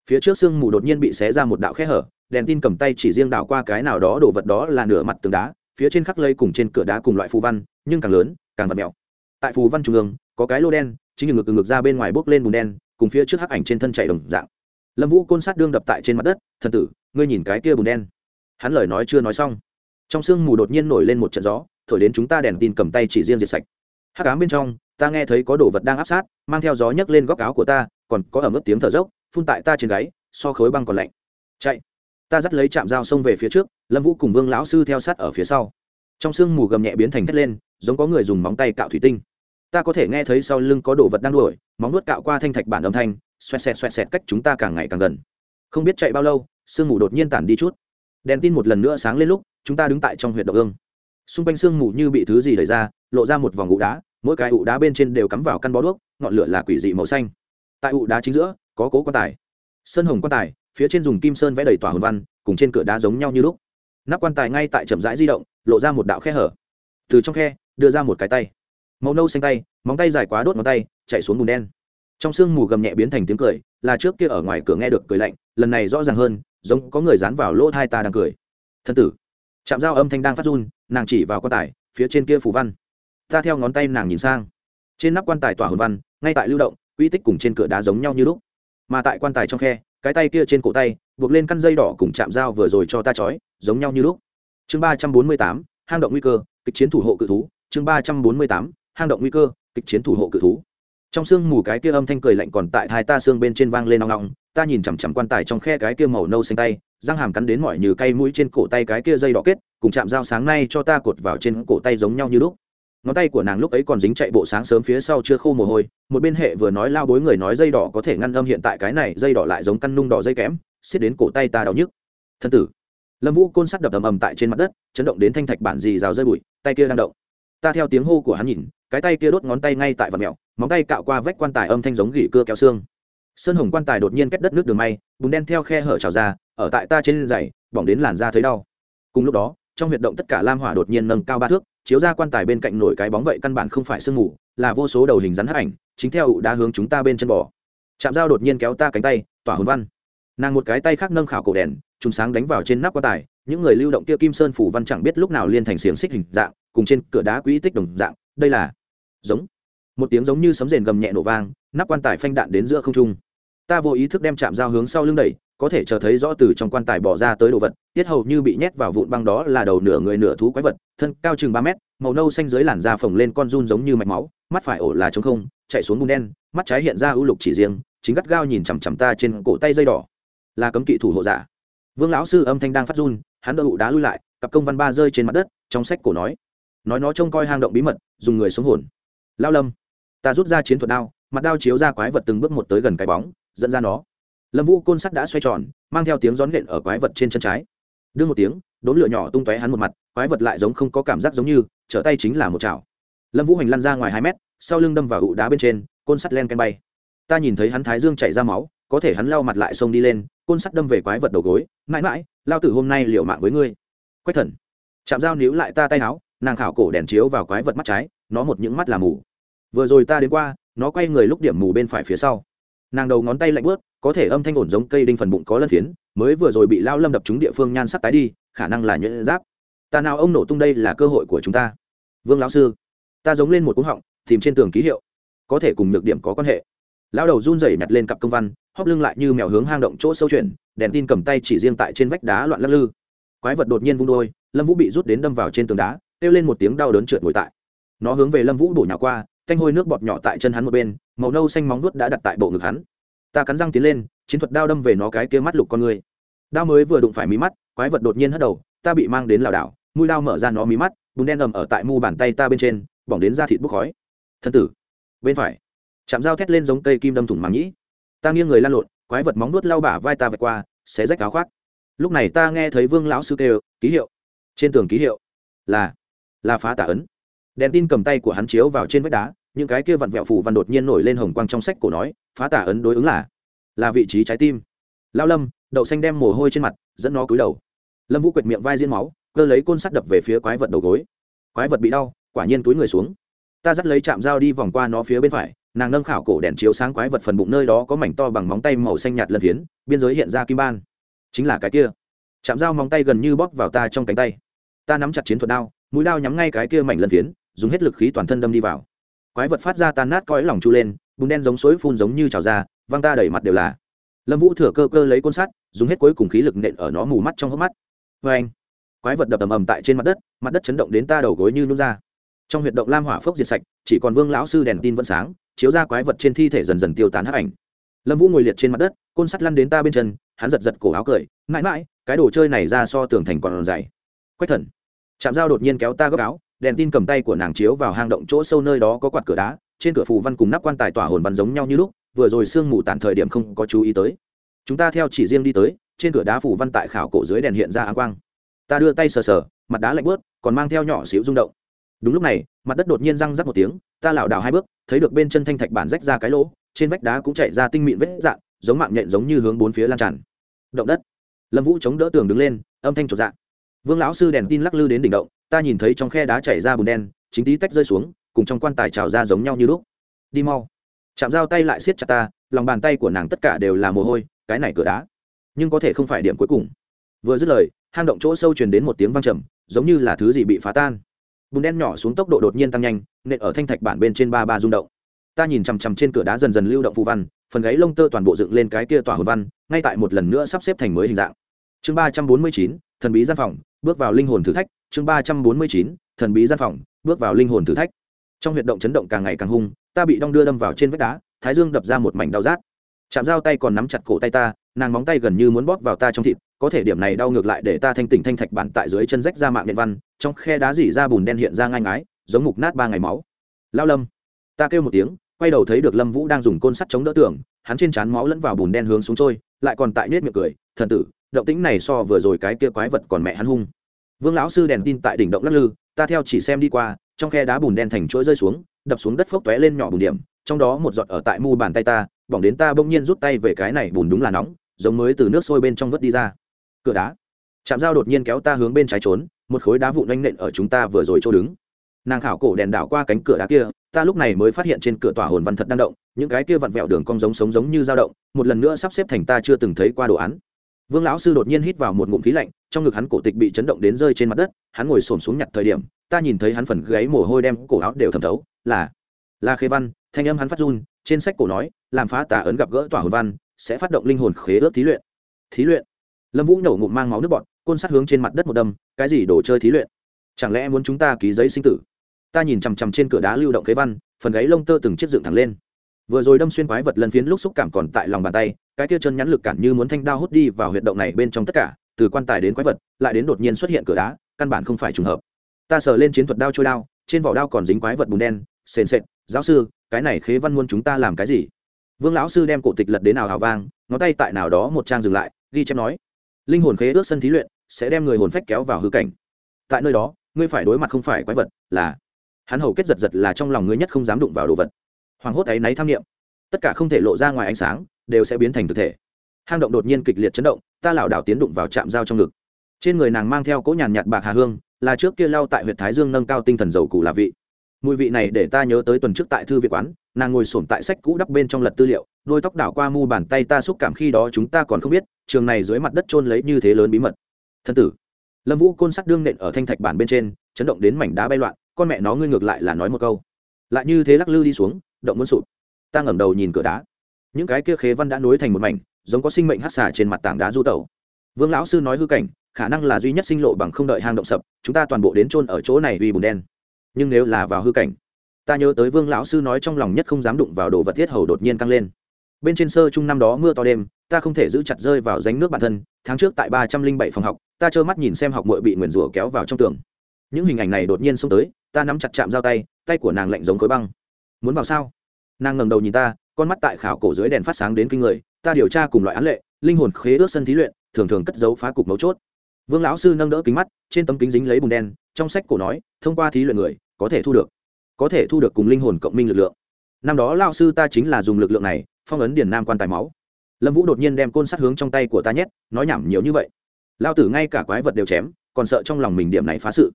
Phía trước sương mù đột nhiên bị xé ra một đạo khe hở, đèn tin cầm tay chỉ riêng đảo qua cái nào đó đồ vật đó là nửa mặt tường đá, phía trên khắc lây cùng trên cửa đá cùng loại phù văn, nhưng càng lớn, càng vật mèo. Tại phù văn trung ương, có cái lô đen, chính ngực ngực ra bên ngoài bốc lên bùn đen, cùng phía trước hắc ảnh trên thân chạy đồng dạng lâm vũ côn sát đương đập tại trên mặt đất, thần tử, ngươi nhìn cái kia bùn đen. Hắn lời nói chưa nói xong, trong sương mù đột nhiên nổi lên một trận gió, thổi đến chúng ta đèn tin cầm tay chỉ riêng diệt sạch. Hắc ám bên trong, ta nghe thấy có đồ vật đang áp sát, mang theo gió nhấc lên góc áo của ta, còn có ẩm ướt tiếng thở dốc, phun tại ta trên gáy, so khối băng còn lạnh. Chạy. Ta dắt lấy chạm dao xông về phía trước, lâm vũ cùng vương lão sư theo sát ở phía sau. Trong sương mù gầm nhẹ biến thành thét lên, giống có người dùng móng tay cạo thủy tinh. Ta có thể nghe thấy sau lưng có đồ vật đang đuổi, móng nuốt cạo qua thanh thạch bản âm thanh xoẹt xẹt xoẹt xẹt cách chúng ta càng ngày càng gần. Không biết chạy bao lâu, sương mù đột nhiên tản đi chút. Đèn tin một lần nữa sáng lên lúc, chúng ta đứng tại trong huyện độc ương. Xung quanh sương mù như bị thứ gì đẩy ra, lộ ra một vòng ụ đá, mỗi cái ụ đá bên trên đều cắm vào căn bó đuốc, ngọn lửa là quỷ dị màu xanh. Tại ụ đá chính giữa, có cố quan tài. Sơn hồng quan tài, phía trên dùng kim sơn vẽ đầy tỏa hồn văn, cùng trên cửa đá giống nhau như lúc. Nắp quan tài ngay tại chậm rãi di động, lộ ra một đạo khe hở. Từ trong khe, đưa ra một cái tay. Màu nâu xanh tay, móng tay dài quá đốt ngón tay, chạy xuống bùn đen trong sương mù gầm nhẹ biến thành tiếng cười, là trước kia ở ngoài cửa nghe được cười lạnh, lần này rõ ràng hơn, giống có người dán vào lỗ thai ta đang cười. Thân tử. Chạm dao âm thanh đang phát run, nàng chỉ vào quan tài, phía trên kia phù văn. Ta theo ngón tay nàng nhìn sang. Trên nắp quan tài tỏa hồn văn, ngay tại lưu động uy tích cùng trên cửa đá giống nhau như lúc. Mà tại quan tài trong khe, cái tay kia trên cổ tay, buộc lên căn dây đỏ cùng chạm dao vừa rồi cho ta trói, giống nhau như lúc. Chương ba trăm bốn mươi tám, hang động nguy cơ, kịch chiến thủ hộ cự thú. Chương ba trăm bốn mươi tám, hang động nguy cơ, kịch chiến thủ hộ cự thú trong sương mù cái kia âm thanh cười lạnh còn tại hai ta xương bên trên vang lên nong nong ta nhìn chằm chằm quan tài trong khe cái kia màu nâu xanh tay, răng hàm cắn đến mọi như cây mũi trên cổ tay cái kia dây đỏ kết, cùng chạm dao sáng nay cho ta cột vào trên cổ tay giống nhau như lúc. Ngón tay của nàng lúc ấy còn dính chạy bộ sáng sớm phía sau chưa khô mồ hôi, một bên hệ vừa nói lao bối người nói dây đỏ có thể ngăn âm hiện tại cái này, dây đỏ lại giống căn nung đỏ dây kém, xiết đến cổ tay ta đau nhức. Thân tử. Lâm vũ côn sắt đập ầm ầm tại trên mặt đất, chấn động đến thanh thạch bản dì rào rơi bụi, tay kia đang động. Ta theo tiếng hô của hắn nhìn, cái tay kia đốt ngón tay ngay tại vật mèo móng tay cạo qua vách quan tài âm thanh giống gỉ cưa kéo xương. Sơn hồng quan tài đột nhiên kết đất nước đường may, bùn đen theo khe hở trào ra, ở tại ta trên giày bỏng đến làn da thấy đau. Cùng lúc đó, trong huyệt động tất cả lam hỏa đột nhiên nâng cao ba thước, chiếu ra quan tài bên cạnh nổi cái bóng vậy căn bản không phải sương mù, là vô số đầu hình rắn hấp ảnh, chính theo ụ đá hướng chúng ta bên chân bò. Chạm dao đột nhiên kéo ta cánh tay, tỏa hồn văn. Nàng một cái tay khác nâng khảo cổ đèn chúng sáng đánh vào trên nắp quan tài, những người lưu động kia kim sơn phủ văn chẳng biết lúc nào liên thành xiềng xích hình dạng, cùng trên cửa đá quỹ tích đồng dạng, đây là, giống một tiếng giống như sấm rền gầm nhẹ nổ vang, nắp quan tài phanh đạn đến giữa không trung. Ta vô ý thức đem chạm dao hướng sau lưng đẩy, có thể chờ thấy rõ từ trong quan tài bỏ ra tới đồ vật, tiết hầu như bị nhét vào vụn băng đó là đầu nửa người nửa thú quái vật, thân cao chừng ba mét, màu nâu xanh dưới làn da phồng lên con run giống như mạch máu, mắt phải ổ là trống không, chạy xuống bùn đen, mắt trái hiện ra ưu lục chỉ riêng, chính gắt gao nhìn chằm chằm ta trên cổ tay dây đỏ. Là cấm kỵ thủ hộ giả. Vương lão sư âm thanh đang phát run, hắn đỡ ụ đá lui lại, cặp công văn ba rơi trên mặt đất, trong sách cổ nói. Nói nó trông coi hang động bí mật, dùng người sống hồn. Lao lâm ta rút ra chiến thuật đao, mặt đao chiếu ra quái vật từng bước một tới gần cái bóng, dẫn ra nó. Lâm vũ côn sắt đã xoay tròn, mang theo tiếng rón nện ở quái vật trên chân trái. Đưa một tiếng, đốn lửa nhỏ tung tóe hắn một mặt, quái vật lại giống không có cảm giác giống như, trở tay chính là một chảo. Lâm vũ hành lăn ra ngoài hai mét, sau lưng đâm vào ụ đá bên trên, côn sắt len canh bay. Ta nhìn thấy hắn thái dương chảy ra máu, có thể hắn lau mặt lại xông đi lên, côn sắt đâm về quái vật đầu gối, mãi mãi, lao tử hôm nay liệu mạng với ngươi. Quách thần, chạm dao níu lại ta tay áo, nàng khảo cổ đèn chiếu vào quái vật mắt trái, nó một những mắt là mù vừa rồi ta đến qua, nó quay người lúc điểm mù bên phải phía sau. Nàng đầu ngón tay lạnh bớt, có thể âm thanh ổn giống cây đinh phần bụng có lân phiến, mới vừa rồi bị lao lâm đập trúng địa phương nhan sắc tái đi, khả năng là nhuyễn giáp. Ta nào ông nổ tung đây là cơ hội của chúng ta. Vương lão sư, ta giống lên một cúng họng, tìm trên tường ký hiệu. Có thể cùng nhược điểm có quan hệ. Lao đầu run rẩy nhặt lên cặp công văn, hóp lưng lại như mèo hướng hang động chỗ sâu chuyển, đèn tin cầm tay chỉ riêng tại trên vách đá loạn lắc lư. Quái vật đột nhiên vung đôi, lâm vũ bị rút đến đâm vào trên tường đá, kêu lên một tiếng đau đớn trượt ngồi tại. Nó hướng về lâm vũ đổ nhào qua canh hôi nước bọt nhỏ tại chân hắn một bên, màu nâu xanh móng nuốt đã đặt tại bộ ngực hắn. Ta cắn răng tiến lên, chiến thuật đao đâm về nó cái kia mắt lục con người. Đao mới vừa đụng phải mí mắt, quái vật đột nhiên hất đầu, ta bị mang đến lảo đảo, mũi đao mở ra nó mí mắt, bùn đen ầm ở tại mu bàn tay ta bên trên, bỏng đến da thịt bốc khói. Thân tử, bên phải, chạm dao thét lên giống cây kim đâm thủng màng nhĩ. Ta nghiêng người lan lộn, quái vật móng nuốt lau bả vai ta vạch qua, xé rách áo khoác. Lúc này ta nghe thấy vương lão sư kêu, ký hiệu. Trên tường ký hiệu là là phá tả ấn. Đèn tin cầm tay của hắn chiếu vào trên vách đá những cái kia vặn vẹo phù văn đột nhiên nổi lên hồng quang trong sách cổ nói, phá tả ấn đối ứng là là vị trí trái tim. Lao lâm, đậu xanh đem mồ hôi trên mặt, dẫn nó cúi đầu. Lâm vũ quệt miệng vai diễn máu, cơ lấy côn sắt đập về phía quái vật đầu gối. Quái vật bị đau, quả nhiên túi người xuống. Ta dắt lấy chạm dao đi vòng qua nó phía bên phải, nàng nâng khảo cổ đèn chiếu sáng quái vật phần bụng nơi đó có mảnh to bằng móng tay màu xanh nhạt lân phiến, biên giới hiện ra kim ban. Chính là cái kia. Chạm dao móng tay gần như bóp vào ta trong cánh tay. Ta nắm chặt chiến thuật đao, mũi đao nhắm ngay cái kia mảnh lân phiến, dùng hết lực khí toàn thân đâm đi vào quái vật phát ra tan nát cõi lòng chu lên, bùn đen giống suối phun giống như trào ra, văng ta đẩy mặt đều là. Lâm vũ thừa cơ cơ lấy côn sắt, dùng hết cuối cùng khí lực nện ở nó mù mắt trong hốc mắt. Vê anh, quái vật đập ầm ầm tại trên mặt đất mặt đất chấn động đến ta đầu gối như nút ra. Trong huyệt động lam hỏa phốc diệt sạch, chỉ còn vương lão sư đèn tin vẫn sáng, chiếu ra quái vật trên thi thể dần dần tiêu tán hấp ảnh. Lâm vũ ngồi liệt trên mặt đất, côn sắt lăn đến ta bên chân, hắn giật giật cổ áo cười, mãi mãi, cái đồ chơi này ra so tường thành còn dày quách thần chạm dao đột nhiên kéo ta gấp áo đèn tin cầm tay của nàng chiếu vào hang động chỗ sâu nơi đó có quạt cửa đá, trên cửa phù văn cùng nắp quan tài tỏa hồn văn giống nhau như lúc, vừa rồi sương mù tản thời điểm không có chú ý tới. Chúng ta theo chỉ riêng đi tới, trên cửa đá phù văn tại khảo cổ dưới đèn hiện ra áng quang. Ta đưa tay sờ sờ, mặt đá lạnh bớt còn mang theo nhỏ xíu rung động. Đúng lúc này, mặt đất đột nhiên răng rắc một tiếng, ta lảo đảo hai bước, thấy được bên chân thanh thạch bản rách ra cái lỗ, trên vách đá cũng chạy ra tinh mịn vết dạn, giống mạng nhện giống như hướng bốn phía lan tràn. Động đất. Lâm vũ chống đỡ tường đứng lên, âm thanh trột dạng vương lão sư đèn tin lắc lư đến đỉnh động, ta nhìn thấy trong khe đá chảy ra bùn đen, chính tí tách rơi xuống, cùng trong quan tài trào ra giống nhau như lúc. Đi mau. Chạm dao tay lại siết chặt ta, lòng bàn tay của nàng tất cả đều là mồ hôi, cái này cửa đá. Nhưng có thể không phải điểm cuối cùng. Vừa dứt lời, hang động chỗ sâu truyền đến một tiếng vang trầm, giống như là thứ gì bị phá tan. Bùn đen nhỏ xuống tốc độ đột nhiên tăng nhanh, nện ở thanh thạch bản bên trên ba ba rung động. Ta nhìn chằm chằm trên cửa đá dần dần lưu động phù văn, phần gáy lông tơ toàn bộ dựng lên cái kia tỏa hồn văn, ngay tại một lần nữa sắp xếp thành mới hình dạng. Chương ba trăm bốn mươi chín thần bí gian phòng, bước vào linh hồn thử thách, chương ba trăm bốn mươi chín, thần bí gian phòng, bước vào linh hồn thử thách. Trong huyệt động chấn động càng ngày càng hung, ta bị đong đưa đâm vào trên vách đá, thái dương đập ra một mảnh đau rát. Chạm dao tay còn nắm chặt cổ tay ta, nàng móng tay gần như muốn bóp vào ta trong thịt, có thể điểm này đau ngược lại để ta thanh tỉnh thanh thạch bản tại dưới chân rách ra mạng điện văn, trong khe đá dỉ ra bùn đen hiện ra ngai ngái, giống mục nát ba ngày máu. Lao lâm, ta kêu một tiếng, quay đầu thấy được lâm vũ đang dùng côn sắt chống đỡ tường, hắn trên trán máu lẫn vào bùn đen hướng xuống trôi, lại còn tại nết miệng cười, thần tử động tĩnh này so vừa rồi cái kia quái vật còn mẹ hắn hung. Vương lão sư đèn tin tại đỉnh động lắc lư, ta theo chỉ xem đi qua, trong khe đá bùn đen thành chuỗi rơi xuống, đập xuống đất phốc tóe lên nhỏ bùn điểm, trong đó một giọt ở tại mu bàn tay ta, bỏng đến ta bỗng nhiên rút tay về cái này bùn đúng là nóng, giống mới từ nước sôi bên trong vớt đi ra. Cửa đá. Chạm dao đột nhiên kéo ta hướng bên trái trốn, một khối đá vụn oanh nện ở chúng ta vừa rồi chỗ đứng. Nàng khảo cổ đèn đảo qua cánh cửa đá kia, ta lúc này mới phát hiện trên cửa tòa hồn văn thật đang động, những cái kia vặn vẹo đường cong giống sống giống như dao động, một lần nữa sắp xếp thành ta chưa từng thấy qua đồ án vương lão sư đột nhiên hít vào một ngụm khí lạnh, trong ngực hắn cổ tịch bị chấn động đến rơi trên mặt đất, hắn ngồi xổm xuống nhặt thời điểm, ta nhìn thấy hắn phần gáy mồ hôi đem cổ áo đều thẩm thấu, là là khế văn, thanh âm hắn phát run, trên sách cổ nói, làm phá tà ấn gặp gỡ tỏa hồn văn, sẽ phát động linh hồn khế ước thí luyện. Thí luyện? Lâm vũ nổ ngụm mang máu nước bọt, côn sắt hướng trên mặt đất một đâm, cái gì đồ chơi thí luyện? Chẳng lẽ muốn chúng ta ký giấy sinh tử? Ta nhìn chằm chằm trên cửa đá lưu động khế văn, phần gáy lông tơ từng chiếc dựng thẳng lên. Vừa rồi đâm xuyên quái vật lần phiến lúc xúc cảm còn tại lòng bàn tay cái kia chân nhắn lực cản như muốn thanh đao hút đi vào huyệt động này bên trong tất cả, từ quan tài đến quái vật, lại đến đột nhiên xuất hiện cửa đá, căn bản không phải trùng hợp. Ta sờ lên chiến thuật đao trôi đao, trên vỏ đao còn dính quái vật bùn đen, sền sệt, giáo sư, cái này khế văn muôn chúng ta làm cái gì? Vương lão sư đem cổ tịch lật đến nào hào vang, ngón tay tại nào đó một trang dừng lại, ghi chép nói, linh hồn khế ước sân thí luyện sẽ đem người hồn phách kéo vào hư cảnh. Tại nơi đó, ngươi phải đối mặt không phải quái vật, là hắn hầu kết giật giật là trong lòng ngươi nhất không dám đụng vào đồ vật. Hoàng hốt ấy náy tham nghiệm tất cả không thể lộ ra ngoài ánh sáng đều sẽ biến thành thực thể. Hang động đột nhiên kịch liệt chấn động, ta lảo đảo tiến đụng vào trạm dao trong ngực. Trên người nàng mang theo cỗ nhàn nhạt bạc hà hương, là trước kia lau tại huyện thái dương nâng cao tinh thần dầu cụ là vị. Mùi vị này để ta nhớ tới tuần trước tại thư viện quán, nàng ngồi sổm tại sách cũ đắp bên trong lật tư liệu, đôi tóc đảo qua mu bàn tay ta xúc cảm khi đó chúng ta còn không biết, trường này dưới mặt đất trôn lấy như thế lớn bí mật. Thân tử, lâm vũ côn sắt đương nện ở thanh thạch bản bên trên, chấn động đến mảnh đá bay loạn, con mẹ nó ngươi ngược lại là nói một câu. Lại như thế lắc lư đi xuống, động muốn sụp. Ta ngẩng đầu nhìn cửa đá những cái kia khế văn đã nối thành một mảnh, giống có sinh mệnh hát xả trên mặt tảng đá du tẩu. Vương lão sư nói hư cảnh, khả năng là duy nhất sinh lộ bằng không đợi hang động sập, chúng ta toàn bộ đến chôn ở chỗ này uy bùn đen. Nhưng nếu là vào hư cảnh, ta nhớ tới vương lão sư nói trong lòng nhất không dám đụng vào đồ vật thiết hầu đột nhiên căng lên. Bên trên sơ chung năm đó mưa to đêm, ta không thể giữ chặt rơi vào ránh nước bản thân, tháng trước tại ba trăm linh bảy phòng học, ta trơ mắt nhìn xem học mội bị nguyền rủa kéo vào trong tường. Những hình ảnh này đột nhiên xông tới, ta nắm chặt chạm dao tay tay của nàng lạnh giống khối băng. Muốn vào sao? Nàng ngẩng đầu nhìn ta con mắt tại khảo cổ dưới đèn phát sáng đến kinh người, ta điều tra cùng loại án lệ, linh hồn khế ước sân thí luyện, thường thường cất giấu phá cục mấu chốt. Vương lão sư nâng đỡ kính mắt, trên tấm kính dính lấy bùn đen, trong sách cổ nói, thông qua thí luyện người, có thể thu được, có thể thu được cùng linh hồn cộng minh lực lượng. Năm đó lao sư ta chính là dùng lực lượng này, phong ấn điền nam quan tài máu. Lâm vũ đột nhiên đem côn sắt hướng trong tay của ta nhét, nói nhảm nhiều như vậy. Lao tử ngay cả quái vật đều chém, còn sợ trong lòng mình điểm này phá sự.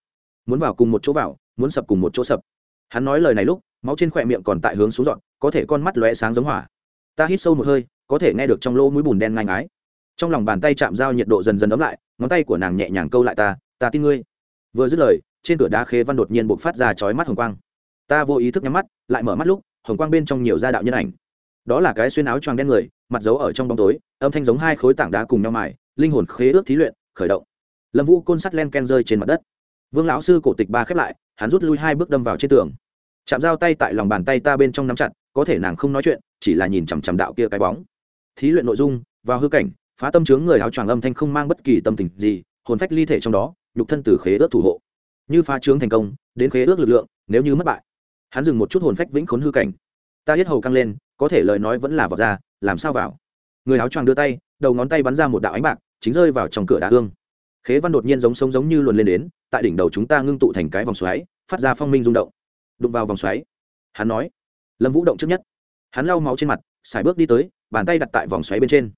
Muốn vào cùng một chỗ vào, muốn sập cùng một chỗ sập. Hắn nói lời này lúc máu trên khỏe miệng còn tại hướng xuống dọn, có thể con mắt lóe sáng giống hỏa. Ta hít sâu một hơi, có thể nghe được trong lỗ mũi bùn đen ngang ái trong lòng bàn tay chạm dao nhiệt độ dần dần ấm lại, ngón tay của nàng nhẹ nhàng câu lại ta ta tin ngươi. Vừa dứt lời, trên cửa đá khế văn đột nhiên buộc phát ra chói mắt hồng quang. Ta vô ý thức nhắm mắt, lại mở mắt lúc, hồng quang bên trong nhiều gia đạo nhân ảnh. Đó là cái xuyên áo choàng đen người, mặt giấu ở trong bóng tối, âm thanh giống hai khối tảng đá cùng nhau mài, linh hồn khế ước thí luyện, khởi động. Lâm vũ côn sắt len ken rơi trên mặt đất. Vương lão sư cổ tịch ba khép lại, hắn rút lui hai bước đâm vào trên tường chạm dao tay tại lòng bàn tay ta bên trong nắm chặt, có thể nàng không nói chuyện, chỉ là nhìn chằm chằm đạo kia cái bóng. Thí luyện nội dung, vào hư cảnh, phá tâm chướng người áo choàng âm thanh không mang bất kỳ tâm tình gì, hồn phách ly thể trong đó, nhục thân từ khế ước thủ hộ. Như phá chướng thành công, đến khế ước lực lượng, nếu như mất bại. Hắn dừng một chút hồn phách vĩnh khốn hư cảnh. Ta hết hầu căng lên, có thể lời nói vẫn là vào ra, làm sao vào? Người áo choàng đưa tay, đầu ngón tay bắn ra một đạo ánh bạc, chính rơi vào trong cửa đá hương. Khế văn đột nhiên giống sống giống như luồn lên đến, tại đỉnh đầu chúng ta ngưng tụ thành cái vòng xoáy, phát ra phong minh rung động đụng vào vòng xoáy. Hắn nói, lâm vũ động trước nhất. Hắn lau máu trên mặt, xài bước đi tới, bàn tay đặt tại vòng xoáy bên trên.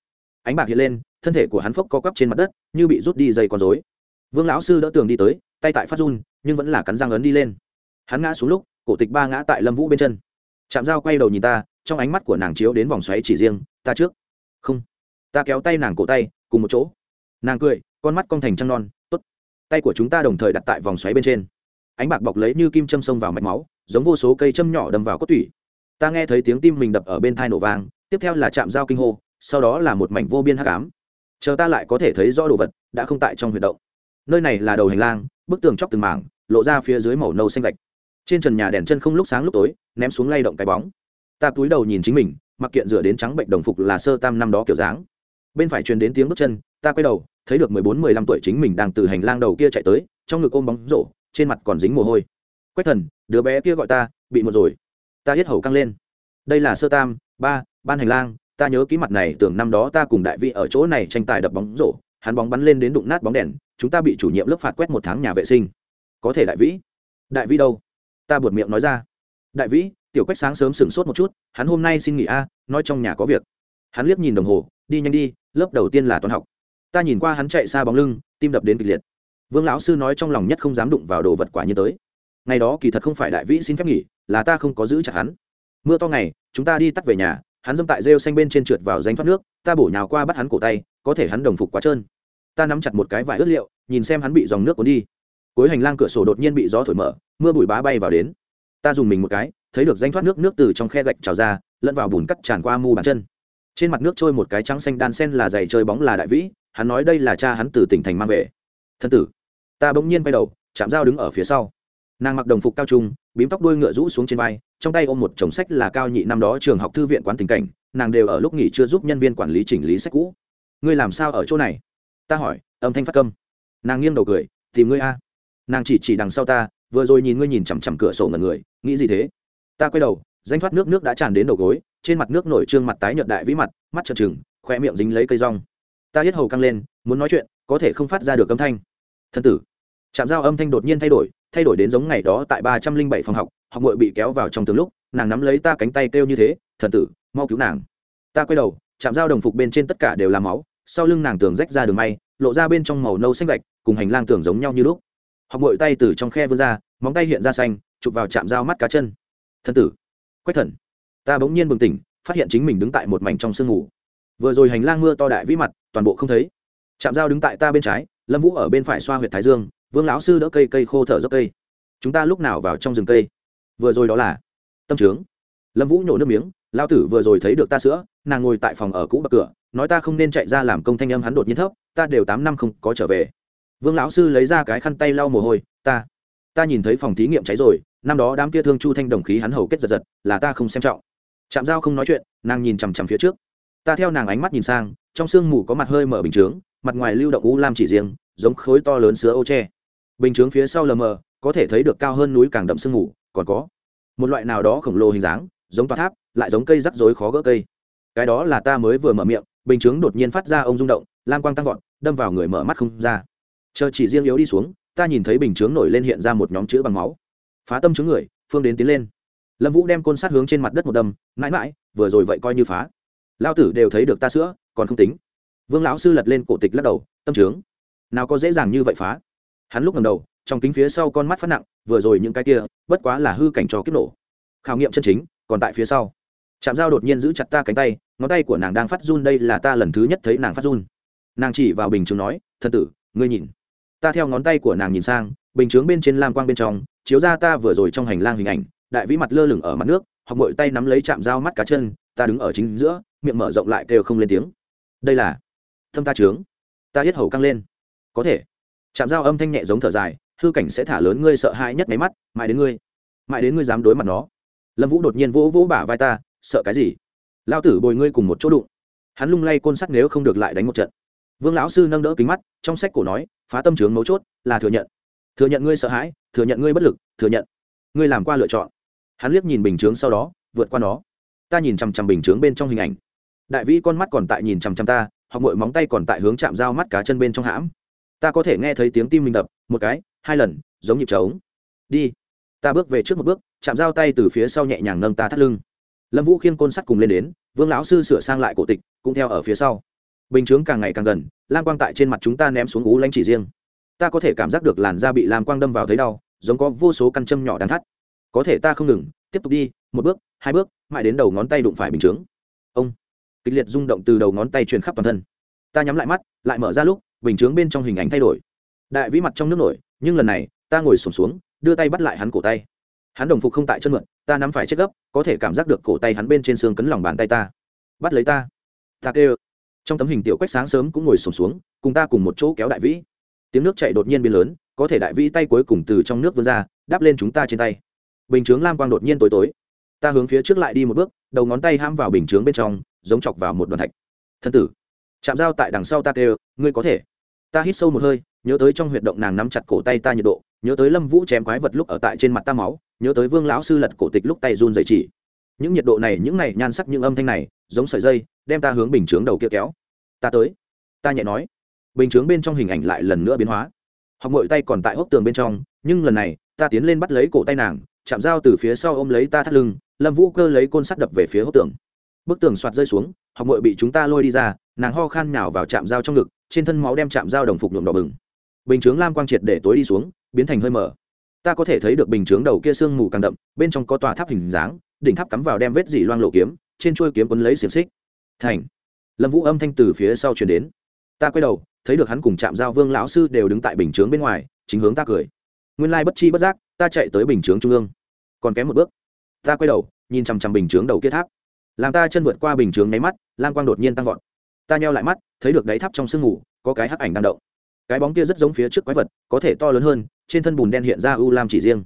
Ánh bạc hiện lên, thân thể của hắn phốc co quắp trên mặt đất, như bị rút đi dây con dối vương lão sư đỡ tường đi tới, tay tại phát run, nhưng vẫn là cắn răng ấn đi lên. Hắn ngã xuống lúc, cổ tịch ba ngã tại lâm vũ bên chân. Chạm dao quay đầu nhìn ta, trong ánh mắt của nàng chiếu đến vòng xoáy chỉ riêng, ta trước. Không. Ta kéo tay nàng cổ tay, cùng một chỗ. Nàng cười, con mắt cong thành trăng non t ố t tay của chúng ta đồng thời đặt tại vòng xoáy bên trên. Ánh bạc bọc lấy như kim châm xông vào mạch máu giống vô số cây châm nhỏ đâm vào cốt tủy. Ta nghe thấy tiếng tim mình đập ở bên thai nổ vang, tiếp theo là chạm dao kinh hô, sau đó là một mảnh vô biên hắc ám. Chờ ta lại có thể thấy rõ đồ vật đã không tại trong huyệt động. Nơi này là đầu hành lang, bức tường chóc từng mảng, lộ ra phía dưới màu nâu xanh gạch trên trần nhà đèn chân không lúc sáng lúc tối, ném xuống lay động cái bóng. Ta túi đầu nhìn chính mình, mặc kiện rửa đến trắng bệnh đồng phục là sơ tam năm đó kiểu dáng. Bên phải truyền đến tiếng bước chân, ta quay đầu, thấy được mười bốn, mười lăm tuổi chính mình đang từ hành lang đầu kia chạy tới, trong ngực ôm bóng rổ, trên mặt còn dính mồ hôi quách thần, đứa bé kia gọi ta, bị một rồi. Ta hết hầu căng lên. Đây là sơ tam, ba, ban hành lang, ta nhớ ký mặt này tưởng năm đó ta cùng đại vị ở chỗ này tranh tài đập bóng rổ, hắn bóng bắn lên đến đụng nát bóng đèn, chúng ta bị chủ nhiệm lớp phạt quét một tháng nhà vệ sinh. Có thể đại vĩ. Đại vĩ đâu? Ta buột miệng nói ra. Đại vĩ, tiểu quách sáng sớm sửng sốt một chút, hắn hôm nay xin nghỉ a à, nói trong nhà có việc. Hắn liếc nhìn đồng hồ, đi nhanh đi, lớp đầu tiên là toán học. Ta nhìn qua hắn chạy xa bóng lưng, tim đập đến kịch liệt. Vương lão sư nói trong lòng nhất không dám đụng vào đồ vật quả như tới ngày đó kỳ thật không phải đại vĩ xin phép nghỉ, là ta không có giữ chặt hắn. Mưa to ngày, chúng ta đi tắt về nhà, hắn dâm tại rêu xanh bên trên trượt vào danh thoát nước, ta bổ nhào qua bắt hắn cổ tay, có thể hắn đồng phục quá trơn. Ta nắm chặt một cái vải ướt liệu, nhìn xem hắn bị dòng nước cuốn đi. Cuối hành lang cửa sổ đột nhiên bị gió thổi mở, mưa bụi bá bay vào đến. Ta dùng mình một cái, thấy được danh thoát nước nước từ trong khe gạch trào ra, lẫn vào bùn cắt tràn qua mu bàn chân. Trên mặt nước trôi một cái trắng xanh đan sen là giày chơi bóng là đại vĩ, hắn nói đây là cha hắn từ tỉnh thành mang về. Thân tử, ta bỗng nhiên quay đầu, chạm dao đứng ở phía sau nàng mặc đồng phục cao trung, bím tóc đuôi ngựa rũ xuống trên vai, trong tay ôm một chồng sách là cao nhị năm đó trường học thư viện quán tình cảnh, nàng đều ở lúc nghỉ chưa giúp nhân viên quản lý chỉnh lý sách cũ. Ngươi làm sao ở chỗ này? Ta hỏi, âm thanh phát câm. Nàng nghiêng đầu cười, tìm ngươi a. Nàng chỉ chỉ đằng sau ta, vừa rồi nhìn ngươi nhìn chằm chằm cửa sổ ngần người, nghĩ gì thế? Ta quay đầu, danh thoát nước nước đã tràn đến đầu gối, trên mặt nước nổi trương mặt tái nhợt đại vĩ mặt, mắt trợn trừng, khoe miệng dính lấy cây rong. Ta hết hầu căng lên, muốn nói chuyện, có thể không phát ra được âm thanh. Thân tử chạm dao âm thanh đột nhiên thay đổi thay đổi đến giống ngày đó tại ba trăm linh bảy phòng học học ngội bị kéo vào trong từng lúc, nàng nắm lấy ta cánh tay kêu như thế, thần tử, mau cứu nàng. Ta quay đầu chạm dao đồng phục bên trên tất cả đều là máu, sau lưng nàng tường rách ra đường may, lộ ra bên trong màu nâu xanh gạch cùng hành lang tường giống nhau như lúc. Học ngội tay từ trong khe vươn ra, móng tay hiện ra xanh, chụp vào chạm dao mắt cá chân. Thần tử, quách thần. Ta bỗng nhiên bừng tỉnh, phát hiện chính mình đứng tại một mảnh trong sương mù. Vừa rồi hành lang mưa to đại vĩ mặt, toàn bộ không thấy. Chạm dao đứng tại ta bên trái, lâm vũ ở bên phải xoa huyệt thái dương vương lão sư đỡ cây cây khô thở dốc cây. Chúng ta lúc nào vào trong rừng cây? Vừa rồi đó là tâm trướng. Lâm vũ nhổ nước miếng lao tử vừa rồi thấy được ta sữa, nàng ngồi tại phòng ở cũ bậc cửa, nói ta không nên chạy ra làm công thanh âm hắn đột nhiên thấp, ta đều tám năm không có trở về. Vương lão sư lấy ra cái khăn tay lau mồ hôi, ta ta nhìn thấy phòng thí nghiệm cháy rồi, năm đó đám kia thương chu thanh đồng khí hắn hầu kết giật giật, là ta không xem trọng. Chạm dao không nói chuyện, nàng nhìn chằm chằm phía trước. Ta theo nàng ánh mắt nhìn sang, trong sương mù có mặt hơi mở bình chướng, mặt ngoài lưu động u lam chỉ riêng, giống khối to lớn sứa ô tre bình chướng phía sau lờ mờ, có thể thấy được cao hơn núi càng đậm sương mù, còn có một loại nào đó khổng lồ hình dáng, giống tòa tháp, lại giống cây rắc rối khó gỡ cây. Cái đó là ta mới vừa mở miệng, bình chướng đột nhiên phát ra ông rung động, lam quang tăng vọt, đâm vào người mở mắt không ra. Chờ chỉ riêng yếu đi xuống, ta nhìn thấy bình chướng nổi lên hiện ra một nhóm chữ bằng máu. Phá tâm chướng người, phương đến tiến lên. Lâm vũ đem côn sát hướng trên mặt đất một đâm, mãi mãi, vừa rồi vậy coi như phá. Lao tử đều thấy được ta sữa, còn không tính. Vương lão sư lật lên cổ tịch lắc đầu, tâm trướng nào có dễ dàng như vậy phá hắn lúc ngầm đầu, trong kính phía sau con mắt phát nặng, vừa rồi những cái kia, bất quá là hư cảnh cho kiếp nổ. Khảo nghiệm chân chính, còn tại phía sau. Chạm dao đột nhiên giữ chặt ta cánh tay, ngón tay của nàng đang phát run, đây là ta lần thứ nhất thấy nàng phát run. Nàng chỉ vào bình chứng nói thân tử, ngươi nhìn. Ta theo ngón tay của nàng nhìn sang, bình chướng bên trên lam quang bên trong, chiếu ra ta vừa rồi trong hành lang hình ảnh, đại vĩ mặt lơ lửng ở mặt nước hoặc mội tay nắm lấy chạm dao mắt cá chân, ta đứng ở chính giữa, miệng mở rộng lại kêu không lên tiếng. Đây là thâm ta trướng ta hết hầu căng lên. Có thể chạm dao âm thanh nhẹ giống thở dài, hư cảnh sẽ thả lớn ngươi sợ hãi nhất máy mắt, mãi đến ngươi, mãi đến ngươi dám đối mặt nó. Lâm vũ đột nhiên vỗ vỗ bả vai ta, sợ cái gì? Lao tử bồi ngươi cùng một chỗ đụng. Hắn lung lay côn sắt nếu không được lại đánh một trận. Vương lão sư nâng đỡ kính mắt, trong sách cổ nói, phá tâm trướng mấu chốt là thừa nhận. Thừa nhận ngươi sợ hãi, thừa nhận ngươi bất lực, thừa nhận. Ngươi làm qua lựa chọn. Hắn liếc nhìn bình chướng sau đó, vượt qua nó. Ta nhìn chằm chằm bình chướng bên trong hình ảnh. Đại vĩ con mắt còn tại nhìn chằm chằm ta hoặc mội móng tay còn tại hướng chạm dao mắt cá chân bên trong hãm ta có thể nghe thấy tiếng tim mình đập, một cái, hai lần, giống nhịp trống. Đi. Ta bước về trước một bước, chạm dao tay từ phía sau nhẹ nhàng nâng ta thắt lưng. Lâm vũ khiêng côn sắt cùng lên đến, vương lão sư sửa sang lại cổ tịch, cũng theo ở phía sau. Bình chướng càng ngày càng gần, lam quang tại trên mặt chúng ta ném xuống ú lanh chỉ riêng. Ta có thể cảm giác được làn da bị lam quang đâm vào thấy đau, giống có vô số căn châm nhỏ đang thắt. Có thể ta không ngừng, tiếp tục đi, một bước, hai bước, mãi đến đầu ngón tay đụng phải bình chướng. Ông. Kịch liệt rung động từ đầu ngón tay truyền khắp toàn thân. Ta nhắm lại mắt, lại mở ra lúc bình chướng bên trong hình ảnh thay đổi. Đại vĩ mặt trong nước nổi, nhưng lần này, ta ngồi sổm xuống, đưa tay bắt lại hắn cổ tay. Hắn đồng phục không tại chân mượn, ta nắm phải chết gấp, có thể cảm giác được cổ tay hắn bên trên xương cấn lòng bàn tay ta. Bắt lấy ta. Ta kêu. Trong tấm hình tiểu quách sáng sớm cũng ngồi sổm xuống, cùng ta cùng một chỗ kéo đại vĩ. Tiếng nước chạy đột nhiên biến lớn, có thể đại vĩ tay cuối cùng từ trong nước vươn ra đáp lên chúng ta trên tay. Bình chướng lam quang đột nhiên tối tối. Ta hướng phía trước lại đi một bước, đầu ngón tay ham vào bình chướng bên trong, giống chọc vào một đoàn thạch. Thân tử, chạm dao tại đằng sau ta kêu ngươi có thể. Ta hít sâu một hơi, nhớ tới trong huyệt động nàng nắm chặt cổ tay ta nhiệt độ, nhớ tới lâm vũ chém quái vật lúc ở tại trên mặt ta máu, nhớ tới vương lão sư lật cổ tịch lúc tay run dày chỉ. Những nhiệt độ này, những này nhan sắc, những âm thanh này, giống sợi dây, đem ta hướng bình chướng đầu kia kéo. Ta tới. Ta nhẹ nói. Bình chướng bên trong hình ảnh lại lần nữa biến hóa. Học ngội tay còn tại hốc tường bên trong, nhưng lần này, ta tiến lên bắt lấy cổ tay nàng, chạm dao từ phía sau ôm lấy ta thắt lưng, lâm vũ cơ lấy côn sắt đập về phía hốc tường. Bức tường soạt rơi xuống, học ngội bị chúng ta lôi đi ra, nàng ho khan nhào vào chạm dao trong ngực trên thân máu đem chạm dao đồng phục nhuộm đỏ bừng. Bình chướng lam quang triệt để tối đi xuống, biến thành hơi mở ta có thể thấy được bình chướng đầu kia sương mù càng đậm, bên trong có tòa tháp hình dáng, đỉnh tháp cắm vào đem vết dỉ loang lộ kiếm, trên chuôi kiếm quấn lấy xiềng xích. Thành. Lâm vũ âm thanh từ phía sau chuyển đến. Ta quay đầu, thấy được hắn cùng chạm giao vương lão sư đều đứng tại bình chướng bên ngoài, chính hướng ta cười. Nguyên lai bất chi bất giác, ta chạy tới bình chướng trung ương. Còn kém một bước. Ta quay đầu, nhìn chằm chằm bình chướng đầu kia tháp. Làm ta chân vượt qua bình chướng nháy mắt, lam quang đột nhiên tăng vọt. Ta nheo lại mắt thấy được đáy tháp trong sương mù, có cái hắc ảnh đang động. Cái bóng kia rất giống phía trước quái vật, có thể to lớn hơn, trên thân bùn đen hiện ra u lam chỉ riêng.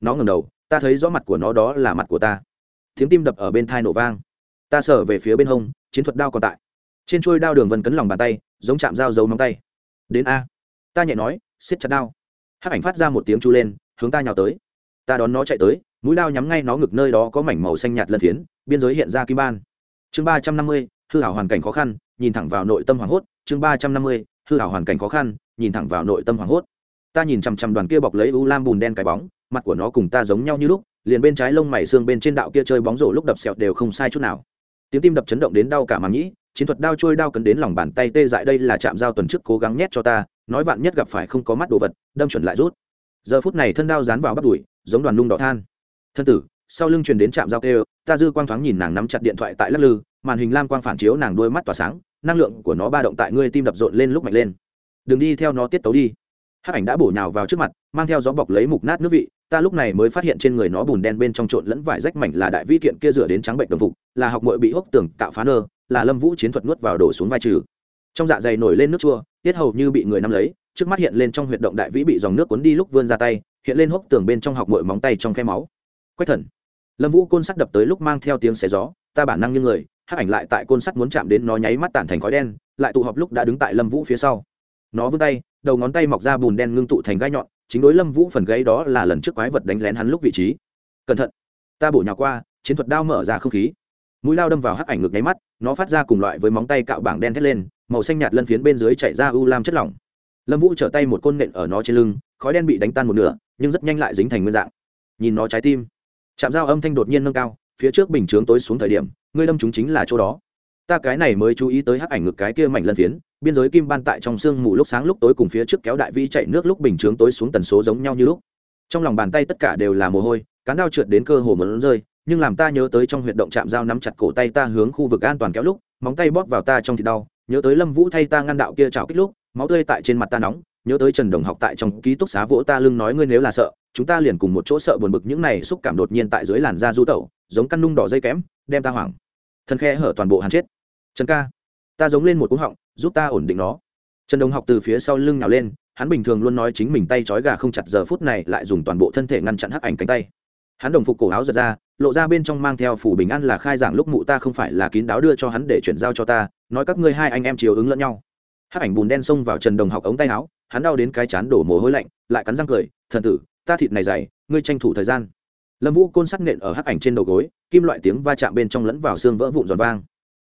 Nó ngầm đầu, ta thấy rõ mặt của nó đó là mặt của ta. Tiếng tim đập ở bên thai nổ vang. Ta sở về phía bên hông, chiến thuật đao còn tại. Trên trôi đao đường vân cấn lòng bàn tay, giống chạm dao dấu móng tay. Đến a. Ta nhẹ nói xiết chặt đao. Hắc ảnh phát ra một tiếng chu lên, hướng ta nhào tới. Ta đón nó chạy tới, mũi đao nhắm ngay nó ngực nơi đó có mảnh màu xanh nhạt lân phiến, biên giới hiện ra kim ban. Chương ba trăm năm mươi hư hảo hoàn cảnh khó khăn, nhìn thẳng vào nội tâm hoảng hốt, chương ba trăm năm mươi, hư hảo hoàn cảnh khó khăn, nhìn thẳng vào nội tâm hoảng hốt. Ta nhìn chằm chằm đoàn kia bọc lấy u lam bùn đen cái bóng, mặt của nó cùng ta giống nhau như lúc, liền bên trái lông mày xương bên trên đạo kia chơi bóng rổ lúc đập sẹo đều không sai chút nào. Tiếng tim đập chấn động đến đau cả màng nhĩ, chiến thuật đao trôi đao cấn đến lòng bàn tay tê dại đây là chạm dao tuần trước cố gắng nhét cho ta, nói vạn nhất gặp phải không có mắt đồ vật, đâm chuẩn lại rút. Giờ phút này thân đao dán vào bắt đùi, giống đoàn nung đỏ than. Thân tử, sau lưng truyền đến trạm giao kêu, ta dư quang thoáng nhìn nàng nắm chặt điện thoại tại lắc lư màn hình lam quang phản chiếu nàng đôi mắt tỏa sáng, năng lượng của nó ba động tại ngươi tim đập rộn lên lúc mạnh lên. Đừng đi theo nó tiết tấu đi. Hắc ảnh đã bổ nhào vào trước mặt, mang theo gió bọc lấy mục nát nước vị, ta lúc này mới phát hiện trên người nó bùn đen bên trong trộn lẫn vải rách mảnh là đại vi kiện kia rửa đến trắng bệnh đồng phục, là học mội bị hốc tường tạo phá nơ, là lâm vũ chiến thuật nuốt vào đổ xuống vai trừ. Trong dạ dày nổi lên nước chua, tiết hầu như bị người nắm lấy, trước mắt hiện lên trong huyệt động đại vĩ bị dòng nước cuốn đi lúc vươn ra tay, hiện lên hốc tường bên trong học mội móng tay trong khe máu. Quách thần. Lâm vũ côn sắt đập tới lúc mang theo tiếng xé gió, ta bản năng như người hắc ảnh lại tại côn sắt muốn chạm đến nó nháy mắt tản thành khói đen, lại tụ họp lúc đã đứng tại lâm vũ phía sau. Nó vươn tay, đầu ngón tay mọc ra bùn đen ngưng tụ thành gai nhọn, chính đối lâm vũ phần gáy đó là lần trước quái vật đánh lén hắn lúc vị trí. Cẩn thận, ta bổ nhào qua, chiến thuật đao mở ra không khí. Mũi lao đâm vào hắc ảnh ngực nháy mắt, nó phát ra cùng loại với móng tay cạo bảng đen thét lên, màu xanh nhạt lân phiến bên dưới chạy ra u lam chất lỏng. Lâm vũ trở tay một côn nện ở nó trên lưng, khói đen bị đánh tan một nửa, nhưng rất nhanh lại dính thành nguyên dạng. Nhìn nó trái tim chạm dao âm thanh đột nhiên nâng cao, phía trước bình chướng tối xuống thời điểm ngươi đâm chúng chính là chỗ đó. Ta cái này mới chú ý tới hắc ảnh ngực cái kia mảnh lân phiến, biên giới kim ban tại trong sương mù lúc sáng lúc tối cùng phía trước kéo đại vi chạy nước lúc bình chướng tối xuống tần số giống nhau như lúc. Trong lòng bàn tay tất cả đều là mồ hôi, cán đao trượt đến cơ hồ muốn rơi, nhưng làm ta nhớ tới trong huyệt động chạm dao nắm chặt cổ tay ta hướng khu vực an toàn kéo lúc, móng tay bóp vào ta trong thịt đau, nhớ tới lâm vũ thay ta ngăn đạo kia chảo kích lúc, máu tươi tại trên mặt ta nóng, nhớ tới trần đồng học tại trong ký túc xá vỗ ta lưng nói ngươi nếu là sợ, chúng ta liền cùng một chỗ sợ buồn bực, những này xúc cảm đột nhiên tại dưới làn da du tẩu, giống căn nung đỏ dây kém đem ta hoảng. Thân khe hở toàn bộ hắn chết. Trần ca, ta giống lên một cú họng, giúp ta ổn định nó. Trần đồng học từ phía sau lưng nhào lên, hắn bình thường luôn nói chính mình tay trói gà không chặt giờ phút này lại dùng toàn bộ thân thể ngăn chặn hắc ảnh cánh tay. Hắn đồng phục cổ áo giật ra, lộ ra bên trong mang theo phủ bình an là khai giảng lúc mụ ta không phải là kín đáo đưa cho hắn để chuyển giao cho ta, nói các ngươi hai anh em chiều ứng lẫn nhau. Hắc ảnh bùn đen xông vào trần đồng học ống tay áo, hắn đau đến cái chán đổ mồ hôi lạnh, lại cắn răng cười, thần tử, ta thịt này dày, ngươi tranh thủ thời gian lâm vũ côn sắc nện ở hắc ảnh trên đầu gối, kim loại tiếng va chạm bên trong lẫn vào xương vỡ vụn giòn vang.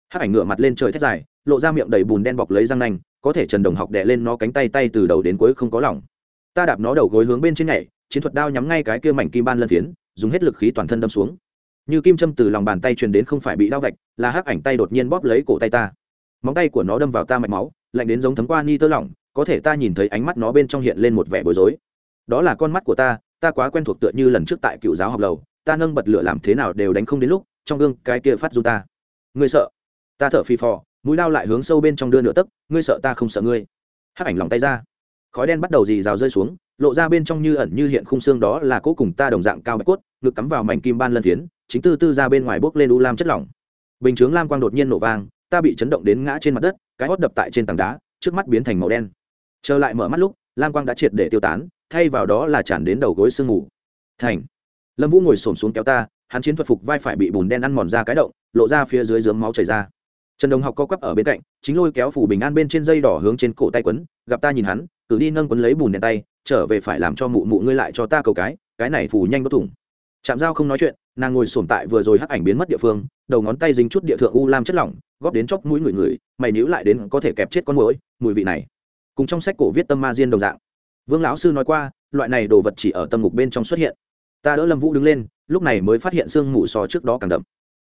Hắc ảnh ngửa mặt lên trời thét dài, lộ ra miệng đầy bùn đen bọc lấy răng nanh, có thể trần đồng học đè lên nó cánh tay tay từ đầu đến cuối không có lỏng ta đạp nó đầu gối hướng bên trên nhảy, chiến thuật đao nhắm ngay cái kia mảnh kim ban lân phiến, dùng hết lực khí toàn thân đâm xuống. Như kim châm từ lòng bàn tay truyền đến không phải bị đau vạch, là hắc ảnh tay đột nhiên bóp lấy cổ tay ta. Móng tay của nó đâm vào ta mạch máu, lạnh đến giống thấm qua ni tơ lỏng, có thể ta nhìn thấy ánh mắt nó bên trong hiện lên một vẻ bối rối. Đó là con mắt của ta ta quá quen thuộc tựa như lần trước tại cựu giáo học lầu, ta nâng bật lửa làm thế nào đều đánh không đến lúc, trong gương cái kia phát du ta. Ngươi sợ? Ta thở phì phò, mũi lao lại hướng sâu bên trong đưa nửa tấc, ngươi sợ ta không sợ ngươi? Hắc ảnh lòng tay ra. Khói đen bắt đầu dì rào rơi xuống, lộ ra bên trong như ẩn như hiện khung xương đó là cố cùng ta đồng dạng cao bạch cốt, ngực cắm vào mảnh kim ban lân phiến, chính tư tư ra bên ngoài bốc lên u lam chất lỏng. Bình chướng lam quang đột nhiên nổ vang, ta bị chấn động đến ngã trên mặt đất, cái hót đập tại trên tảng đá, trước mắt biến thành màu đen. Trở lại mở mắt lúc, lam quang đã triệt để tiêu tán thay vào đó là tràn đến đầu gối sương mù. Thành. Lâm vũ ngồi xổm xuống kéo ta, hắn chiến thuật phục vai phải bị bùn đen ăn mòn ra cái động, lộ ra phía dưới dướng máu chảy ra. Trần đồng học co quắp ở bên cạnh, chính lôi kéo phủ bình an bên trên dây đỏ hướng trên cổ tay quấn, gặp ta nhìn hắn, cử đi nâng quấn lấy bùn đen tay, trở về phải làm cho mụ mụ ngươi lại cho ta cầu cái cái này phù nhanh đốt thủng. Chạm dao không nói chuyện, nàng ngồi sổm tại vừa rồi hắc ảnh biến mất địa phương, đầu ngón tay dính chút địa thượng u lam chất lỏng, góp đến chóc mũi người người, mày níu lại đến có thể kẹp chết con mũi mùi vị này. Cùng trong sách cổ viết tâm ma diên đồng dạng vương lão sư nói qua, loại này đồ vật chỉ ở tâm ngục bên trong xuất hiện. Ta đỡ lâm vũ đứng lên, lúc này mới phát hiện sương mù so trước đó càng đậm.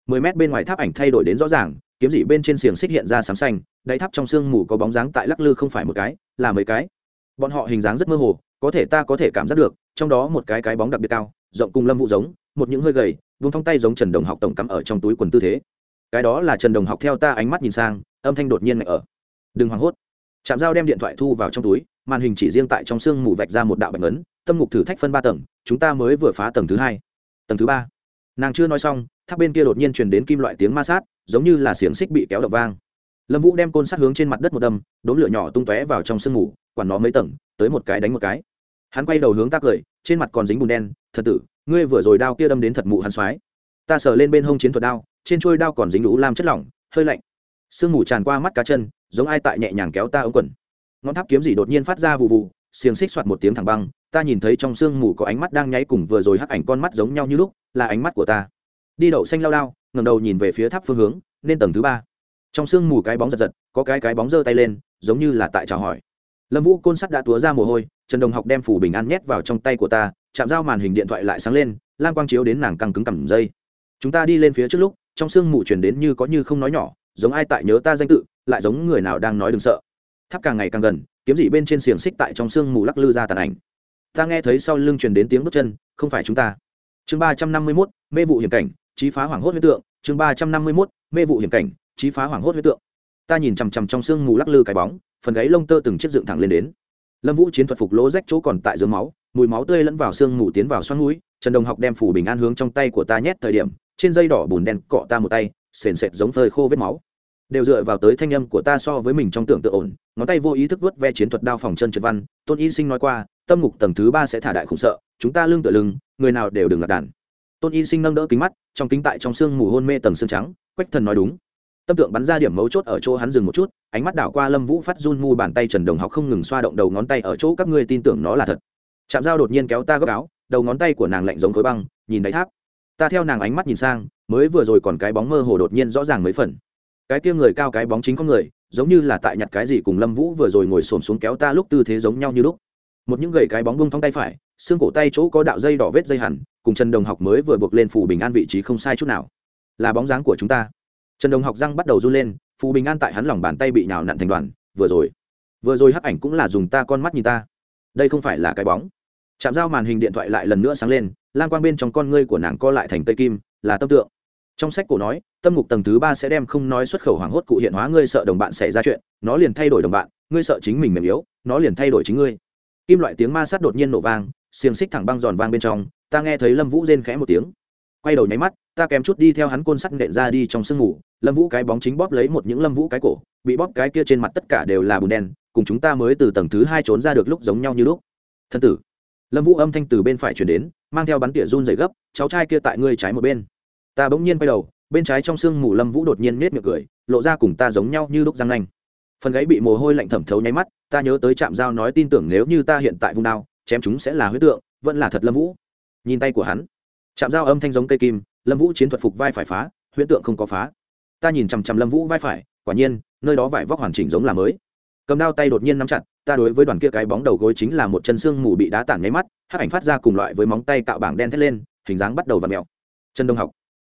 Mười mét bên ngoài tháp ảnh thay đổi đến rõ ràng, kiếm dị bên trên xiềng xích hiện ra sám xanh, đáy tháp trong sương mù có bóng dáng tại lắc lư không phải một cái, là mấy cái. Bọn họ hình dáng rất mơ hồ, có thể ta có thể cảm giác được, trong đó một cái cái bóng đặc biệt cao, rộng cùng lâm vũ giống, một những hơi gầy, vung thong tay giống trần đồng học tổng cắm ở trong túi quần tư thế. Cái đó là trần đồng học theo ta ánh mắt nhìn sang, âm thanh đột nhiên ngại ở. Đừng hoảng hốt. Trạm dao đem điện thoại thu vào trong túi, màn hình chỉ riêng tại trong sương mù vạch ra một đạo bạch ấn tâm ngục thử thách phân ba tầng, chúng ta mới vừa phá tầng thứ hai. Tầng thứ ba. Nàng chưa nói xong, tháp bên kia đột nhiên truyền đến kim loại tiếng ma sát, giống như là xiềng xích bị kéo đập vang. Lâm vũ đem côn sát hướng trên mặt đất một đâm đốn lửa nhỏ tung tóe vào trong sương mù, quản nó mấy tầng, tới một cái đánh một cái. Hắn quay đầu hướng ta cười trên mặt còn dính bùn đen, thật tử, ngươi vừa rồi đao kia đâm đến thật mụ hắn xoái. Ta sờ lên bên hông chiến thuật đao, trên trôi đao còn dính lũ lam chất lỏng, hơi lạnh. Sương mù tràn qua mắt cá chân giống ai tại nhẹ nhàng kéo ta ống quần. Ngón tháp kiếm gì đột nhiên phát ra vụ vụ xiềng xích soạt một tiếng thẳng băng, ta nhìn thấy trong sương mù có ánh mắt đang nháy cùng vừa rồi hắc ảnh con mắt giống nhau như lúc, là ánh mắt của ta. Đi đậu xanh lao lao ngầm đầu nhìn về phía tháp phương hướng, nên tầng thứ ba. Trong sương mù cái bóng giật giật, có cái cái bóng giơ tay lên, giống như là tại chào hỏi. Lâm vũ côn sắt đã túa ra mồ hôi, trần đồng học đem phủ bình an nhét vào trong tay của ta, chạm giao màn hình điện thoại lại sáng lên lan quang chiếu đến nàng căng cứng cầm dây. Chúng ta đi lên phía trước lúc, trong sương mù chuyển đến như có như không nói nhỏ, giống ai tại nhớ ta danh tự lại giống người nào đang nói đừng sợ. Tháp càng ngày càng gần, kiếm dị bên trên xiềng xích tại trong sương mù lắc lư ra tàn ảnh. Ta nghe thấy sau lưng truyền đến tiếng bước chân, không phải chúng ta. Chương ba trăm năm mươi mốt, mê vụ hiểm cảnh trí phá hoảng hốt huyết tượng. Chương ba trăm năm mươi mốt, mê vụ hiểm cảnh trí phá hoảng hốt huyết tượng. Ta nhìn chằm chằm trong sương mù lắc lư cái bóng, phần gáy lông tơ từng chiếc dựng thẳng lên đến. Lâm vũ chiến thuật phục lỗ rách chỗ còn tại dưới máu, mùi máu tươi lẫn vào sương mù tiến vào xoắn mũi. Trần đồng học đem phủ bình an hướng trong tay của ta nhét thời điểm, trên dây đỏ bùn đen cọ ta một tay, sền sệt giống phơi khô vết máu đều dựa vào tới thanh âm của ta so với mình trong tưởng tượng ổn. Ngón tay vô ý thức vớt ve chiến thuật đao phòng chân trượt văn. Tôn y sinh nói qua, tâm ngục tầng thứ ba sẽ thả đại khủng sợ, chúng ta lưng tựa lưng, người nào đều đừng lạc đàn. Tôn y sinh nâng đỡ kính mắt, trong kính tại trong sương mù hôn mê tầng xương trắng, quách thần nói đúng. Tâm tượng bắn ra điểm mấu chốt ở chỗ hắn dừng một chút, ánh mắt đảo qua lâm vũ phát run mu bàn tay trần đồng học không ngừng xoa động đầu ngón tay ở chỗ các ngươi tin tưởng nó là thật. Chạm dao đột nhiên kéo ta gấp áo, đầu ngón tay của nàng lạnh giống khối băng, nhìn đáy tháp. Ta theo nàng ánh mắt nhìn sang, mới vừa rồi còn cái bóng mơ hồ đột nhiên rõ ràng mấy phần cái kia người cao cái bóng chính có người, giống như là tại nhặt cái gì cùng lâm vũ vừa rồi ngồi xổm xuống kéo ta lúc tư thế giống nhau như lúc. Một những gầy cái bóng bung thong tay phải, xương cổ tay chỗ có đạo dây đỏ vết dây hẳn, cùng trần đồng học mới vừa buộc lên phủ bình an vị trí không sai chút nào. Là bóng dáng của chúng ta. Trần đồng học răng bắt đầu run lên, phù bình an tại hắn lòng bàn tay bị nhào nặn thành đoàn, vừa rồi. Vừa rồi hắc ảnh cũng là dùng ta con mắt nhìn ta. Đây không phải là cái bóng. Chạm dao màn hình điện thoại lại lần nữa sáng lên lan quang bên trong con ngươi của nàng co lại thành tây kim, là tâm tượng trong sách cổ nói, tâm ngục tầng thứ ba sẽ đem không nói xuất khẩu hoảng hốt cụ hiện hóa, ngươi sợ đồng bạn xảy ra chuyện, nó liền thay đổi đồng bạn, ngươi sợ chính mình mềm yếu, nó liền thay đổi chính ngươi. Kim loại tiếng ma sát đột nhiên nổ vang, xiềng xích thẳng băng giòn vang bên trong, ta nghe thấy lâm vũ rên khẽ một tiếng. Quay đầu nháy mắt, ta kém chút đi theo hắn côn sắt nện ra đi trong sương mù lâm vũ cái bóng chính bóp lấy một những lâm vũ cái cổ, bị bóp cái kia trên mặt tất cả đều là bùn đen, cùng chúng ta mới từ tầng thứ hai trốn ra được lúc giống nhau như lúc. Thân tử. Lâm vũ âm thanh từ bên phải chuyển đến, mang theo bắn tỉa run dày gấp, cháu trai kia tại ngươi trái một bên ta bỗng nhiên quay đầu, bên trái trong sương mù lâm vũ đột nhiên nết miệng cười, lộ ra cùng ta giống nhau như lúc răng nanh. Phần gáy bị mồ hôi lạnh thẩm thấu nháy mắt, ta nhớ tới trạm dao nói tin tưởng nếu như ta hiện tại vùng đao, chém chúng sẽ là huyết tượng, vẫn là thật lâm vũ. Nhìn tay của hắn chạm dao âm thanh giống cây kim, lâm vũ chiến thuật phục vai phải phá huyễn tượng không có phá. Ta nhìn chằm chằm lâm vũ vai phải, quả nhiên, nơi đó vải vóc hoàn chỉnh giống là mới. Cầm đao tay đột nhiên nắm chặt, ta đối với đoàn kia cái bóng đầu gối chính là một chân xương mù bị đá tản nháy mắt hát ảnh phát ra cùng loại với móng tay cạo bảng đen thét lên, hình dáng bắt đầu và mèo. Chân đông học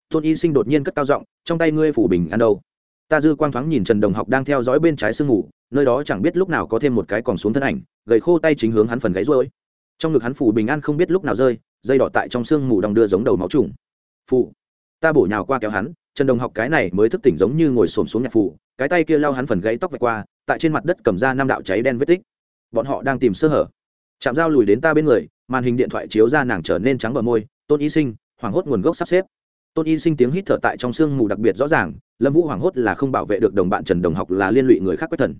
tôn y sinh đột nhiên cất cao giọng, trong tay ngươi phủ bình ăn đâu? Ta dư quang thoáng nhìn trần đồng học đang theo dõi bên trái sương mù, nơi đó chẳng biết lúc nào có thêm một cái còn xuống thân ảnh, gầy khô tay chính hướng hắn phần gáy rối trong ngực hắn phủ bình an không biết lúc nào rơi, dây đỏ tại trong sương mù đong đưa giống đầu máu trùng. Phụ ta bổ nhào qua kéo hắn, trần đồng học cái này mới thức tỉnh giống như ngồi xổm xuống nhạc phụ cái tay kia lao hắn phần gáy tóc vạch qua, tại trên mặt đất cầm ra năm đạo cháy đen vết tích. Bọn họ đang tìm sơ hở. Chạm dao lùi đến ta bên người, màn hình điện thoại chiếu ra nàng trở nên trắng bờ môi, tôn y sinh, hoảng hốt nguồn gốc sắp xếp tôn y sinh tiếng hít thở tại trong sương mù đặc biệt rõ ràng, lâm vũ hoảng hốt là không bảo vệ được đồng bạn trần đồng học là liên lụy người khác quét thần.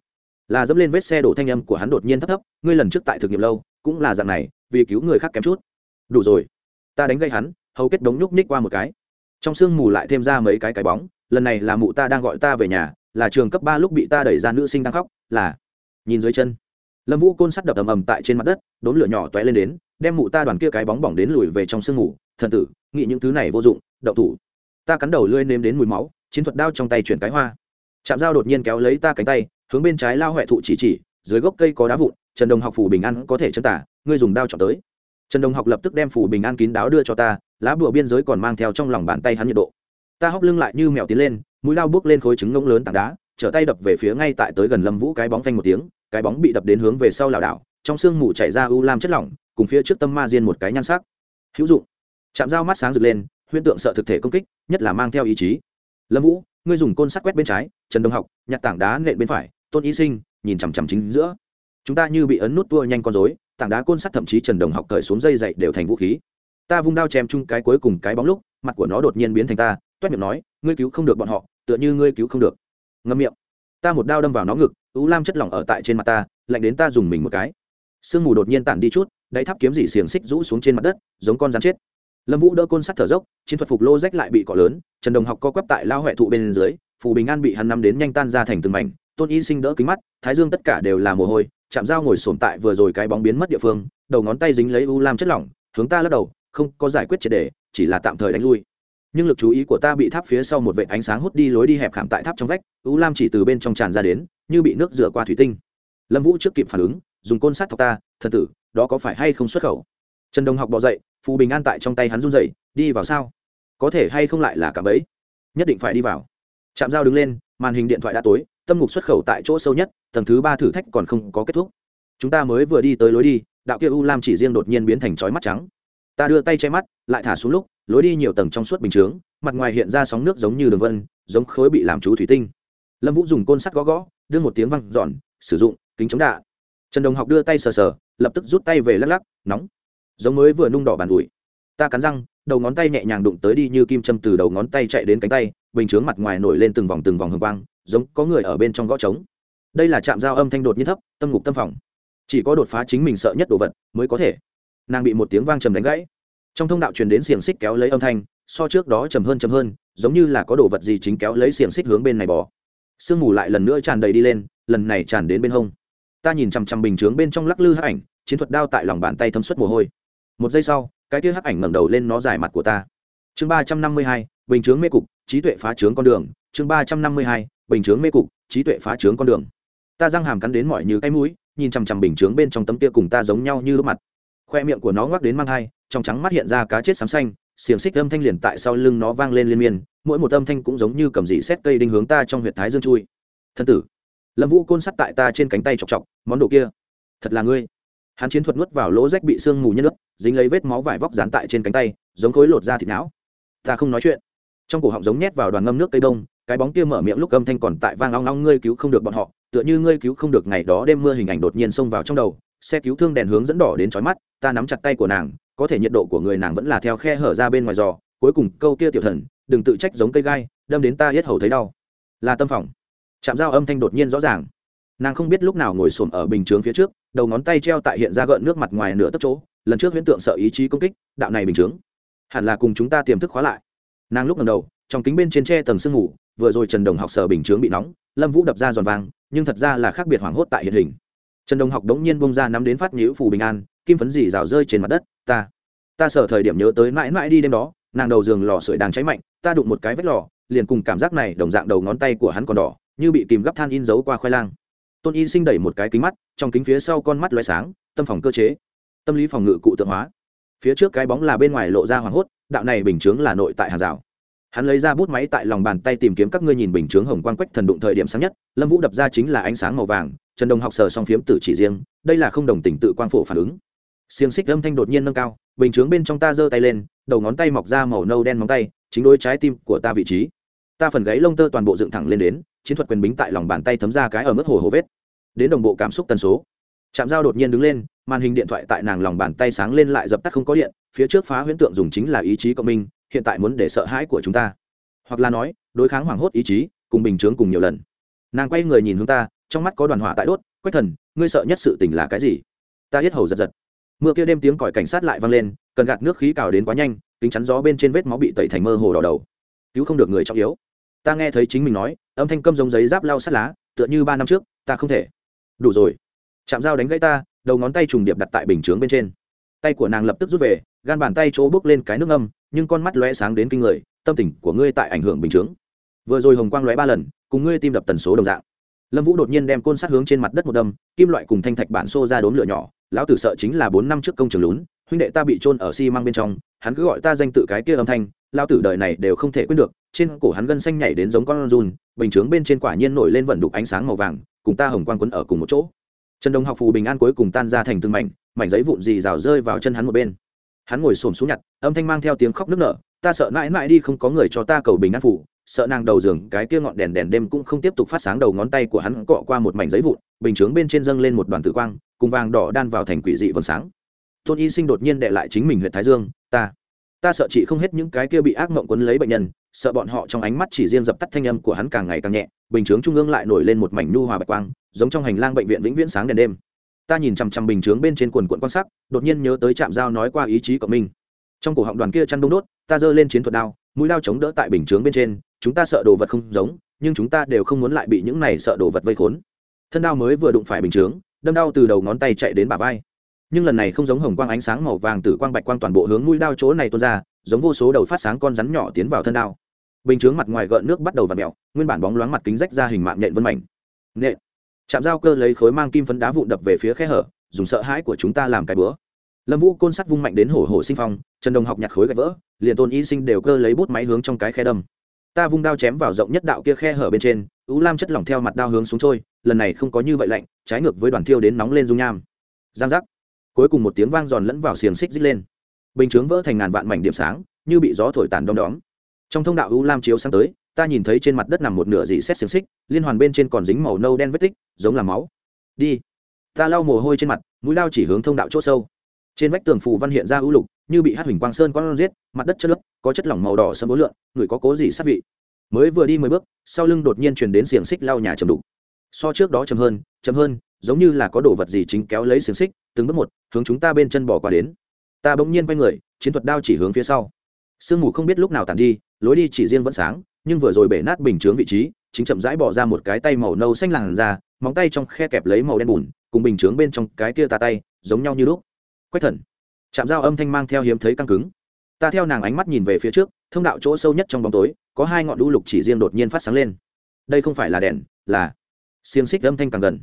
Là dẫm lên vết xe đổ thanh âm của hắn đột nhiên thấp thấp, ngươi lần trước tại thực nghiệm lâu, cũng là dạng này, vì cứu người khác kém chút. Đủ rồi. Ta đánh gây hắn, hầu kết đống nhúc ních qua một cái. Trong sương mù lại thêm ra mấy cái cái bóng, lần này là mụ ta đang gọi ta về nhà, là trường cấp ba lúc bị ta đẩy ra nữ sinh đang khóc, là. Nhìn dưới chân. Lâm vũ côn sắt đập ầm ầm tại trên mặt đất đốn lửa nhỏ t lên đến, đem mụ ta đoàn kia cái bóng bỏng đến lùi về trong sương mù thần tử, nghĩ những thứ này vô dụng đậu thủ. Ta cắn đầu lưỡi nếm đến mùi máu, chiến thuật đao trong tay chuyển cái hoa. Chạm dao đột nhiên kéo lấy ta cánh tay, hướng bên trái lao huệ thụ chỉ chỉ, dưới gốc cây có đá vụn, trần đồng học phủ bình an có thể chân tả, ngươi dùng đao chọn tới. Trần đồng học lập tức đem phủ bình an kín đáo đưa cho ta, lá bùa biên giới còn mang theo trong lòng bàn tay hắn nhiệt độ. Ta hóc lưng lại như mèo tiến lên, mũi lao bước lên khối trứng ngỗng lớn tảng đá, trở tay đập về phía ngay tại tới gần lâm vũ cái bóng phanh một tiếng, cái bóng bị đập đến hướng về sau lảo đảo, trong sương mù chảy ra u lam chất lỏng, cùng phía trước tâm ma diên một cái nhan sắc. Hữu dụng chạm dao mắt sáng rực lên, huyễn tượng sợ thực thể công kích, nhất là mang theo ý chí. Lâm vũ, ngươi dùng côn sắt quét bên trái, trần đông học, nhặt tảng đá nện bên phải, tôn y sinh, nhìn chằm chằm chính giữa. Chúng ta như bị ấn nút tua nhanh con dối tảng đá côn sắt thậm chí trần đồng học cởi xuống dây dậy đều thành vũ khí. Ta vung đao chém chung cái cuối cùng cái bóng lúc, mặt của nó đột nhiên biến thành ta, toét miệng nói, ngươi cứu không được bọn họ, tựa như ngươi cứu không được. Ngâm miệng. Ta một đao đâm vào nó ngực ú lam chất lỏng ở tại trên mặt ta, lạnh đến ta dùng mình một cái. Sương mù đột nhiên tản đi chút, đáy tháp kiếm dỉ xiềng xích rũ xuống trên mặt đất, giống con rắn chết lâm vũ đỡ côn sắt thở dốc, chiến thuật phục lô rách lại bị cọ lớn, trần đồng học co quắp tại lao huệ thụ bên dưới, phù bình an bị hắn nắm đến nhanh tan ra thành từng mảnh, tôn y sinh đỡ kính mắt, thái dương tất cả đều là mồ hôi chạm dao ngồi sồn tại vừa rồi cái bóng biến mất địa phương, đầu ngón tay dính lấy u lam chất lỏng, hướng ta lắc đầu, không có giải quyết triệt đề chỉ là tạm thời đánh lui. Nhưng lực chú ý của ta bị tháp phía sau một vệ ánh sáng hút đi lối đi hẹp khảm tại tháp trong vách, u lam chỉ từ bên trong tràn ra đến, như bị nước rửa qua thủy tinh. Lâm vũ trước kịp phản ứng, dùng côn sắt thọc ta, thần tử, đó có phải hay không xuất khẩu? Trần đồng học bỏ dậy phù bình an tại trong tay hắn run dậy đi vào sao? Có thể hay không lại là cả bẫy? Nhất định phải đi vào. Chạm dao đứng lên, màn hình điện thoại đã tối, tâm ngục xuất khẩu tại chỗ sâu nhất, tầng thứ ba thử thách còn không có kết thúc. Chúng ta mới vừa đi tới lối đi, đạo kia u lam chỉ riêng đột nhiên biến thành chói mắt trắng. Ta đưa tay che mắt, lại thả xuống lúc, lối đi nhiều tầng trong suốt bình chướng, mặt ngoài hiện ra sóng nước giống như đường vân, giống khối bị làm chú thủy tinh. Lâm vũ dùng côn sắt gõ gõ, đưa một tiếng văng giòn sử dụng, kính chống đạ trần đồng học đưa tay sờ sờ, lập tức rút tay về lắc lắc, nóng giống mới vừa nung đỏ bàn ủi. Ta cắn răng, đầu ngón tay nhẹ nhàng đụng tới đi như kim châm từ đầu ngón tay chạy đến cánh tay, bình chướng mặt ngoài nổi lên từng vòng từng vòng hồng quang, giống có người ở bên trong gõ trống. Đây là chạm giao âm thanh đột nhiên thấp, tâm ngục tâm phòng. Chỉ có đột phá chính mình sợ nhất đồ vật mới có thể. Nàng bị một tiếng vang trầm đánh gãy. Trong thông đạo truyền đến xiềng xích kéo lấy âm thanh, so trước đó trầm hơn trầm hơn, giống như là có đồ vật gì chính kéo lấy xiềng xích hướng bên này bỏ. Sương mù lại lần nữa tràn đầy đi lên, lần này tràn đến bên hông. Ta nhìn chằm chằm bình chướng bên trong lắc lư hắc ảnh, chiến thuật đao tại lòng bàn tay thấm suất mồ hôi một giây sau, cái kia hắc ảnh ngẩng đầu lên nó dài mặt của ta. Chương ba trăm năm mươi hai, bình chướng mê cục, trí tuệ phá trướng con đường. Chương ba trăm năm mươi hai, bình chướng mê cục, trí tuệ phá trướng con đường. Ta răng hàm cắn đến mọi như cái mũi, nhìn chằm chằm bình chướng bên trong tấm kia cùng ta giống nhau như lúc mặt. Khoe miệng của nó ngoắc đến mang hai, trong trắng mắt hiện ra cá chết xám xanh, xiềng xích âm thanh liền tại sau lưng nó vang lên liên miên, mỗi một âm thanh cũng giống như cầm dị xét cây đinh hướng ta trong huyệt thái dương chui. Thân tử, lâm vũ côn sắt tại ta trên cánh tay chọc chọc, món đồ kia, thật là ngươi hắn chiến thuật nuốt vào lỗ rách bị sương mù nhân nước, dính lấy vết máu vải vóc dán tại trên cánh tay, giống khối lột da thịt não. Ta không nói chuyện. Trong cổ họng giống nhét vào đoàn ngâm nước cây đông, cái bóng kia mở miệng lúc âm thanh còn tại vang long long, ngươi cứu không được bọn họ, tựa như ngươi cứu không được ngày đó đêm mưa hình ảnh đột nhiên xông vào trong đầu, xe cứu thương đèn hướng dẫn đỏ đến chói mắt, ta nắm chặt tay của nàng, có thể nhiệt độ của người nàng vẫn là theo khe hở ra bên ngoài giò, cuối cùng câu kia tiểu thần, đừng tự trách giống cây gai, đâm đến ta hết hầu thấy đau. Là tâm phòng. Chạm dao âm thanh đột nhiên rõ ràng. Nàng không biết lúc nào ngồi xổm ở bình chướng phía trước đầu ngón tay treo tại hiện ra gợn nước mặt ngoài nửa tấc chỗ, lần trước huyễn tượng sợ ý chí công kích, đạo này bình chướng. Hẳn là cùng chúng ta tiềm thức khóa lại. Nàng lúc lần đầu, trong kính bên trên tre tầng sương ngủ vừa rồi trần đồng học sở bình chướng bị nóng, lâm vũ đập ra giòn vàng nhưng thật ra là khác biệt hoảng hốt tại hiện hình. Trần đồng học đống nhiên bông ra nắm đến phát nhữ phù bình an, kim phấn dì rào rơi trên mặt đất, ta ta sở thời điểm nhớ tới mãi mãi đi đêm đó, nàng đầu giường lò sưởi đang cháy mạnh, ta đụng một cái vết lò, liền cùng cảm giác này đồng dạng đầu ngón tay của hắn còn đỏ, như bị kìm gấp than in dấu qua khoai lang tôn y sinh đẩy một cái kính mắt, trong kính phía sau con mắt loay sáng, tâm phòng cơ chế, tâm lý phòng ngự cụ tượng hóa. Phía trước cái bóng là bên ngoài lộ ra hoảng hốt, đạo này bình chướng là nội tại hàng rào. Hắn lấy ra bút máy tại lòng bàn tay tìm kiếm các ngươi nhìn bình chướng hồng quang quách thần đụng thời điểm sáng nhất, lâm vũ đập ra chính là ánh sáng màu vàng, trần đồng học sờ song phiếm tử chỉ riêng, đây là không đồng tình tự quang phổ phản ứng. Xiềng xích âm thanh đột nhiên nâng cao, bình chướng bên trong ta giơ tay lên, đầu ngón tay mọc ra màu nâu đen móng tay, chính đôi trái tim của ta vị trí ta phần gáy lông tơ toàn bộ dựng thẳng lên đến, chiến thuật quyền bính tại lòng bàn tay thấm ra cái ở mức hồ hồ vết. Đến đồng bộ cảm xúc tần số. Chạm dao đột nhiên đứng lên, màn hình điện thoại tại nàng lòng bàn tay sáng lên lại dập tắt không có điện, phía trước phá huyễn tượng dùng chính là ý chí cộng minh, hiện tại muốn để sợ hãi của chúng ta. Hoặc là nói, đối kháng hoảng hốt ý chí, cùng bình chướng cùng nhiều lần. Nàng quay người nhìn hướng ta, trong mắt có đoàn hỏa tại đốt, quách thần, ngươi sợ nhất sự tình là cái gì? Ta hết hầu giật giật. Mưa kia đêm tiếng còi cảnh sát lại vang lên, cần gạt nước khí cào đến quá nhanh, kính chắn gió bên trên vết máu bị tẩy thành mơ hồ đỏ đầu cứu không được người trọng yếu. Ta nghe thấy chính mình nói, âm thanh câm giống giấy giáp lau sắt lá, tựa như ba năm trước, ta không thể. Đủ rồi. Chạm dao đánh gãy ta, đầu ngón tay trùng điệp đặt tại bình chướng bên trên. Tay của nàng lập tức rút về, gan bàn tay chỗ bước lên cái nước âm nhưng con mắt lóe sáng đến kinh người, tâm tình của ngươi tại ảnh hưởng bình chướng. Vừa rồi hồng quang lóe ba lần, cùng ngươi tim đập tần số đồng dạng. Lâm vũ đột nhiên đem côn sát hướng trên mặt đất một đâm, kim loại cùng thanh thạch bản xô ra đốn lửa nhỏ, lão tử sợ chính là bốn năm trước công trường lún huynh đệ ta bị trôn ở xi măng bên trong, hắn cứ gọi ta danh tự cái kia âm thanh, lao tử đời này đều không thể quyết được, trên cổ hắn gân xanh nhảy đến giống con run, bình chướng bên trên quả nhiên nổi lên vận đục ánh sáng màu vàng, cùng ta hồng quang quấn ở cùng một chỗ. Trần đông học phù bình an cuối cùng tan ra thành từng mảnh mảnh giấy vụn dì rào rơi vào chân hắn một bên. Hắn ngồi xổm xuống nhặt, âm thanh mang theo tiếng khóc nức nở, ta sợ mãi mãi đi không có người cho ta cầu bình an phủ sợ nàng đầu giường cái kia ngọn đèn đèn đêm cũng không tiếp tục phát sáng đầu ngón tay của hắn cọ qua một mảnh giấy vụn, bình chướng bên trên dâng lên một đoàn tử quang, cùng vàng đỏ đan vào thành quỷ dị vầng sáng tôn y sinh đột nhiên đệ lại chính mình huyện thái dương, ta ta sợ chị không hết những cái kia bị ác mộng quấn lấy bệnh nhân, sợ bọn họ trong ánh mắt chỉ riêng dập tắt thanh âm của hắn càng ngày càng nhẹ, bình chướng trung ương lại nổi lên một mảnh nu hòa bạch quang, giống trong hành lang bệnh viện vĩnh viễn sáng đèn đêm. Ta nhìn chằm chằm bình chướng bên trên quần quận quan sắc, đột nhiên nhớ tới trạm dao nói qua ý chí của mình. Trong cổ họng đoàn kia chăn đông đốt, ta giơ lên chiến thuật đao, mũi đao chống đỡ tại bình chướng bên trên, chúng ta sợ đồ vật không giống, nhưng chúng ta đều không muốn lại bị những này sợ đồ vật vây khốn. Thân đao mới vừa đụng phải bình chướng, đâm đau từ đầu ngón tay chạy đến bả vai nhưng lần này không giống hồng quang ánh sáng màu vàng từ quang bạch quang toàn bộ hướng mũi đao chỗ này tuôn ra, giống vô số đầu phát sáng con rắn nhỏ tiến vào thân đao. Bình chướng mặt ngoài gợn nước bắt đầu v ặ mẹo nguyên bản bóng loáng mặt kính rách ra hình mạng nhện vân mảnh. Nện. Chạm dao cơ lấy khối mang kim phấn đá vụn đập về phía khe hở, dùng sợ hãi của chúng ta làm cái bữa. Lâm vũ côn sắt vung mạnh đến hổ hổ sinh phong, trần đồng học nhặt khối gạch vỡ, liền tôn y sinh đều cơ lấy bút máy hướng trong cái khe đâm. Ta vung đao chém vào rộng nhất đạo kia khe hở bên trên ú lam chất lỏng theo mặt đao hướng xuống trôi, lần này không có như vậy lạnh, trái ngược với đoàn thiêu đến nóng lên dung nham. Giang giác cuối cùng một tiếng vang giòn lẫn vào xiềng xích rít lên. Bình chướng vỡ thành ngàn vạn mảnh điểm sáng, như bị gió thổi tàn đom đóm. Trong thông đạo u lam chiếu sáng tới, ta nhìn thấy trên mặt đất nằm một nửa dị xét xiềng xích, liên hoàn bên trên còn dính màu nâu đen vết tích, giống là máu. Đi. Ta lau mồ hôi trên mặt, mũi lao chỉ hướng thông đạo chỗ sâu. Trên vách tường phù văn hiện ra ưu lục, như bị hát huỳnh quang sơn con giết, mặt đất chất lớp có chất lỏng màu đỏ sâm bố lượn, người có cố gì sát vị. Mới vừa đi mười bước, sau lưng đột nhiên chuyển đến xiềng xích lao nhà chầm đục. So trước đó chầm hơn chầm hơn, giống như là có đồ vật gì chính kéo lấy xiềng xích từng bước một, hướng chúng ta bên chân bỏ qua đến. Ta bỗng nhiên quay người, chiến thuật đao chỉ hướng phía sau. Sương mù không biết lúc nào tàn đi, lối đi chỉ riêng vẫn sáng, nhưng vừa rồi bể nát bình chướng vị trí, chính chậm rãi bỏ ra một cái tay màu nâu xanh làn ra móng tay trong khe kẹp lấy màu đen bùn, cùng bình chướng bên trong cái kia ta tay, giống nhau như lúc. Quách thần. Chạm dao âm thanh mang theo hiếm thấy căng cứng. Ta theo nàng ánh mắt nhìn về phía trước, thông đạo chỗ sâu nhất trong bóng tối, có hai ngọn đu lục chỉ riêng đột nhiên phát sáng lên. Đây không phải là đèn, là xiềng xích âm thanh càng gần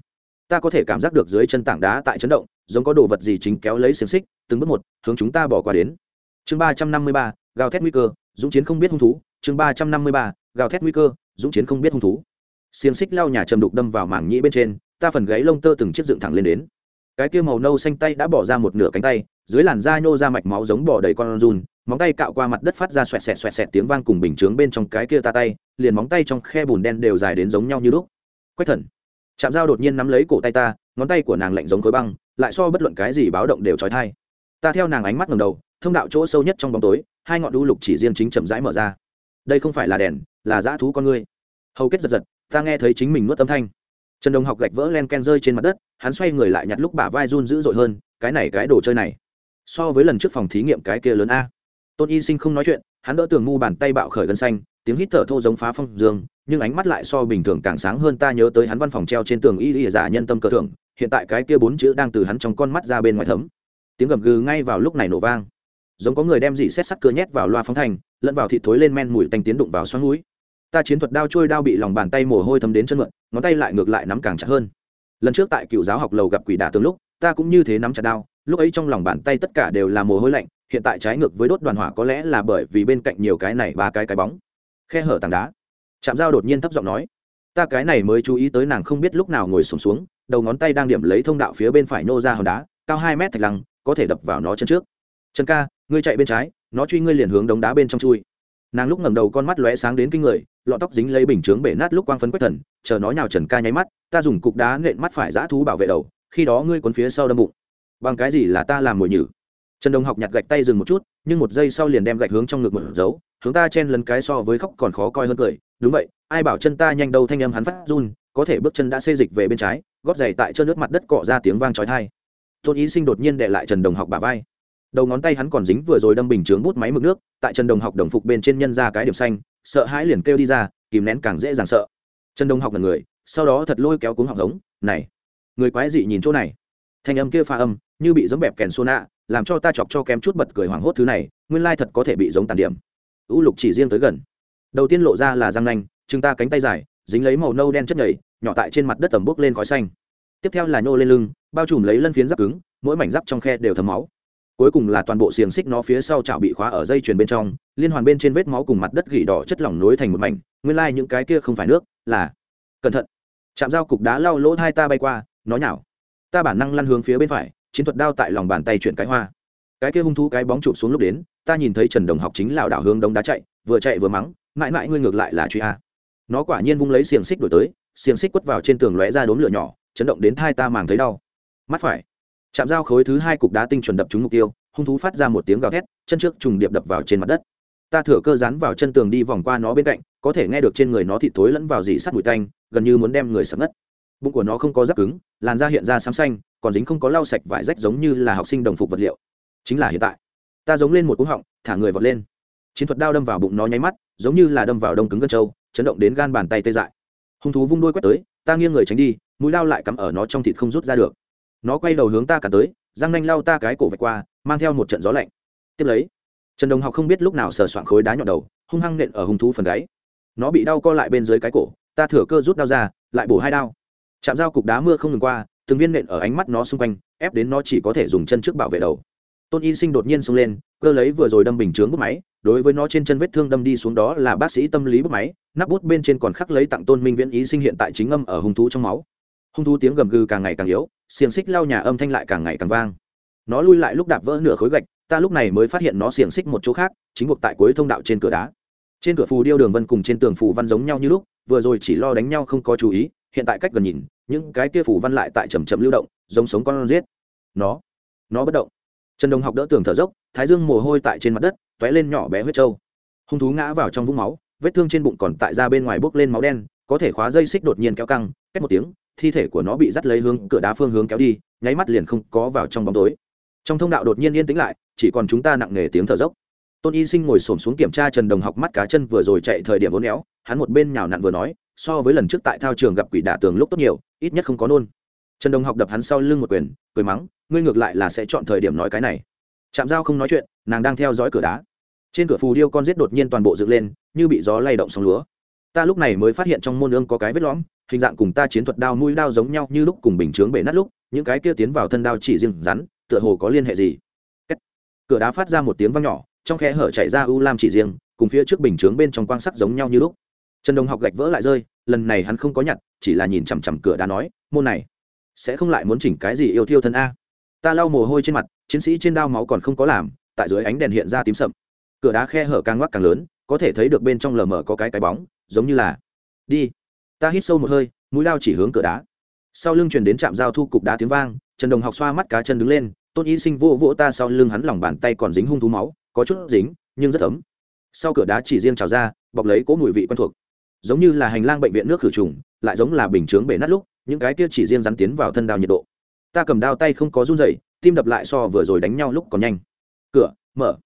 ta có thể cảm giác được dưới chân tảng đá tại chấn động, giống có đồ vật gì chính kéo lấy xiềng xích, từng bước một, hướng chúng ta bỏ qua đến. Chương ba trăm năm mươi ba, gào thét nguy cơ, dũng chiến không biết hung thú. Chương ba trăm năm mươi ba, gào thét nguy cơ, dũng chiến không biết hung thú. Xiềng xích lao nhà chầm đục đâm vào mảng nhĩ bên trên, ta phần gáy lông tơ từng chiếc dựng thẳng lên đến. Cái kia màu nâu xanh tay đã bỏ ra một nửa cánh tay, dưới làn da nhô ra mạch máu giống bỏ đầy con run, móng tay cạo qua mặt đất phát ra xoẹt xẹt xoẹt xẹt tiếng vang cùng bình chướng bên trong cái kia ta tay, liền móng tay trong khe bùn đen đều dài đến giống nhau như lúc. Quách thần chạm dao đột nhiên nắm lấy cổ tay ta, ngón tay của nàng lạnh giống khối băng, lại so bất luận cái gì báo động đều trói thai. Ta theo nàng ánh mắt ngầm đầu, thông đạo chỗ sâu nhất trong bóng tối, hai ngọn đu lục chỉ riêng chính chậm rãi mở ra. Đây không phải là đèn, là dã thú con ngươi. Hầu kết giật giật, ta nghe thấy chính mình nuốt âm thanh. Trần đồng học gạch vỡ len ken rơi trên mặt đất, hắn xoay người lại nhặt lúc bả vai run dữ dội hơn, cái này cái đồ chơi này. So với lần trước phòng thí nghiệm cái kia lớn a. Tôn y sinh không nói chuyện, hắn đỡ tường mu bàn tay bạo khởi gân xanh, tiếng hít thở thô giống phá phong dương nhưng ánh mắt lại so bình thường càng sáng hơn, ta nhớ tới hắn văn phòng treo trên tường y y giả nhân tâm cơ thưởng, hiện tại cái kia bốn chữ đang từ hắn trong con mắt ra bên ngoài thấm. Tiếng gầm gừ ngay vào lúc này nổ vang. Giống có người đem dị xét sắt cưa nhét vào loa phóng thành, lẫn vào thịt thối lên men mùi tanh tiến đụng vào xoắn núi ta chiến thuật đao trôi đao bị lòng bàn tay mồ hôi thấm đến chân mượn, ngón tay lại ngược lại nắm càng chặt hơn. Lần trước tại cựu giáo học lầu gặp quỷ đả tướng lúc, ta cũng như thế nắm chặt đao, lúc ấy trong lòng bàn tay tất cả đều là mồ hôi lạnh, hiện tại trái ngược với đốt đoàn hỏa có lẽ là bởi vì bên cạnh nhiều cái này ba cái cái bóng. Khe hở tảng đá. Trạm dao đột nhiên thấp giọng nói ta cái này mới chú ý tới nàng không biết lúc nào ngồi sùng xuống, xuống đầu ngón tay đang điểm lấy thông đạo phía bên phải nô ra hòn đá cao hai mét thạch lăng có thể đập vào nó chân trước. Trần ca ngươi chạy bên trái nó truy ngươi liền hướng đống đá bên trong chui. Nàng lúc ngẩng đầu con mắt lóe sáng đến kinh người lọ tóc dính lấy bình chướng bể nát lúc quang phấn quét thần chờ nó nhào trần ca nháy mắt ta dùng cục đá nện mắt phải giã thú bảo vệ đầu khi đó ngươi cuốn phía sau đâm bụng. Bằng cái gì là ta làm mồi nhử? Trần đồng học nhặt gạch tay dừng một chút nhưng một giây sau liền đem gạch hướng trong ngực một dấu hướng ta chen lần cái so với khóc còn khó coi hơn cười đúng vậy, ai bảo chân ta nhanh đâu thanh âm hắn phát run, có thể bước chân đã xê dịch về bên trái, gót giày tại chân nước mặt đất cọ ra tiếng vang trói thai tôn ý sinh đột nhiên đệ lại trần đồng học bà vai. Đầu ngón tay hắn còn dính vừa rồi đâm bình chướng bút máy mực nước, tại trần đồng học đồng phục bên trên nhân ra cái điểm xanh, sợ hãi liền kêu đi ra, kìm nén càng dễ dàng sợ. Trần đồng học là người, sau đó thật lôi kéo cuống học hống, này, người quái dị nhìn chỗ này. Thanh âm kia pha âm, như bị giống bẹp kèn xô nạ, làm cho ta chọc cho kém chút bật cười hoảng hốt thứ này, nguyên lai thật có thể bị giống tàn điểm. U lục chỉ riêng tới gần đầu tiên lộ ra là răng nanh chúng ta cánh tay dài, dính lấy màu nâu đen chất nhảy nhỏ tại trên mặt đất tầm bốc lên khói xanh. Tiếp theo là nhô lên lưng, bao trùm lấy lân phiến giáp cứng, mỗi mảnh giáp trong khe đều thấm máu. Cuối cùng là toàn bộ xiềng xích nó phía sau chảo bị khóa ở dây chuyền bên trong, liên hoàn bên trên vết máu cùng mặt đất gỉ đỏ chất lỏng nối thành một mảnh, nguyên lai、like、những cái kia không phải nước, là cẩn thận. Chạm dao cục đá lau lỗ hai ta bay qua, nó nhảo. Ta bản năng lăn hướng phía bên phải, chiến thuật đao tại lòng bàn tay chuyển cái hoa. Cái kia hung thú cái bóng chụp xuống lúc đến, ta nhìn thấy trần đồng học chính lảo đảo hướng đống đá chạy, vừa chạy vừa mắng mãi mãi ngươi ngược lại là truy a. Nó quả nhiên vung lấy xiềng xích đổi tới, xiềng xích quất vào trên tường lóe ra đốm lửa nhỏ, chấn động đến thai ta màng thấy đau. Mắt phải chạm dao khối thứ hai cục đá tinh chuẩn đập trúng mục tiêu, hung thú phát ra một tiếng gào thét, chân trước trùng điệp đập vào trên mặt đất. Ta thửa cơ rán vào chân tường đi vòng qua nó bên cạnh, có thể nghe được trên người nó thịt thối lẫn vào dì sắt mùi tanh, gần như muốn đem người sập ngất. Bụng của nó không có giáp cứng, làn da hiện ra xám xanh, còn dính không có lau sạch vải rách giống như là học sinh đồng phục vật liệu. Chính là hiện tại. Ta giống lên một cú họng, thả người vọt lên chiến thuật đao đâm vào bụng nó nháy mắt, giống như là đâm vào đông cứng gân trâu, chấn động đến gan bàn tay tê dại. Hung thú vung đuôi quét tới, ta nghiêng người tránh đi, mũi lao lại cắm ở nó trong thịt không rút ra được. Nó quay đầu hướng ta cả tới, răng nanh lao ta cái cổ vạch qua, mang theo một trận gió lạnh. Tiếp lấy, trần đồng học không biết lúc nào sờ soạn khối đá nhọn đầu, hung hăng nện ở hung thú phần gáy. Nó bị đau co lại bên dưới cái cổ, ta thửa cơ rút đao ra, lại bổ hai đao. Chạm dao cục đá mưa không ngừng qua, từng viên nện ở ánh mắt nó xung quanh, ép đến nó chỉ có thể dùng chân trước bảo vệ đầu. Tôn y sinh đột nhiên xông lên, cơ lấy vừa rồi đâm bình chướng bút máy đối với nó trên chân vết thương đâm đi xuống đó là bác sĩ tâm lý bút máy, nắp bút bên trên còn khắc lấy tặng tôn minh viễn ý sinh hiện tại chính âm ở hung thú trong máu. Hung thú tiếng gầm gừ càng ngày càng yếu, xiềng xích lao nhà âm thanh lại càng ngày càng vang. Nó lui lại lúc đạp vỡ nửa khối gạch, ta lúc này mới phát hiện nó xiềng xích một chỗ khác, chính buộc tại cuối thông đạo trên cửa đá. Trên cửa phù điêu đường vân cùng trên tường phù văn giống nhau như lúc, vừa rồi chỉ lo đánh nhau không có chú ý, hiện tại cách gần nhìn, những cái kia phù văn lại tại chầm chậm lưu động, giống sống con giết. Nó nó bất động. Trần đồng học đỡ tường thở dốc, thái dương mồ hôi tại trên mặt đất t ó é lên nhỏ bé huyết trâu. Hung thú ngã vào trong vũng máu, vết thương trên bụng còn tại ra bên ngoài bốc lên máu đen, có thể khóa dây xích đột nhiên kéo căng cách một tiếng, thi thể của nó bị dắt lấy hướng cửa đá phương hướng kéo đi, nháy mắt liền không có vào trong bóng tối. Trong thông đạo đột nhiên yên tĩnh lại, chỉ còn chúng ta nặng nề tiếng thở dốc. Tôn y sinh ngồi s ổ m xuống kiểm tra trần đồng học mắt cá chân vừa rồi chạy thời điểm ốn éo, hắn một bên nhào nặn vừa nói, so với lần trước tại thao trường gặp quỷ đả tường lúc tốt nhiều, ít nhất không có nôn. Trần đồng học đập hắn sau lưng một quyền, cười mắng, ngươi ngược lại là sẽ chọn thời điểm nói cái này. Chạm dao không nói chuyện, nàng đang theo dõi cửa đá trên cửa phù điêu con rết đột nhiên toàn bộ dựng lên, như bị gió lay động sóng lúa. Ta lúc này mới phát hiện trong môn ương có cái vết lõm, hình dạng cùng ta chiến thuật đao mũi đao giống nhau như lúc cùng bình chướng bể nát lúc, những cái kia tiến vào thân đao chỉ riêng rắn, tựa hồ có liên hệ gì? Cửa đá phát ra một tiếng vang nhỏ, trong khe hở chạy ra u lam chỉ riêng, cùng phía trước bình chướng bên trong quang sắc giống nhau như lúc. Trần đồng học gạch vỡ lại rơi, lần này hắn không có nhặt, chỉ là nhìn chằm chằm cửa đá nói, môn này sẽ không lại muốn chỉnh cái gì yêu thiêu thân a? Ta lau mồ hôi trên mặt, chiến sĩ trên đao máu còn không có làm, tại dưới ánh đèn hiện ra tím sậm cửa đá khe hở càng ngoắc càng lớn, có thể thấy được bên trong lờ mờ có cái cái bóng, giống như là, đi, ta hít sâu một hơi, mũi lao chỉ hướng cửa đá. Sau lưng truyền đến trạm giao thu cục đá tiếng vang, trần đồng học xoa mắt cá chân đứng lên, tôn y sinh vô vỗ ta sau lưng hắn lòng bàn tay còn dính hung thú máu, có chút dính, nhưng rất ấm sau cửa đá chỉ riêng trào ra, bọc lấy cỗ mùi vị quen thuộc. Giống như là hành lang bệnh viện nước khử trùng, lại giống là bình chướng bể nát lúc, những cái kia chỉ riêng rắn tiến vào thân đào nhiệt độ. Ta cầm đao tay không có run dậy tim đập lại so vừa rồi đánh nhau lúc còn nhanh. Cửa, mở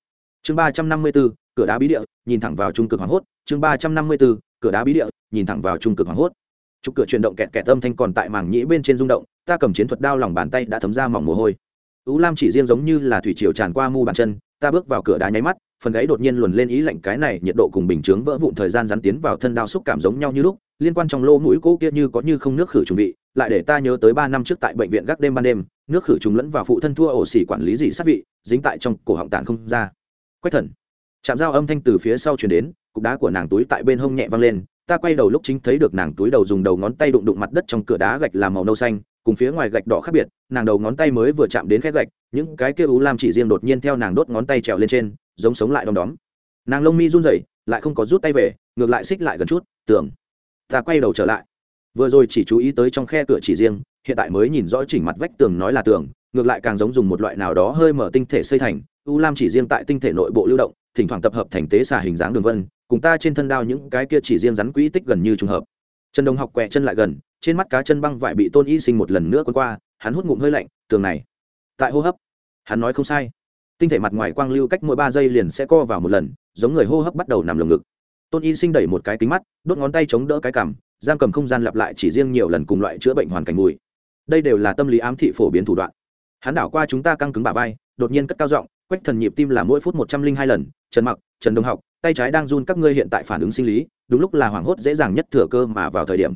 chương ba trăm năm mươi b ố cửa đá bí địa, nhìn thẳng vào trung cực hoảng hốt. Chương ba trăm năm mươi b ố cửa đá bí địa, nhìn thẳng vào trung cực hoảng hốt. Trục cửa chuyển động kẹt kẹt âm thanh còn tại màng nhĩ bên trên rung động, ta cầm chiến thuật đao lòng bàn tay đã thấm ra mỏng mồ hôi. Ú lam chỉ riêng giống như là thủy triều tràn qua mu bàn chân, ta bước vào cửa đá nháy mắt, phần gáy đột nhiên luồn lên ý lạnh cái này, nhiệt độ cùng bình chướng vỡ vụn thời gian rắn tiến vào thân đao xúc cảm giống nhau như lúc, liên quan trong lô mũi cỗ kia như có như không nước khử trùng vị, lại để ta nhớ tới ba năm trước tại bệnh viện gác đêm ban đêm, nước khử trùng lẫn vào phụ thân thua ổ xỉ quản lý dị sát vị, dính tại trong cổ họng tàn không ra quách thần. Chạm dao âm thanh từ phía sau chuyển đến, cục đá của nàng túi tại bên hông nhẹ văng lên, ta quay đầu lúc chính thấy được nàng túi đầu dùng đầu ngón tay đụng đụng mặt đất trong cửa đá gạch làm màu nâu xanh, cùng phía ngoài gạch đỏ khác biệt, nàng đầu ngón tay mới vừa chạm đến khét gạch, những cái kia ú lam chỉ riêng đột nhiên theo nàng đốt ngón tay trèo lên trên, giống sống lại đom đóm. Nàng lông mi run rẩy, lại không có rút tay về, ngược lại xích lại gần chút, tưởng, ta quay đầu trở lại. Vừa rồi chỉ chú ý tới trong khe cửa chỉ riêng, hiện tại mới nhìn rõ chỉnh mặt vách tường nói là tường ngược lại càng giống dùng một loại nào đó hơi mở tinh thể xây thành, u lam chỉ riêng tại tinh thể nội bộ lưu động, thỉnh thoảng tập hợp thành tế xà hình dáng đường vân, cùng ta trên thân đao những cái kia chỉ riêng rắn quỹ tích gần như trùng hợp. Trần đồng học quẹ chân lại gần, trên mắt cá chân băng vải bị tôn y sinh một lần nữa quân qua, hắn hút ngụm hơi lạnh, tường này. Tại hô hấp, hắn nói không sai. Tinh thể mặt ngoài quang lưu cách mỗi ba giây liền sẽ co vào một lần, giống người hô hấp bắt đầu nằm lồng ngực. Tôn y sinh đẩy một cái kính mắt, đốt ngón tay chống đỡ cái cằm, giam cầm không gian lặp lại chỉ riêng nhiều lần cùng loại chữa bệnh hoàn cảnh mùi. Đây đều là tâm lý ám thị phổ biến thủ đoạn hắn đảo qua chúng ta căng cứng bả vai, đột nhiên cất cao giọng, quách thần nhịp tim là mỗi phút một trăm linh hai lần, trần mặc, trần Đông học, tay trái đang run các ngươi hiện tại phản ứng sinh lý, đúng lúc là hoảng hốt dễ dàng nhất thừa cơ mà vào thời điểm.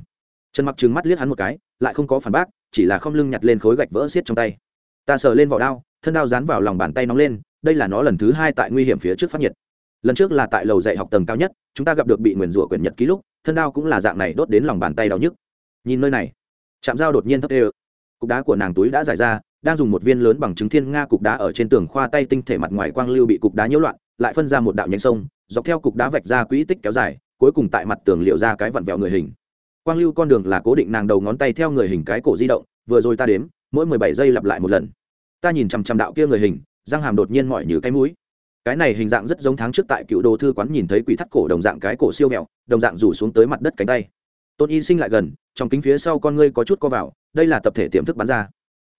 Trần mặc trừng mắt liếc hắn một cái, lại không có phản bác, chỉ là không lưng nhặt lên khối gạch vỡ xiết trong tay. Ta sờ lên vỏ đao, thân đao dán vào lòng bàn tay nóng lên, đây là nó lần thứ hai tại nguy hiểm phía trước phát nhiệt. Lần trước là tại lầu dạy học tầng cao nhất, chúng ta gặp được bị nguyền rủa quyển nhật ký lúc, thân đao cũng là dạng này đốt đến lòng bàn tay đau nhức. Nhìn nơi này chạm dao đột nhiên thấp đê cục đá của nàng túi đã giải ra đang dùng một viên lớn bằng chứng thiên nga cục đá ở trên tường khoa tay tinh thể mặt ngoài quang lưu bị cục đá nhiễu loạn, lại phân ra một đạo nhánh sông, dọc theo cục đá vạch ra quỹ tích kéo dài, cuối cùng tại mặt tường liệu ra cái vặn vẹo người hình. Quang lưu con đường là cố định nàng đầu ngón tay theo người hình cái cổ di động, vừa rồi ta đếm, mỗi mười bảy giây lặp lại một lần. Ta nhìn chằm chằm đạo kia người hình, răng hàm đột nhiên mỏi như cái mũi. Cái này hình dạng rất giống tháng trước tại cựu đồ thư quán nhìn thấy quỷ thắt cổ đồng dạng cái cổ siêu mẹo đồng dạng rủ xuống tới mặt đất cánh tay. Tôn y sinh lại gần, trong kính phía sau con ngươi có chút co vào, đây là tập thể tiềm thức bắn ra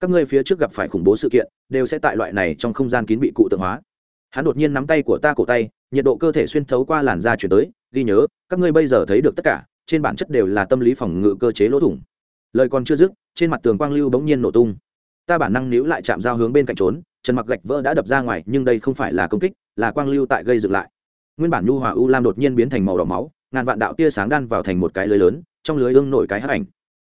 các ngươi phía trước gặp phải khủng bố sự kiện, đều sẽ tại loại này trong không gian kín bị cụ tượng hóa. Hắn đột nhiên nắm tay của ta cổ tay, nhiệt độ cơ thể xuyên thấu qua làn da chuyển tới, ghi nhớ, các ngươi bây giờ thấy được tất cả, trên bản chất đều là tâm lý phòng ngự cơ chế lỗ thủng. Lời còn chưa dứt, trên mặt tường quang lưu bỗng nhiên nổ tung. Ta bản năng níu lại chạm dao hướng bên cạnh trốn trần mặc gạch vỡ đã đập ra ngoài, nhưng đây không phải là công kích, là quang lưu tại gây dựng lại. Nguyên bản nhu hòa u lam đột nhiên biến thành màu đỏ máu, ngàn vạn đạo tia sáng đan vào thành một cái lưới lớn, trong lưới ương nổi cái hấp ảnh.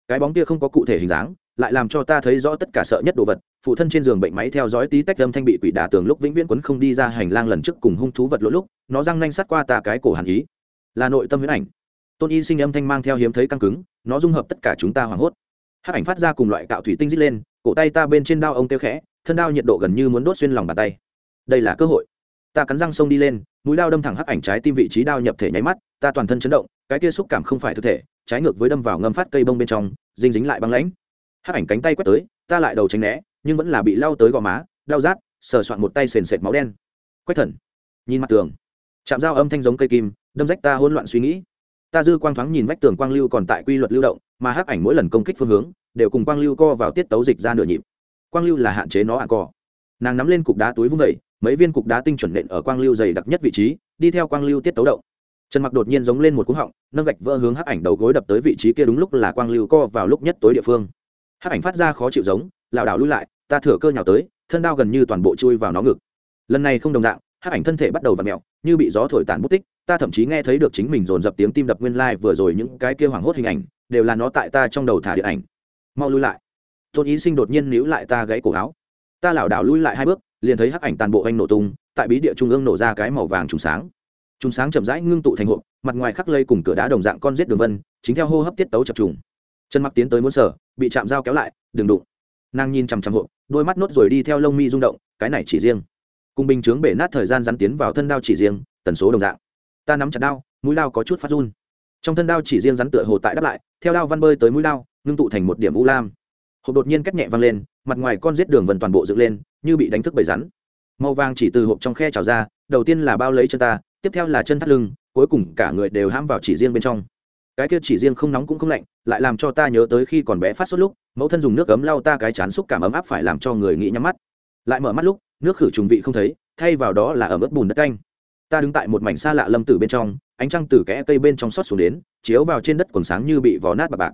Cái bóng tia không có cụ thể hình dáng lại làm cho ta thấy rõ tất cả sợ nhất đồ vật. Phụ thân trên giường bệnh máy theo dõi tí tách âm thanh bị quỷ đả tường lúc vĩnh viễn quấn không đi ra hành lang lần trước cùng hung thú vật lỗ lúc, nó răng nanh sát qua ta cái cổ hàn ý. Là nội tâm huyễn ảnh. Tôn y sinh âm thanh mang theo hiếm thấy căng cứng, nó dung hợp tất cả chúng ta hoảng hốt. Hát ảnh phát ra cùng loại cạo thủy tinh dít lên, cổ tay ta bên trên đao ông tiêu khẽ, thân đao nhiệt độ gần như muốn đốt xuyên lòng bàn tay. Đây là cơ hội. Ta cắn răng xông đi lên, mũi đao đâm thẳng hắc ảnh trái tim vị trí đao nhập thể nháy mắt, ta toàn thân chấn động, cái kia xúc cảm không phải thực thể, trái ngược với đâm vào ngâm phát cây bông bên trong dinh dính lại băng lãnh hắc ảnh cánh tay quét tới ta lại đầu tránh né nhưng vẫn là bị lao tới gò má đau rát sờ soạn một tay sền sệt máu đen. Quét thần nhìn mặt tường. Chạm dao âm thanh giống cây kim đâm rách ta hỗn loạn suy nghĩ. Ta dư quang thoáng nhìn vách tường quang lưu còn tại quy luật lưu động mà hắc ảnh mỗi lần công kích phương hướng đều cùng quang lưu co vào tiết tấu dịch ra nửa nhịp. Quang lưu là hạn chế nó ạn co, nàng nắm lên cục đá túi vung vẩy mấy viên cục đá tinh chuẩn nện ở quang lưu dày đặc nhất vị trí đi theo quang lưu tiết tấu động. Trần mặc đột nhiên giống lên một cú họng nâng gạch vỡ hướng hắc ảnh đầu gối đập tới vị trí kia đúng lúc là quang lưu co vào lúc nhất tối địa phương hắc ảnh phát ra khó chịu giống, lảo đảo lui lại, ta thừa cơ nhào tới, thân đao gần như toàn bộ chui vào nó ngực. Lần này không đồng dạng, hắc ảnh thân thể bắt đầu v ặ mẹo như bị gió thổi tàn bút tích, ta thậm chí nghe thấy được chính mình dồn dập tiếng tim đập nguyên lai、like、vừa rồi những cái kia hoảng hốt hình ảnh, đều là nó tại ta trong đầu thả điện ảnh. Mau lui lại. Tôn ý sinh đột nhiên níu lại ta gãy cổ áo. Ta lảo đảo lui lại hai bước, liền thấy hắc ảnh toàn bộ anh nổ tung, tại bí địa trung ương nổ ra cái màu vàng trùng sáng. Trùng sáng chậm rãi ngưng tụ thành hộp, mặt ngoài khắc lây cùng cửa đá đồng dạng con giết đường vân, chính theo hô hấp tiết tấu chập trùng. Chân mặc tiến tới muốn sở bị chạm dao kéo lại, đừng đụng. Nàng nhìn chằm chằm hộp, đôi mắt nốt rồi đi theo lông mi rung động, cái này chỉ riêng. Cùng bình chướng bể nát thời gian rắn tiến vào thân đao chỉ riêng, tần số đồng dạng. Ta nắm chặt đao, mũi đao có chút phát run. Trong thân đao chỉ riêng rắn tựa hồ tại đáp lại, theo đao văn bơi tới mũi đao, ngưng tụ thành một điểm u lam. Hộp đột nhiên cách nhẹ văng lên, mặt ngoài con giết đường vần toàn bộ dựng lên, như bị đánh thức bởi rắn. Màu vàng chỉ từ hộp trong khe trào ra, đầu tiên là bao lấy chân ta, tiếp theo là chân thắt lưng, cuối cùng cả người đều hãm vào chỉ riêng bên trong cái kia chỉ riêng không nóng cũng không lạnh, lại làm cho ta nhớ tới khi còn bé phát sốt lúc, mẫu thân dùng nước ấm lau ta cái chán xúc cảm ấm áp phải làm cho người nghĩ nhắm mắt. Lại mở mắt lúc, nước khử trùng vị không thấy, thay vào đó là ẩm ướt bùn đất canh. Ta đứng tại một mảnh xa lạ lâm tử bên trong, ánh trăng từ kẽ cây bên trong xót xuống đến, chiếu vào trên đất còn sáng như bị vò nát bạc bạc.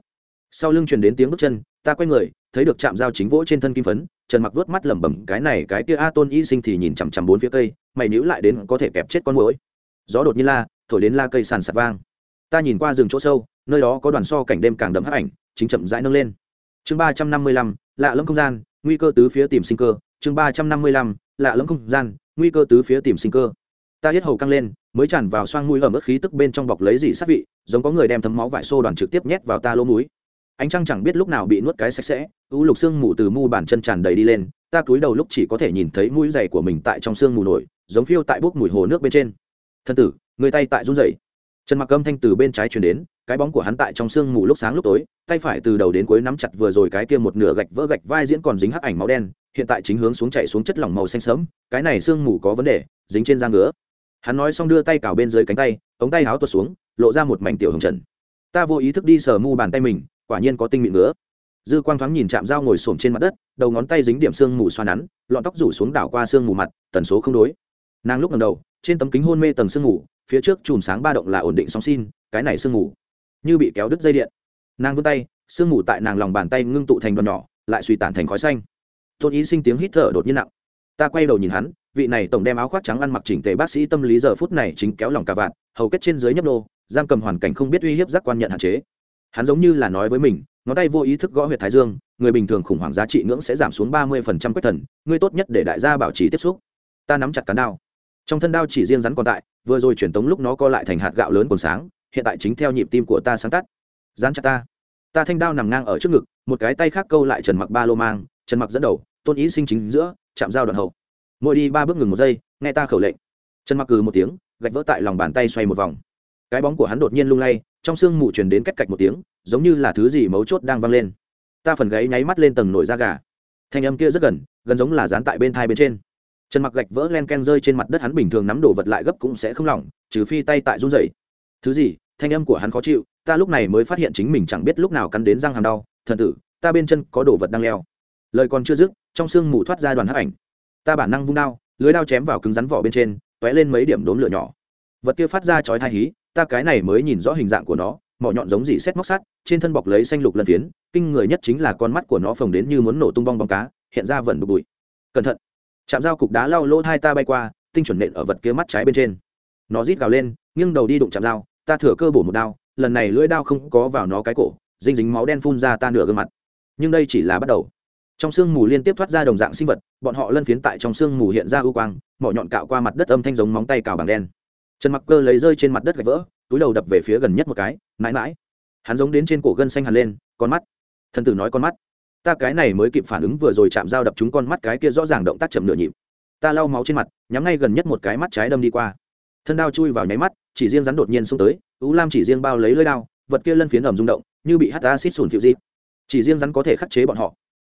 Sau lưng truyền đến tiếng bước chân, ta quay người, thấy được chạm dao chính vỗ trên thân kim phấn, trần mặc vớt mắt lẩm bẩm, cái này, cái kia a tôn y sinh thì nhìn chằm chằm bốn phía cây, mày níu lại đến có thể kẹp chết con mũi gió đột nhiên la, thổi đến la cây sàn sạt vang ta nhìn qua rừng chỗ sâu, nơi đó có đoàn so cảnh đêm càng đậm hấp ảnh, chính chậm rãi nâng lên. Chương ba trăm năm mươi lăm, lạ lẫm không gian, nguy cơ tứ phía tìm sinh cơ. Chương ba trăm năm mươi lăm, lạ lẫm không gian, nguy cơ tứ phía tìm sinh cơ. Ta hết hầu căng lên, mới tràn vào xoang mũi ở mức khí tức bên trong bọc lấy dị sát vị, giống có người đem thấm máu vải xô đoàn trực tiếp nhét vào ta lỗ mũi. Ánh trăng chẳng biết lúc nào bị nuốt cái sạch sẽ, u lục xương mù từ mu bàn chân tràn đầy đi lên, ta cúi đầu lúc chỉ có thể nhìn thấy mũi giày của mình tại trong xương mù nổi, giống phiêu tại bốc mùi hồ nước bên trên. Thân tử, người tay tại run rẩy trần mặc âm thanh từ bên trái truyền đến, cái bóng của hắn tại trong sương mù lúc sáng lúc tối, tay phải từ đầu đến cuối nắm chặt vừa rồi cái kia một nửa gạch vỡ gạch vai diễn còn dính hắc ảnh máu đen, hiện tại chính hướng xuống chạy xuống chất lỏng màu xanh sớm cái này sương mù có vấn đề, dính trên da ngứa. Hắn nói xong đưa tay cào bên dưới cánh tay, ống tay háo tuột xuống, lộ ra một mảnh tiểu hồng trần. Ta vô ý thức đi sờ mu bàn tay mình, quả nhiên có tinh mịn ngứa. Dư quang thoáng nhìn chạm dao ngồi xổm trên mặt đất, đầu ngón tay dính điểm sương mù xoa nắn, lọn tóc rủ xuống đảo qua sương mù mặt, tần số không đối. Nàng lúc lần đầu, trên tấm kính hôn mê tầng sương mù phía trước chùm sáng ba động là ổn định sóng xin, cái này sương mù như bị kéo đứt dây điện. Nàng vươn tay, sương mù tại nàng lòng bàn tay ngưng tụ thành đoàn nhỏ, lại suy tản thành khói xanh. Tôn ý sinh tiếng hít thở đột nhiên nặng. Ta quay đầu nhìn hắn, vị này tổng đem áo khoác trắng ăn mặc chỉnh tề bác sĩ tâm lý giờ phút này chính kéo lòng cả vạn, hầu kết trên dưới nhấp nô, giam cầm hoàn cảnh không biết uy hiếp giác quan nhận hạn chế. Hắn giống như là nói với mình, ngón tay vô ý thức gõ huyệt thái dương, người bình thường khủng hoảng giá trị ngưỡng sẽ giảm xuống ba mươi phần trăm quách thần ngươi tốt nhất để đại gia bảo trì tiếp xúc. Ta nắm chặt cán đao trong thân đao chỉ riêng rắn còn tại, vừa rồi truyền tống lúc nó co lại thành hạt gạo lớn còn sáng, hiện tại chính theo nhịp tim của ta sáng tắt. Dán chặt ta. Ta thanh đao nằm ngang ở trước ngực, một cái tay khác câu lại trần mặc ba lô mang, trần mặc dẫn đầu, tôn ý sinh chính giữa, chạm dao đoạn hậu. Mỗi đi ba bước ngừng một giây, nghe ta khẩu lệnh. Trần mặc cừ một tiếng, gạch vỡ tại lòng bàn tay xoay một vòng. Cái bóng của hắn đột nhiên lung lay, trong sương mù truyền đến cách cạch một tiếng, giống như là thứ gì mấu chốt đang văng lên. Ta phần gáy nháy mắt lên tầng nổi da gà. Thanh âm kia rất gần gần giống là dán tại bên thai bên trên trần mặc gạch vỡ len ken rơi trên mặt đất hắn bình thường nắm đồ vật lại gấp cũng sẽ không lỏng, trừ phi tay tại run rẩy. Thứ gì? Thanh âm của hắn khó chịu, ta lúc này mới phát hiện chính mình chẳng biết lúc nào cắn đến răng hàm đau. Thần tử, ta bên chân có đồ vật đang leo. Lời còn chưa dứt, trong xương mù thoát ra đoàn hắc ảnh. Ta bản năng vung đao, lưới đao chém vào cứng rắn vỏ bên trên, tóe lên mấy điểm đốm lửa nhỏ. Vật kia phát ra chói thai hí, ta cái này mới nhìn rõ hình dạng của nó, mỏ nhọn giống gì xét móc sắt, trên thân bọc lấy xanh lục lần phiến, kinh người nhất chính là con mắt của nó phồng đến như muốn nổ tung bong bóng cá, hiện ra vẩn đục bụi. Cẩn thận chạm dao cục đá lau lỗ hai ta bay qua, tinh chuẩn nện ở vật kia mắt trái bên trên. Nó rít gào lên, nghiêng đầu đi đụng chạm dao ta thừa cơ bổ một đao, lần này lưỡi đao không có vào nó cái cổ dinh dính máu đen phun ra ta nửa gương mặt. Nhưng đây chỉ là bắt đầu. Trong sương mù liên tiếp thoát ra đồng dạng sinh vật, bọn họ lân phiến tại trong sương mù hiện ra ưu quang, mỏ nhọn cạo qua mặt đất âm thanh giống móng tay cào bằng đen. Trần mặc cơ lấy rơi trên mặt đất gạch vỡ, túi đầu ta cái này mới kịp phản ứng vừa rồi chạm dao đập chúng con mắt cái kia rõ ràng động tác chậm nửa nhịp. Ta lau máu trên mặt, nhắm ngay gần nhất một cái mắt trái đâm đi qua. Thân đao chui vào nháy mắt, chỉ riêng rắn đột nhiên xông tới ú lam chỉ riêng bao lấy lưỡi đao, vật kia lân phiến ẩm rung động, như bị hát acid sùn phiệu dịp chỉ riêng rắn có thể khắc chế bọn họ.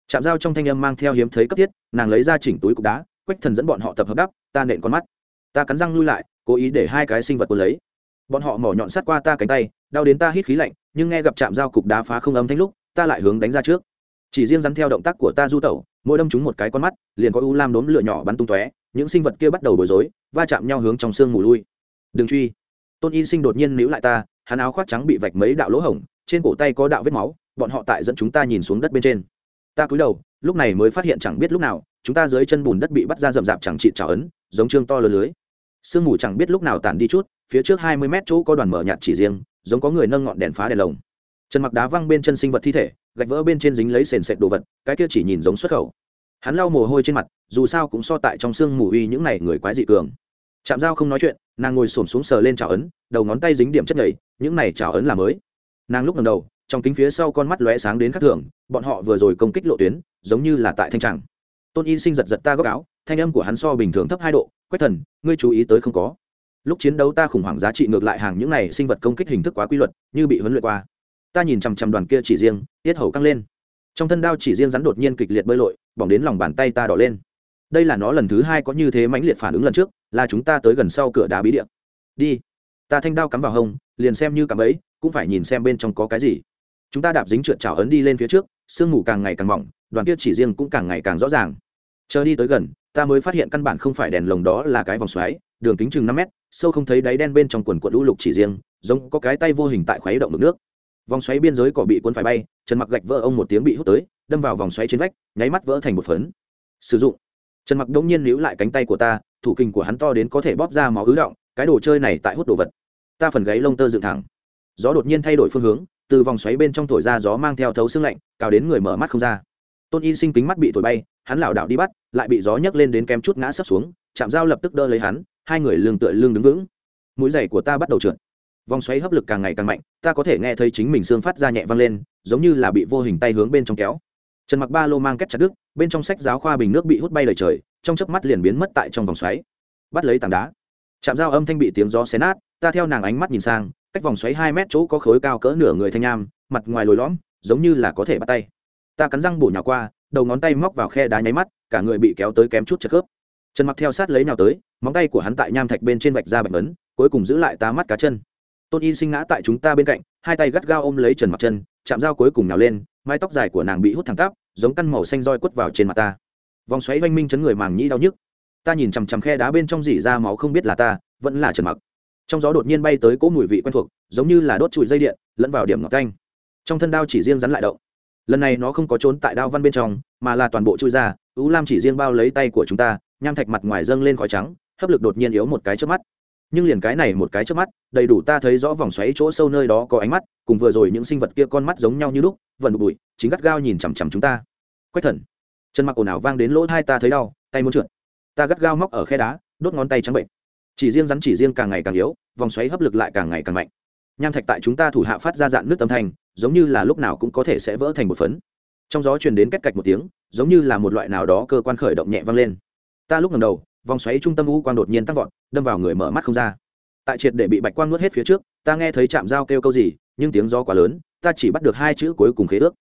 Chạm dao trong thanh âm mang theo hiếm thấy cấp thiết, nàng lấy ra chỉnh túi cục đá, quách thần dẫn bọn họ tập hợp đắp, ta nện con mắt. Ta cắn răng lui lại, cố ý để hai cái sinh vật quân lấy. Bọn họ mỏ nhọn sát qua ta cánh tay, đau đến ta hít khí lạnh, nhưng nghe gặp chạm dao cục đá phá không âm thanh lúc, ta lại hướng đánh ra trước chỉ riêng rắn theo động tác của ta du tẩu, mỗi đâm chúng một cái con mắt, liền có u lam đốm lửa nhỏ bắn tung tóe, những sinh vật kia bắt đầu bối rối, va chạm nhau hướng trong sương mù lui. Đừng truy. Tôn y sinh đột nhiên níu lại ta, hắn áo khoác trắng bị vạch mấy đạo lỗ hổng, trên cổ tay có đạo vết máu, bọn họ tại dẫn chúng ta nhìn xuống đất bên trên. Ta cúi đầu, lúc này mới phát hiện chẳng biết lúc nào, chúng ta dưới chân bùn đất bị bắt ra rậm rạp chẳng trị trào ấn, giống trương to lớn lưới. Sương mù chẳng biết lúc nào tản đi chút, phía trước hai mươi mét chỗ có đoàn mở nhạt chỉ riêng, giống có người nâng ngọn đèn phá đèn lồng. Trần mặc đá văng bên chân sinh vật thi thể gạch vỡ bên trên dính lấy sền sệt đồ vật, cái kia chỉ nhìn giống xuất khẩu. Hắn lau mồ hôi trên mặt, dù sao cũng so tại trong sương mù uy những này người quái dị cường. Chạm dao không nói chuyện, nàng ngồi xổm xuống sờ lên trào ấn, đầu ngón tay dính điểm chất nhầy, những này trào ấn là mới. Nàng lúc ngầm đầu, trong kính phía sau con mắt lóe sáng đến khắc thường, bọn họ vừa rồi công kích lộ tuyến, giống như là tại thanh tràng. Tôn y sinh giật giật ta góc áo, thanh âm của hắn so bình thường thấp hai độ, quách thần, ngươi chú ý tới không có. Lúc chiến đấu ta khủng hoảng giá trị ngược lại hàng những này sinh vật công kích hình thức quá quy luật, như bị huấn luyện qua ta nhìn chằm chằm đoàn kia chỉ riêng, tiết hầu căng lên. Trong thân đao chỉ riêng rắn đột nhiên kịch liệt bơi lội, bỏng đến lòng bàn tay ta đỏ lên. Đây là nó lần thứ hai có như thế mãnh liệt phản ứng lần trước, là chúng ta tới gần sau cửa đá bí điện đi. Ta thanh đao cắm vào hông, liền xem như cắm ấy cũng phải nhìn xem bên trong có cái gì. Chúng ta đạp dính trượt trào ấn đi lên phía trước, sương mù càng ngày càng mỏng, đoàn kia chỉ riêng cũng càng ngày càng rõ ràng. Chờ đi tới gần, ta mới phát hiện căn bản không phải đèn lồng đó là cái vòng xoáy, đường kính chừng năm mét, sâu không thấy đáy đen bên trong quần quận lũ lục chỉ riêng, giống có cái tay vô hình tại khoáy động mực nước vòng xoáy biên giới cỏ bị cuốn phải bay, trần mặc gạch vỡ ông một tiếng bị hút tới, đâm vào vòng xoáy trên vách, nháy mắt vỡ thành một phấn. Sử dụng. Trần mặc đông nhiên níu lại cánh tay của ta, thủ kinh của hắn to đến có thể bóp ra máu ứ động, cái đồ chơi này tại hút đồ vật. Ta phần gáy lông tơ dựng thẳng. Gió đột nhiên thay đổi phương hướng, từ vòng xoáy bên trong thổi ra gió mang theo thấu xương lạnh, cào đến người mở mắt không ra. Tôn y sinh kính mắt bị thổi bay, hắn lảo đảo đi bắt, lại bị gió nhấc lên đến kém chút ngã sấp xuống chạm dao lập tức đỡ lấy hắn, hai người lưng tựa lưng đứng vững. Mũi giày của ta bắt đầu trượt vòng xoáy hấp lực càng ngày càng mạnh, ta có thể nghe thấy chính mình xương phát ra nhẹ văng lên, giống như là bị vô hình tay hướng bên trong kéo. Trần mặc ba lô mang kết chặt đứt, bên trong sách giáo khoa bình nước bị hút bay lời trời, trong chớp mắt liền biến mất tại trong vòng xoáy. Bắt lấy tảng đá. Chạm dao âm thanh bị tiếng gió xé nát, ta theo nàng ánh mắt nhìn sang, cách vòng xoáy hai mét chỗ có khối cao cỡ nửa người thanh nham, mặt ngoài lồi lõm, giống như là có thể bắt tay. Ta cắn răng bổ nhào qua, đầu ngón tay móc vào khe đá nháy mắt, cả người bị kéo tới kém chút chật khớp. Trần mặc theo sát lấy nào tới, móng tay của hắn tại nham thạch bên trên vạch ra bạch ấn, cuối cùng giữ lại ta mắt cá chân tôn y sinh ngã tại chúng ta bên cạnh, hai tay gắt gao ôm lấy trần mặc chân, chạm dao cuối cùng nào lên, mái tóc dài của nàng bị hút thẳng tắp, giống căn màu xanh roi quất vào trên mặt ta. Vòng xoáy oanh minh chấn người màng nhĩ đau nhức. Ta nhìn chằm chằm khe đá bên trong dỉ ra máu không biết là ta, vẫn là trần mặc. Trong gió đột nhiên bay tới cỗ mùi vị quen thuộc, giống như là đốt trụi dây điện, lẫn vào điểm ngọt canh. Trong thân đao chỉ riêng rắn lại động. Lần này nó không có trốn tại đao văn bên trong, mà là toàn bộ chui ra ú lam chỉ riêng bao lấy tay của chúng ta, nham thạch mặt ngoài dâng lên khói trắng, hấp lực đột nhiên yếu một cái trước mắt nhưng liền cái này một cái trước mắt, đầy đủ ta thấy rõ vòng xoáy chỗ sâu nơi đó có ánh mắt, cùng vừa rồi những sinh vật kia con mắt giống nhau như lúc vần bụi, chính gắt gao nhìn chằm chằm chúng ta. Quách thần, chân mặc ồn ào vang đến lỗ hai ta thấy đau, tay muốn trượt. Ta gắt gao móc ở khe đá, đốt ngón tay trắng bệnh. Chỉ riêng rắn chỉ riêng càng ngày càng yếu, vòng xoáy hấp lực lại càng ngày càng mạnh. Nham thạch tại chúng ta thủ hạ phát ra dạng nước âm thanh, giống như là lúc nào cũng có thể sẽ vỡ thành một phấn. Trong gió truyền đến cách cạch một tiếng, giống như là một loại nào đó cơ quan khởi động nhẹ vang lên. Ta lúc ngầm đầu vòng xoáy trung tâm u quang đột nhiên tăng vọt, đâm vào người mở mắt không ra. Tại triệt để bị bạch quang nuốt hết phía trước, ta nghe thấy chạm dao kêu câu gì, nhưng tiếng gió quá lớn, ta chỉ bắt được hai chữ cuối cùng khế ước.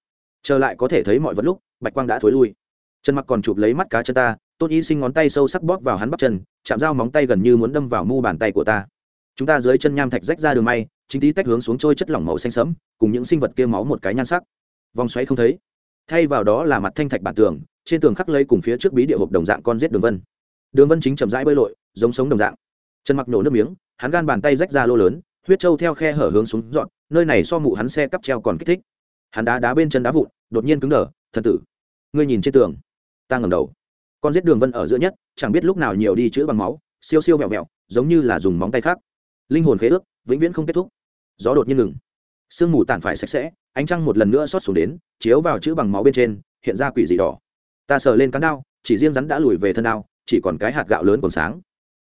Trở lại có thể thấy mọi vật lúc, bạch quang đã thối lui. Chân mặc còn chụp lấy mắt cá chân ta, tôn y sinh ngón tay sâu sắc bóp vào hắn bắp chân chạm dao móng tay gần như muốn đâm vào mu bàn tay của ta. Chúng ta dưới chân nham thạch rách ra đường may, chính tí tách hướng xuống trôi chất lỏng màu xanh sẫm, cùng những sinh vật kia máu một cái nhan sắc. Vòng xoáy không thấy. Thay vào đó là mặt thanh thạch bản tường, trên tường khắc lây cùng phía trước bí địa hộp đồng dạng con giết đường vân đường vân chính chậm rãi bơi lội, giống sống đồng dạng. Chân mặc nổ nước miếng, hắn gan bàn tay rách ra lô lớn, huyết trâu theo khe hở hướng xuống dọn, nơi này so mụ hắn xe cắp treo còn kích thích. Hắn đá đá bên chân đá vụn, đột nhiên cứng đờ, thần tử, ngươi nhìn trên tường. Ta ngầm đầu. Con giết đường vân ở giữa nhất, chẳng biết lúc nào nhiều đi chữ bằng máu, siêu siêu vẹo vẹo, giống như là dùng móng tay khác. Linh hồn khế ước, vĩnh viễn không kết thúc. Gió đột nhiên ngừng. Sương mù tản phải sạch sẽ, ánh trăng một lần nữa xót xuống đến, chiếu vào chữ bằng máu bên trên, hiện ra quỷ dị đỏ. Ta sờ lên cán đao, chỉ riêng rắn đã lùi về thân đao chỉ còn cái hạt gạo lớn còn sáng.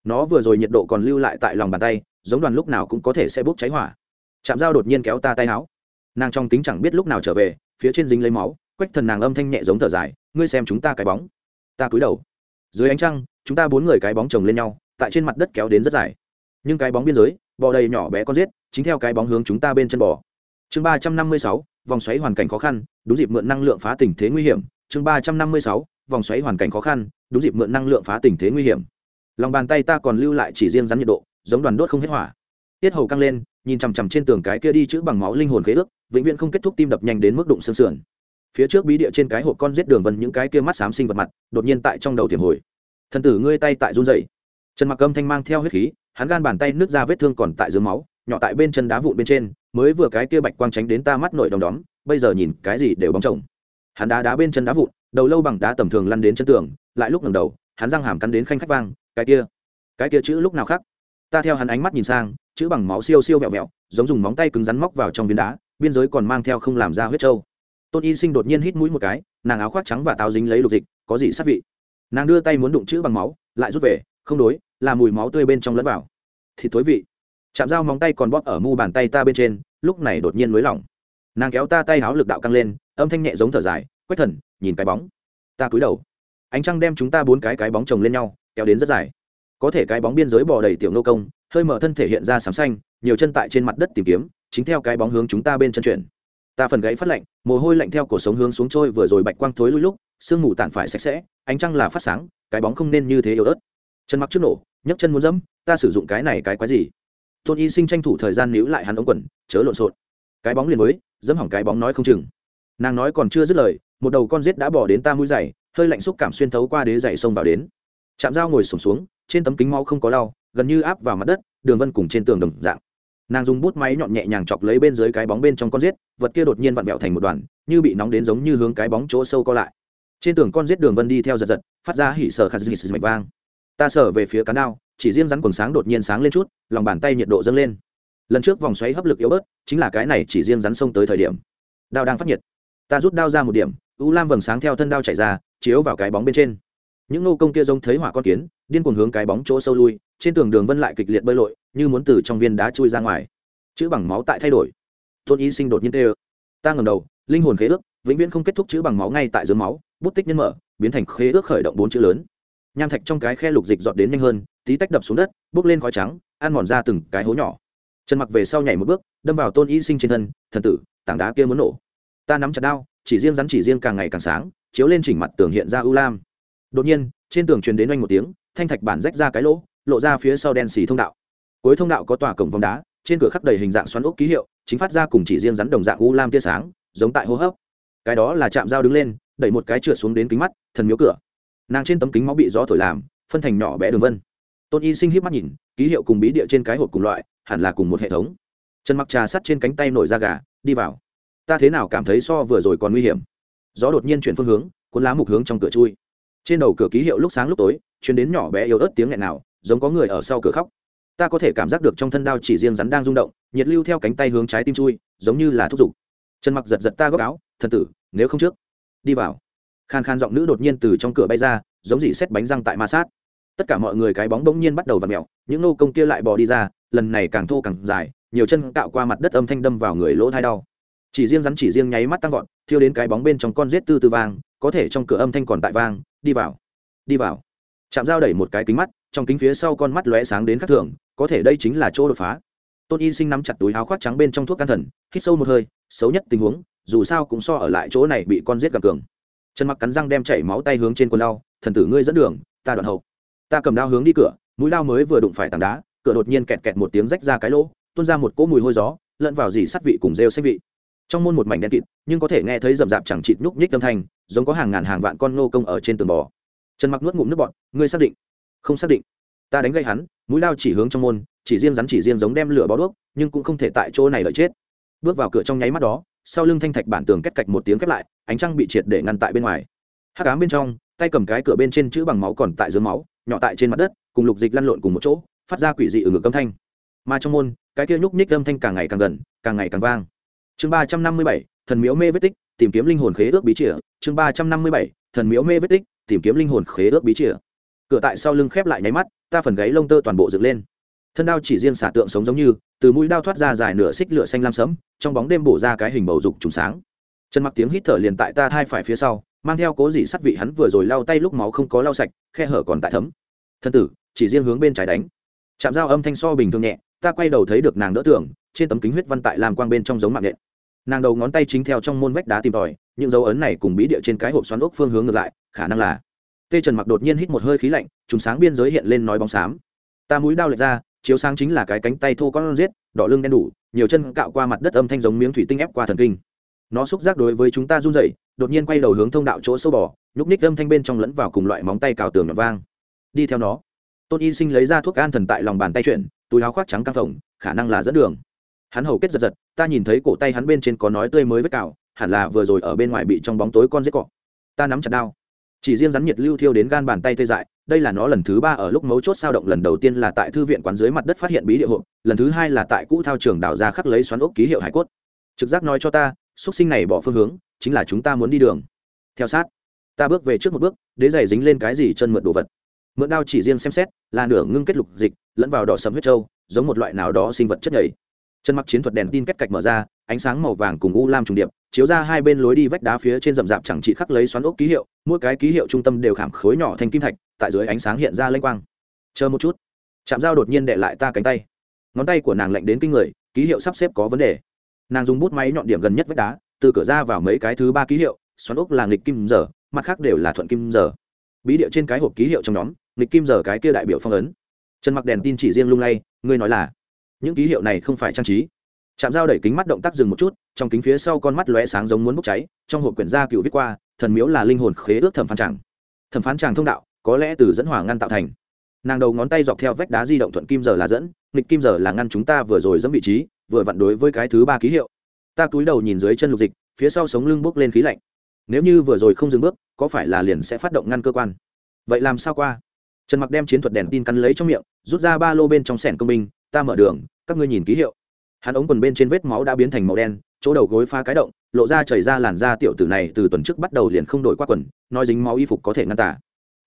Nó vừa rồi nhiệt độ còn lưu lại tại lòng bàn tay, giống đoàn lúc nào cũng có thể sẽ bốc cháy hỏa. Chạm dao đột nhiên kéo ta tay áo. Nàng trong kính chẳng biết lúc nào trở về, phía trên dính lấy máu, quách thần nàng âm thanh nhẹ giống thở dài, ngươi xem chúng ta cái bóng. Ta cúi đầu. Dưới ánh trăng, chúng ta bốn người cái bóng chồng lên nhau, tại trên mặt đất kéo đến rất dài. Nhưng cái bóng biên giới, bò đầy nhỏ bé con giết, chính theo cái bóng hướng chúng ta bên chân bò. Chương ba trăm năm mươi sáu, vòng xoáy hoàn cảnh khó khăn, đúng dịp mượn năng lượng phá tình thế nguy hiểm. Chương ba trăm năm mươi sáu vòng xoáy hoàn cảnh khó khăn, đúng dịp mượn năng lượng phá tình thế nguy hiểm. Lòng bàn tay ta còn lưu lại chỉ riêng rắn nhiệt độ, giống đoàn đốt không hết hỏa. Tiết hầu căng lên, nhìn chằm chằm trên tường cái kia đi chữ bằng máu linh hồn khế ước, vĩnh viễn không kết thúc tim đập nhanh đến mức đụng xương sườn. Phía trước bí địa trên cái hộp con giết đường vân những cái kia mắt xám sinh vật mặt, đột nhiên tại trong đầu tiềm hồi. Thần tử ngươi tay tại run dậy trần mặc âm thanh mang theo huyết khí, hắn gan bàn tay nước ra vết thương còn tại dưới máu, nhỏ tại bên chân đá vụn bên trên, mới vừa cái kia bạch quang tránh đến ta mắt nội đom đóm, bây giờ nhìn cái gì đều bóng chồng. Hắn đá đá bên chân đá vụn đầu lâu bằng đá tầm thường lăn đến chân tường, lại lúc ngẩng đầu, hắn răng hàm cắn đến khanh khách vang, cái kia cái kia chữ lúc nào khác? Ta theo hắn ánh mắt nhìn sang, chữ bằng máu siêu siêu vẹo vẹo, giống dùng móng tay cứng rắn móc vào trong viên đá, biên giới còn mang theo không làm ra huyết trâu. Tôn y sinh đột nhiên hít mũi một cái, nàng áo khoác trắng và táo dính lấy lục dịch, có gì sát vị? Nàng đưa tay muốn đụng chữ bằng máu, lại rút về, không đối, là mùi máu tươi bên trong lẫn vào. Thì thối vị. Chạm dao móng tay còn bóp ở mu bàn tay ta bên trên, lúc này đột nhiên nới lỏng. Nàng kéo ta tay áo lực đạo căng lên, âm thanh nhẹ giống thở dài quách thần, nhìn cái bóng. Ta cúi đầu. Ánh trăng đem chúng ta bốn cái cái bóng chồng lên nhau, kéo đến rất dài. Có thể cái bóng biên giới bò đầy tiểu nô công, hơi mở thân thể hiện ra sám xanh, nhiều chân tại trên mặt đất tìm kiếm, chính theo cái bóng hướng chúng ta bên chân chuyển. Ta phần gãy phát lạnh, mồ hôi lạnh theo cổ sống hướng xuống trôi vừa rồi bạch quang thối lui lúc, sương mù tản phải sạch sẽ, ánh trăng là phát sáng, cái bóng không nên như thế yếu ớt. Chân mặc trước nổ, nhấc chân muốn dẫm, ta sử dụng cái này cái quái gì? Tôn y sinh tranh thủ thời gian níu lại hắn ống quần, chớ lộn xộn. Cái bóng liền với dẫm hỏng cái bóng nói không chừng. Nàng nói còn chưa dứt lời một đầu con rết đã bỏ đến ta mũi dày hơi lạnh xúc cảm xuyên thấu qua đế dày xông vào đến. Chạm dao ngồi sổm xuống, xuống trên tấm kính máu không có lau gần như áp vào mặt đất đường vân cùng trên tường đồng dạng. Nàng dùng bút máy nhọn nhẹ nhàng chọc lấy bên dưới cái bóng bên trong con rết vật kia đột nhiên vặn vẹo thành một đoàn như bị nóng đến giống như hướng cái bóng chỗ sâu co lại. Trên tường con rết đường vân đi theo giật giật phát ra hỉ sờ khát sờ mạch vang. Ta sờ về phía cán đao chỉ riêng rắn quần sáng đột nhiên sáng lên chút lòng bàn tay nhiệt độ dâng lên. Lần trước vòng xoáy hấp lực yếu bớt chính là cái này chỉ riêng rắn sông tới thời điểm. Đao đang phát nhiệt. Ta rút đao ra một điểm u lam vầng sáng theo thân đao chạy ra, chiếu vào cái bóng bên trên. Những nô công kia giống thấy hỏa con kiến, điên cuồng hướng cái bóng chỗ sâu lui, trên tường đường vân lại kịch liệt bơi lội, như muốn từ trong viên đá chui ra ngoài. Chữ bằng máu tại thay đổi. Tôn y sinh đột nhiên tê ơ ta ngầm đầu, linh hồn khế ước, vĩnh viễn không kết thúc chữ bằng máu ngay tại dưới máu, bút tích nhân mở, biến thành khế ước khởi động bốn chữ lớn. Nham thạch trong cái khe lục dịch dọn đến nhanh hơn, tí tách đập xuống đất, bốc lên khói trắng, ăn mòn ra từng cái hố nhỏ. Trần mặc về sau nhảy một bước, đâm vào tôn y sinh trên thân, thần tử, tảng đá kia muốn nổ. Ta nắm chặt đao chỉ riêng rắn chỉ riêng càng ngày càng sáng, chiếu lên chỉnh mặt tường hiện ra ưu lam. Đột nhiên, trên tường truyền đến oanh một tiếng, thanh thạch bản rách ra cái lỗ, lộ ra phía sau đen xì thông đạo. Cuối thông đạo có tòa cổng vòng đá, trên cửa khắc đầy hình dạng xoắn ốc ký hiệu, chính phát ra cùng chỉ riêng rắn đồng dạng u lam tia sáng, giống tại hô hấp. Cái đó là chạm dao đứng lên, đẩy một cái trượt xuống đến kính mắt, thần miếu cửa. Nàng trên tấm kính máu bị gió thổi làm, phân thành nhỏ bé đường vân. Tôn y sinh hiếp mắt nhìn, ký hiệu cùng bí địa trên cái hộp cùng loại, hẳn là cùng một hệ thống. Trần mặc trà sắt trên cánh tay nổi da gà, đi vào ta thế nào cảm thấy so vừa rồi còn nguy hiểm? Gió đột nhiên chuyển phương hướng, cuốn lá mục hướng trong cửa chui. Trên đầu cửa ký hiệu lúc sáng lúc tối, chuyển đến nhỏ bé yếu ớt tiếng nghẹn nào giống có người ở sau cửa khóc. Ta có thể cảm giác được trong thân đao chỉ riêng rắn đang rung động, nhiệt lưu theo cánh tay hướng trái tim chui, giống như là thúc giục. Trần mặc giật giật ta góc áo, thần tử, nếu không trước, đi vào. Khan khan giọng nữ đột nhiên từ trong cửa bay ra, giống dỉ xét bánh răng tại ma sát. Tất cả mọi người cái bóng bỗng nhiên bắt đầu v ặ mẹo những nô công kia lại bỏ đi ra, lần này càng thô càng dài, nhiều chân cạo qua mặt đất âm thanh đâm vào người lỗ thai đau chỉ riêng rắn chỉ riêng nháy mắt tăng vọt, thiêu đến cái bóng bên trong con rết tư tư vang, có thể trong cửa âm thanh còn tại vang, đi vào đi vào. Chạm dao đẩy một cái kính mắt, trong kính phía sau con mắt lóe sáng đến khắc thường, có thể đây chính là chỗ đột phá. Tôn y sinh nắm chặt túi áo khoác trắng bên trong thuốc can thần, hít sâu một hơi, xấu nhất tình huống, dù sao cũng so ở lại chỗ này bị con rết gặp cường. Chân mặc cắn răng đem chảy máu tay hướng trên quần đao thần tử ngươi dẫn đường, ta đoạn hậu. Ta cầm đao hướng đi cửa, mũi đao mới vừa đụng phải tảng đá, cửa đột nhiên kẹt kẹt một tiếng rách ra cái lỗ, tuôn ra một cỗ mùi hôi gió, lẫn vào dì sắt vị cùng rêu xách vị trong môn một mảnh đen kịt nhưng có thể nghe thấy rậm rạp chẳng chịt nhúc nhích âm thanh giống có hàng ngàn hàng vạn con nô công ở trên tường bò. Trần mặc nuốt ngụm nước bọt, ngươi xác định? Không xác định. Ta đánh gây hắn mũi lao chỉ hướng trong môn chỉ riêng rắn chỉ riêng giống đem lửa bó đuốc nhưng cũng không thể tại chỗ này lợi chết. Bước vào cửa trong nháy mắt đó sau lưng thanh thạch bản tường kết cạch một tiếng khép lại ánh trăng bị triệt để ngăn tại bên ngoài. Hắc ám bên trong tay cầm cái cửa bên trên chữ bằng máu còn tại dưới máu nhỏ tại trên mặt đất cùng lục dịch lăn lộn cùng một chỗ phát ra quỷ dị ở ngực âm thanh. Mà trong môn cái kia nhúc nhích âm thanh càng ngày càng gần càng ngày càng vang chương ba trăm năm mươi bảy, thần miếu mê vết tích, tìm kiếm linh hồn khế ước bí chìa. chương ba trăm năm mươi bảy, thần miếu mê vết tích, tìm kiếm linh hồn khế ước bí chìa. cửa tại sau lưng khép lại nháy mắt, ta phần gáy lông tơ toàn bộ dựng lên. thân đao chỉ riêng xả tượng sống giống như, từ mũi đao thoát ra dài nửa xích lửa xanh lam sẫm, trong bóng đêm bổ ra cái hình bầu dục trùng sáng. chân mặc tiếng hít thở liền tại ta thai phải phía sau, mang theo cố dị sắt vị hắn vừa rồi lau tay lúc máu không có lau sạch, khe hở còn tại thấm. thân tử, chỉ riêng hướng bên trái đánh. chạm dao âm thanh so bình thường nhẹ, ta quay đầu thấy được nàng đỡ tưởng trên tấm kính huyết văn tại làm quang bên trong giống mạng nhện nàng đầu ngón tay chính theo trong môn vách đá tìm tòi, những dấu ấn này cùng bí địa trên cái hộp xoắn ốc phương hướng ngược lại, khả năng là tê trần mặc đột nhiên hít một hơi khí lạnh, trùng sáng biên giới hiện lên nói bóng xám. Ta mũi đao lệch ra, chiếu sáng chính là cái cánh tay thô con giết, đỏ lưng đen đủ, nhiều chân cạo qua mặt đất âm thanh giống miếng thủy tinh ép qua thần kinh. Nó xúc giác đối với chúng ta run rẩy, đột nhiên quay đầu hướng thông đạo chỗ sâu bò, nhúc ních âm thanh bên trong lẫn vào cùng loại móng tay cào tường nhọn vang. Đi theo nó. Tôn y sinh lấy ra thuốc an thần tại lòng bàn tay chuyển, túi áo khoác trắng căng phồng, khả năng là dẫn đường hắn hầu kết giật giật, ta nhìn thấy cổ tay hắn bên trên có nói tươi mới với cào, hẳn là vừa rồi ở bên ngoài bị trong bóng tối con giết cọ. Ta nắm chặt đao. Chỉ riêng rắn nhiệt lưu thiêu đến gan bàn tay tê dại, đây là nó lần thứ ba ở lúc mấu chốt sao động, lần đầu tiên là tại thư viện quán dưới mặt đất phát hiện bí địa hộ lần thứ hai là tại cũ thao trường đào ra khắc lấy xoắn ốc ký hiệu hải cốt. Trực giác nói cho ta xúc sinh này bỏ phương hướng, chính là chúng ta muốn đi đường. Theo sát. Ta bước về trước một bước, đế giày dính lên cái gì chân mượn đồ vật. Mượn đao chỉ riêng xem xét, là nửa ngưng kết lục dịch, lẫn vào đỏ sầm huyết trâu, giống một loại nào đó sinh vật chất nhảy chân mặc chiến thuật đèn tin kết cạch mở ra, ánh sáng màu vàng cùng u lam trùng điệp, chiếu ra hai bên lối đi vách đá phía trên rậm rạp chẳng chỉ khắc lấy xoắn ốc ký hiệu, mỗi cái ký hiệu trung tâm đều khảm khối nhỏ thành kim thạch, tại dưới ánh sáng hiện ra lênh quang. Chờ một chút. Chạm dao đột nhiên đệ lại ta cánh tay. Ngón tay của nàng lạnh đến kinh người, ký hiệu sắp xếp có vấn đề. Nàng dùng bút máy nhọn điểm gần nhất vách đá, từ cửa ra vào mấy cái thứ ba ký hiệu, xoắn ốc là nghịch kim giờ, mặt khác đều là thuận kim giờ. Bí địa trên cái hộp ký hiệu trong nhóm, nghịch kim giờ cái kia đại biểu phong ấn. Trần mặc đèn tin chỉ riêng lung lay, ngươi nói là những ký hiệu này không phải trang trí. Chạm dao đẩy kính mắt động tác dừng một chút, trong kính phía sau con mắt lóe sáng giống muốn bốc cháy, trong hộp quyển gia cựu viết qua, thần miếu là linh hồn khế ước thẩm phán tràng thẩm phán tràng thông đạo, có lẽ từ dẫn hỏa ngăn tạo thành. Nàng đầu ngón tay dọc theo vách đá di động thuận kim giờ là dẫn, nghịch kim giờ là ngăn chúng ta vừa rồi dẫm vị trí, vừa vặn đối với cái thứ ba ký hiệu. Ta túi đầu nhìn dưới chân lục dịch, phía sau sống lưng bốc lên khí lạnh. Nếu như vừa rồi không dừng bước, có phải là liền sẽ phát động ngăn cơ quan? Vậy làm sao qua? Trần mặc đem chiến thuật đèn tin cắn lấy trong miệng, rút ra ba lô bên trong sẻn công binh, ta mở đường các ngươi nhìn ký hiệu. Hắn ống quần bên trên vết máu đã biến thành màu đen, chỗ đầu gối pha cái động, lộ ra chảy ra làn da tiểu tử này từ tuần trước bắt đầu liền không đổi qua quần, nói dính máu y phục có thể ngăn tả.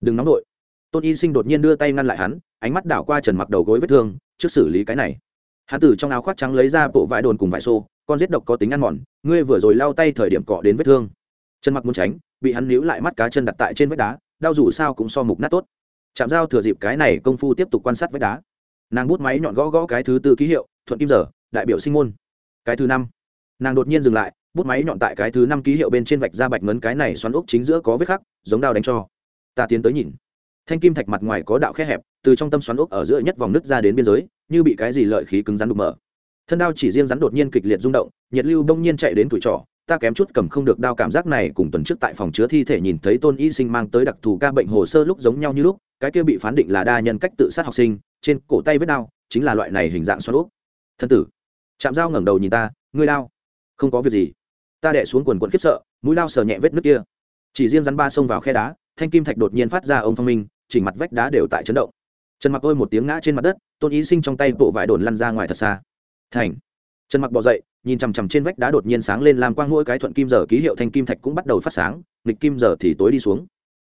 Đừng nóng đội tôn y sinh đột nhiên đưa tay ngăn lại hắn, ánh mắt đảo qua trần mặc đầu gối vết thương, trước xử lý cái này. Hắn từ trong áo khoác trắng lấy ra bộ vải đồn cùng vải xô, con giết độc có tính ăn mòn, ngươi vừa rồi lao tay thời điểm cọ đến vết thương. Trần mặc muốn tránh, bị hắn níu lại mắt cá chân đặt tại trên vách đá, đau dù sao cũng so mục nát tốt. Chạm dao thừa dịp cái này công phu tiếp tục quan sát vách đá nàng bút máy nhọn gõ gõ cái thứ tư ký hiệu, thuận kim giờ, đại biểu sinh môn. Cái thứ năm. Nàng đột nhiên dừng lại, bút máy nhọn tại cái thứ năm ký hiệu bên trên vạch ra bạch ngấn cái này xoắn ốc chính giữa có vết khắc, giống đao đánh cho. Ta tiến tới nhìn. Thanh kim thạch mặt ngoài có đạo khe hẹp, từ trong tâm xoắn ốc ở giữa nhất vòng nứt ra đến biên giới, như bị cái gì lợi khí cứng rắn đục mở. Thân đao chỉ riêng rắn đột nhiên kịch liệt rung động, nhiệt lưu bỗng nhiên chạy đến tuổi trọ ta kém chút cầm không được đau cảm giác này cùng tuần trước tại phòng chứa thi thể nhìn thấy tôn y sinh mang tới đặc thù ca bệnh hồ sơ lúc giống nhau như lúc, cái kia bị phán định là đa nhân cách tự sát học sinh, trên cổ tay vết đau chính là loại này hình dạng xoắn úp thân tử chạm dao ngẩng đầu nhìn ta, ngươi lao không có việc gì. Ta đẻ xuống quần quần khiếp sợ, mũi lao sờ nhẹ vết nước kia. Chỉ riêng rắn ba xông vào khe đá, thanh kim thạch đột nhiên phát ra ông phong minh chỉnh mặt vách đá đều tại chấn động. Trần mặc ôi một tiếng ngã trên mặt đất, tôn ý sinh trong tay bộ vải đồn lăn ra ngoài thật xa. Thành trần mặc bỏ dậy, nhìn chằm chằm trên vách đá đột nhiên sáng lên làm quang, mỗi cái thuận kim giờ ký hiệu thanh kim thạch cũng bắt đầu phát sáng, nghịch kim giờ thì tối đi xuống.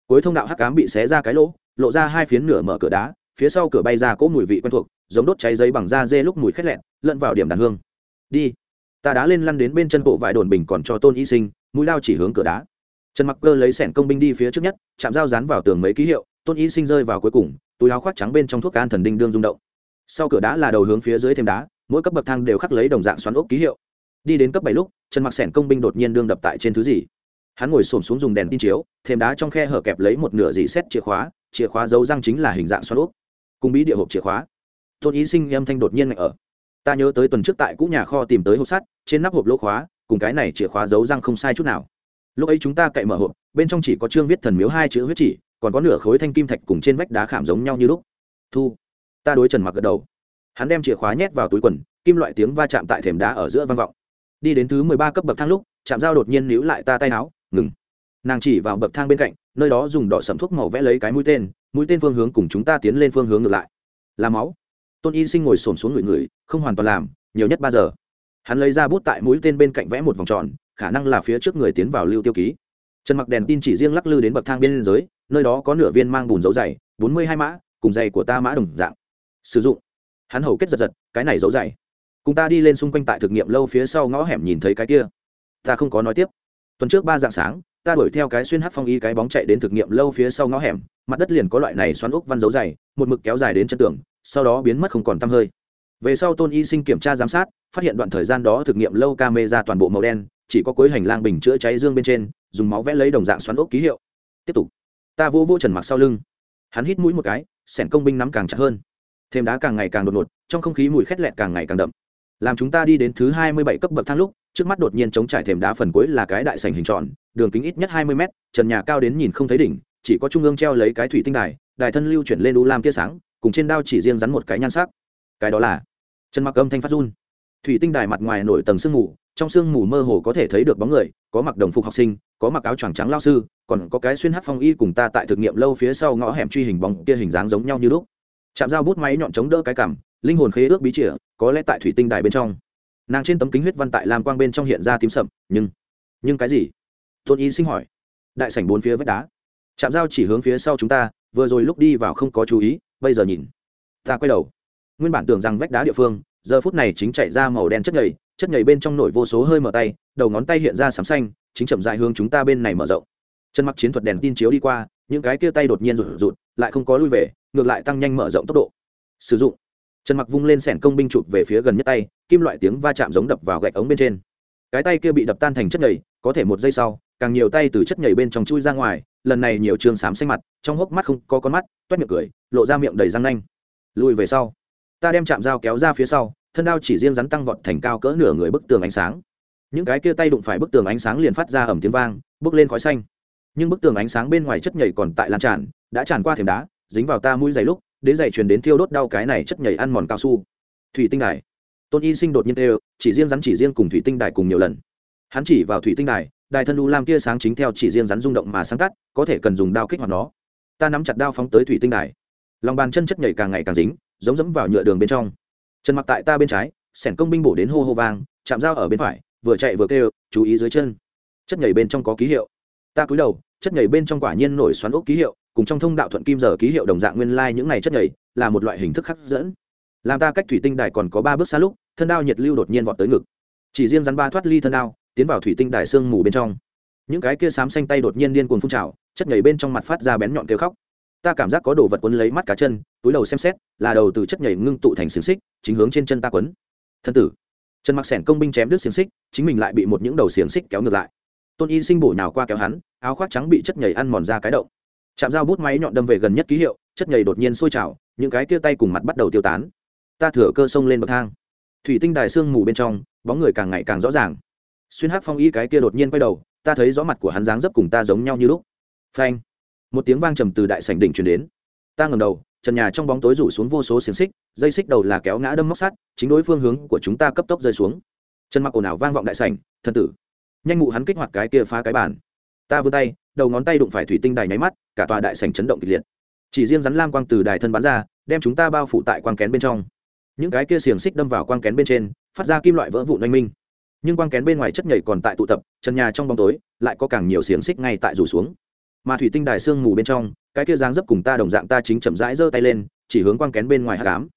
Cuối thông đạo hắc cám bị xé ra cái lỗ, lộ ra hai phiến nửa mở cửa đá, phía sau cửa bay ra cỗ mùi vị quen thuộc, giống đốt cháy giấy bằng da dê lúc mùi khét lẹn, lẫn vào điểm đàn hương. Đi. Ta đá lên lăn đến bên chân bộ vải đồn bình còn cho tôn y sinh, mũi lao chỉ hướng cửa đá. Trần mặc cơ lấy sẻn công binh đi phía trước nhất, chạm dao dán vào tường mấy ký hiệu, tôn y sinh rơi vào cuối cùng, túi áo khoác trắng bên trong thuốc can thần đinh đương rung động sau cửa đá là đầu hướng phía dưới thêm đá, mỗi cấp bậc thang đều khắc lấy đồng dạng xoắn ốc ký hiệu. Đi đến cấp bảy lúc, trần mặc sẻn công binh đột nhiên đương đập tại trên thứ gì. Hắn ngồi xổm xuống dùng đèn tin chiếu, thêm đá trong khe hở kẹp lấy một nửa dì xét chìa khóa chìa khóa dấu răng chính là hình dạng xoắn ốc. Cùng bí địa hộp chìa khóa. Tôn ý sinh âm thanh đột nhiên ngại ở. Ta nhớ tới tuần trước tại cũ nhà kho tìm tới hộp sắt, trên nắp hộp lỗ khóa, cùng cái này chìa khóa dấu răng không sai chút nào. Lúc ấy chúng ta cậy mở hộp, bên trong chỉ có chương viết thần miếu hai chữ huyết chỉ, còn có nửa khối thanh kim thạch cùng trên vách đá khảm giống nhau như lúc. Thu ta đối trần mặc gật đầu. Hắn đem chìa khóa nhét vào túi quần, kim loại tiếng va chạm tại thềm đá ở giữa vang vọng. Đi đến thứ mười ba cấp bậc thang lúc chạm dao đột nhiên níu lại ta tay áo, ngừng. Nàng chỉ vào bậc thang bên cạnh, nơi đó dùng đỏ sẫm thuốc màu vẽ lấy cái mũi tên mũi tên phương hướng cùng chúng ta tiến lên phương hướng ngược lại. Là máu. Tôn y sinh ngồi xổm xuống người người không hoàn toàn làm, nhiều nhất ba giờ. Hắn lấy ra bút tại mũi tên bên cạnh vẽ một vòng tròn, khả năng là phía trước người tiến vào lưu tiêu ký. Trần mặc đèn tin chỉ riêng lắc lư đến bậc thang bên dưới, nơi đó có nửa viên mang bùn dấu dày, bốn mươi hai mã, cùng dày của ta mã đồng dạng sử dụng. Hắn hầu kết giật giật, cái này giấu dày. Cùng ta đi lên xung quanh tại thực nghiệm lâu phía sau ngõ hẻm nhìn thấy cái kia. Ta không có nói tiếp. Tuần trước ba dạng sáng, ta đuổi theo cái xuyên hát phong y cái bóng chạy đến thực nghiệm lâu phía sau ngõ hẻm, mặt đất liền có loại này xoắn ốc văn dấu dày, một mực kéo dài đến chân tường, sau đó biến mất không còn tăm hơi. Về sau tôn y sinh kiểm tra giám sát, phát hiện đoạn thời gian đó thực nghiệm lâu ca mê ra toàn bộ màu đen, chỉ có cuối hành lang bình chữa cháy dương bên trên, dùng máu vẽ lấy đồng dạng xoắn ốc ký hiệu. Tiếp tục. Ta vô vô trần mặc sau lưng. Hắn hít mũi một cái, sẻn công binh nắm càng chặt hơn thêm đá càng ngày càng đột ngột, trong không khí mùi khét lẹt càng ngày càng đậm. Làm chúng ta đi đến thứ hai mươi bảy cấp bậc thang lúc, trước mắt đột nhiên chống trải thềm đá phần cuối là cái đại sành hình tròn, đường kính ít nhất hai mươi mét, trần nhà cao đến nhìn không thấy đỉnh, chỉ có trung ương treo lấy cái thủy tinh đài đài thân lưu chuyển lên u lam tia sáng, cùng trên đao chỉ riêng rắn một cái nhan sắc. Cái đó là trần mặc âm thanh phát run. Thủy tinh đài mặt ngoài nổi tầng sương mù, trong sương mù mơ hồ có thể thấy được bóng người, có mặc đồng phục học sinh, có mặc áo choàng trắng lao sư, còn có cái xuyên hát phong y cùng ta tại thực nghiệm lâu phía sau ngõ hẻm truy hình bóng kia hình dáng giống nhau như lúc chạm dao bút máy nhọn chống đỡ cái cảm, linh hồn khế ước bí chìa, có lẽ tại thủy tinh đài bên trong. Nàng trên tấm kính huyết văn tại lam quang bên trong hiện ra tím sậm, nhưng nhưng cái gì? Tôn y sinh hỏi. Đại sảnh bốn phía vách đá. Chạm dao chỉ hướng phía sau chúng ta, vừa rồi lúc đi vào không có chú ý, bây giờ nhìn. Ta quay đầu. Nguyên bản tưởng rằng vách đá địa phương, giờ phút này chính chạy ra màu đen chất nhầy chất nhầy bên trong nổi vô số hơi mở tay, đầu ngón tay hiện ra sám xanh, chính chậm dại hướng chúng ta bên này mở rộng. Chân mặc chiến thuật đèn tin chiếu đi qua, những cái kia tay đột nhiên rụt rụt, lại không có lui về ngược lại tăng nhanh mở rộng tốc độ. Sử dụng. Trần mặc vung lên sẻn công binh chụp về phía gần nhất tay, kim loại tiếng va chạm giống đập vào gạch ống bên trên. Cái tay kia bị đập tan thành chất nhầy, có thể một giây sau, càng nhiều tay từ chất nhầy bên trong chui ra ngoài, lần này nhiều trường xám xanh mặt, trong hốc mắt không có con mắt, toét miệng cười, lộ ra miệng đầy răng nanh. Lùi về sau. Ta đem chạm dao kéo ra phía sau, thân đao chỉ riêng rắn tăng vọt thành cao cỡ nửa người bức tường ánh sáng. Những cái kia tay đụng phải bức tường ánh sáng liền phát ra ẩm tiếng vang, bước lên khói xanh. Nhưng bức tường ánh sáng bên ngoài chất nhảy còn tại lan tràn, đã tràn qua thềm đá dính vào ta mũi dày lúc, đế dày truyền đến thiêu đốt đau cái này chất nhảy ăn mòn cao su. Thủy tinh đài. Tôn y sinh đột nhiên đều chỉ riêng rắn chỉ riêng cùng thủy tinh đài cùng nhiều lần. Hắn chỉ vào thủy tinh đài đài thân u lam tia sáng chính theo chỉ riêng rắn rung động mà sáng tắt, có thể cần dùng đao kích hoạt nó. Ta nắm chặt đao phóng tới thủy tinh đài. Lòng bàn chân chất nhảy càng ngày càng dính, giống dẫm vào nhựa đường bên trong. Chân mặc tại ta bên trái, sẻn công binh bổ đến hô hô vang, chạm dao ở bên phải, vừa chạy vừa kêu, chú ý dưới chân. Chất nhảy bên trong có ký hiệu. Ta cúi đầu, chất nhảy bên trong quả nhiên nổi xoắn ốc ký hiệu cùng trong thông đạo thuận kim giờ ký hiệu đồng dạng nguyên lai những này chất nhảy là một loại hình thức hấp dẫn. Làm ta cách thủy tinh đài còn có ba bước xa lúc, thân đao nhiệt lưu đột nhiên vọt tới ngực. Chỉ riêng rắn ba thoát ly thân đao, tiến vào thủy tinh đài xương mù bên trong. Những cái kia xám xanh tay đột nhiên điên cuồng phun trào, chất nhảy bên trong mặt phát ra bén nhọn kêu khóc. Ta cảm giác có đồ vật quấn lấy mắt cá chân, túi đầu xem xét, là đầu từ chất nhảy ngưng tụ thành xiềng xích, chính hướng trên chân ta quấn. Thân tử. Trần mặc sẻn công binh chém đứt xiềng xích, chính mình lại bị một những đầu xiềng xích kéo ngược lại. Tôn y sinh bổ nhào qua kéo hắn, áo khoác trắng bị chất nhảy ăn mòn ra cái động chạm dao bút máy nhọn đâm về gần nhất ký hiệu, chất nhầy đột nhiên sôi trào, những cái kia tay cùng mặt bắt đầu tiêu tán. Ta thửa cơ sông lên bậc thang. Thủy tinh đài xương mù bên trong, bóng người càng ngày càng rõ ràng. Xuyên hắc phong y cái kia đột nhiên quay đầu, ta thấy rõ mặt của hắn dáng dấp cùng ta giống nhau như lúc. Phanh! Một tiếng vang trầm từ đại sảnh đỉnh truyền đến. Ta ngầm đầu, trần nhà trong bóng tối rủ xuống vô số xiềng xích, dây xích đầu là kéo ngã đâm móc sắt, chính đối phương hướng của chúng ta cấp tốc rơi xuống. Chân mặc ồn ào vang vọng đại sảnh thân tử. Nhanh mụ hắn kích hoạt cái kia phá cái bàn ta vươn tay, đầu ngón tay đụng phải thủy tinh đài nháy mắt, cả tòa đại sảnh chấn động kịch liệt. Chỉ riêng rắn lam quang từ đài thân bắn ra, đem chúng ta bao phủ tại quang kén bên trong. Những cái kia xiềng xích đâm vào quang kén bên trên, phát ra kim loại vỡ vụn oanh minh. Nhưng quang kén bên ngoài chất nhảy còn tại tụ tập, trần nhà trong bóng tối, lại có càng nhiều xiềng xích ngay tại rủ xuống. Mà thủy tinh đài sương mù bên trong, cái kia dáng dấp cùng ta đồng dạng ta chính chậm rãi giơ tay lên, chỉ hướng quang kén bên ngoài hạ cám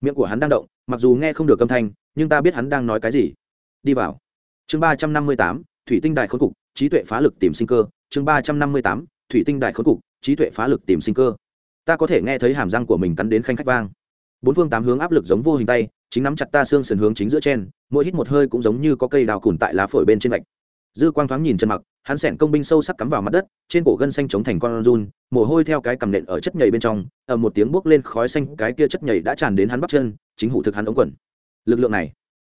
miệng của hắn đang động, mặc dù nghe không được âm thanh, nhưng ta biết hắn đang nói cái gì. Đi vào. Chương ba trăm năm mươi tám, thủy tinh đài khốn cục trí tuệ phá lực tìm sinh cơ, chương ba trăm năm mươi tám, thủy tinh đại khốn cục, trí tuệ phá lực tìm sinh cơ. Ta có thể nghe thấy hàm răng của mình cắn đến khanh khách vang. Bốn phương tám hướng áp lực giống vô hình tay, chính nắm chặt ta xương sườn hướng chính giữa trên, mỗi hít một hơi cũng giống như có cây đào cùn tại lá phổi bên trên vạch. Dư quang thoáng nhìn chân mặc, hắn sẻn công binh sâu sắc cắm vào mặt đất, trên cổ gân xanh chống thành con run, mồ hôi theo cái cầm nện ở chất nhầy bên trong, ở một tiếng buốc lên khói xanh, cái kia chất nhầy đã tràn đến hắn bắp chân, chính hủ thực hắn ống quần. Lực lượng này,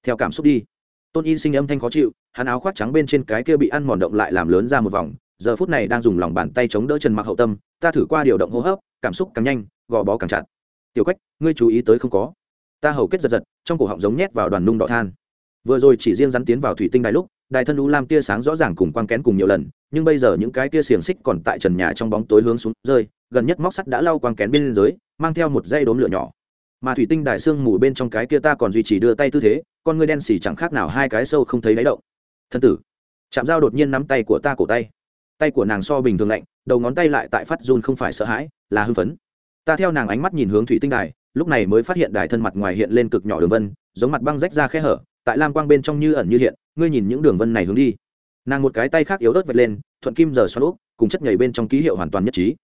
theo cảm xúc đi tôn y sinh âm thanh khó chịu, hắn áo khoác trắng bên trên cái kia bị ăn mòn động lại làm lớn ra một vòng, giờ phút này đang dùng lòng bàn tay chống đỡ trần mặc hậu tâm, ta thử qua điều động hô hấp, cảm xúc càng nhanh, gò bó càng chặt. Tiểu quách, ngươi chú ý tới không có? Ta hầu kết giật giật, trong cổ họng giống nhét vào đoàn nung đỏ than. Vừa rồi chỉ riêng rắn tiến vào thủy tinh đài lúc, đài thân lũ lam tia sáng rõ ràng cùng quang kén cùng nhiều lần, nhưng bây giờ những cái tia xiềng xích còn tại trần nhà trong bóng tối hướng xuống, rơi, gần nhất móc sắt đã lau quang kén bên dưới, mang theo một dây đốm lửa nhỏ mà thủy tinh đại xương mù bên trong cái kia ta còn duy trì đưa tay tư thế, con ngươi đen xỉ chẳng khác nào hai cái sâu không thấy đáy động. Thân tử. Chạm dao đột nhiên nắm tay của ta cổ tay. Tay của nàng so bình thường lạnh, đầu ngón tay lại tại phát run không phải sợ hãi, là hưng phấn. Ta theo nàng ánh mắt nhìn hướng thủy tinh đài, lúc này mới phát hiện đài thân mặt ngoài hiện lên cực nhỏ đường vân, giống mặt băng rách ra khe hở, tại lam quang bên trong như ẩn như hiện, ngươi nhìn những đường vân này hướng đi. Nàng một cái tay khác yếu ớt vệt lên, thuận kim giờ xoắn úp, cùng chất nhảy bên trong ký hiệu hoàn toàn nhất trí.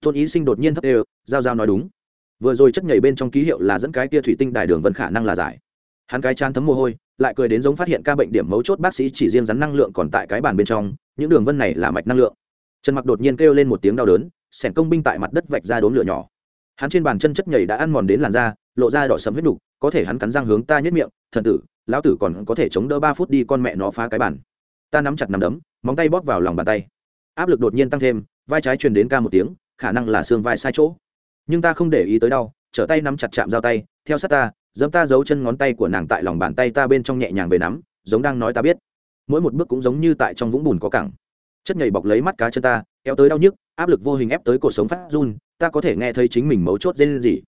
Tôn ý sinh đột nhiên thấp đều, giao giao nói đúng vừa rồi chất nhảy bên trong ký hiệu là dẫn cái kia thủy tinh đài đường vân khả năng là giải. Hắn cái chán thấm mồ hôi, lại cười đến giống phát hiện ca bệnh điểm mấu chốt bác sĩ chỉ riêng rắn năng lượng còn tại cái bàn bên trong, những đường vân này là mạch năng lượng. Trần mặc đột nhiên kêu lên một tiếng đau đớn, sẻn công binh tại mặt đất vạch ra đốm lửa nhỏ. Hắn trên bàn chân chất nhảy đã ăn mòn đến làn da, lộ ra đỏ sấm huyết đục có thể hắn cắn răng hướng ta nhất miệng, thần tử, lão tử còn có thể chống đỡ ba phút đi con mẹ nó phá cái bàn. Ta nắm chặt nắm đấm, móng tay bóp vào lòng bàn tay. Áp lực đột nhiên tăng thêm, vai trái truyền đến ca một tiếng, khả năng là xương vai sai chỗ nhưng ta không để ý tới đau, trở tay nắm chặt chạm dao tay, theo sát ta dẫm ta giấu chân ngón tay của nàng tại lòng bàn tay ta bên trong nhẹ nhàng về nắm, giống đang nói ta biết. Mỗi một bước cũng giống như tại trong vũng bùn có cẳng. Chất nhảy bọc lấy mắt cá chân ta, kéo tới đau nhức, áp lực vô hình ép tới cổ sống phát run, ta có thể nghe thấy chính mình mấu chốt dây lên gì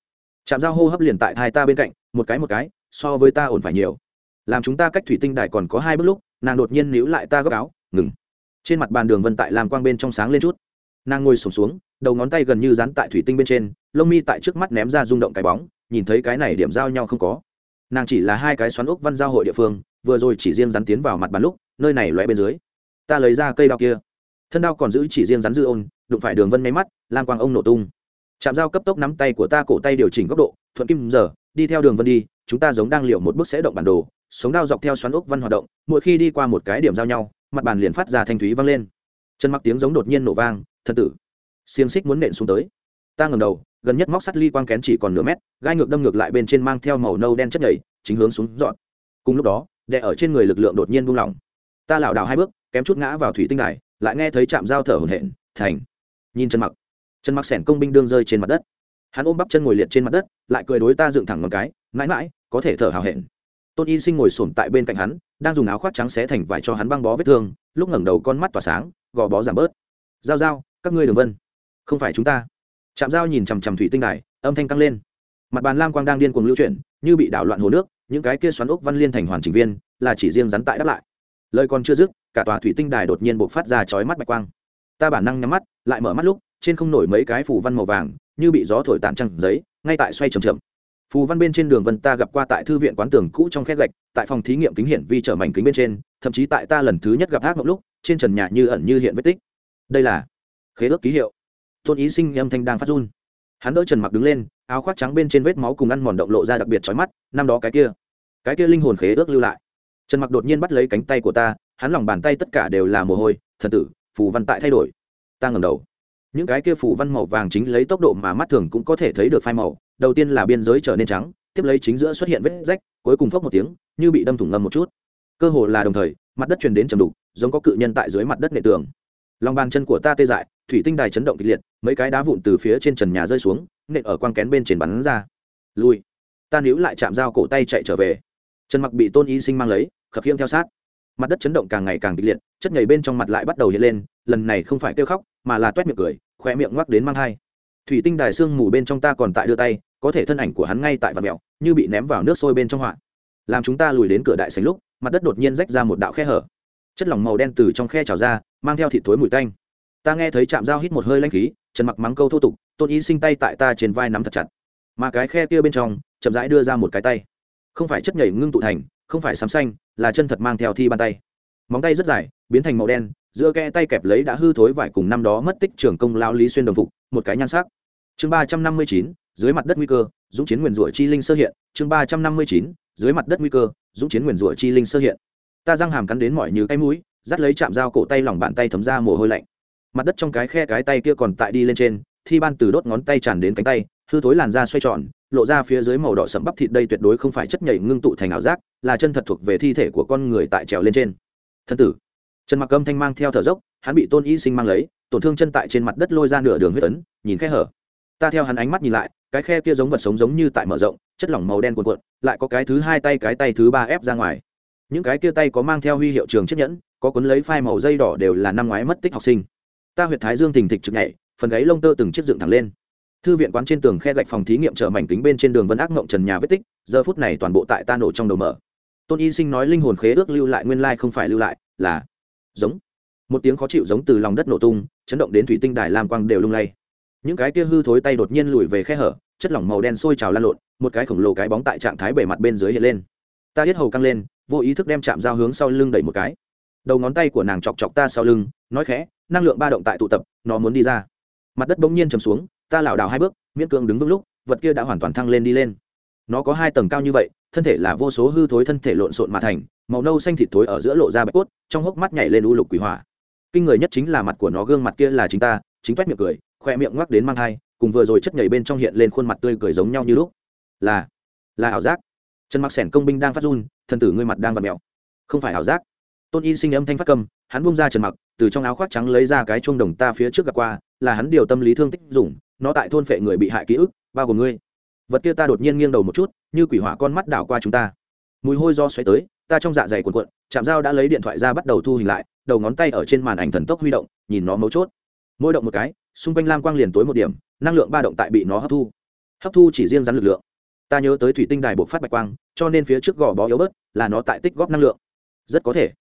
chạm dao hô hấp liền tại thai ta bên cạnh, một cái một cái, so với ta ổn phải nhiều. Làm chúng ta cách thủy tinh đài còn có hai bước lúc, nàng đột nhiên níu lại ta gấp áo, ngừng. Trên mặt bàn đường vân tại làm quang bên trong sáng lên chút nàng ngồi sổm xuống, đầu ngón tay gần như dán tại thủy tinh bên trên, lông mi tại trước mắt ném ra rung động cái bóng, nhìn thấy cái này điểm giao nhau không có. Nàng chỉ là hai cái xoắn ốc văn giao hội địa phương, vừa rồi chỉ riêng rắn tiến vào mặt bàn lúc, nơi này loé bên dưới. Ta lấy ra cây đao kia. Thân đao còn giữ chỉ riêng rắn dư ôn, đụng phải đường vân máy mắt, lam quang ông nổ tung. Chạm dao cấp tốc nắm tay của ta cổ tay điều chỉnh góc độ, thuận kim giờ, đi theo đường vân đi, chúng ta giống đang liệu một bước sẽ động bản đồ, sống đao dọc theo xoắn ốc văn hoạt động, mỗi khi đi qua một cái điểm giao nhau, mặt bàn liền phát ra thanh thúy vang lên. Chân mặc tiếng giống đột nhiên nổ vang thân tử. Xiềng xích muốn nện xuống tới. Ta ngầm đầu, gần nhất móc sắt ly quang kén chỉ còn nửa mét, gai ngược đâm ngược lại bên trên mang theo màu nâu đen chất nhảy chính hướng xuống dọn. Cùng lúc đó, đè ở trên người lực lượng đột nhiên buông lỏng. Ta lảo đảo hai bước, kém chút ngã vào thủy tinh đài, lại nghe thấy chạm dao thở hổn hển, thành. Nhìn chân mặc. Chân mặc sẻn công binh đương rơi trên mặt đất. Hắn ôm bắp chân ngồi liệt trên mặt đất, lại cười đối ta dựng thẳng một cái, mãi mãi, có thể thở hào hển tôn y sinh ngồi sổm tại bên cạnh hắn, đang dùng áo khoác trắng xé thành vải cho hắn băng bó vết thương, lúc ngẩng đầu con mắt tỏa sáng, gò bó giảm bớt. Giao giao các ngươi đường vân, không phải chúng ta. Chạm dao nhìn chằm chằm thủy tinh đài, âm thanh căng lên. Mặt bàn lam quang đang điên cuồng lưu chuyển, như bị đảo loạn hồ nước, những cái kia xoắn ốc văn liên thành hoàn chỉnh viên, là chỉ riêng rắn tại đáp lại. Lời còn chưa dứt, cả tòa thủy tinh đài đột nhiên buộc phát ra chói mắt bạch quang. Ta bản năng nhắm mắt, lại mở mắt lúc, trên không nổi mấy cái phủ văn màu vàng, như bị gió thổi tàn trăng giấy, ngay tại xoay chầm chậm. Phù văn bên trên đường vân ta gặp qua tại thư viện quán tường cũ trong khe gạch, tại phòng thí nghiệm kính hiển vi trở mảnh kính bên trên, thậm chí tại ta lần thứ nhất gặp ác mộng lúc, trên trần nhà như ẩn như hiện vết tích. Đây là khế ước ký hiệu. Tôn ý sinh âm thanh đang phát run. Hắn đỡ trần mặc đứng lên, áo khoác trắng bên trên vết máu cùng ăn mòn động lộ ra đặc biệt trói mắt, năm đó cái kia cái kia linh hồn khế ước lưu lại. Trần mặc đột nhiên bắt lấy cánh tay của ta, hắn lòng bàn tay tất cả đều là mồ hôi, thần tử, phù văn tại thay đổi. Ta ngẩng đầu. Những cái kia phù văn màu vàng chính lấy tốc độ mà mắt thường cũng có thể thấy được phai màu. Đầu tiên là biên giới trở nên trắng, tiếp lấy chính giữa xuất hiện vết rách, cuối cùng phốc một tiếng, như bị đâm thủng ngầm một chút. Cơ hồ là đồng thời, mặt đất truyền đến trầm đục, giống có cự nhân tại dưới mặt đất nệ tường lòng bàn chân của ta tê dại, thủy tinh đài chấn động kịch liệt, mấy cái đá vụn từ phía trên trần nhà rơi xuống, nện ở quang kén bên trên bắn ra. Lui. Ta níu lại chạm dao cổ tay chạy trở về. Trần mặc bị tôn y sinh mang lấy, khập khiễng theo sát. Mặt đất chấn động càng ngày càng kịch liệt, chất nhảy bên trong mặt lại bắt đầu hiện lên, lần này không phải kêu khóc, mà là toét miệng cười khoe miệng ngoắc đến mang hai. Thủy tinh đài xương mù bên trong ta còn tại đưa tay, có thể thân ảnh của hắn ngay tại vạt mẹo như bị ném vào nước sôi bên trong họa. Làm chúng ta lùi đến cửa đại sành lúc, mặt đất đột nhiên rách ra một đạo khe hở chất lỏng màu đen từ trong khe trào ra, mang theo thịt thối mùi tanh. Ta nghe thấy chạm dao hít một hơi lanh khí, trần mặc mắng câu thô tục, tôn ý sinh tay tại ta trên vai nắm thật chặt. Mà cái khe kia bên trong, chậm rãi đưa ra một cái tay. Không phải chất nhảy ngưng tụ thành, không phải sắm xanh, là chân thật mang theo thi bàn tay. Móng tay rất dài, biến thành màu đen, giữa kẽ tay kẹp lấy đã hư thối vải cùng năm đó mất tích trưởng công lao lý xuyên đồng phục, một cái nhan sắc. Chương ba trăm năm mươi chín, dưới mặt đất nguy cơ, dũng chiến nguyền rủa chi linh sơ hiện. Chương ba trăm năm mươi chín, dưới mặt đất nguy cơ, dũng chiến nguyền rủa chi linh sơ hiện ta răng hàm cắn đến mỏi như cái mũi, dắt lấy chạm dao cổ tay lòng bàn tay thấm ra mồ hôi lạnh. Mặt đất trong cái khe cái tay kia còn tại đi lên trên, thi ban từ đốt ngón tay tràn đến cánh tay, hư thối làn da xoay tròn, lộ ra phía dưới màu đỏ sẫm bắp thịt đây tuyệt đối không phải chất nhảy ngưng tụ thành ảo giác, là chân thật thuộc về thi thể của con người tại trèo lên trên. Thân tử. Trần mặc âm thanh mang theo thở dốc, hắn bị tôn y sinh mang lấy, tổn thương chân tại trên mặt đất lôi ra nửa đường huyết tấn nhìn khe hở. Ta theo hắn ánh mắt nhìn lại, cái khe kia giống vật sống giống như tại mở rộng, chất lỏng màu đen cuồn cuộn, lại có cái thứ hai tay cái tay thứ ba ép ra ngoài những cái kia tay có mang theo huy hiệu trường chiếc nhẫn, có cuốn lấy phai màu dây đỏ đều là năm ngoái mất tích học sinh. Ta huyệt thái dương thình thịch trực nhảy, phần gáy lông tơ từng chiếc dựng thẳng lên. Thư viện quán trên tường khe gạch phòng thí nghiệm chở mảnh kính bên trên đường vân ác ngộng trần nhà vết tích, giờ phút này toàn bộ tại ta nổ trong đầu mở. Tôn y sinh nói linh hồn khế ước lưu lại nguyên lai không phải lưu lại, là giống. Một tiếng khó chịu giống từ lòng đất nổ tung, chấn động đến thủy tinh đài lam quang đều lung lay. Những cái kia hư thối tay đột nhiên lùi về khe hở, chất lỏng màu đen sôi trào lan lộn, một cái khổng lồ cái bóng tại trạng thái bề mặt bên dưới hiện lên. Ta hết hầu căng lên vô ý thức đem chạm dao hướng sau lưng đẩy một cái. Đầu ngón tay của nàng chọc chọc ta sau lưng, nói khẽ, năng lượng ba động tại tụ tập, nó muốn đi ra. Mặt đất bỗng nhiên chầm xuống, ta lảo đảo hai bước, miễn cưỡng đứng vững lúc, vật kia đã hoàn toàn thăng lên đi lên. Nó có hai tầng cao như vậy, thân thể là vô số hư thối thân thể lộn xộn mà thành, màu nâu xanh thịt thối ở giữa lộ ra bạch cốt, trong hốc mắt nhảy lên u lục quỷ hỏa. Kinh người nhất chính là mặt của nó, gương mặt kia là chính ta, chính toét miệng cười, khoe miệng ngoắc đến mang thai, cùng vừa rồi chất nhảy bên trong hiện lên khuôn mặt tươi cười giống nhau như lúc. Là là ảo giác trần mặc sẻn công binh đang phát run, thần tử ngươi mặt đang vặt mẹo không phải ảo giác. Tôn y sinh âm thanh phát cầm, hắn bung ra trần mặc, từ trong áo khoác trắng lấy ra cái chuông đồng ta phía trước gặp qua, là hắn điều tâm lý thương tích dùng, nó tại thôn phệ người bị hại ký ức, bao gồm ngươi. Vật kia ta đột nhiên nghiêng đầu một chút, như quỷ hỏa con mắt đảo qua chúng ta. Mùi hôi do xoáy tới, ta trong dạ dày cuộn cuộn chạm dao đã lấy điện thoại ra bắt đầu thu hình lại, đầu ngón tay ở trên màn ảnh thần tốc huy động, nhìn nó mấu chốt. Mỗi động một cái, xung quanh lam quang liền tối một điểm, năng lượng ba động tại bị nó hấp thu. Hấp thu chỉ riêng rắn lực lượng ta nhớ tới thủy tinh đài buộc phát bạch quang, cho nên phía trước gò bó yếu bớt, là nó tại tích góp năng lượng. Rất có thể.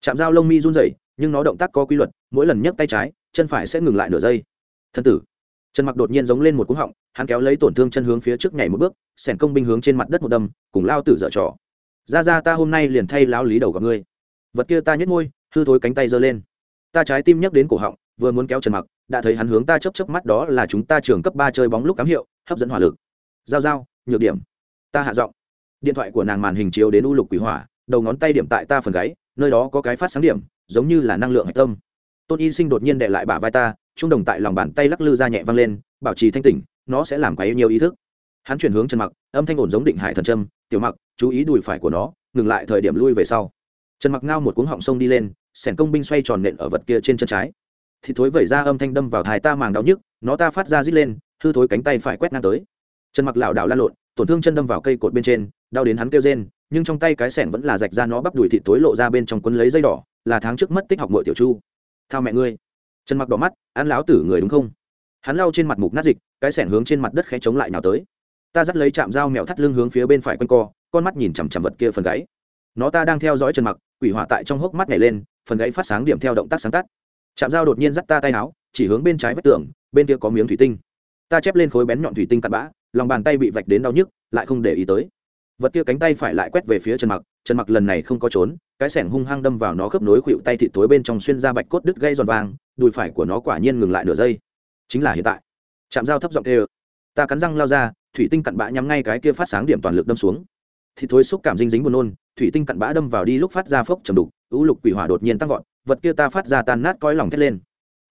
Chạm dao lông mi run rẩy, nhưng nó động tác có quy luật, mỗi lần nhấc tay trái, chân phải sẽ ngừng lại nửa giây. Thân tử. Trần mặc đột nhiên giống lên một cú họng, hắn kéo lấy tổn thương chân hướng phía trước nhảy một bước, sẻn công binh hướng trên mặt đất một đâm, cùng lao tử dở trò. Ra ra, ta hôm nay liền thay lao lý đầu gặp ngươi. Vật kia ta nhếch môi, hư thối cánh tay giơ lên. Ta trái tim nhấc đến cổ họng, vừa muốn kéo trần mặc, đã thấy hắn hướng ta chấp chấp mắt đó là chúng ta trường cấp ba chơi bóng lúc cám hiệu, hấp dẫn hỏa lực. Giao giao nhược điểm. Ta hạ giọng. Điện thoại của nàng màn hình chiếu đến u lục quỷ hỏa, đầu ngón tay điểm tại ta phần gáy, nơi đó có cái phát sáng điểm, giống như là năng lượng hạch tâm. Tôn y sinh đột nhiên đệ lại bả vai ta, trung đồng tại lòng bàn tay lắc lư ra nhẹ văng lên, bảo trì thanh tỉnh, nó sẽ làm quá nhiều ý thức. Hắn chuyển hướng trần mặc, âm thanh ổn giống định hải thần trâm tiểu mặc, chú ý đùi phải của nó, ngừng lại thời điểm lui về sau. Trần mặc ngao một cuống họng sông đi lên, sẻn công binh xoay tròn nện ở vật kia trên chân trái. Thì thối vẩy ra âm thanh đâm vào thai ta màng đau nhức, nó ta phát ra rít lên, hư thối cánh tay phải quét ngang tới. Trần mặc lảo đảo lan lộn tổn thương chân đâm vào cây cột bên trên, đau đến hắn kêu rên, nhưng trong tay cái sẻn vẫn là rạch ra nó bắp đùi thịt tối lộ ra bên trong quấn lấy dây đỏ, là tháng trước mất tích học mội tiểu chu. Thao mẹ ngươi. Chân mặc đỏ mắt, ăn láo tử người đúng không? Hắn lau trên mặt mục nát dịch, cái sẻn hướng trên mặt đất khẽ chống lại nào tới. Ta dắt lấy chạm dao mèo thắt lưng hướng phía bên phải quanh co, con mắt nhìn chằm chằm vật kia phần gáy. Nó ta đang theo dõi trần mặc, quỷ hỏa tại trong hốc mắt nhảy lên, phần gáy phát sáng điểm theo động tác sáng tắt chạm dao đột nhiên dắt ta tay áo, chỉ hướng bên trái vách tường, bên kia có miếng thủy tinh. Ta chép lên khối bén nhọn thủy tinh tạt bã lòng bàn tay bị vạch đến đau nhức, lại không để ý tới. Vật kia cánh tay phải lại quét về phía trần mặc trần mặc lần này không có trốn, cái sẻng hung hăng đâm vào nó khớp nối khuỵu tay thịt tối bên trong xuyên ra bạch cốt đứt gây giòn vàng, đùi phải của nó quả nhiên ngừng lại nửa giây. Chính là hiện tại. Chạm dao thấp giọng kêu, ta cắn răng lao ra, thủy tinh cặn bã nhắm ngay cái kia phát sáng điểm toàn lực đâm xuống. Thịt thối xúc cảm dinh dính buồn nôn, thủy tinh cặn bã đâm vào đi lúc phát ra phốc trầm đục ưu lục quỷ hỏa đột nhiên tăng vọt, vật kia ta phát ra tan nát coi lòng thét lên.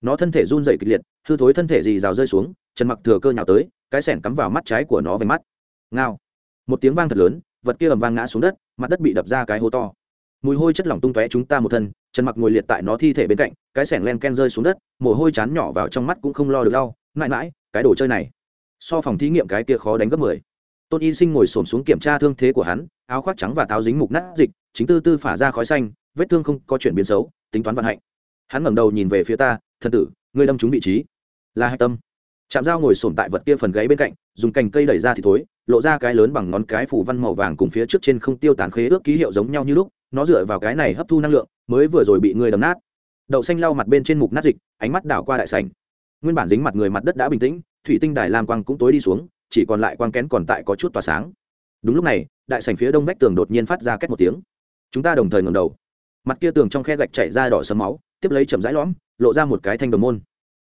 Nó thân thể run dày kịch liệt, hư thối thân thể gì rào rơi xuống, trần mặc thừa cơ nhào tới cái sẻn cắm vào mắt trái của nó về mắt. Ngao. Một tiếng vang thật lớn, vật kia ầm vang ngã xuống đất, mặt đất bị đập ra cái hố to. Mùi hôi chất lỏng tung tóe chúng ta một thân, trần mặc ngồi liệt tại nó thi thể bên cạnh, cái sẻng len ken rơi xuống đất, mồ hôi chán nhỏ vào trong mắt cũng không lo được đau, mãi mãi, cái đồ chơi này. So phòng thí nghiệm cái kia khó đánh gấp mười. Tôn y sinh ngồi xổm xuống kiểm tra thương thế của hắn, áo khoác trắng và táo dính mục nát dịch, chính tư tư phả ra khói xanh, vết thương không có chuyển biến xấu, tính toán vận hạnh. Hắn ngẩng đầu nhìn về phía ta thân tử, ngươi đâm trúng vị trí. Là hạch tâm chạm dao ngồi sổm tại vật kia phần gáy bên cạnh, dùng cành cây đẩy ra thì thối, lộ ra cái lớn bằng ngón cái phủ văn màu vàng cùng phía trước trên không tiêu tán khế ước ký hiệu giống nhau như lúc, nó dựa vào cái này hấp thu năng lượng, mới vừa rồi bị người đấm nát. Đậu xanh lau mặt bên trên mục nát dịch, ánh mắt đảo qua đại sảnh. Nguyên bản dính mặt người mặt đất đã bình tĩnh, thủy tinh đài lam quang cũng tối đi xuống, chỉ còn lại quang kén còn tại có chút tỏa sáng. Đúng lúc này, đại sảnh phía đông vách tường đột nhiên phát ra két một tiếng. Chúng ta đồng thời ngẩng đầu. Mặt kia tường trong khe gạch chảy ra đỏ sấm máu, tiếp lấy chậm rãi lõm, lộ ra một cái thanh đồng môn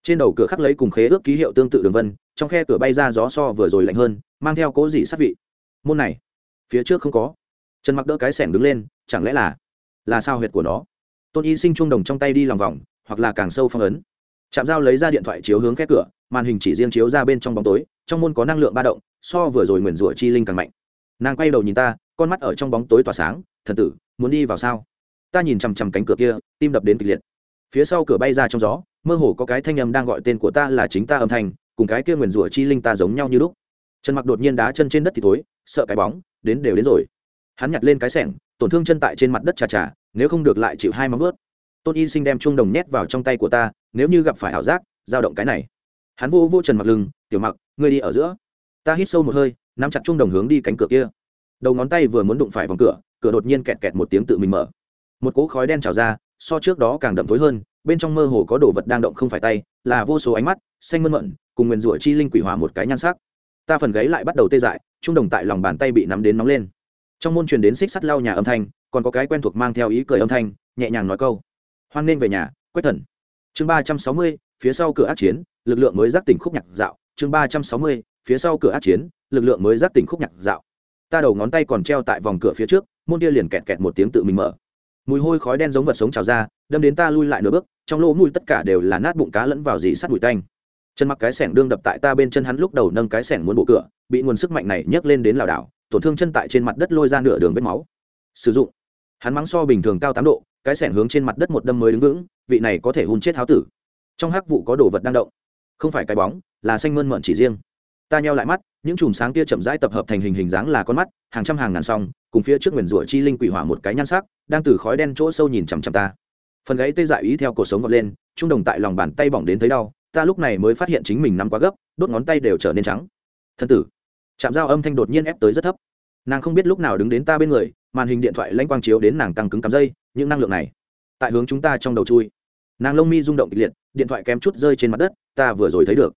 trên đầu cửa khắc lấy cùng khế ước ký hiệu tương tự đường vân, trong khe cửa bay ra gió so vừa rồi lạnh hơn, mang theo cố dị sát vị. Môn này, phía trước không có. Trần mặc đỡ cái sẻng đứng lên, chẳng lẽ là là sao huyệt của nó? Tôn y sinh trung đồng trong tay đi lòng vòng, hoặc là càng sâu phong ấn. Chạm dao lấy ra điện thoại chiếu hướng khe cửa, màn hình chỉ riêng chiếu ra bên trong bóng tối, trong môn có năng lượng ba động, so vừa rồi nguyền rủa chi linh càng mạnh. Nàng quay đầu nhìn ta, con mắt ở trong bóng tối tỏa sáng, thần tử, muốn đi vào sao? Ta nhìn chằm chằm cánh cửa kia, tim đập đến kịch liệt. Phía sau cửa bay ra trong gió mơ hồ có cái thanh âm đang gọi tên của ta là chính ta âm thanh, cùng cái kia nguyền rủa chi linh ta giống nhau như lúc. Trần mặc đột nhiên đá chân trên đất thì thối, sợ cái bóng, đến đều đến rồi. Hắn nhặt lên cái sẻng, tổn thương chân tại trên mặt đất chà chà, nếu không được lại chịu hai móng ướt tôn y sinh đem chuông đồng nhét vào trong tay của ta, nếu như gặp phải ảo giác dao động cái này. Hắn vô vô trần mặc lưng, tiểu mặc, ngươi đi ở giữa. Ta hít sâu một hơi, nắm chặt chuông đồng hướng đi cánh cửa kia. Đầu ngón tay vừa muốn đụng phải vòng cửa cửa đột nhiên kẹt kẹt một tiếng tự mình mở. Một cỗ khói đen trào ra, so trước đó càng đậm tối hơn bên trong mơ hồ có đồ vật đang động không phải tay, là vô số ánh mắt, xanh mơn mận, cùng nguyền rủa chi linh quỷ hỏa một cái nhan sắc. Ta phần gáy lại bắt đầu tê dại, trung đồng tại lòng bàn tay bị nắm đến nóng lên. Trong môn truyền đến xích sắt lau nhà âm thanh, còn có cái quen thuộc mang theo ý cười âm thanh, nhẹ nhàng nói câu. Hoan nên về nhà quét thần. Chương ba trăm sáu mươi, phía sau cửa ác chiến, lực lượng mới giác tỉnh khúc nhạc dạo. Chương ba trăm sáu mươi, phía sau cửa át chiến, lực lượng mới giác tỉnh khúc nhạc dạo. Ta đầu ngón tay còn treo tại vòng cửa phía trước, môn kia liền kẹt kẹt một tiếng tự mình mở mùi hôi khói đen giống vật sống trào ra, đâm đến ta lui lại nửa bước, trong lỗ mùi tất cả đều là nát bụng cá lẫn vào dì sắt mùi tanh. Chân mặc cái sẻng đương đập tại ta bên chân hắn lúc đầu nâng cái sẻng muốn bộ cửa, bị nguồn sức mạnh này nhấc lên đến lảo đảo, tổn thương chân tại trên mặt đất lôi ra nửa đường vết máu. Sử dụng. Hắn mắng so bình thường cao tám độ, cái sẻng hướng trên mặt đất một đâm mới đứng vững, vị này có thể hôn chết háo tử. Trong hắc vụ có đồ vật đang động. Không phải cái bóng, là xanh mơn mận chỉ riêng ta nheo lại mắt, những chùm sáng kia chậm rãi tập hợp thành hình hình dáng là con mắt, hàng trăm hàng ngàn song, cùng phía trước nguyền rủa chi linh quỷ hỏa một cái nhan sắc, đang từ khói đen chỗ sâu nhìn chằm chằm ta. Phần gáy tê dại ý theo cuộc sống vọt lên, trung đồng tại lòng bàn tay bỏng đến thấy đau, ta lúc này mới phát hiện chính mình nắm quá gấp, đốt ngón tay đều trở nên trắng. Thân tử chạm dao âm thanh đột nhiên ép tới rất thấp. Nàng không biết lúc nào đứng đến ta bên người, màn hình điện thoại lanh quang chiếu đến nàng căng cứng cắm dây, những năng lượng này, tại hướng chúng ta trong đầu chui. Nàng lông mi rung động kịch liệt, điện thoại kém chút rơi trên mặt đất, ta vừa rồi thấy được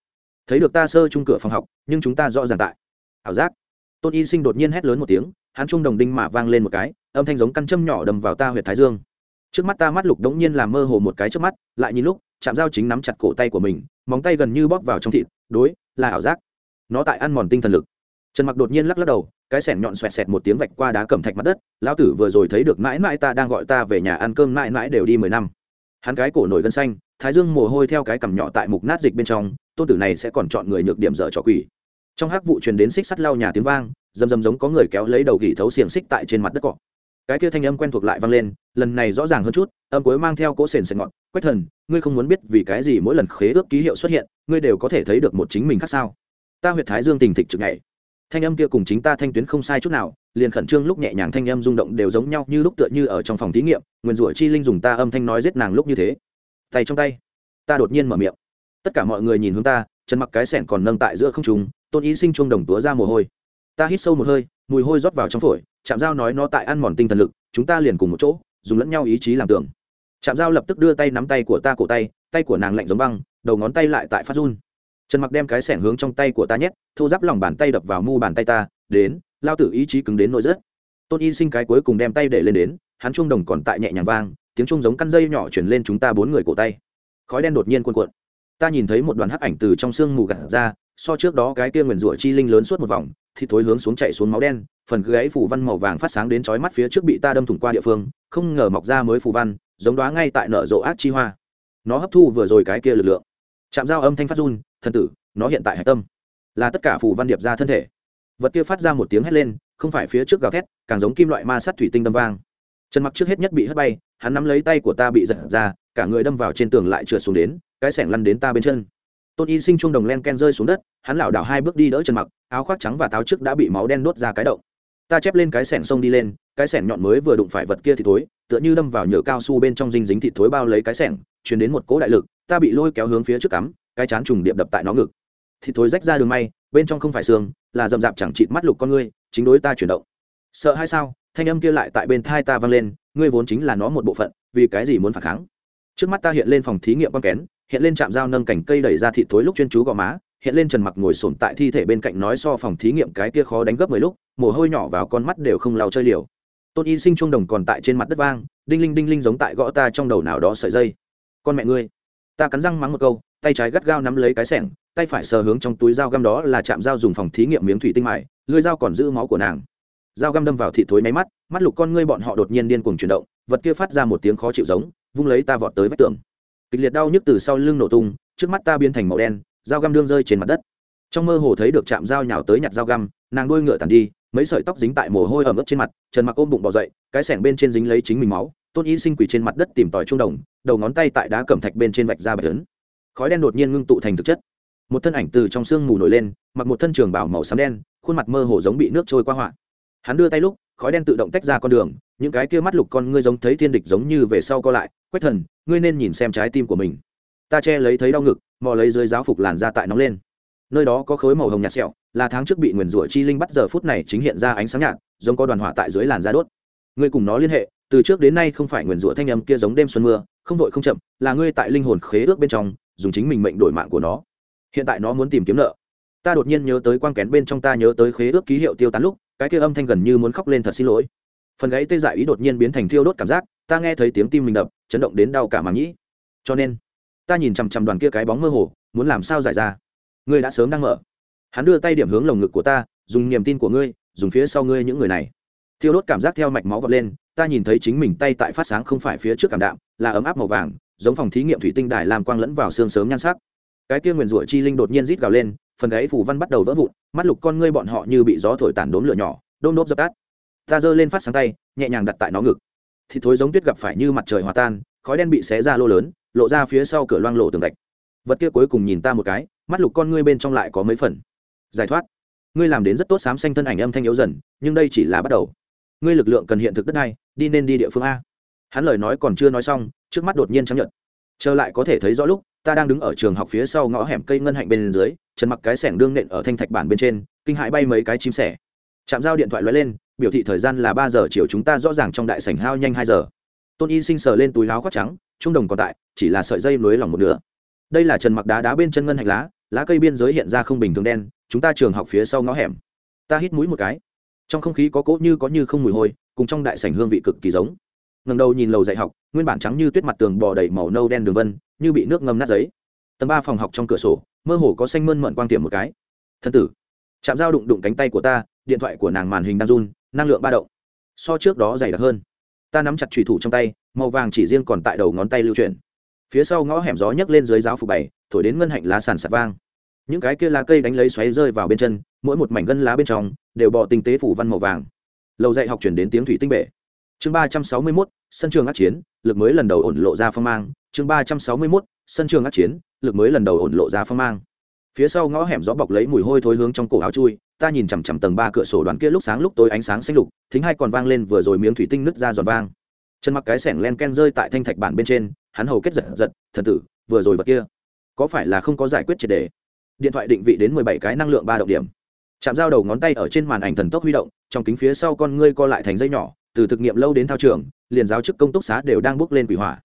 thấy được ta sơ chung cửa phòng học, nhưng chúng ta rõ ràng tại. Ảo giác. Tôn y sinh đột nhiên hét lớn một tiếng, hắn trung đồng đinh mà vang lên một cái, âm thanh giống căn châm nhỏ đầm vào ta huyệt thái dương. Trước mắt ta mắt lục đống nhiên làm mơ hồ một cái trước mắt, lại nhìn lúc chạm dao chính nắm chặt cổ tay của mình, móng tay gần như bóp vào trong thịt, đối, là ảo giác. Nó tại ăn mòn tinh thần lực. Trần mặc đột nhiên lắc lắc đầu, cái sẻn nhọn xoẹt xẹt một tiếng vạch qua đá cẩm thạch mặt đất, lão tử vừa rồi thấy được mãi mãi ta đang gọi ta về nhà ăn cơm mãi mãi đều đi mười năm. Hắn cái cổ nổi gân xanh thái dương mồ hôi theo cái cằm nhỏ tại mục nát dịch bên trong, tôn tử này sẽ còn chọn người nhược điểm dở trò quỷ. Trong hắc vụ truyền đến xích sắt lau nhà tiếng vang, rầm rầm giống có người kéo lấy đầu gỉ thấu xiềng xích tại trên mặt đất cọ. Cái kia thanh âm quen thuộc lại vang lên, lần này rõ ràng hơn chút, âm cuối mang theo cỗ sền sệt ngọn, quách thần, ngươi không muốn biết vì cái gì mỗi lần khế ước ký hiệu xuất hiện, ngươi đều có thể thấy được một chính mình khác sao? Ta huyệt thái dương tình thịch trực ngày thanh âm kia cùng chính ta thanh tuyến không sai chút nào, liền khẩn trương lúc nhẹ nhàng thanh âm rung động đều giống nhau như lúc tựa như ở trong phòng thí nghiệm, nguyên rủa chi linh dùng ta âm thanh nói giết nàng lúc như thế tay trong tay. Ta đột nhiên mở miệng. Tất cả mọi người nhìn hướng ta, chân mặc cái sẻn còn nâng tại giữa không trùng tôn ý sinh chuông đồng túa ra mồ hôi. Ta hít sâu một hơi, mùi hôi rót vào trong phổi chạm dao nói nó tại ăn mòn tinh thần lực, chúng ta liền cùng một chỗ, dùng lẫn nhau ý chí làm tưởng chạm dao lập tức đưa tay nắm tay của ta cổ tay tay của nàng lạnh giống băng, đầu ngón tay lại tại phát run. Trần mặc đem cái sẻn hướng trong tay của ta nhét, thô giáp lòng bàn tay đập vào mu bàn tay ta, đến, lao tử ý chí cứng đến nỗi rớt. Tôn y sinh cái cuối cùng đem tay để lên đến, hắn chuông đồng còn tại nhẹ nhàng vang tiếng chuông giống căn dây nhỏ chuyển lên chúng ta bốn người cổ tay. Khói đen đột nhiên cuồn cuộn. Ta nhìn thấy một đoàn hắc ảnh từ trong sương mù gặt ra, so trước đó cái kia nguyền rủa chi linh lớn suốt một vòng, thì thối hướng xuống chạy xuống máu đen, phần gáy phủ văn màu vàng phát sáng đến chói mắt phía trước bị ta đâm thủng qua địa phương, không ngờ mọc ra mới phủ văn, giống đoá ngay tại nở rộ ác chi hoa. Nó hấp thu vừa rồi cái kia lực lượng. Chạm dao âm thanh phát run thân tử, nó hiện tại hạch tâm. Là tất cả phủ văn điệp ra thân thể. Vật kia phát ra một tiếng hét lên, không phải phía trước gào thét, càng giống kim loại ma sắt thủy tinh đâm vang. Trần mặc trước hết nhất bị hất bay hắn nắm lấy tay của ta bị giật ra, cả người đâm vào trên tường lại trượt xuống đến, cái sẻng lăn đến ta bên chân. Tôn y sinh chuông đồng len ken rơi xuống đất, hắn lảo đảo hai bước đi đỡ chân mặc, áo khoác trắng và táo trước đã bị máu đen đốt ra cái động. Ta chép lên cái sẻng sông đi lên, cái sẻng nhọn mới vừa đụng phải vật kia thì thối, tựa như đâm vào nhựa cao su bên trong dinh dính thịt thối bao lấy cái sẻng, chuyển đến một cỗ đại lực, ta bị lôi kéo hướng phía trước cắm, cái chán trùng điệp đập tại nó ngực. Thịt thối rách ra đường may, bên trong không phải xương, là rậm rạp chẳng chịt mắt lục con ngươi, chính đối ta chuyển động. Sợ hay sao? Thanh âm kia lại tại bên thai ta vang lên ngươi vốn chính là nó một bộ phận, vì cái gì muốn phản kháng? Trước mắt ta hiện lên phòng thí nghiệm con kén, hiện lên trạm dao nâng cành cây đẩy ra thịt thối lúc chuyên chú gò má, hiện lên trần mặc ngồi sổm tại thi thể bên cạnh nói so phòng thí nghiệm cái kia khó đánh gấp mười lúc, mồ hôi nhỏ vào con mắt đều không lau chơi liều. Tôn y sinh chuông đồng còn tại trên mặt đất vang, đinh linh đinh linh giống tại gõ ta trong đầu nào đó sợi dây. Con mẹ ngươi. Ta cắn răng mắng một câu, tay trái gắt gao nắm lấy cái sẻng, tay phải sờ hướng trong túi dao găm đó là chạm dao dùng phòng thí nghiệm miếng thủy tinh mại lưỡi dao còn giữ máu của nàng dao găm đâm vào thị thối máy mắt mắt lục con ngươi bọn họ đột nhiên điên cuồng chuyển động, vật kia phát ra một tiếng khó chịu giống, vung lấy ta vọt tới vách tường. Kịch liệt đau nhức từ sau lưng nổ tung, trước mắt ta biến thành màu đen, dao găm đương rơi trên mặt đất. Trong mơ hồ thấy được chạm dao nhào tới nhặt dao găm, nàng đuôi ngựa tàn đi, mấy sợi tóc dính tại mồ hôi ẩm ướt trên mặt, trần mặc ôm bụng bỏ dậy, cái sẻng bên trên dính lấy chính mình máu, tôn y sinh quỷ trên mặt đất tìm tòi trung đồng, đầu ngón tay tại đá cẩm thạch bên trên vạch ra bạch lớn khói đen đột nhiên ngưng tụ thành thực chất. Một thân ảnh từ trong sương mù nổi lên, mặc một thân trường bảo màu xám đen, khuôn mặt mơ hồ giống bị nước trôi qua họa hắn đưa tay lúc, khói đen tự động tách ra con đường, những cái kia mắt lục con ngươi giống thấy thiên địch giống như về sau co lại, quách thần, ngươi nên nhìn xem trái tim của mình. Ta che lấy thấy đau ngực, mò lấy dưới giáo phục làn da tại nóng lên. Nơi đó có khối màu hồng nhạt sẹo, là tháng trước bị nguyền rủa chi linh bắt giờ phút này chính hiện ra ánh sáng nhạt, giống có đoàn hỏa tại dưới làn da đốt. Ngươi cùng nó liên hệ, từ trước đến nay không phải nguyền rủa thanh âm kia giống đêm xuân mưa, không vội không chậm, là ngươi tại linh hồn khế ước bên trong, dùng chính mình mệnh đổi mạng của nó. Hiện tại nó muốn tìm kiếm nợ. Ta đột nhiên nhớ tới quang kén bên trong ta nhớ tới khế ước ký hiệu tiêu tán lúc cái kia âm thanh gần như muốn khóc lên thật xin lỗi. Phần gáy tê dại ý đột nhiên biến thành thiêu đốt cảm giác, ta nghe thấy tiếng tim mình đập, chấn động đến đau cả màng nhĩ. Cho nên, ta nhìn chằm chằm đoàn kia cái bóng mơ hồ, muốn làm sao giải ra? Ngươi đã sớm đang mở. Hắn đưa tay điểm hướng lồng ngực của ta, dùng niềm tin của ngươi, dùng phía sau ngươi những người này. Thiêu đốt cảm giác theo mạch máu vọt lên, ta nhìn thấy chính mình tay tại phát sáng không phải phía trước cảm đạm, là ấm áp màu vàng, giống phòng thí nghiệm thủy tinh đài làm quang lẫn vào xương sớm nhan sắc. Cái kia nguyền rủa chi linh đột nhiên rít gào lên phần gáy phủ văn bắt đầu vỡ vụn, mắt lục con ngươi bọn họ như bị gió thổi tàn đốm lửa nhỏ, đôm đốp dập tắt. Ta giơ lên phát sáng tay, nhẹ nhàng đặt tại nó ngực. Thì thối giống tuyết gặp phải như mặt trời hòa tan, khói đen bị xé ra lô lớn, lộ ra phía sau cửa loang lộ tường gạch. Vật kia cuối cùng nhìn ta một cái, mắt lục con ngươi bên trong lại có mấy phần. Giải thoát. Ngươi làm đến rất tốt xám xanh thân ảnh âm thanh yếu dần, nhưng đây chỉ là bắt đầu. Ngươi lực lượng cần hiện thực đất này đi nên đi địa phương a. Hắn lời nói còn chưa nói xong, trước mắt đột nhiên chấp nhận trở lại có thể thấy rõ lúc, ta đang đứng ở trường học phía sau ngõ hẻm cây ngân hạnh bên dưới trần mặc cái sẻng đương nện ở thanh thạch bản bên trên, kinh hãi bay mấy cái chim sẻ. Chạm giao điện thoại lóe lên, biểu thị thời gian là ba giờ, chiều chúng ta rõ ràng trong đại sảnh hao nhanh hai giờ. Tôn y sinh sờ lên túi láo khoác trắng, trung đồng còn tại, chỉ là sợi dây nối lỏng một nửa. Đây là trần mặc đá đá bên chân ngân hạnh lá lá cây biên giới hiện ra không bình thường đen, chúng ta trường học phía sau ngõ hẻm. Ta hít mũi một cái. Trong không khí có cỗ như có như không mùi hôi, cùng trong đại sảnh hương vị cực kỳ giống. Ngầm đầu nhìn lầu dạy học, nguyên bản trắng như tuyết mặt tường bò đầy màu nâu đen đường vân, như bị nước ngâm nát giấy tầng ba phòng học trong cửa sổ, mơ hồ có xanh mơn mận quang tiệm một cái. Thân tử, chạm dao đụng đụng cánh tay của ta, điện thoại của nàng màn hình đang run, năng lượng ba động. So trước đó dày đặc hơn. Ta nắm chặt trùy thủ trong tay, màu vàng chỉ riêng còn tại đầu ngón tay lưu chuyển. Phía sau ngõ hẻm gió nhấc lên dưới giáo phục bảy, thổi đến ngân hạnh lá sàn sạt vang. Những cái kia lá cây đánh lấy xoáy rơi vào bên chân, mỗi một mảnh gân lá bên trong, đều bọ tinh tế phủ văn màu vàng. Lầu dạy học chuyển đến tiếng thủy tinh bể. Chương ba trăm sáu mươi mốt, sân trường át chiến, lực mới lần đầu ổn lộ ra phong mang. Chương ba trăm sáu mươi mốt sân trường ác chiến, lực mới lần đầu ổn lộ ra phong mang. Phía sau ngõ hẻm gió bọc lấy mùi hôi thối hướng trong cổ áo chui, ta nhìn chằm chằm tầng ba cửa sổ đoàn kia lúc sáng lúc tối ánh sáng xanh lục, thính hai còn vang lên vừa rồi miếng thủy tinh nứt ra giòn vang. Chân mặc cái sẻng len ken rơi tại thanh thạch bản bên trên, hắn hầu kết giật giật, thần tử, vừa rồi vật kia, có phải là không có giải quyết triệt đề? Điện thoại định vị đến mười bảy cái năng lượng ba động điểm. Chạm dao đầu ngón tay ở trên màn ảnh thần tốc huy động, trong kính phía sau con ngươi co lại thành dây nhỏ, từ thực nghiệm lâu đến thao trường, liền giáo chức công túc xá đều đang bước lên quỷ hỏa.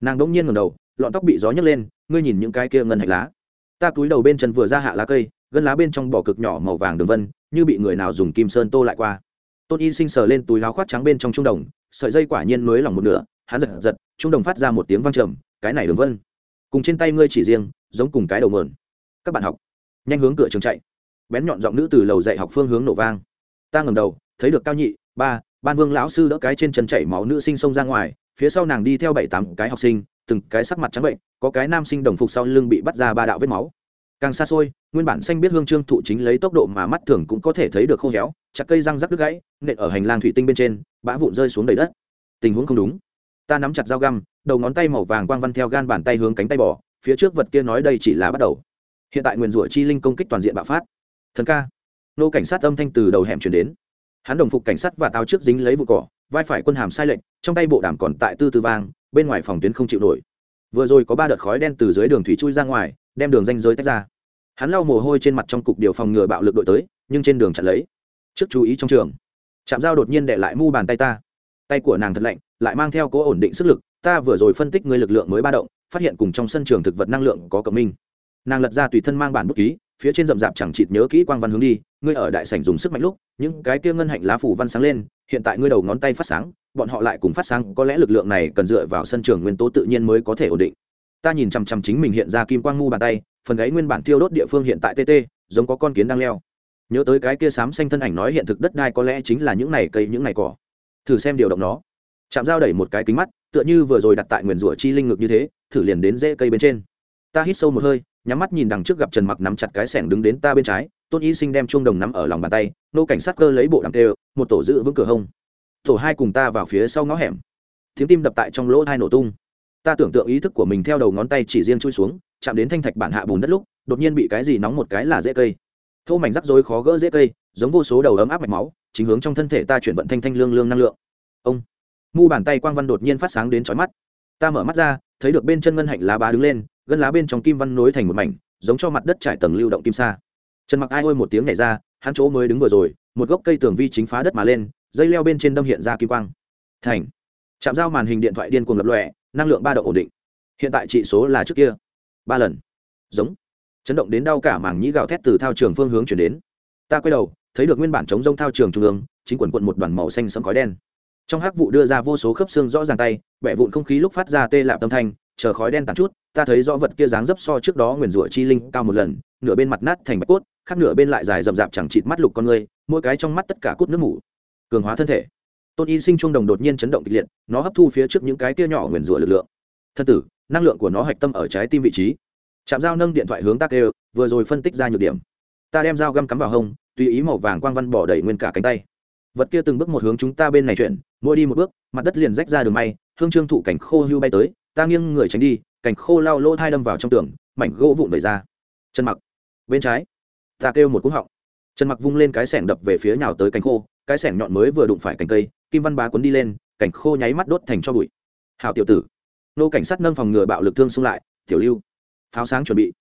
Nàng đỗng nhiên ngầm đầu lọn tóc bị gió nhấc lên, ngươi nhìn những cái kia ngân hạch lá. Ta cúi đầu bên chân vừa ra hạ lá cây, gân lá bên trong bỏ cực nhỏ màu vàng đường vân, như bị người nào dùng kim sơn tô lại qua. Tôn y sinh sờ lên túi láo khoác trắng bên trong trung đồng, sợi dây quả nhiên nới lỏng một nửa, hắn giật giật, trung đồng phát ra một tiếng vang trầm, cái này đường vân. Cùng trên tay ngươi chỉ riêng, giống cùng cái đầu mờn các bạn học, nhanh hướng cửa trường chạy. Bén nhọn giọng nữ từ lầu dạy học phương hướng nổ vang. Ta ngầm đầu, thấy được cao nhị, ba, ban vương lão sư đỡ cái trên chân chảy máu nữ sinh xông ra ngoài, phía sau nàng đi theo bảy tám cái học sinh từng cái sắc mặt trắng bệnh, có cái nam sinh đồng phục sau lưng bị bắt ra ba đạo vết máu. Càng xa xôi, nguyên bản xanh biết hương trương thụ chính lấy tốc độ mà mắt thường cũng có thể thấy được khô héo, chặt cây răng rắc đứt gãy, nện ở hành lang thủy tinh bên trên, bã vụn rơi xuống đầy đất. Tình huống không đúng. Ta nắm chặt dao găm, đầu ngón tay màu vàng quang văn theo gan bàn tay hướng cánh tay bỏ phía trước vật kia nói đây chỉ là bắt đầu. Hiện tại nguyền rủa chi linh công kích toàn diện bạo phát. Thần ca. Nô cảnh sát âm thanh từ đầu hẻm chuyển đến. Hắn đồng phục cảnh sát và tao trước dính lấy vụ cỏ, vai phải quân hàm sai lệnh trong tay bộ đàm còn tại tư tư vang bên ngoài phòng tuyến không chịu nổi. Vừa rồi có ba đợt khói đen từ dưới đường thủy chui ra ngoài, đem đường danh giới tách ra. Hắn lau mồ hôi trên mặt trong cục điều phòng ngừa bạo lực đội tới, nhưng trên đường chặn lấy. Trước chú ý trong trường chạm dao đột nhiên đệ lại mu bàn tay ta. Tay của nàng thật lạnh, lại mang theo cố ổn định sức lực, ta vừa rồi phân tích người lực lượng mới ba động, phát hiện cùng trong sân trường thực vật năng lượng có cộng minh. Nàng lật ra tùy thân mang bản bút ký, phía trên rậm rạp chẳng chịt nhớ kỹ quang văn hướng đi, ngươi ở đại sảnh dùng sức mạnh lúc, những cái kia ngân hạnh lá phủ văn sáng lên hiện tại ngươi đầu ngón tay phát sáng, bọn họ lại cùng phát sáng, có lẽ lực lượng này cần dựa vào sân trường nguyên tố tự nhiên mới có thể ổn định. Ta nhìn chằm chằm chính mình hiện ra kim quang ngu bàn tay, phần gáy nguyên bản thiêu đốt địa phương hiện tại tt giống có con kiến đang leo. Nhớ tới cái kia xám xanh thân ảnh nói hiện thực đất đai có lẽ chính là những này cây, những này cỏ. Thử xem điều động nó. Chạm dao đẩy một cái kính mắt, tựa như vừa rồi đặt tại nguyền rủa chi linh ngực như thế, thử liền đến rễ cây bên trên. Ta hít sâu một hơi, nhắm mắt nhìn đằng trước gặp trần mặc nắm chặt cái sẻng đứng đến ta bên trái, tôn y sinh đem chuông đồng nắm ở lòng bàn tay nô cảnh sát cơ lấy bộ đàm tê một tổ giữ vững cửa hông. Tổ hai cùng ta vào phía sau ngõ hẻm. Tiếng tim đập tại trong lỗ hai nổ tung. Ta tưởng tượng ý thức của mình theo đầu ngón tay chỉ riêng chui xuống, chạm đến thanh thạch bản hạ bùn đất lúc, đột nhiên bị cái gì nóng một cái là dễ cây. Thô mảnh rắc rối khó gỡ dễ cây, giống vô số đầu ấm áp mạch máu, chính hướng trong thân thể ta chuyển vận thanh thanh lương lương năng lượng. Ông. Mu bàn tay quang văn đột nhiên phát sáng đến chói mắt. Ta mở mắt ra, thấy được bên chân ngân hạnh lá bá đứng lên, gân lá bên trong kim văn nối thành một mảnh, giống cho mặt đất trải tầng lưu động kim sa. Trần mặc ai ôi một tiếng nhảy ra hắn chỗ mới đứng vừa rồi, một gốc cây tường vi chính phá đất mà lên, dây leo bên trên đâm hiện ra kim quang. Thành. Chạm giao màn hình điện thoại điên cuồng lập lòe, năng lượng ba độ ổn định. Hiện tại trị số là trước kia. Ba lần. Giống. Chấn động đến đau cả mảng nhĩ gạo thét từ thao trường phương hướng chuyển đến. Ta quay đầu, thấy được nguyên bản chống rông thao trường trung ương, chính quần quận một đoàn màu xanh sẫm khói đen. Trong hắc vụ đưa ra vô số khớp xương rõ ràng tay, bẻ vụn không khí lúc phát ra tê lạp tâm thanh, chờ khói đen tàn chút, ta thấy rõ vật kia dáng dấp so trước đó nguyền rủa chi linh cao một lần, nửa bên mặt nát thành bạch cốt khác nửa bên lại dài rậm rạp chẳng chịt mắt lục con người mỗi cái trong mắt tất cả cút nước mủ. Cường hóa thân thể. Tôn y sinh chuông đồng đột nhiên chấn động kịch liệt, nó hấp thu phía trước những cái tia nhỏ nguyền rủa lực lượng. Thân tử, năng lượng của nó hạch tâm ở trái tim vị trí. Chạm dao nâng điện thoại hướng tác đều, vừa rồi phân tích ra nhược điểm. Ta đem dao găm cắm vào hông, tùy ý màu vàng quang văn bỏ đầy nguyên cả cánh tay. Vật kia từng bước một hướng chúng ta bên này chuyển, mỗi đi một bước, mặt đất liền rách ra đường may, hương trương thụ cảnh khô hưu bay tới, ta nghiêng người tránh đi, cảnh khô lao lỗ thai đâm vào trong tường, mảnh gỗ vụn vẩy ra. Chân mặc. Bên trái ta kêu một cú họng. Chân mặc vung lên cái sẻng đập về phía nhào tới cánh khô, cái sẻng nhọn mới vừa đụng phải cành cây, kim văn bá cuốn đi lên cảnh khô nháy mắt đốt thành cho bụi. Hào tiểu tử. Nô cảnh sát nâng phòng ngừa bạo lực thương xung lại, tiểu lưu, pháo sáng chuẩn bị.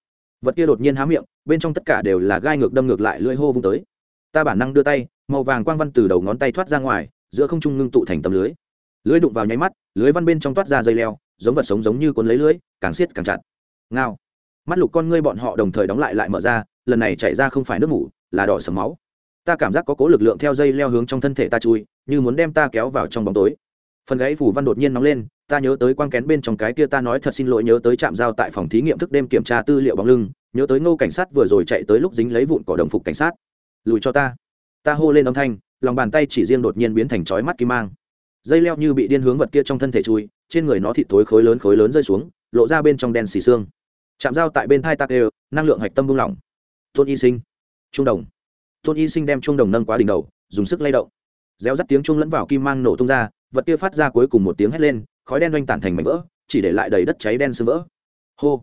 Vật kia đột nhiên há miệng, bên trong tất cả đều là gai ngược đâm ngược lại lưỡi hô vung tới. Ta bản năng đưa tay, màu vàng quang văn từ đầu ngón tay thoát ra ngoài, giữa không trung ngưng tụ thành tấm lưới. Lưới đụng vào nháy mắt, lưới văn bên trong toát ra dây leo, giống vật sống giống như cuốn lấy lưới, càng siết càng chặt. Ngao. Mắt lục con ngươi bọn họ đồng thời đóng lại lại mở ra lần này chạy ra không phải nước ngủ là đỏ sầm máu. Ta cảm giác có cố lực lượng theo dây leo hướng trong thân thể ta chui, như muốn đem ta kéo vào trong bóng tối. Phần gáy phủ văn đột nhiên nóng lên, ta nhớ tới quang kén bên trong cái kia ta nói thật xin lỗi nhớ tới trạm giao tại phòng thí nghiệm thức đêm kiểm tra tư liệu bóng lưng, nhớ tới ngô cảnh sát vừa rồi chạy tới lúc dính lấy vụn cỏ đồng phục cảnh sát. Lùi cho ta. Ta hô lên âm thanh, lòng bàn tay chỉ riêng đột nhiên biến thành chói mắt kim mang. Dây leo như bị điên hướng vật kia trong thân thể chui, trên người nó thịt tối khối lớn khối lớn rơi xuống, lộ ra bên trong đen xì xương. Chạm dao tại bên thai ta đều năng lượng hạch tâm buông lỏng tôn y sinh. Trung đồng. Tôn y sinh đem trung đồng nâng quá đỉnh đầu, dùng sức lay động. Réo rắt tiếng trung lẫn vào kim mang nổ tung ra, vật kia phát ra cuối cùng một tiếng hét lên, khói đen oanh tản thành mảnh vỡ, chỉ để lại đầy đất cháy đen sưng vỡ. Hô.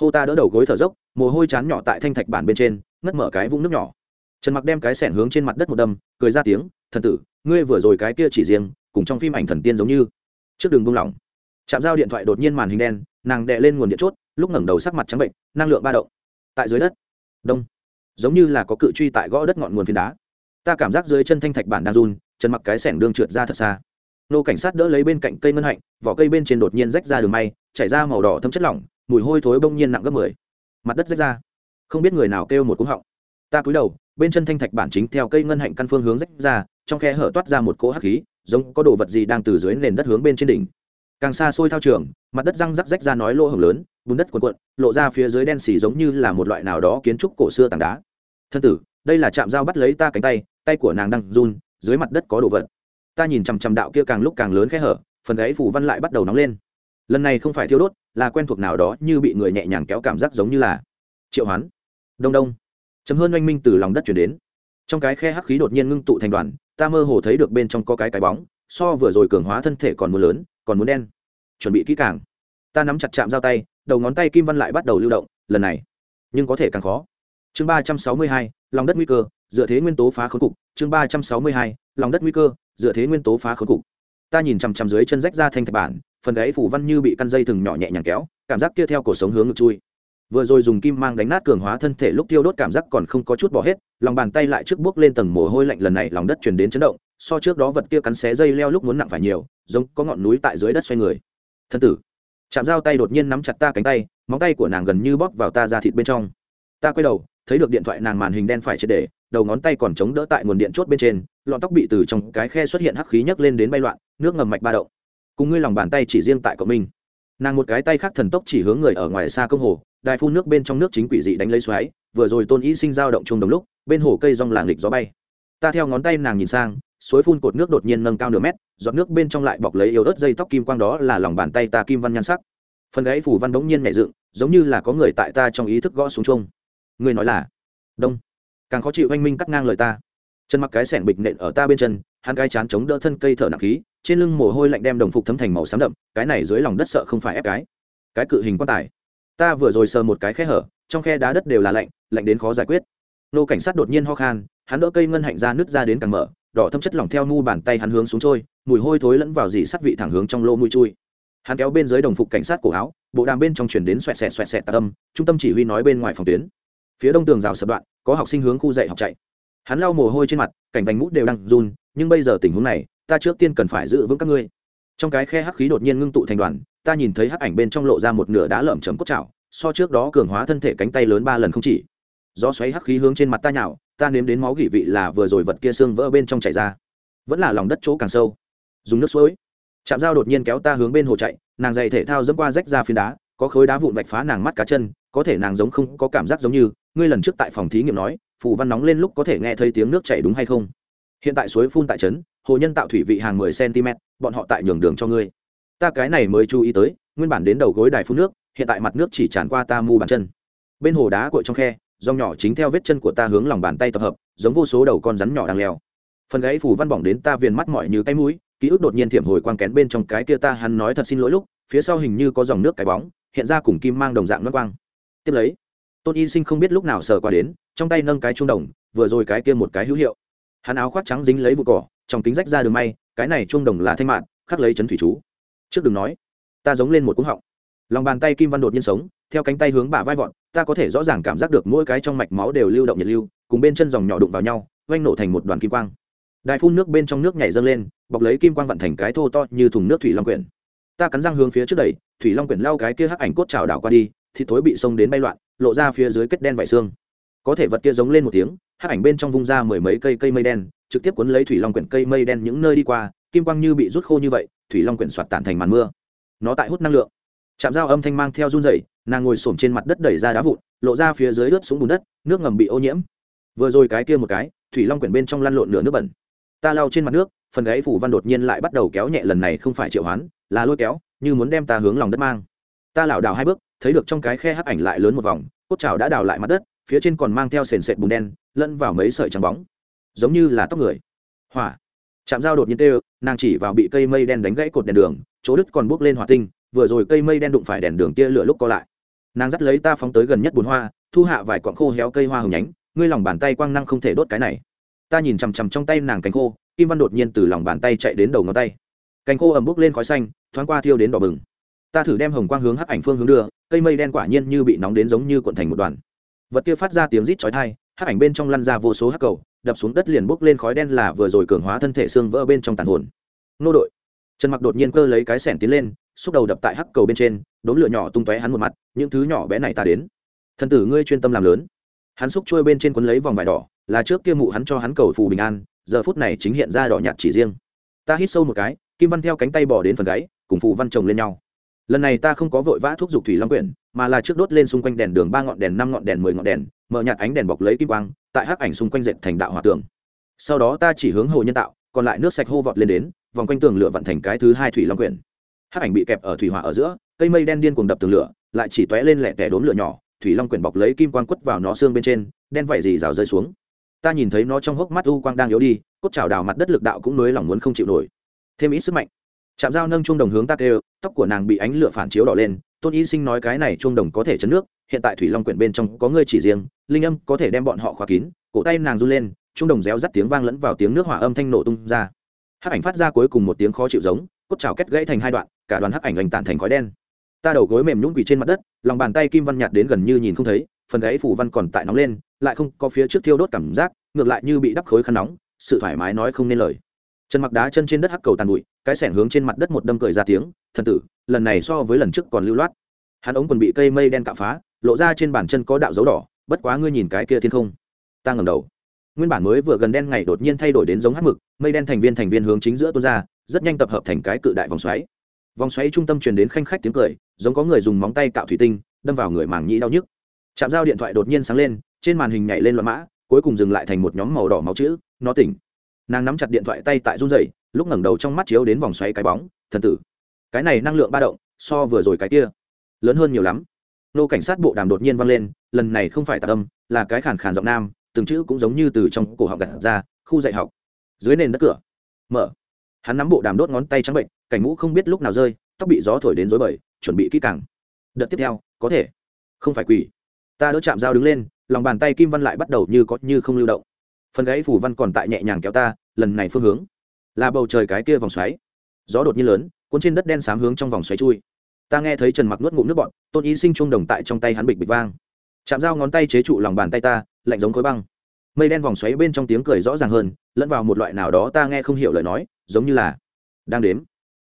Hô ta đỡ đầu gối thở dốc, mồ hôi chán nhỏ tại thanh thạch bản bên trên, ngất mở cái vũng nước nhỏ. Trần mặc đem cái sẻn hướng trên mặt đất một đâm, cười ra tiếng, thần tử, ngươi vừa rồi cái kia chỉ riêng, cùng trong phim ảnh thần tiên giống như. Trước đường buông lỏng. Chạm giao điện thoại đột nhiên màn hình đen, nàng đệ lên nguồn điện chốt, lúc ngẩng đầu sắc mặt trắng bệnh, năng lượng ba động. Tại dưới đất đông. Giống như là có cự truy tại gõ đất ngọn nguồn phiến đá. Ta cảm giác dưới chân thanh thạch bản đang run, chân mặc cái sẻng đương trượt ra thật xa. Nô cảnh sát đỡ lấy bên cạnh cây ngân hạnh, vỏ cây bên trên đột nhiên rách ra đường may, chảy ra màu đỏ thấm chất lỏng, mùi hôi thối bông nhiên nặng gấp mười. Mặt đất rách ra. Không biết người nào kêu một cú họng. Ta cúi đầu, bên chân thanh thạch bản chính theo cây ngân hạnh căn phương hướng rách ra, trong khe hở toát ra một cỗ hắc khí, giống có đồ vật gì đang từ dưới nền đất hướng bên trên đỉnh càng xa xôi thao trường, mặt đất răng rắc rách ra nói lỗ hồng lớn, bùn đất cuộn cuộn, lộ ra phía dưới đen xì giống như là một loại nào đó kiến trúc cổ xưa tảng đá. Thân tử, đây là chạm dao bắt lấy ta cánh tay tay của nàng đang run, dưới mặt đất có đồ vật. Ta nhìn chằm chằm đạo kia càng lúc càng lớn khe hở, phần gáy phủ văn lại bắt đầu nóng lên. Lần này không phải thiêu đốt, là quen thuộc nào đó như bị người nhẹ nhàng kéo cảm giác giống như là triệu hoán. Đông đông. Chấm hơn oanh minh từ lòng đất chuyển đến. Trong cái khe hắc khí đột nhiên ngưng tụ thành đoàn, ta mơ hồ thấy được bên trong có cái cái bóng, so vừa rồi cường hóa thân thể còn mưa lớn còn muốn đen. Chuẩn bị kỹ càng. Ta nắm chặt chạm giao tay, đầu ngón tay kim văn lại bắt đầu lưu động, lần này. Nhưng có thể càng khó. Chương ba trăm sáu mươi hai, lòng đất nguy cơ, dựa thế nguyên tố phá khốn cục. Chương ba trăm sáu mươi hai, lòng đất nguy cơ, dựa thế nguyên tố phá khốn cục. Ta nhìn chằm chằm dưới chân rách ra thành thạch bản, phần gáy phủ văn như bị căn dây thừng nhỏ nhẹ nhàng kéo, cảm giác kia theo cổ sống hướng ngực chui. Vừa rồi dùng kim mang đánh nát cường hóa thân thể lúc tiêu đốt cảm giác còn không có chút bỏ hết, lòng bàn tay lại trước bước lên tầng mồ hôi lạnh lần này lòng đất chuyển đến chấn động so trước đó vật kia cắn xé dây leo lúc muốn nặng phải nhiều, giống có ngọn núi tại dưới đất xoay người. Thân tử chạm dao tay đột nhiên nắm chặt ta cánh tay, móng tay của nàng gần như bóp vào ta ra thịt bên trong. Ta quay đầu, thấy được điện thoại nàng màn hình đen phải triệt để, đầu ngón tay còn chống đỡ tại nguồn điện chốt bên trên, lọn tóc bị từ trong cái khe xuất hiện hắc khí nhấc lên đến bay loạn, nước ngầm mạch ba động. Cùng ngươi lòng bàn tay chỉ riêng tại cộng minh nàng một cái tay khác thần tốc chỉ hướng người ở ngoài xa công hồ, đài phun nước bên trong nước chính quỷ dị đánh lấy xoáy, vừa rồi tôn ý sinh dao động chung đồng lúc, bên hồ cây rong làng lịch gió bay. Ta theo ngón tay nàng nhìn sang suối phun cột nước đột nhiên nâng cao nửa mét, giọt nước bên trong lại bọc lấy yếu ớt dây tóc kim quang đó là lòng bàn tay ta kim văn nhan sắc. Phần gáy phủ văn bỗng nhiên nhẹ dựng, giống như là có người tại ta trong ý thức gõ xuống chung người nói là, đông. Càng khó chịu oanh minh cắt ngang lời ta. Chân mặc cái sẻng bịch nện ở ta bên chân, hắn cái chán chống đỡ thân cây thở nặng khí, trên lưng mồ hôi lạnh đem đồng phục thấm thành màu xám đậm, cái này dưới lòng đất sợ không phải ép cái. Cái cự hình quan tài. Ta vừa rồi sờ một cái khe hở, trong khe đá đất đều là lạnh lạnh đến khó giải quyết. Nô cảnh sát đột nhiên ho khan, hắn đỡ cây ngân hạnh ra nước ra đến càng mở đỏ thâm chất lỏng theo mu bàn tay hắn hướng xuống trôi, mùi hôi thối lẫn vào dì sắt vị thẳng hướng trong lô mũi chui. Hắn kéo bên dưới đồng phục cảnh sát cổ áo, bộ đàm bên trong chuyển đến xoẹt xẹt xoẹt xẹt tạ tâm trung tâm chỉ huy nói bên ngoài phòng tuyến. Phía đông tường rào sập đoạn, có học sinh hướng khu dạy học chạy. Hắn lau mồ hôi trên mặt, cảnh vành mút đều đang run, nhưng bây giờ tình huống này, ta trước tiên cần phải giữ vững các ngươi. Trong cái khe hắc khí đột nhiên ngưng tụ thành đoàn, ta nhìn thấy hắc ảnh bên trong lộ ra một nửa đá lởm chấm cốt chảo so trước đó cường hóa thân thể cánh tay lớn ba lần không chỉ. Do xoáy hắc khí hướng trên mặt ta nhào ta nếm đến máu gỉ vị là vừa rồi vật kia xương vỡ bên trong chảy ra. Vẫn là lòng đất chỗ càng sâu. Dùng nước suối. Chạm dao đột nhiên kéo ta hướng bên hồ chạy, nàng dày thể thao dẫm qua rách ra phiến đá, có khối đá vụn vạch phá nàng mắt cá chân, có thể nàng giống không có cảm giác giống như, ngươi lần trước tại phòng thí nghiệm nói, phù văn nóng lên lúc có thể nghe thấy tiếng nước chảy đúng hay không? Hiện tại suối phun tại trấn, hồ nhân tạo thủy vị hàng mười cm bọn họ tại nhường đường cho ngươi. Ta cái này mới chú ý tới, nguyên bản đến đầu gối đài phun nước, hiện tại mặt nước chỉ tràn qua ta mu bàn chân. Bên hồ đá cội trong khe dòng nhỏ chính theo vết chân của ta hướng lòng bàn tay tập hợp, giống vô số đầu con rắn nhỏ đang leo. Phần gáy phủ văn bỏng đến ta viền mắt mỏi như cái mũi, ký ức đột nhiên thiểm hồi quang kén bên trong cái kia ta hắn nói thật xin lỗi lúc, phía sau hình như có dòng nước cái bóng, hiện ra cùng kim mang đồng dạng nước quang. Tiếp lấy, tôn y sinh không biết lúc nào sờ qua đến, trong tay nâng cái trung đồng, vừa rồi cái kia một cái hữu hiệu. Hắn áo khoác trắng dính lấy vụ cỏ, trong kính rách ra đường may, cái này trung đồng là thanh mạn, khắc lấy chấn thủy chú. Trước đừng nói, ta giống lên một cúng họng. Lòng bàn tay kim văn đột nhiên sống theo cánh tay hướng bả vai vọn ta có thể rõ ràng cảm giác được mỗi cái trong mạch máu đều lưu động nhiệt lưu, cùng bên chân dòng nhỏ đụng vào nhau oanh nổ thành một đoàn kim quang. Đài phun nước bên trong nước nhảy dâng lên, bọc lấy kim quang vặn thành cái thô to như thùng nước thủy long quyển. Ta cắn răng hướng phía trước đẩy, thủy long quyển lao cái kia hắc ảnh cốt trào đảo qua đi thì thối bị sông đến bay loạn, lộ ra phía dưới kết đen vải xương. Có thể vật kia giống lên một tiếng, hắc ảnh bên trong vung ra mười mấy cây cây mây đen, trực tiếp cuốn lấy thủy long quyển cây mây đen những nơi đi qua, kim quang như bị rút khô như vậy, thủy long quyển soạt tản thành màn mưa. Nó tại hút năng lượng. Chạm dao âm thanh mang theo run rẩy nàng ngồi s trên mặt đất đẩy ra đá vụn, lộ ra phía dưới ướt xuống bùn đất, nước ngầm bị ô nhiễm. Vừa rồi cái kia một cái, thủy long quyển bên trong lăn lộn nửa nước bẩn. Ta lao trên mặt nước, phần gáy phủ văn đột nhiên lại bắt đầu kéo nhẹ lần này không phải triệu hoán, là lôi kéo, như muốn đem ta hướng lòng đất mang. Ta lảo đảo hai bước, thấy được trong cái khe hắc ảnh lại lớn một vòng, cốt trào đã đào lại mặt đất, phía trên còn mang theo sền sệt bùn đen, lẫn vào mấy sợi trắng bóng. Giống như là tóc người. Hỏa. Chạm dao đột nhiên tê nàng chỉ vào bị cây mây đen đánh gãy cột đèn đường, chỗ đứt còn bốc lên hỏa tinh, vừa rồi cây mây đen đụng phải đèn đường tia lửa lúc co lại nàng dắt lấy ta phóng tới gần nhất bùn hoa thu hạ vài cọn khô héo cây hoa hồng nhánh ngươi lòng bàn tay quang năng không thể đốt cái này. Ta nhìn chằm chằm trong tay nàng cánh khô kim văn đột nhiên từ lòng bàn tay chạy đến đầu ngón tay. Cánh khô ẩm bốc lên khói xanh thoáng qua thiêu đến đỏ bừng. Ta thử đem hồng quang hướng hắc ảnh phương hướng đưa cây mây đen quả nhiên như bị nóng đến giống như cuộn thành một đoàn. Vật kia phát ra tiếng rít chói tai, hắc ảnh bên trong lăn ra vô số hắc cầu đập xuống đất liền bốc lên khói đen là vừa rồi cường hóa thân thể xương vỡ bên trong tàn hồn. Nô đội trần mặc đột nhiên cơ lấy cái sẻn tiến lên, xúc đầu đập tại hắc cầu bên trên đốn lửa nhỏ tung tóe hắn một mặt, những thứ nhỏ bé này ta đến. Thần tử ngươi chuyên tâm làm lớn. Hắn xúc trôi bên trên quấn lấy vòng vải đỏ, là trước kia mụ hắn cho hắn cầu phù bình an, giờ phút này chính hiện ra đỏ nhạt chỉ riêng. Ta hít sâu một cái, kim văn theo cánh tay bỏ đến phần gáy, cùng phù văn chồng lên nhau. Lần này ta không có vội vã thuốc dục thủy long quyển, mà là trước đốt lên xung quanh đèn đường ba ngọn đèn, năm ngọn đèn, mười ngọn đèn, mở nhạt ánh đèn bọc lấy kim quang, tại hắc ảnh xung quanh dệt thành đạo hòa tường. Sau đó ta chỉ hướng hồ nhân tạo còn lại nước sạch hô vọt lên đến, vòng quanh tường lửa vận thành cái thứ hai thủy long quyển. Hắc ảnh bị kẹp ở thủy hỏa ở giữa, cây mây đen điên cuồng đập tường lửa, lại chỉ tóe lên lẹ tẻ đốm lửa nhỏ, thủy long quyển bọc lấy kim quang quất vào nó xương bên trên, đen vảy gì rào rơi xuống. Ta nhìn thấy nó trong hốc mắt u quang đang yếu đi, cốt chảo đào mặt đất lực đạo cũng nới lòng muốn không chịu nổi. Thêm ít sức mạnh. Chạm dao nâng chuông đồng hướng ta kêu, tóc của nàng bị ánh lửa phản chiếu đỏ lên, tôn y sinh nói cái này chuông đồng có thể chấn nước, hiện tại thủy long quyển bên trong có người chỉ riêng, linh âm có thể đem bọn họ khóa kín, cổ tay nàng run lên trung đồng réo rắt tiếng vang lẫn vào tiếng nước hỏa âm thanh nổ tung ra. Hắc ảnh phát ra cuối cùng một tiếng khó chịu giống, cốt trào kết gãy thành hai đoạn, cả đoàn hắc ảnh ảnh tản thành khói đen. Ta đầu gối mềm nhũng quỳ trên mặt đất, lòng bàn tay kim văn nhạt đến gần như nhìn không thấy, phần gáy phủ văn còn tại nóng lên, lại không có phía trước thiêu đốt cảm giác, ngược lại như bị đắp khối khăn nóng, sự thoải mái nói không nên lời. Chân mặc đá chân trên đất hắc cầu tàn bụi, cái sẻng hướng trên mặt đất một đâm cười ra tiếng, thần tử, lần này so với lần trước còn lưu loát. Hắn ống còn bị cây mây đen cạo phá, lộ ra trên bàn chân có đạo dấu đỏ, bất quá ngươi nhìn cái kia thiên không, ta ngẩng đầu nguyên bản mới vừa gần đen ngày đột nhiên thay đổi đến giống hát mực, mây đen thành viên thành viên hướng chính giữa tuôn ra, rất nhanh tập hợp thành cái cự đại vòng xoáy. Vòng xoáy trung tâm truyền đến khanh khách tiếng cười, giống có người dùng móng tay cạo thủy tinh, đâm vào người màng nhĩ đau nhức. Chạm dao điện thoại đột nhiên sáng lên, trên màn hình nhảy lên loạn mã, cuối cùng dừng lại thành một nhóm màu đỏ máu chữ, nó tỉnh. Nàng nắm chặt điện thoại tay tại run rẩy, lúc ngẩng đầu trong mắt chiếu đến vòng xoáy cái bóng, thần tử, cái này năng lượng ba động, so vừa rồi cái kia, lớn hơn nhiều lắm. Nô cảnh sát bộ đàm đột nhiên vang lên, lần này không phải tạc âm, là cái khàn khàn giọng nam từng chữ cũng giống như từ trong cổ họng gặt ra, khu dạy học. Dưới nền đất cửa. Mở. Hắn nắm bộ đàm đốt ngón tay trắng bệnh, cảnh mũ không biết lúc nào rơi, tóc bị gió thổi đến rối bời, chuẩn bị kỹ càng. Đợt tiếp theo, có thể. Không phải quỷ. Ta đỡ chạm dao đứng lên, lòng bàn tay kim văn lại bắt đầu như có như không lưu động. Phần gãy phủ văn còn tại nhẹ nhàng kéo ta, lần này phương hướng. Là bầu trời cái kia vòng xoáy. Gió đột nhiên lớn, cuốn trên đất đen xám hướng trong vòng xoáy chui. Ta nghe thấy trần mặc nuốt ngụm nước bọn tôn ý sinh trung đồng tại trong tay hắn bịch bịch vang chạm dao ngón tay chế trụ lòng bàn tay ta, lạnh giống khối băng. Mây đen vòng xoáy bên trong tiếng cười rõ ràng hơn, lẫn vào một loại nào đó ta nghe không hiểu lời nói, giống như là đang đếm.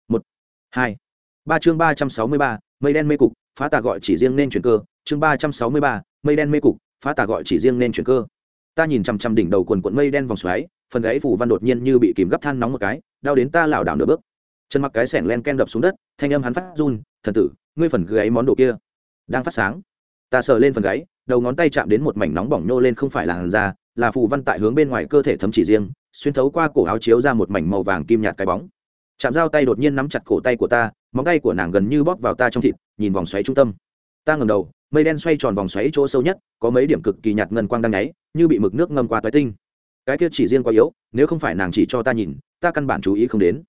Một, hai. Ba chương ba trăm sáu mươi ba, mây đen mê cục, phá tà gọi chỉ riêng nên chuyển cơ. Chương ba trăm sáu mươi ba, mây đen mê cục, phá tà gọi chỉ riêng nên chuyển cơ. Ta nhìn chằm chằm đỉnh đầu quần quận mây đen vòng xoáy, phần gáy phủ văn đột nhiên như bị kìm gấp than nóng một cái, đau đến ta lảo đảo nửa bước. Chân mặc cái sẻng len ken đập xuống đất, thanh âm hắn phát run, thần tử, ngươi phần gáy món đồ kia đang phát sáng. Ta sờ lên phần gáy đầu ngón tay chạm đến một mảnh nóng bỏng nhô lên không phải là làn da, là phù văn tại hướng bên ngoài cơ thể thấm chỉ riêng, xuyên thấu qua cổ áo chiếu ra một mảnh màu vàng kim nhạt cái bóng. Chạm dao tay đột nhiên nắm chặt cổ tay của ta, móng tay của nàng gần như bóp vào ta trong thịt, nhìn vòng xoáy trung tâm. Ta ngầm đầu, mây đen xoay tròn vòng xoáy chỗ sâu nhất, có mấy điểm cực kỳ nhạt ngân quang đang nháy, như bị mực nước ngâm qua toái tinh. Cái kia chỉ riêng quá yếu, nếu không phải nàng chỉ cho ta nhìn, ta căn bản chú ý không đến.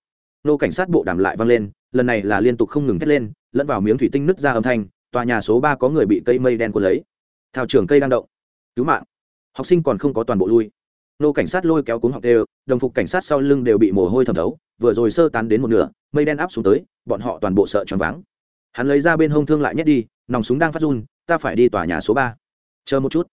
Nô cảnh sát bộ đàm lại vang lên, lần này là liên tục không ngừng thét lên, lẫn vào miếng thủy tinh nứt ra âm thanh, tòa nhà số ba có người bị cây mây đen cuốn lấy thao trường cây đang động. Cứu mạng. Học sinh còn không có toàn bộ lui. Nô cảnh sát lôi kéo cuống học đều, đồng phục cảnh sát sau lưng đều bị mồ hôi thẩm thấu, vừa rồi sơ tán đến một nửa, mây đen áp xuống tới, bọn họ toàn bộ sợ choáng váng. Hắn lấy ra bên hông thương lại nhét đi, nòng súng đang phát run, ta phải đi tòa nhà số ba. Chờ một chút.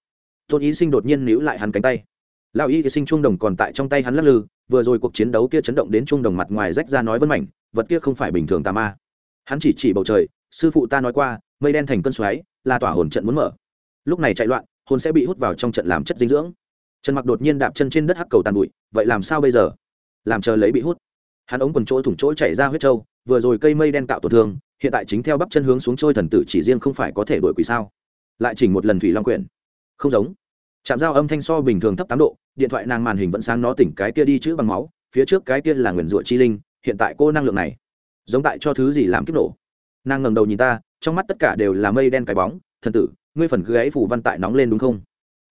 Tôn ý sinh đột nhiên níu lại hắn cánh tay. Lão y sinh trung đồng còn tại trong tay hắn lắc lư, vừa rồi cuộc chiến đấu kia chấn động đến trung đồng mặt ngoài rách ra nói vân mảnh, vật kia không phải bình thường tà ma. Hắn chỉ chỉ bầu trời, sư phụ ta nói qua, mây đen thành cơn xoáy, là tỏa hồn trận muốn mở lúc này chạy loạn, hồn sẽ bị hút vào trong trận làm chất dinh dưỡng. Trần mặc đột nhiên đạp chân trên đất hắc cầu tàn bụi, vậy làm sao bây giờ? Làm chờ lấy bị hút. Hắn ống quần chỗ thủng chỗ chảy ra huyết trâu, vừa rồi cây mây đen cạo tổn thương, hiện tại chính theo bắp chân hướng xuống trôi thần tử chỉ riêng không phải có thể đuổi quỷ sao? Lại chỉnh một lần thủy long quyển. Không giống. Chạm dao âm thanh so bình thường thấp tám độ, điện thoại nàng màn hình vẫn sáng nó tỉnh cái kia đi chữ bằng máu, phía trước cái kia là nguyền rủa chi linh, hiện tại cô năng lượng này, giống tại cho thứ gì làm kích nổ. Nàng ngẩng đầu nhìn ta, trong mắt tất cả đều là mây đen cái bóng, thần tử ngươi phần gáy phù văn tại nóng lên đúng không?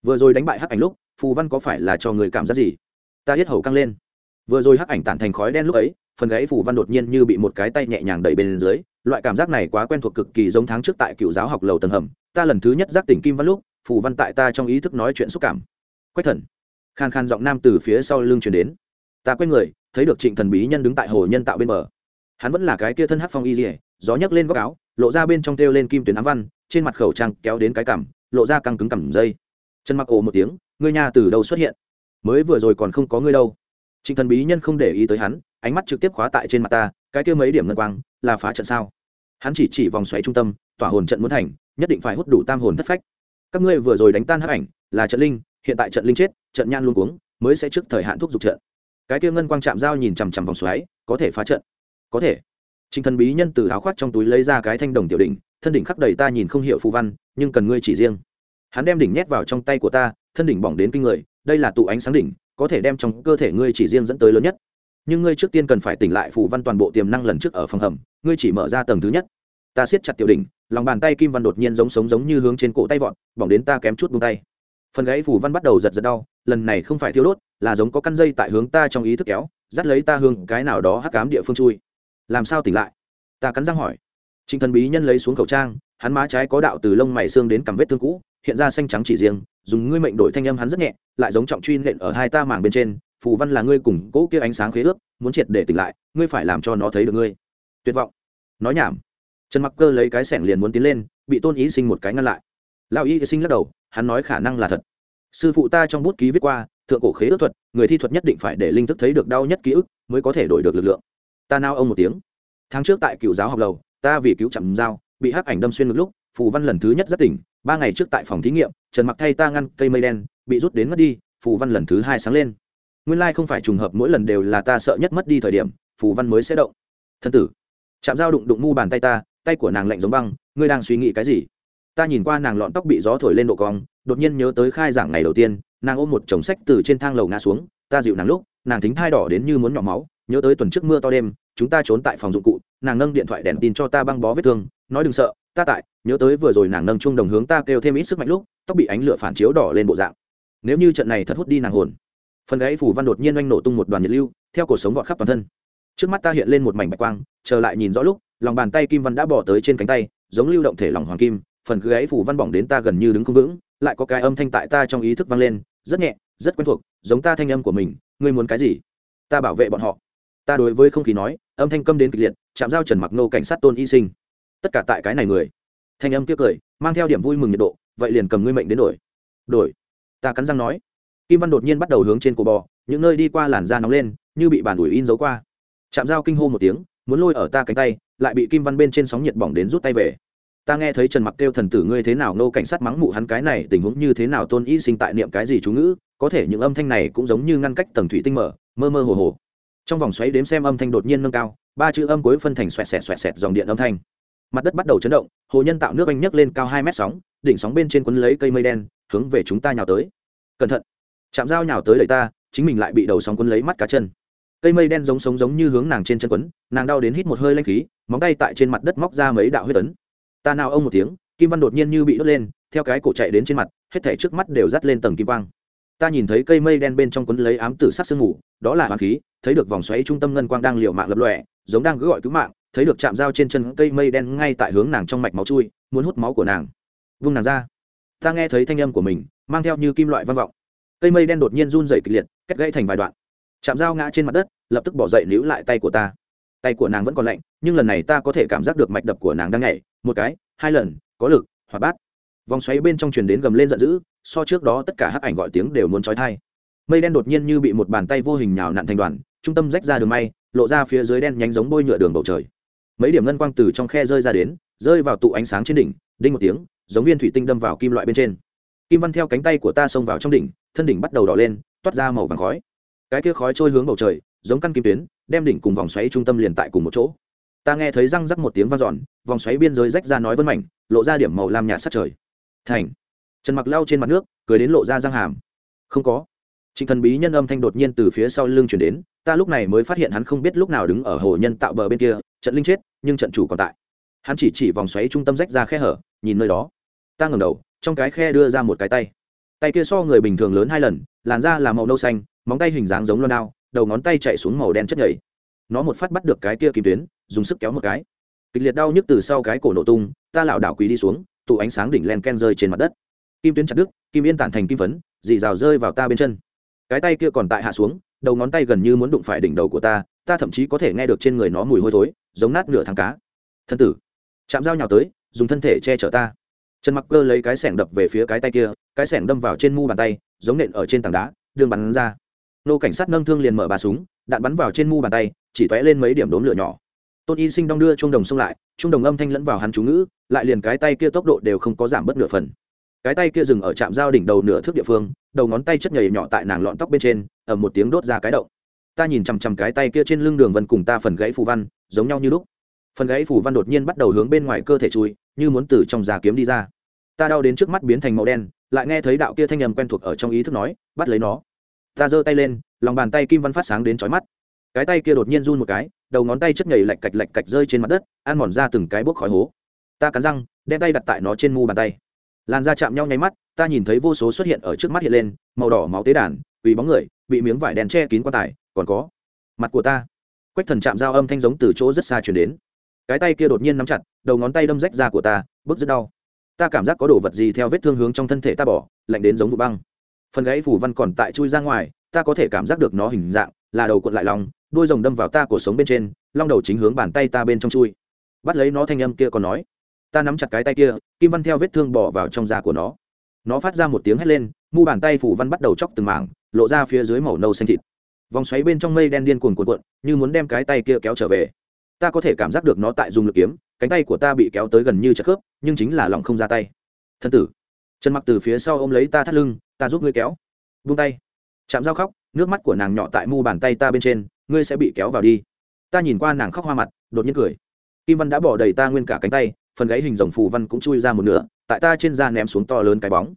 Vừa rồi đánh bại hắc ảnh lúc, phù văn có phải là cho người cảm giác gì? Ta hết hầu căng lên. Vừa rồi hắc ảnh tản thành khói đen lúc ấy, phần gáy phù văn đột nhiên như bị một cái tay nhẹ nhàng đẩy bên dưới, loại cảm giác này quá quen thuộc cực kỳ giống tháng trước tại cựu giáo học lầu tầng hầm. Ta lần thứ nhất giác tỉnh kim văn lúc, phù văn tại ta trong ý thức nói chuyện xúc cảm. Quách thần. Khan khan giọng nam từ phía sau lưng chuyển đến. Ta quay người, thấy được trịnh thần bí nhân đứng tại hồ nhân tạo bên bờ. Hắn vẫn là cái kia thân hắc phong y dỉa gió nhấc lên góc áo, lộ ra bên trong têu lên kim tuyến ám văn trên mặt khẩu trang kéo đến cái cằm lộ ra căng cứng cằm dây. Chân mặc ồ một tiếng ngươi nhà từ đâu xuất hiện? Mới vừa rồi còn không có ngươi đâu. Trịnh thần bí nhân không để ý tới hắn ánh mắt trực tiếp khóa tại trên mặt ta cái kia mấy điểm ngân quang là phá trận sao? Hắn chỉ chỉ vòng xoáy trung tâm tỏa hồn trận muốn thành nhất định phải hút đủ tam hồn thất phách. Các ngươi vừa rồi đánh tan hắc ảnh là trận linh hiện tại trận linh chết trận nhan luôn cuống mới sẽ trước thời hạn thuốc dục trận. Cái kia ngân quang chạm dao nhìn chằm chằm vòng xoáy có thể phá trận. Có thể. Trình thần bí nhân từ áo khoác trong túi lấy ra cái thanh đồng tiểu đỉnh, thân đỉnh khắc đầy ta nhìn không hiểu phù văn, nhưng cần ngươi chỉ riêng. Hắn đem đỉnh nhét vào trong tay của ta, thân đỉnh bỏng đến kinh người, đây là tụ ánh sáng đỉnh, có thể đem trong cơ thể ngươi chỉ riêng dẫn tới lớn nhất. Nhưng ngươi trước tiên cần phải tỉnh lại phù văn toàn bộ tiềm năng lần trước ở phòng hầm, ngươi chỉ mở ra tầng thứ nhất. Ta siết chặt tiểu đỉnh, lòng bàn tay kim văn đột nhiên giống sống giống như hướng trên cổ tay vọt, bỏng đến ta kém chút buông tay. Phần gãy phù văn bắt đầu giật giật đau, lần này không phải thiêu đốt, là giống có căn dây tại hướng ta trong ý thức kéo, dắt lấy ta hướng cái nào đó hắc ám địa phương chui. Làm sao tỉnh lại? ta cắn răng hỏi Trình thần bí nhân lấy xuống khẩu trang, hắn má trái có đạo từ lông mày xương đến cằm vết thương cũ, hiện ra xanh trắng chỉ riêng, dùng ngươi mệnh đổi thanh âm hắn rất nhẹ, lại giống trọng truy nện ở hai ta mảng bên trên, phù văn là ngươi cùng cố kia ánh sáng khế ước, muốn triệt để tỉnh lại, ngươi phải làm cho nó thấy được ngươi. Tuyệt vọng. Nói nhảm. Trần mặc cơ lấy cái sẻng liền muốn tiến lên, bị tôn ý sinh một cái ngăn lại. Lão y sinh lắc đầu, hắn nói khả năng là thật. Sư phụ ta trong bút ký viết qua, thượng cổ khế ước thuật, người thi thuật nhất định phải để linh thức thấy được đau nhất ký ức, mới có thể đổi được lực lượng. Ta nao ông một tiếng. Tháng trước tại cựu giáo học lầu ta vì cứu chậm dao, bị hắc ảnh đâm xuyên ngực lúc, phù văn lần thứ nhất rất tỉnh, ba ngày trước tại phòng thí nghiệm, trần mặc thay ta ngăn cây mây đen, bị rút đến mất đi, phù văn lần thứ hai sáng lên. Nguyên lai không phải trùng hợp mỗi lần đều là ta sợ nhất mất đi thời điểm, phù văn mới sẽ động. Thân tử, chạm dao đụng đụng mu bàn tay ta, tay của nàng lạnh giống băng, ngươi đang suy nghĩ cái gì? Ta nhìn qua nàng lọn tóc bị gió thổi lên độ cong, đột nhiên nhớ tới khai giảng ngày đầu tiên, nàng ôm một chồng sách từ trên thang lầu ngã xuống, ta dịu nàng lúc, nàng thính thai đỏ đến như muốn nhỏ máu, nhớ tới tuần trước mưa to đêm chúng ta trốn tại phòng dụng cụ, nàng nâng điện thoại đèn tin cho ta băng bó vết thương, nói đừng sợ, ta tại, nhớ tới vừa rồi nàng nâng chung đồng hướng ta kêu thêm ít sức mạnh lúc, tóc bị ánh lửa phản chiếu đỏ lên bộ dạng. Nếu như trận này thật hút đi nàng hồn. Phần gáy phủ văn đột nhiên oanh nổ tung một đoàn nhiệt lưu, theo cuộc sống vọt khắp toàn thân. Trước mắt ta hiện lên một mảnh bạch quang trở lại nhìn rõ lúc, lòng bàn tay kim văn đã bỏ tới trên cánh tay, giống lưu động thể lòng hoàng kim, phần gáy phủ văn bỏng đến ta gần như đứng không vững, lại có cái âm thanh tại ta trong ý thức vang lên, rất nhẹ, rất quen thuộc, giống ta thanh âm của mình, ngươi muốn cái gì? Ta bảo vệ bọn họ. Ta đối với không khí nói âm thanh câm đến kịch liệt, chạm giao trần mặc nô cảnh sát tôn y sinh. Tất cả tại cái này người. Thanh âm kia cười, mang theo điểm vui mừng nhiệt độ, vậy liền cầm ngươi mệnh đến đổi. Đổi. Ta cắn răng nói. Kim văn đột nhiên bắt đầu hướng trên cổ bò, những nơi đi qua làn da nóng lên, như bị bàn đuổi in dấu qua. Chạm dao kinh hô một tiếng, muốn lôi ở ta cánh tay, lại bị kim văn bên trên sóng nhiệt bỏng đến rút tay về. Ta nghe thấy trần mặc kêu thần tử ngươi thế nào nô cảnh sát mắng mụ hắn cái này, tình huống như thế nào, tôn y sinh tại niệm cái gì chú ngữ, có thể những âm thanh này cũng giống như ngăn cách tầng thủy tinh mở, mơ mơ hồ hồ trong vòng xoáy đếm xem âm thanh đột nhiên nâng cao, ba chữ âm cuối phân thành xoẹt xẹt xoẹt xẹt dòng điện âm thanh. Mặt đất bắt đầu chấn động, hồ nhân tạo nước anh nhấc lên cao hai mét sóng, đỉnh sóng bên trên quấn lấy cây mây đen, hướng về chúng ta nhào tới. Cẩn thận, chạm dao nhào tới đẩy ta, chính mình lại bị đầu sóng quấn lấy mắt cá chân. Cây mây đen giống sống giống như hướng nàng trên chân quấn, nàng đau đến hít một hơi lanh khí, móng tay tại trên mặt đất móc ra mấy đạo huyết tấn. Ta nào ông một tiếng, kim văn đột nhiên như bị đốt lên, theo cái cổ chạy đến trên mặt, hết thảy trước mắt đều dắt lên tầng kim quang. Ta nhìn thấy cây mây đen bên trong quấn lấy ám tử sắc sương mù, đó là hoàng khí thấy được vòng xoáy trung tâm ngân quang đang liều mạng lập lòe, giống đang gọi cứu mạng, thấy được chạm dao trên chân cây mây đen ngay tại hướng nàng trong mạch máu chui, muốn hút máu của nàng. Vung nàng ra. Ta nghe thấy thanh âm của mình, mang theo như kim loại vang vọng. Cây mây đen đột nhiên run rẩy kịch liệt, cắt gãy thành vài đoạn. Chạm dao ngã trên mặt đất, lập tức bỏ dậy níu lại tay của ta. Tay của nàng vẫn còn lạnh, nhưng lần này ta có thể cảm giác được mạch đập của nàng đang nhảy, một cái, hai lần, có lực, hoạt bát. Vòng xoáy bên trong truyền đến gầm lên giận dữ, so trước đó tất cả hắc ảnh gọi tiếng đều muốn trói thai mây đen đột nhiên như bị một bàn tay vô hình nhào nặn thành đoàn, trung tâm rách ra đường may, lộ ra phía dưới đen nhánh giống bôi nhựa đường bầu trời. Mấy điểm ngân quang từ trong khe rơi ra đến, rơi vào tụ ánh sáng trên đỉnh, đinh một tiếng, giống viên thủy tinh đâm vào kim loại bên trên. Kim văn theo cánh tay của ta xông vào trong đỉnh, thân đỉnh bắt đầu đỏ lên, toát ra màu vàng khói. Cái kia khói trôi hướng bầu trời, giống căn kim tuyến, đem đỉnh cùng vòng xoáy trung tâm liền tại cùng một chỗ. Ta nghe thấy răng rắc một tiếng vang dọn, vòng xoáy biên giới rách ra nói vân mảnh, lộ ra điểm màu lam nhạt sát trời. Thành. Trần mặc lau trên mặt nước, cười đến lộ ra răng hàm. Không có trịnh thần bí nhân âm thanh đột nhiên từ phía sau lưng truyền đến, ta lúc này mới phát hiện hắn không biết lúc nào đứng ở hồ nhân tạo bờ bên kia, trận linh chết, nhưng trận chủ còn tại. Hắn chỉ chỉ vòng xoáy trung tâm rách ra khe hở, nhìn nơi đó. Ta ngẩng đầu, trong cái khe đưa ra một cái tay. Tay kia so người bình thường lớn hai lần, làn da là màu nâu xanh, móng tay hình dáng giống loan đao, đầu ngón tay chạy xuống màu đen chất nhầy. nó một phát bắt được cái kia kim tuyến, dùng sức kéo một cái. Kịch liệt đau nhức từ sau cái cổ nổ tung, ta lảo đảo quỳ đi xuống, tụ ánh sáng đỉnh len ken rơi trên mặt đất. Kim tuyến chặt đứt, kim yên tản thành kim phấn dị rào rơi vào ta bên chân cái tay kia còn tại hạ xuống, đầu ngón tay gần như muốn đụng phải đỉnh đầu của ta ta thậm chí có thể nghe được trên người nó mùi hôi thối, giống nát nửa thằng cá. Thân tử, chạm dao nhào tới, dùng thân thể che chở ta. Trần mặc cơ lấy cái sẻng đập về phía cái tay kia, cái sẻng đâm vào trên mu bàn tay, giống nện ở trên tảng đá, đường bắn ra. Nô cảnh sát nâng thương liền mở ba súng, đạn bắn vào trên mu bàn tay, chỉ tóe lên mấy điểm đốm lửa nhỏ. Tôn y sinh đong đưa trung đồng xông lại trung đồng âm thanh lẫn vào hắn chú ngữ, lại liền cái tay kia tốc độ đều không có giảm bất nửa phần. Cái tay kia dừng ở trạm giao đỉnh đầu nửa thước địa phương đầu ngón tay chất nhảy nhỏ tại nàng lọn tóc bên trên ở một tiếng đốt ra cái động. Ta nhìn chằm chằm cái tay kia trên lưng đường vân cùng ta phần gãy phù văn, giống nhau như lúc. Phần gãy phù văn đột nhiên bắt đầu hướng bên ngoài cơ thể chui, như muốn từ trong già kiếm đi ra. Ta đau đến trước mắt biến thành màu đen, lại nghe thấy đạo kia thanh âm quen thuộc ở trong ý thức nói, bắt lấy nó. Ta giơ tay lên, lòng bàn tay kim văn phát sáng đến chói mắt. Cái tay kia đột nhiên run một cái, đầu ngón tay chất nhảy lạch cạch lạch cạch rơi trên mặt đất, ăn mòn ra từng cái bốc khói hố. Ta cắn răng, đem tay đặt tại nó trên mu bàn tay làn da chạm nhau nháy mắt, ta nhìn thấy vô số xuất hiện ở trước mắt hiện lên, màu đỏ máu tế đàn vì bóng người, bị miếng vải đen che kín quan tài, còn có mặt của ta. Quách thần chạm dao âm thanh giống từ chỗ rất xa chuyển đến. Cái tay kia đột nhiên nắm chặt, đầu ngón tay đâm rách da của ta, bức rất đau. Ta cảm giác có đồ vật gì theo vết thương hướng trong thân thể ta bỏ, lạnh đến giống vụ băng. Phần gãy phủ văn còn tại chui ra ngoài, ta có thể cảm giác được nó hình dạng, là đầu cuộn lại lòng đuôi rồng đâm vào ta cổ sống bên trên, long đầu chính hướng bàn tay ta bên trong chui. Bắt lấy nó thanh âm kia còn nói ta nắm chặt cái tay kia, kim văn theo vết thương bỏ vào trong da của nó. Nó phát ra một tiếng hét lên, mu bàn tay phủ văn bắt đầu chóc từng mảng, lộ ra phía dưới màu nâu xanh thịt. Vòng xoáy bên trong mây đen điên cuồn cuộn cuộn, như muốn đem cái tay kia kéo trở về. Ta có thể cảm giác được nó tại dùng lực kiếm, cánh tay của ta bị kéo tới gần như chất khớp, nhưng chính là lòng không ra tay. Thân tử. Trần mặc từ phía sau ôm lấy ta thắt lưng, ta giúp ngươi kéo. Vung tay. Chạm dao khóc, nước mắt của nàng nhỏ tại mu bàn tay ta bên trên, ngươi sẽ bị kéo vào đi. Ta nhìn qua nàng khóc hoa mặt, đột nhiên cười. Kim văn đã bỏ đầy ta nguyên cả cánh tay phần gáy hình rồng phù văn cũng chui ra một nửa, tại ta trên da ném xuống to lớn cái bóng.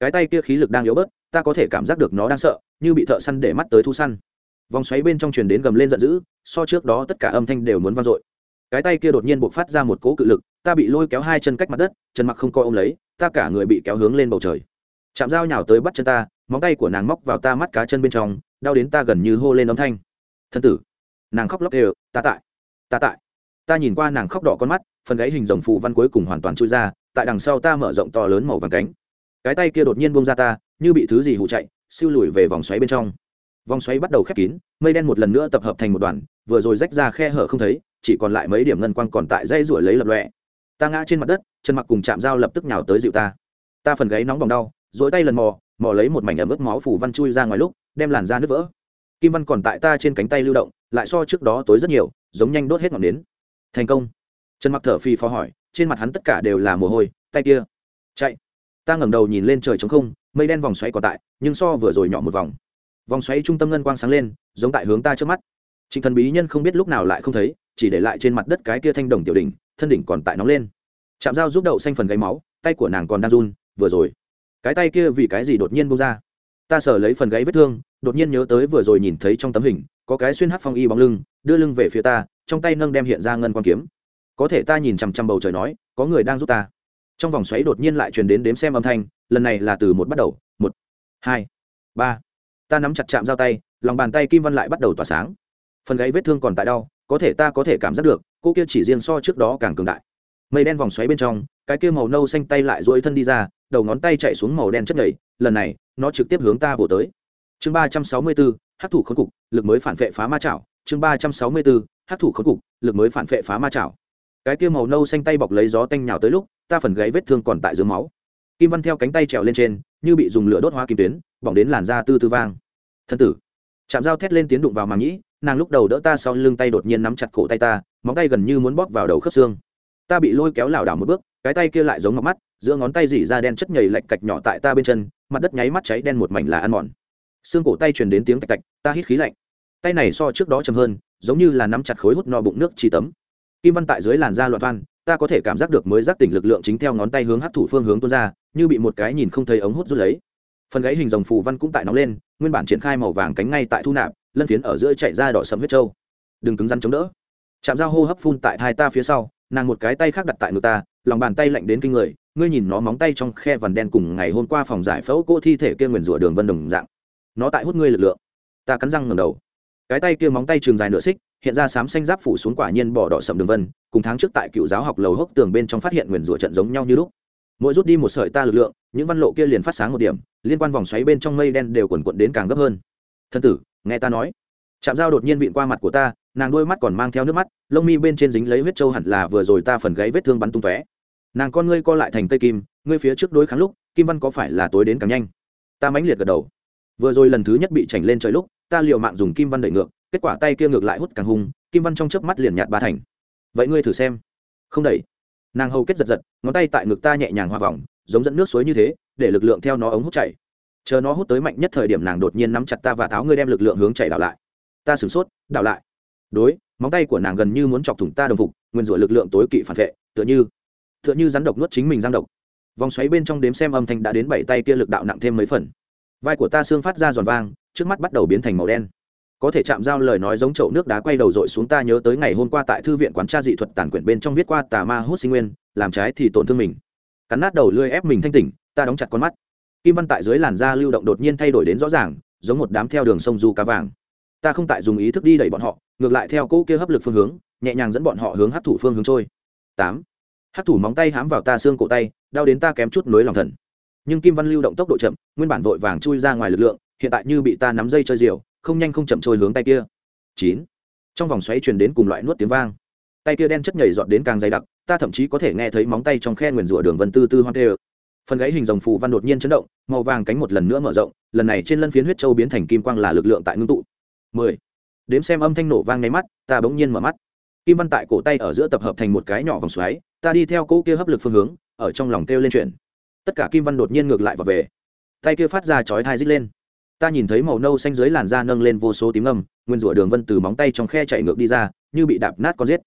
Cái tay kia khí lực đang yếu bớt, ta có thể cảm giác được nó đang sợ, như bị thợ săn để mắt tới thu săn. Vòng xoáy bên trong truyền đến gầm lên giận dữ, so trước đó tất cả âm thanh đều muốn vang dội. Cái tay kia đột nhiên buộc phát ra một cố cự lực, ta bị lôi kéo hai chân cách mặt đất, chân mặc không coi ôm lấy, ta cả người bị kéo hướng lên bầu trời. Chạm dao nhào tới bắt chân ta, móng tay của nàng móc vào ta mắt cá chân bên trong, đau đến ta gần như hô lên âm thanh. Thân tử, nàng khóc lóc đều, ta tại ta tại. Ta nhìn qua nàng khóc đỏ con mắt phần gáy hình rồng phù văn cuối cùng hoàn toàn chui ra, tại đằng sau ta mở rộng to lớn màu vàng cánh. Cái tay kia đột nhiên buông ra ta, như bị thứ gì hụ chạy, siêu lùi về vòng xoáy bên trong. Vòng xoáy bắt đầu khép kín, mây đen một lần nữa tập hợp thành một đoàn, vừa rồi rách ra khe hở không thấy, chỉ còn lại mấy điểm ngân quang còn tại dây ruổi lấy lập lọe ta ngã trên mặt đất, chân mặc cùng chạm dao lập tức nhào tới dịu ta. Ta phần gáy nóng bỏng đau dỗi tay lần mò mò lấy một mảnh ấm ướt máu phủ văn chui ra ngoài lúc, đem làn da nứt vỡ. Kim văn còn tại ta trên cánh tay lưu động, lại so trước đó tối rất nhiều, giống nhanh đốt hết ngọn nến. Thành công trần mặc thở phì phò hỏi, trên mặt hắn tất cả đều là mồ hôi, tay kia. Chạy. Ta ngẩng đầu nhìn lên trời trống không, mây đen vòng xoáy còn tại, nhưng so vừa rồi nhỏ một vòng. Vòng xoáy trung tâm ngân quang sáng lên, giống tại hướng ta trước mắt. Trịnh thần bí nhân không biết lúc nào lại không thấy, chỉ để lại trên mặt đất cái kia thanh đồng tiểu đỉnh, thân đỉnh còn tại nóng lên. Chạm dao giúp đậu xanh phần gáy máu, tay của nàng còn đang run, vừa rồi. Cái tay kia vì cái gì đột nhiên bông ra? Ta sở lấy phần gáy vết thương, đột nhiên nhớ tới vừa rồi nhìn thấy trong tấm hình, có cái xuyên hắc phong y bóng lưng, đưa lưng về phía ta, trong tay nâng đem hiện ra ngân quan kiếm có thể ta nhìn chằm chằm bầu trời nói, có người đang giúp ta. Trong vòng xoáy đột nhiên lại truyền đến đếm xem âm thanh, lần này là từ một bắt đầu, một, hai, ba. Ta nắm chặt chạm giao tay, lòng bàn tay kim văn lại bắt đầu tỏa sáng. Phần gáy vết thương còn tại đau, có thể ta có thể cảm giác được, cô kia chỉ riêng so trước đó càng cường đại. Mây đen vòng xoáy bên trong, cái kia màu nâu xanh tay lại dỗi thân đi ra, đầu ngón tay chạy xuống màu đen chất nhảy lần này, nó trực tiếp hướng ta vỗ tới. Chương ba trăm sáu mươi bốn hát thủ khốn cục, lực mới phản vệ phá ma chảo chương ba trăm sáu mươi bốn hát thủ khốn cục, lực mới phản vệ phá ma chảo cái kia màu nâu xanh tay bọc lấy gió tanh nhào tới lúc, ta phần gáy vết thương còn tại dưới máu. Kim văn theo cánh tay trèo lên trên, như bị dùng lửa đốt hoa kim tuyến, bỏng đến làn da tư tư vang. Thân tử. Chạm dao thét lên tiến đụng vào màng nhĩ, nàng lúc đầu đỡ ta sau lưng tay đột nhiên nắm chặt cổ tay ta, móng tay gần như muốn bóp vào đầu khớp xương. Ta bị lôi kéo lảo đảo một bước, cái tay kia lại giống ngọc mắt, giữa ngón tay dỉ ra đen chất nhầy lạch cạch nhỏ tại ta bên chân, mặt đất nháy mắt cháy đen một mảnh là ăn mòn. Xương cổ tay truyền đến tiếng tạch tạch ta hít khí lạnh. Tay này so trước đó chầm hơn, giống như là nắm chặt khối hút no bụng nước chỉ tấm kim văn tại dưới làn da loạn toan, ta có thể cảm giác được mới giác tỉnh lực lượng chính theo ngón tay hướng hấp thủ phương hướng tuôn ra, như bị một cái nhìn không thấy ống hút rút lấy. Phần gáy hình dòng phù văn cũng tại nóng lên, nguyên bản triển khai màu vàng cánh ngay tại thu nạp, lân phiến ở giữa chạy ra đỏ sầm huyết trâu. Đừng cứng rắn chống đỡ. Chạm dao hô hấp phun tại hai ta phía sau, nàng một cái tay khác đặt tại ngực ta, lòng bàn tay lạnh đến kinh người, ngươi nhìn nó móng tay trong khe vằn đen cùng ngày hôm qua phòng giải phẫu cô thi thể kia nguyền rủa đường vân đồng dạng. Nó tại hút ngươi lực lượng. Ta cắn răng ngầm đầu. Cái tay kia móng tay trường dài nửa xích hiện ra sám xanh giáp phủ xuống quả nhiên bỏ đỏ sầm đường vân, cùng tháng trước tại cựu giáo học lầu hốc tường bên trong phát hiện nguyền rủa trận giống nhau như lúc. Mỗi rút đi một sợi ta lực lượng, những văn lộ kia liền phát sáng một điểm, liên quan vòng xoáy bên trong mây đen đều quần quận đến càng gấp hơn. Thân tử, nghe ta nói. Chạm dao đột nhiên vịn qua mặt của ta, nàng đôi mắt còn mang theo nước mắt, lông mi bên trên dính lấy huyết trâu hẳn là vừa rồi ta phần gáy vết thương bắn tung tóe. Nàng con ngươi co lại thành cây kim, ngươi phía trước đối kháng lúc, kim văn có phải là tối đến càng nhanh? Ta mãnh liệt gật đầu. Vừa rồi lần thứ nhất bị chảnh lên trời lúc, ta liều mạng dùng kim văn đẩy ngược kết quả tay kia ngược lại hút càng hung, kim văn trong chớp mắt liền nhạt ba thành. Vậy ngươi thử xem. Không đẩy. Nàng hầu kết giật giật, ngón tay tại ngực ta nhẹ nhàng hoa vòng, giống dẫn nước suối như thế, để lực lượng theo nó ống hút chảy. Chờ nó hút tới mạnh nhất thời điểm nàng đột nhiên nắm chặt ta và tháo ngươi đem lực lượng hướng chảy đảo lại. Ta sửng sốt, đảo lại. Đối, móng tay của nàng gần như muốn chọc thủng ta đồng phục, nguyên rủa lực lượng tối kỵ phản vệ, tựa như tựa như rắn độc nuốt chính mình giang độc. Vòng xoáy bên trong đếm xem âm thanh đã đến bảy tay kia lực đạo nặng thêm mấy phần. Vai của ta xương phát ra giòn vang, trước mắt bắt đầu biến thành màu đen có thể chạm giao lời nói giống chậu nước đá quay đầu dội xuống ta nhớ tới ngày hôm qua tại thư viện quán tra dị thuật tàn quyển bên trong viết qua tà ma hút sinh nguyên, làm trái thì tổn thương mình. Cắn nát đầu lưỡi ép mình thanh tỉnh, ta đóng chặt con mắt. Kim văn tại dưới làn da lưu động đột nhiên thay đổi đến rõ ràng, giống một đám theo đường sông du cá vàng. Ta không tại dùng ý thức đi đẩy bọn họ, ngược lại theo cỗ kia hấp lực phương hướng, nhẹ nhàng dẫn bọn họ hướng hấp thủ phương hướng trôi. Tám. Hấp thủ móng tay hãm vào ta xương cổ tay, đau đến ta kém chút nối lòng thần. Nhưng kim văn lưu động tốc độ chậm, nguyên bản vội vàng chui ra ngoài lực lượng, hiện tại như bị ta nắm dây chơi diều không nhanh không chậm trôi hướng tay kia. Chín. Trong vòng xoáy truyền đến cùng loại nuốt tiếng vang. Tay kia đen chất nhảy dọn đến càng dày đặc, ta thậm chí có thể nghe thấy móng tay trong khe nguyền rủa đường vân tư tư hoang tê phần gáy hình dòng phù văn đột nhiên chấn động, màu vàng cánh một lần nữa mở rộng, lần này trên lân phiến huyết châu biến thành kim quang là lực lượng tại ngưng tụ. Mười. Đếm xem âm thanh nổ vang ngay mắt, ta bỗng nhiên mở mắt. Kim văn tại cổ tay ở giữa tập hợp thành một cái nhỏ vòng xoáy, ta đi theo cỗ kia hấp lực phương hướng, ở trong lòng kêu lên chuyện. Tất cả kim văn đột nhiên ngược lại và về. Tay kia phát ra chói thai rít lên ta nhìn thấy màu nâu xanh dưới làn da nâng lên vô số tím ngầm nguyên rủa đường vân từ móng tay trong khe chạy ngược đi ra, như bị đạp nát con rết.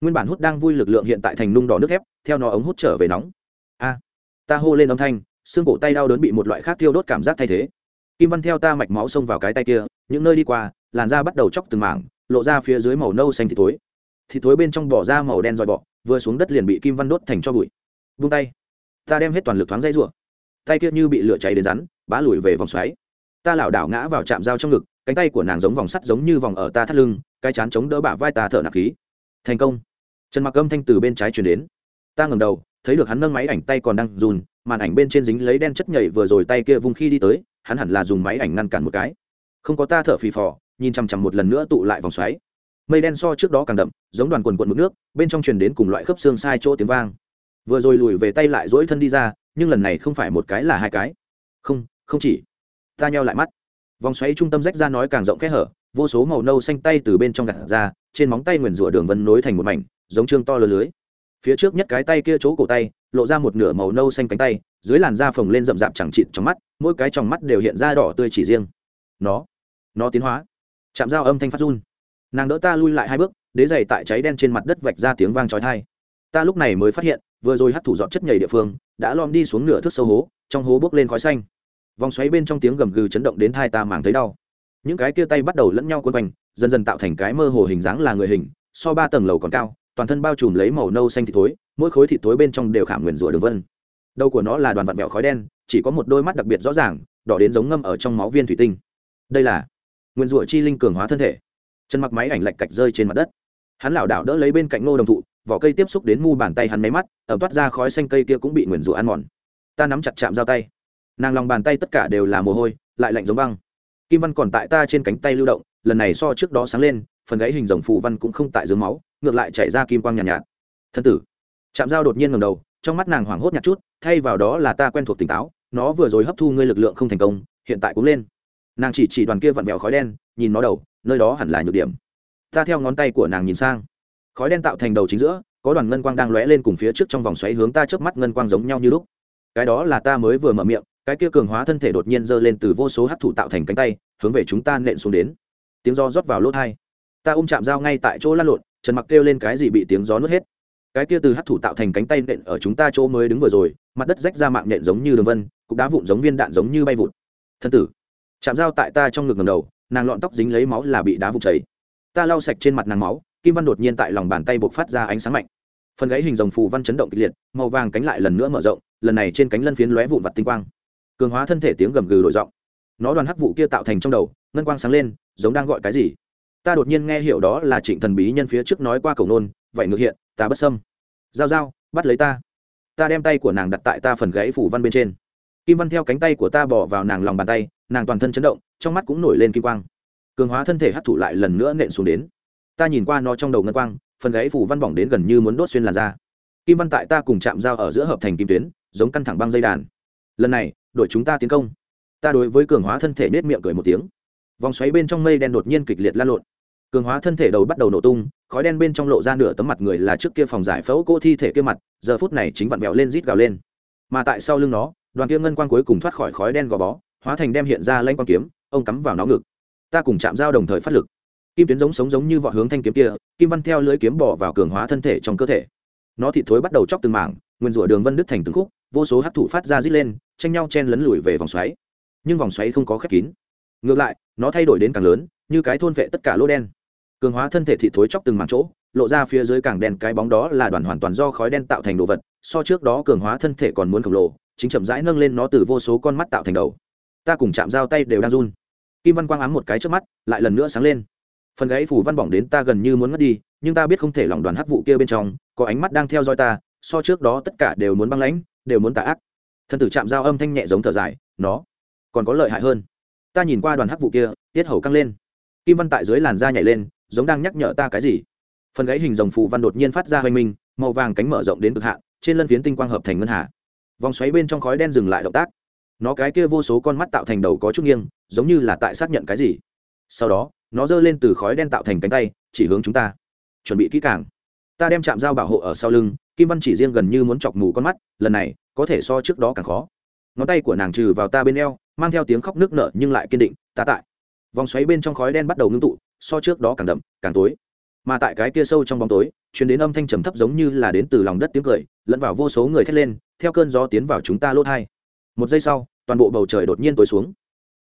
nguyên bản hút đang vui lực lượng hiện tại thành nung đỏ nước thép, theo nó ống hút trở về nóng. A! Ta hô lên âm thanh, xương cổ tay đau đớn bị một loại khác tiêu đốt cảm giác thay thế. Kim văn theo ta mạch máu xông vào cái tay kia, những nơi đi qua, làn da bắt đầu chóc từng mảng, lộ ra phía dưới màu nâu xanh thịt tối thịt tối bên trong bỏ ra màu đen dòi bọ, vừa xuống đất liền bị kim văn đốt thành cho bụi. Vung tay. Ta đem hết toàn lực thoáng dây rủa. Tay kia như bị lửa cháy đến rắn, bá lùi về vòng xoáy ta lảo đảo ngã vào chạm dao trong ngực, cánh tay của nàng giống vòng sắt giống như vòng ở ta thắt lưng, cái chán chống đỡ bả vai ta thở nặng khí. Thành công. Trần mặc âm thanh từ bên trái chuyển đến. Ta ngầm đầu, thấy được hắn nâng máy ảnh tay còn đang dùn, màn ảnh bên trên dính lấy đen chất nhảy vừa rồi tay kia vung khi đi tới, hắn hẳn là dùng máy ảnh ngăn cản một cái. Không có ta thở phì phò, nhìn chằm chằm một lần nữa tụ lại vòng xoáy. Mây đen so trước đó càng đậm, giống đoàn quần quận mực nước, bên trong truyền đến cùng loại khớp xương sai chỗ tiếng vang. Vừa rồi lùi về tay lại dỗi thân đi ra, nhưng lần này không phải một cái là hai cái. Không không chỉ ta nheo lại mắt. Vòng xoáy trung tâm rách ra nói càng rộng kẽ hở, vô số màu nâu xanh tay từ bên trong gặt ra, trên móng tay nguyền rủa đường vân nối thành một mảnh, giống trương to lơ lưới. Phía trước nhất cái tay kia chỗ cổ tay, lộ ra một nửa màu nâu xanh cánh tay, dưới làn da phồng lên rậm rạp chẳng chịt trong mắt, mỗi cái trong mắt đều hiện ra đỏ tươi chỉ riêng. Nó nó tiến hóa. Chạm dao âm thanh phát run. Nàng đỡ ta lui lại hai bước, đế dày tại cháy đen trên mặt đất vạch ra tiếng vang trói thai ta lúc này mới phát hiện, vừa rồi hắt thủ dọn chất nhảy địa phương, đã lom đi xuống nửa thước sâu hố, trong hố bốc lên khói xanh vòng xoáy bên trong tiếng gầm gừ chấn động đến thai ta màng thấy đau. Những cái kia tay bắt đầu lẫn nhau quấn quanh, dần dần tạo thành cái mơ hồ hình dáng là người hình, so ba tầng lầu còn cao, toàn thân bao trùm lấy màu nâu xanh thịt thối, mỗi khối thịt thối bên trong đều khảm nguyền rủa đường vân. Đầu của nó là đoàn vặn vẹo khói đen, chỉ có một đôi mắt đặc biệt rõ ràng, đỏ đến giống ngâm ở trong máu viên thủy tinh. Đây là nguyên rủa chi linh cường hóa thân thể. Chân mặc máy ảnh lạch cạch rơi trên mặt đất. Hắn lảo đảo đỡ lấy bên cạnh ngô đồng thụ, vỏ cây tiếp xúc đến mu bàn tay hắn máy mắt, ẩm toát ra khói xanh cây kia cũng bị nguyền rủa ăn mòn. Ta nắm chặt chạm dao tay nàng lòng bàn tay tất cả đều là mồ hôi lại lạnh giống băng. Kim văn còn tại ta trên cánh tay lưu động lần này so trước đó sáng lên phần gáy hình rồng phù văn cũng không tại dưới máu ngược lại chảy ra kim quang nhàn nhạt, nhạt. Thân tử. Chạm dao đột nhiên ngầm đầu trong mắt nàng hoảng hốt nhạt chút thay vào đó là ta quen thuộc tỉnh táo nó vừa rồi hấp thu ngươi lực lượng không thành công hiện tại cũng lên. Nàng chỉ chỉ đoàn kia vặn vẹo khói đen nhìn nó đầu nơi đó hẳn là nhược điểm. Ta theo ngón tay của nàng nhìn sang. Khói đen tạo thành đầu chính giữa có đoàn ngân quang đang lóe lên cùng phía trước trong vòng xoáy hướng ta chớp mắt ngân quang giống nhau như lúc. Cái đó là ta mới vừa mở miệng cái kia cường hóa thân thể đột nhiên giơ lên từ vô số hấp thụ tạo thành cánh tay, hướng về chúng ta nện xuống đến. Tiếng gió rót vào lỗ thai. Ta ôm chạm dao ngay tại chỗ lăn lộn, trần mặc kêu lên cái gì bị tiếng gió nuốt hết. Cái kia từ hấp thụ tạo thành cánh tay nện ở chúng ta chỗ mới đứng vừa rồi, mặt đất rách ra mạng nện giống như đường vân, cục đá vụn giống viên đạn giống như bay vụn thân tử, chạm dao tại ta trong ngực ngầm đầu, nàng lọn tóc dính lấy máu là bị đá vụn chảy. Ta lau sạch trên mặt nàng máu, kim văn đột nhiên tại lòng bàn tay bộc phát ra ánh sáng mạnh. Phần gáy hình dòng phù văn chấn động kịch liệt, màu vàng cánh lại lần nữa mở rộng, lần này trên cánh lân phiến lóe vụn vặt tinh quang cường hóa thân thể tiếng gầm gừ đổi giọng. Nó đoàn hắc vụ kia tạo thành trong đầu, ngân quang sáng lên, giống đang gọi cái gì? Ta đột nhiên nghe hiểu đó là trịnh thần bí nhân phía trước nói qua cầu nôn, vậy ngược hiện, ta bất sâm giao giao, bắt lấy ta. Ta đem tay của nàng đặt tại ta phần gãy phủ văn bên trên. Kim văn theo cánh tay của ta bỏ vào nàng lòng bàn tay, nàng toàn thân chấn động, trong mắt cũng nổi lên kim quang. Cường hóa thân thể hấp thụ lại lần nữa nện xuống đến. Ta nhìn qua nó trong đầu ngân quang, phần gáy phủ văn bỏng đến gần như muốn đốt xuyên làn da. Kim văn tại ta cùng chạm dao ở giữa hợp thành kim tuyến, giống căn thẳng băng dây đàn. Lần này đội chúng ta tiến công. Ta đối với cường hóa thân thể nết miệng cười một tiếng. Vòng xoáy bên trong mây đen đột nhiên kịch liệt lan lộn. Cường hóa thân thể đầu bắt đầu nổ tung, khói đen bên trong lộ ra nửa tấm mặt người là trước kia phòng giải phẫu cô thi thể kia mặt, giờ phút này chính vặn vẹo lên rít gào lên. Mà tại sau lưng nó, đoàn kia ngân quang cuối cùng thoát khỏi khói đen gò bó, hóa thành đem hiện ra lanh quang kiếm, ông cắm vào nó ngực. Ta cùng chạm dao đồng thời phát lực. Kim tuyến giống sống giống như vọt hướng thanh kiếm kia, kim văn theo lưỡi kiếm bỏ vào cường hóa thân thể trong cơ thể. Nó thịt thối bắt đầu chóc từng mảng, nguyên rủa đường vân đứt thành từng khúc vô số hát thủ phát ra rít lên, tranh nhau chen lấn lùi về vòng xoáy. Nhưng vòng xoáy không có khép kín. Ngược lại, nó thay đổi đến càng lớn, như cái thôn vệ tất cả lỗ đen. Cường hóa thân thể thị thối chóc từng mảng chỗ, lộ ra phía dưới càng đen cái bóng đó là đoàn hoàn toàn do khói đen tạo thành đồ vật, so trước đó cường hóa thân thể còn muốn khổng lồ, chính chậm rãi nâng lên nó từ vô số con mắt tạo thành đầu. Ta cùng chạm dao tay đều đang run. Kim văn quang ám một cái trước mắt, lại lần nữa sáng lên. Phần gáy phủ văn bỏng đến ta gần như muốn ngất đi, nhưng ta biết không thể lỏng đoàn hắc vụ kia bên trong, có ánh mắt đang theo dõi ta, so trước đó tất cả đều muốn băng lãnh đều muốn tà ác. Thần tử chạm dao âm thanh nhẹ giống thở dài, nó còn có lợi hại hơn. Ta nhìn qua đoàn hắc vụ kia, tiết hầu căng lên. Kim văn tại dưới làn da nhảy lên, giống đang nhắc nhở ta cái gì. Phần gãy hình dòng phù văn đột nhiên phát ra hoành minh, màu vàng cánh mở rộng đến cực hạn, trên lân phiến tinh quang hợp thành ngân hà. Vòng xoáy bên trong khói đen dừng lại động tác. Nó cái kia vô số con mắt tạo thành đầu có chút nghiêng, giống như là tại xác nhận cái gì. Sau đó, nó giơ lên từ khói đen tạo thành cánh tay, chỉ hướng chúng ta. Chuẩn bị kỹ càng. Ta đem chạm dao bảo hộ ở sau lưng kim văn chỉ riêng gần như muốn chọc mù con mắt, lần này, có thể so trước đó càng khó. Ngón tay của nàng trừ vào ta bên eo, mang theo tiếng khóc nước nở nhưng lại kiên định, ta tại. Vòng xoáy bên trong khói đen bắt đầu ngưng tụ, so trước đó càng đậm, càng tối. Mà tại cái kia sâu trong bóng tối chuyển đến âm thanh trầm thấp giống như là đến từ lòng đất tiếng cười, lẫn vào vô số người thét lên, theo cơn gió tiến vào chúng ta lốt hai một giây sau, toàn bộ bầu trời đột nhiên tối xuống.